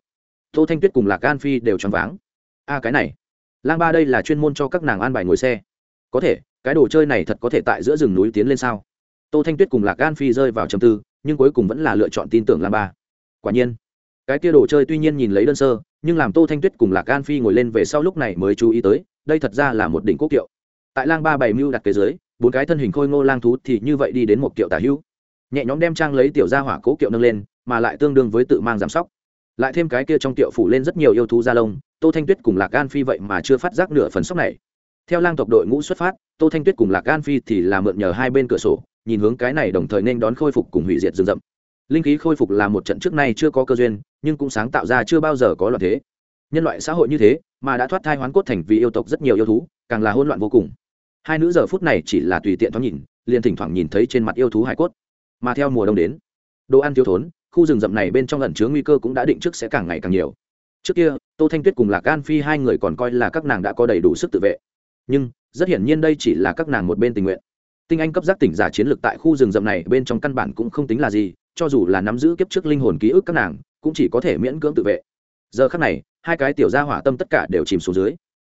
tô thanh tuyết cùng lạc gan phi đều choáng váng. A cái này, lang ba đây là chuyên môn cho các nàng an bài ngồi xe. Có thể, cái đồ chơi này thật có thể tại giữa rừng núi tiến lên sao? Tô thanh tuyết cùng lạc gan phi rơi vào trầm tư, nhưng cuối cùng vẫn là lựa chọn tin tưởng lang ba. Quả nhiên, cái kia đồ chơi tuy nhiên nhìn lấy đơn sơ, nhưng làm tô thanh tuyết cùng lạc gan phi ngồi lên về sau lúc này mới chú ý tới, đây thật ra là một đỉnh quốc kiệu. Tại lang ba bảy mưu đặt kế dưới, bốn cái thân hình khôi ngô lang thú thì như vậy đi đến một kiệu tả hữu. Nhẹ nhóm đem trang lấy tiểu gia hỏa cố kiệu nâng lên, mà lại tương đương với tự mang giảm sóc. Lại thêm cái kia trong tiệu phủ lên rất nhiều yêu thú da lông, tô thanh tuyết cùng lạc gan phi vậy mà chưa phát giác nửa phần sóc này. Theo lang tộc đội ngũ xuất phát, tô thanh tuyết cùng lạc gan phi thì là mượn nhờ hai bên cửa sổ nhìn hướng cái này đồng thời nên đón khôi phục cùng hủy diệt rừng rậm. Linh khí khôi phục là một trận trước nay chưa có cơ duyên, nhưng cũng sáng tạo ra chưa bao giờ có loạn thế. Nhân loại xã hội như thế, mà đã thoát thai hoán cốt thành vì yêu tộc rất nhiều yêu thú, càng là hỗn loạn vô cùng. Hai nữ giờ phút này chỉ là tùy tiện thoáng nhìn, liền thỉnh thoảng nhìn thấy trên mặt yêu thú hải cốt. Mà theo mùa đông đến, đồ ăn thiếu thốn, khu rừng rậm này bên trong lẩn chứa nguy cơ cũng đã định trước sẽ càng ngày càng nhiều. Trước kia, tô thanh tuyết cùng lạc an phi hai người còn coi là các nàng đã có đầy đủ sức tự vệ. Nhưng, rất hiển nhiên đây chỉ là các nàng một bên tình nguyện tinh anh cấp giác tỉnh giả chiến lược tại khu rừng rậm này bên trong căn bản cũng không tính là gì, cho dù là nắm giữ kiếp trước linh hồn ký ức các nàng, cũng chỉ có thể miễn cưỡng tự vệ. Giờ khắc này, hai cái tiểu gia hỏa tâm tất cả đều chìm xuống dưới.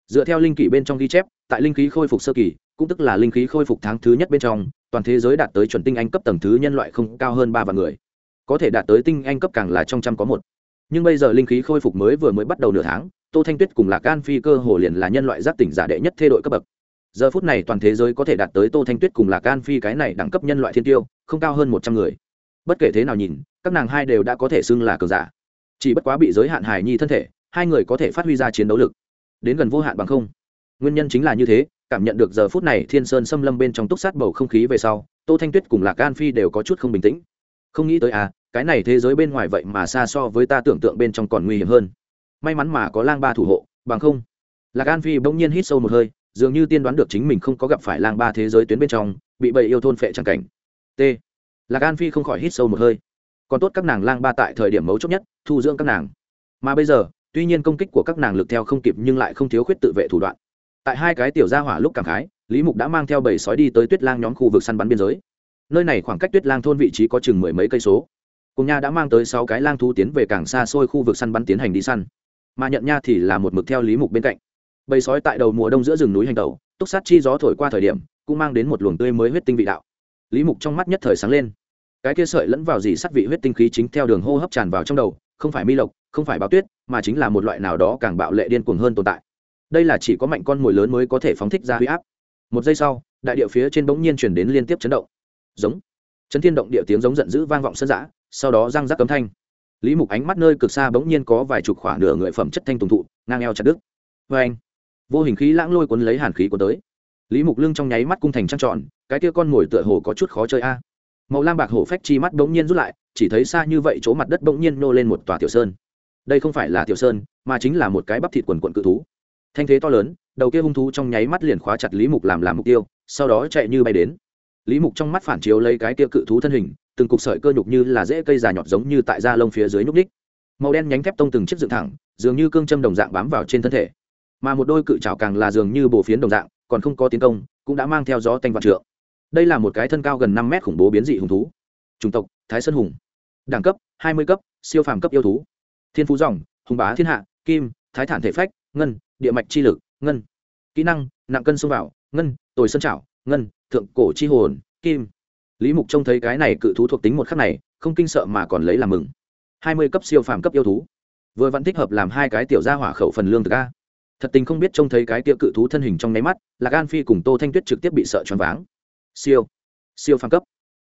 Dựa theo linh kỷ bên trong ghi chép, tại linh khí khôi phục sơ kỳ, cũng tức là linh khí khôi phục tháng thứ nhất bên trong, toàn thế giới đạt tới chuẩn tinh anh cấp tầng thứ nhân loại không cao hơn ba vạn người. Có thể đạt tới tinh anh cấp càng là trong trăm có một. Nhưng bây giờ linh khí khôi phục mới vừa mới bắt đầu nửa tháng, tô thanh tuyết cùng lạc gan phi cơ hồ liền là nhân loại giác tỉnh giả đệ nhất thê đội cấp bậc giờ phút này toàn thế giới có thể đạt tới tô thanh tuyết cùng lạc can phi cái này đẳng cấp nhân loại thiên tiêu, không cao hơn một trăm người. Bất kể thế nào nhìn, các nàng hai đều đã có thể xưng là cường giả. Chỉ bất quá bị giới hạn hài nhi thân thể, hai người có thể phát huy ra chiến đấu lực. Đến gần vô hạn bằng không. Nguyên nhân chính là như thế, cảm nhận được giờ phút này thiên sơn xâm lâm bên trong túc sát bầu không khí về sau, tô thanh tuyết cùng lạc can phi đều có chút không bình tĩnh. Không nghĩ tới à cái này thế giới bên ngoài vậy mà xa so với ta tưởng tượng bên trong còn nguy hiểm hơn. May mắn mà có lang ba thủ hộ, bằng không. Lạc can phi bỗng nhiên hít sâu một hơi dường như tiên đoán được chính mình không có gặp phải lang ba thế giới tuyến bên trong, bị bầy yêu thôn phệ tràng cảnh. T. Lạc an phi không khỏi hít sâu một hơi. Còn tốt các nàng lang ba tại thời điểm mấu chốt nhất, thu dưỡng các nàng. Mà bây giờ, tuy nhiên công kích của các nàng lực theo không kịp nhưng lại không thiếu khuyết tự vệ thủ đoạn. Tại hai cái tiểu gia hỏa lúc cảm khái, lý mục đã mang theo bầy sói đi tới tuyết lang nhóm khu vực săn bắn biên giới. Nơi này khoảng cách tuyết lang thôn vị trí có chừng mười mấy cây số. Cùng nha đã mang tới sáu cái lang thú tiến về càng xa xôi khu vực săn bắn tiến hành đi săn. Mà nhận nha thì là một mực theo lý mục bên cạnh bầy sói tại đầu mùa đông giữa rừng núi hành tẩu, túc sát chi gió thổi qua thời điểm, cũng mang đến một luồng tươi mới huyết tinh vị đạo. Lý mục trong mắt nhất thời sáng lên. Cái kia sợi lẫn vào dì sắt vị huyết tinh khí chính theo đường hô hấp tràn vào trong đầu, không phải mi lộc, không phải báo tuyết, mà chính là một loại nào đó càng bạo lệ điên cuồng hơn tồn tại. Đây là chỉ có mạnh con mồi lớn mới có thể phóng thích ra huy áp. Một giây sau, đại địa phía trên bỗng nhiên chuyển đến liên tiếp chấn động. Giống. Chấn thiên động địa tiếng giống giận dữ vang vọng sân giã, sau đó răng rắc cấm thanh. Lý mục ánh mắt nơi cực xa bỗng nhiên có vài chục khoảng nửa người phẩm chất thanh tùng thụ, ngang eo chặt đứt. Vê anh vô hình khí lãng lôi cuốn lấy hàn khí của tới. Lý mục lưng trong nháy mắt cung thành trăng tròn, cái kia con ngồi tựa hồ có chút khó chơi a. Màu lam bạc hổ phách chi mắt bỗng nhiên rút lại, chỉ thấy xa như vậy chỗ mặt đất bỗng nhiên nô lên một tòa tiểu sơn. Đây không phải là tiểu sơn, mà chính là một cái bắp thịt quần quận cự thú. Thanh thế to lớn, đầu kia hung thú trong nháy mắt liền khóa chặt lý mục làm làm mục tiêu, sau đó chạy như bay đến. Lý mục trong mắt phản chiếu lấy cái kia cự thú thân hình, từng cục sợi cơ nhục như là dễ cây già nhọt giống như tại da lông phía dưới nhúc ních màu đen nhánh thép tông từng chiếc dựng thẳng, dường như cương châm đồng dạng bám vào trên thân thể mà một đôi cự trảo càng là dường như bổ phiến đồng dạng, còn không có tiến công, cũng đã mang theo gió tanh vạn trượng. Đây là một cái thân cao gần năm mét khủng bố biến dị hùng thú. Chủng tộc, thái sơn hùng. Đẳng cấp, hai mươi cấp, siêu phàm cấp yêu thú. Thiên phú dòng, hùng bá thiên hạ, kim, thái thản thể phách, ngân, địa mạch chi lực, ngân. Kỹ năng, nặng cân xông vào, ngân, tồi sơn trảo, ngân, thượng cổ chi hồn, kim. Lý mục trông thấy cái này cự thú thuộc tính một khắc này, không kinh sợ mà còn lấy làm mừng. Hai mươi cấp siêu phàm cấp yêu thú. Vừa vẫn thích hợp làm hai cái tiểu gia hỏa khẩu phần lương thực a thật tình không biết trông thấy cái tiệu cự thú thân hình trong nháy mắt là gan phi cùng tô thanh tuyết trực tiếp bị sợ choáng váng. Siêu siêu phàm cấp.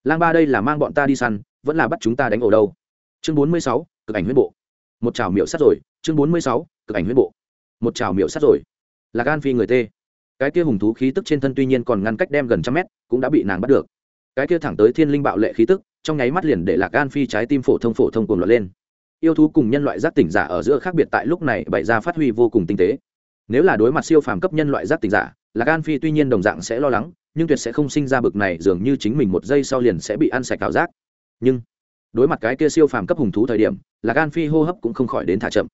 Lang ba đây là mang bọn ta đi săn, vẫn là bắt chúng ta đánh ổ đâu? Chương bốn mươi sáu, cực ảnh huyết bộ. Một trào miệu sắt rồi, chương bốn mươi sáu, cực ảnh huyết bộ. Một trào miệu sắt rồi. Là gan phi người tê. Cái kia hùng thú khí tức trên thân tuy nhiên còn ngăn cách đem gần trăm mét, cũng đã bị nàng bắt được. Cái kia thẳng tới thiên linh bạo lệ khí tức, trong nháy mắt liền để lạc gan phi trái tim phổ thông phổ thông cùng loạn lên. Yêu thú cùng nhân loại giác tỉnh giả ở giữa khác biệt tại lúc này bày ra phát huy vô cùng tinh tế nếu là đối mặt siêu phàm cấp nhân loại giác tình giả là gan phi tuy nhiên đồng dạng sẽ lo lắng, nhưng tuyệt sẽ không sinh ra bực này, dường như chính mình một giây sau liền sẽ bị ăn sạch ảo giác. Nhưng, đối mặt cái kia siêu phàm cấp hùng thú thời điểm là gan phi hô hấp cũng không khỏi đến thả chậm.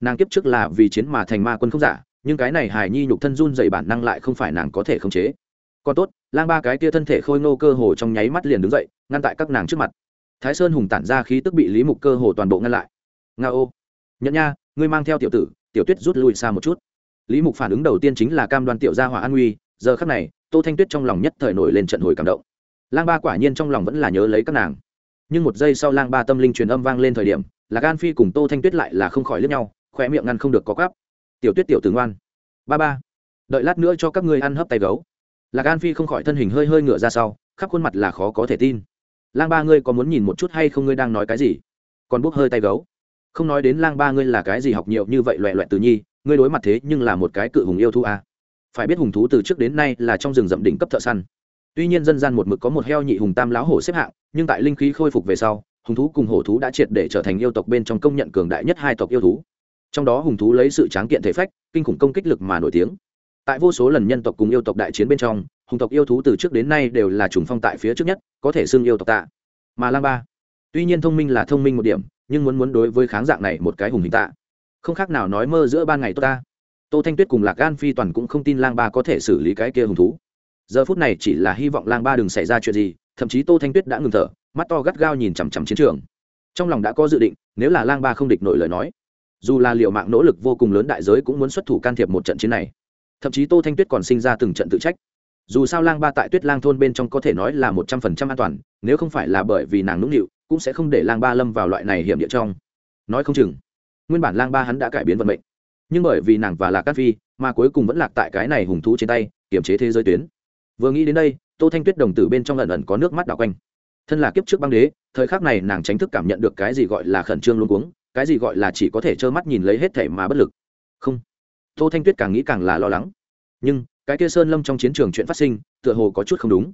Nàng kiếp trước là vì chiến mà thành ma quân không giả, nhưng cái này hài nhi nhục thân run dày bản năng lại không phải nàng có thể khống chế. Còn tốt, lang ba cái kia thân thể khôi ngô cơ hồ trong nháy mắt liền đứng dậy, ngăn tại các nàng trước mặt. Thái sơn hùng tản ra khí tức bị lý mục cơ hồ toàn bộ ngăn lại. Nga ô. Nhận nha, ngươi mang theo tiểu tử, tiểu tuyết rút lui xa một chút lý mục phản ứng đầu tiên chính là cam đoan tiểu gia hỏa an nguy, giờ khắc này, tô thanh tuyết trong lòng nhất thời nổi lên trận hồi cảm động. Lang ba quả nhiên trong lòng vẫn là nhớ lấy các nàng. Nhưng một giây sau lang ba tâm linh truyền âm vang lên thời điểm là gan phi cùng tô thanh tuyết lại là không khỏi lướt nhau khoe miệng ngăn không được có gắp tiểu tuyết, tiểu tử ngoan. Ba ba, đợi lát nữa cho các ngươi ăn hấp tay gấu. Là gan phi không khỏi thân hình hơi hơi ngựa ra sau, khắp khuôn mặt là khó có thể tin. Lang ba ngươi có muốn nhìn một chút hay không ngươi đang nói cái gì? Còn bốc hơi tay gấu. Không nói đến lang ba ngươi là cái gì học nhiều như vậy loẹ loẹt từ nhi ngươi đối mặt thế nhưng là một cái cự hùng yêu thú a à. phải biết hùng thú từ trước đến nay là trong rừng rậm đỉnh cấp thợ săn. Tuy nhiên dân gian một mực có một heo nhị hùng tam lão hổ xếp hạng, nhưng tại linh khí khôi phục về sau, hùng thú cùng hổ thú đã triệt để trở thành yêu tộc bên trong công nhận cường đại nhất hai tộc yêu thú. Trong đó hùng thú lấy sự tráng kiện thể phách, kinh khủng công kích lực mà nổi tiếng. Tại vô số lần nhân tộc cùng yêu tộc đại chiến bên trong, hùng tộc yêu thú từ trước đến nay đều là trùng phong tại phía trước nhất, có thể xưng yêu tộc tạ. Mà lang ba. Tuy nhiên thông minh là thông minh một điểm, nhưng muốn muốn đối với kháng dạng này một cái hùng hình tạ không khác nào nói mơ giữa ban ngày tốt ta. Tô thanh tuyết cùng lạc gan phi toàn cũng không tin lang ba có thể xử lý cái kia hùng thú. Giờ phút này chỉ là hy vọng lang ba đừng xảy ra chuyện gì, thậm chí tô thanh tuyết đã ngừng thở, mắt to gắt gao nhìn chằm chằm chiến trường. Trong lòng đã có dự định, nếu là lang ba không địch nổi lời nói, dù là liệu mạng nỗ lực vô cùng lớn đại giới cũng muốn xuất thủ can thiệp một trận chiến này. Thậm chí tô thanh tuyết còn sinh ra từng trận tự trách. Dù sao lang ba tại tuyết lang thôn bên trong có thể nói là một trăm phần trăm an toàn, nếu không phải là bởi vì nàng nũng nịu, cũng sẽ không để lang ba lâm vào loại này hiểm địa trong. Nói không chừng nguyên bản lang ba hắn đã cải biến vận mệnh. Nhưng bởi vì nàng và lạc cát phi mà cuối cùng vẫn lạc tại cái này hùng thú trên tay, kiềm chế thế giới tuyến. Vừa nghĩ đến đây, tô thanh tuyết đồng tử bên trong lần ẩn có nước mắt đảo quanh. Thân là kiếp trước băng đế, thời khắc này nàng tránh thức cảm nhận được cái gì gọi là khẩn trương luôn cuống, cái gì gọi là chỉ có thể trơ mắt nhìn lấy hết thể mà bất lực. Không. Tô thanh tuyết càng nghĩ càng là lo lắng. Nhưng, cái kia sơn lâm trong chiến trường chuyện phát sinh, tựa hồ có chút không đúng.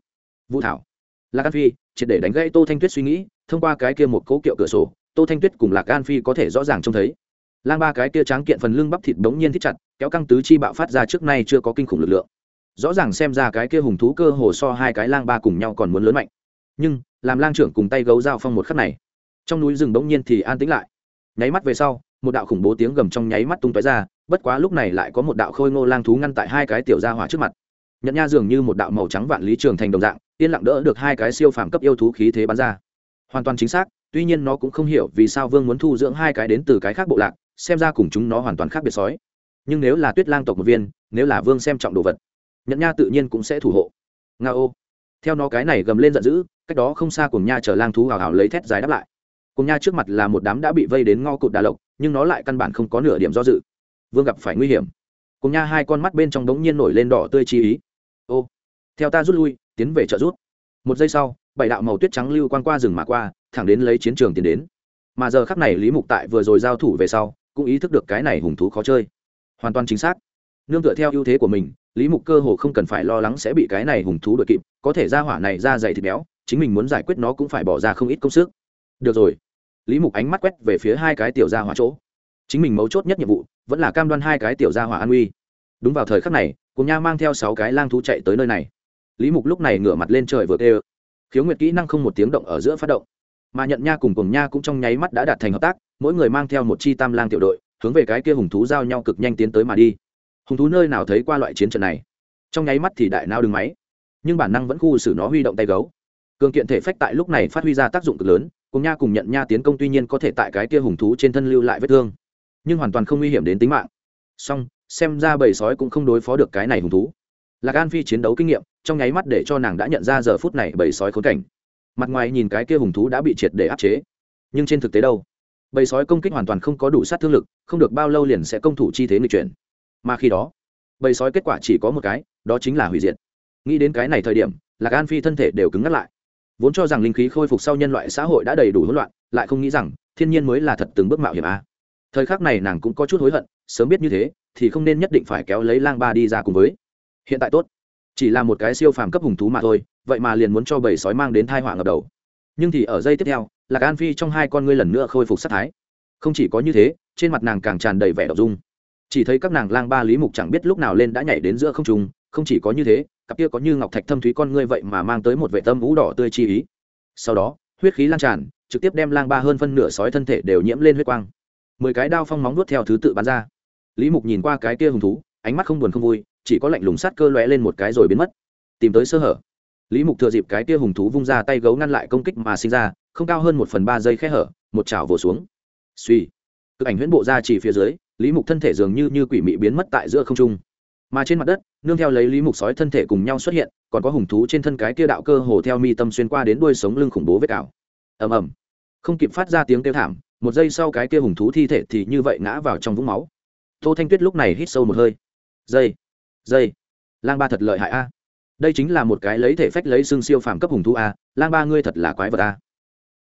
Vũ thảo. Lạc an phi, triệt để đánh gãy tô thanh tuyết suy nghĩ, thông qua cái kia một cố kiệu cửa sổ, tô thanh tuyết cùng lạc an phi có thể rõ ràng trông thấy lang ba cái kia tráng kiện phần lưng bắp thịt bỗng nhiên thích chặt, kéo căng tứ chi bạo phát ra trước nay chưa có kinh khủng lực lượng. Rõ ràng xem ra cái kia hùng thú cơ hồ so hai cái lang ba cùng nhau còn muốn lớn mạnh. Nhưng, làm lang trưởng cùng tay gấu dao phong một khắc này, trong núi rừng bỗng nhiên thì an tĩnh lại. Nháy mắt về sau, một đạo khủng bố tiếng gầm trong nháy mắt tung tói ra, bất quá lúc này lại có một đạo khôi ngô lang thú ngăn tại hai cái tiểu gia hỏa trước mặt. Nhận nha dường như một đạo màu trắng vạn lý trường thành đồng dạng, yên lặng đỡ được hai cái siêu phàm cấp yêu thú khí thế bắn ra. Hoàn toàn chính xác, tuy nhiên nó cũng không hiểu vì sao vương muốn thu dưỡng hai cái đến từ cái khác bộ lạc xem ra cùng chúng nó hoàn toàn khác biệt sói. Nhưng nếu là tuyết lang tộc một viên, nếu là vương xem trọng đồ vật nhận nha tự nhiên cũng sẽ thủ hộ. Nga ô. Theo nó cái này gầm lên giận dữ, cách đó không xa cùng nha chở lang thú hào hào lấy thét dài đáp lại. Cùng nha trước mặt là một đám đã bị vây đến ngo cụt đà lộc, nhưng nó lại căn bản không có nửa điểm do dự. Vương gặp phải nguy hiểm. Cùng nha hai con mắt bên trong đống nhiên nổi lên đỏ tươi chi ý. Ô. Theo ta rút lui, tiến về trợ rút một giây sau, bảy đạo màu tuyết trắng lưu quan qua rừng mà qua, thẳng đến lấy chiến trường tiến đến. Mà giờ khắc này lý mục tại vừa rồi giao thủ về sau cũng ý thức được cái này hùng thú khó chơi. Hoàn toàn chính xác. Nương tựa theo ưu thế của mình, lý mục cơ hồ không cần phải lo lắng sẽ bị cái này hùng thú đuổi kịp, có thể ra hỏa này ra dày thịt béo, chính mình muốn giải quyết nó cũng phải bỏ ra không ít công sức. Được rồi. Lý mục ánh mắt quét về phía hai cái tiểu gia hỏa chỗ. Chính mình mấu chốt nhất nhiệm vụ, vẫn là cam đoan hai cái tiểu gia hỏa an uy. Đúng vào thời khắc này, cùng nha mang theo sáu cái lang thú chạy tới nơi này. Lý mục lúc này ngửa mặt lên trời vừa kêu. Khiếu nguyệt kỹ năng không một tiếng động ở giữa phát động mà nhận nha cùng cùng nha cũng trong nháy mắt đã đạt thành hợp tác, mỗi người mang theo một chi tam lang tiểu đội, hướng về cái kia hùng thú giao nhau cực nhanh tiến tới mà đi. Hùng thú nơi nào thấy qua loại chiến trận này? Trong nháy mắt thì đại nao đứng máy, nhưng bản năng vẫn khu xử nó huy động tay gấu. Cường kiện thể phách tại lúc này phát huy ra tác dụng cực lớn, cùng nha cùng nhận nha tiến công tuy nhiên có thể tại cái kia hùng thú trên thân lưu lại vết thương, nhưng hoàn toàn không nguy hiểm đến tính mạng. Song, xem ra bầy sói cũng không đối phó được cái này hùng thú. Lạc an phi chiến đấu kinh nghiệm, trong nháy mắt để cho nàng đã nhận ra giờ phút này bầy sói khốn cảnh mặt ngoài nhìn cái kia hùng thú đã bị triệt để áp chế. Nhưng trên thực tế đâu? Bầy sói công kích hoàn toàn không có đủ sát thương lực, không được bao lâu liền sẽ công thủ chi thế nghịch chuyển. Mà khi đó, bầy sói kết quả chỉ có một cái, đó chính là hủy diệt. Nghĩ đến cái này thời điểm, lạc an phi thân thể đều cứng ngắt lại. Vốn cho rằng linh khí khôi phục sau nhân loại xã hội đã đầy đủ hỗn loạn, lại không nghĩ rằng, thiên nhiên mới là thật từng bước mạo hiểm a. Thời khắc này nàng cũng có chút hối hận, sớm biết như thế, thì không nên nhất định phải kéo lấy lang ba đi ra cùng với. Hiện tại tốt, chỉ là một cái siêu phàm cấp hùng thú mà thôi vậy mà liền muốn cho bầy sói mang đến thai họa ngập đầu. Nhưng thì ở giây tiếp theo, lạc an phi trong hai con ngươi lần nữa khôi phục sắc thái. Không chỉ có như thế, trên mặt nàng càng tràn đầy vẻ đ dung. Chỉ thấy các nàng lang ba lý mục chẳng biết lúc nào lên đã nhảy đến giữa không trung, không chỉ có như thế, cặp kia có như ngọc thạch thâm thúy con ngươi vậy mà mang tới một vệ tâm vũ đỏ tươi chi ý. Sau đó, huyết khí lan tràn, trực tiếp đem lang ba hơn phân nửa sói thân thể đều nhiễm lên huyết quang. Mười cái đao phong móng nuốt theo thứ tự bắn ra. Lý mục nhìn qua cái kia hùng thú, ánh mắt không buồn không vui, chỉ có lạnh lùng sát cơ lóe lên một cái rồi biến mất. Tìm tới sơ hở lý mục thừa dịp cái tia hùng thú vung ra tay gấu ngăn lại công kích mà sinh ra, không cao hơn một phần ba giây khe hở, một chảo vồ xuống. Suy cực ảnh huyễn bộ ra chỉ phía dưới, lý mục thân thể dường như như quỷ mị biến mất tại giữa không trung. Mà trên mặt đất, nương theo lấy lý mục sói thân thể cùng nhau xuất hiện, còn có hùng thú trên thân cái tia đạo cơ hồ theo mi tâm xuyên qua đến đuôi sống lưng khủng bố vết cào ầm ầm. Không kịp phát ra tiếng kêu thảm, một giây sau cái tia hùng thú thi thể thì như vậy ngã vào trong vũng máu. Tô thanh tuyết lúc này hít sâu một hơi. Dây dây lang ba thật lợi hại a đây chính là một cái lấy thể phách lấy xương siêu phàm cấp hùng thú a, lang ba ngươi thật là quái vật a.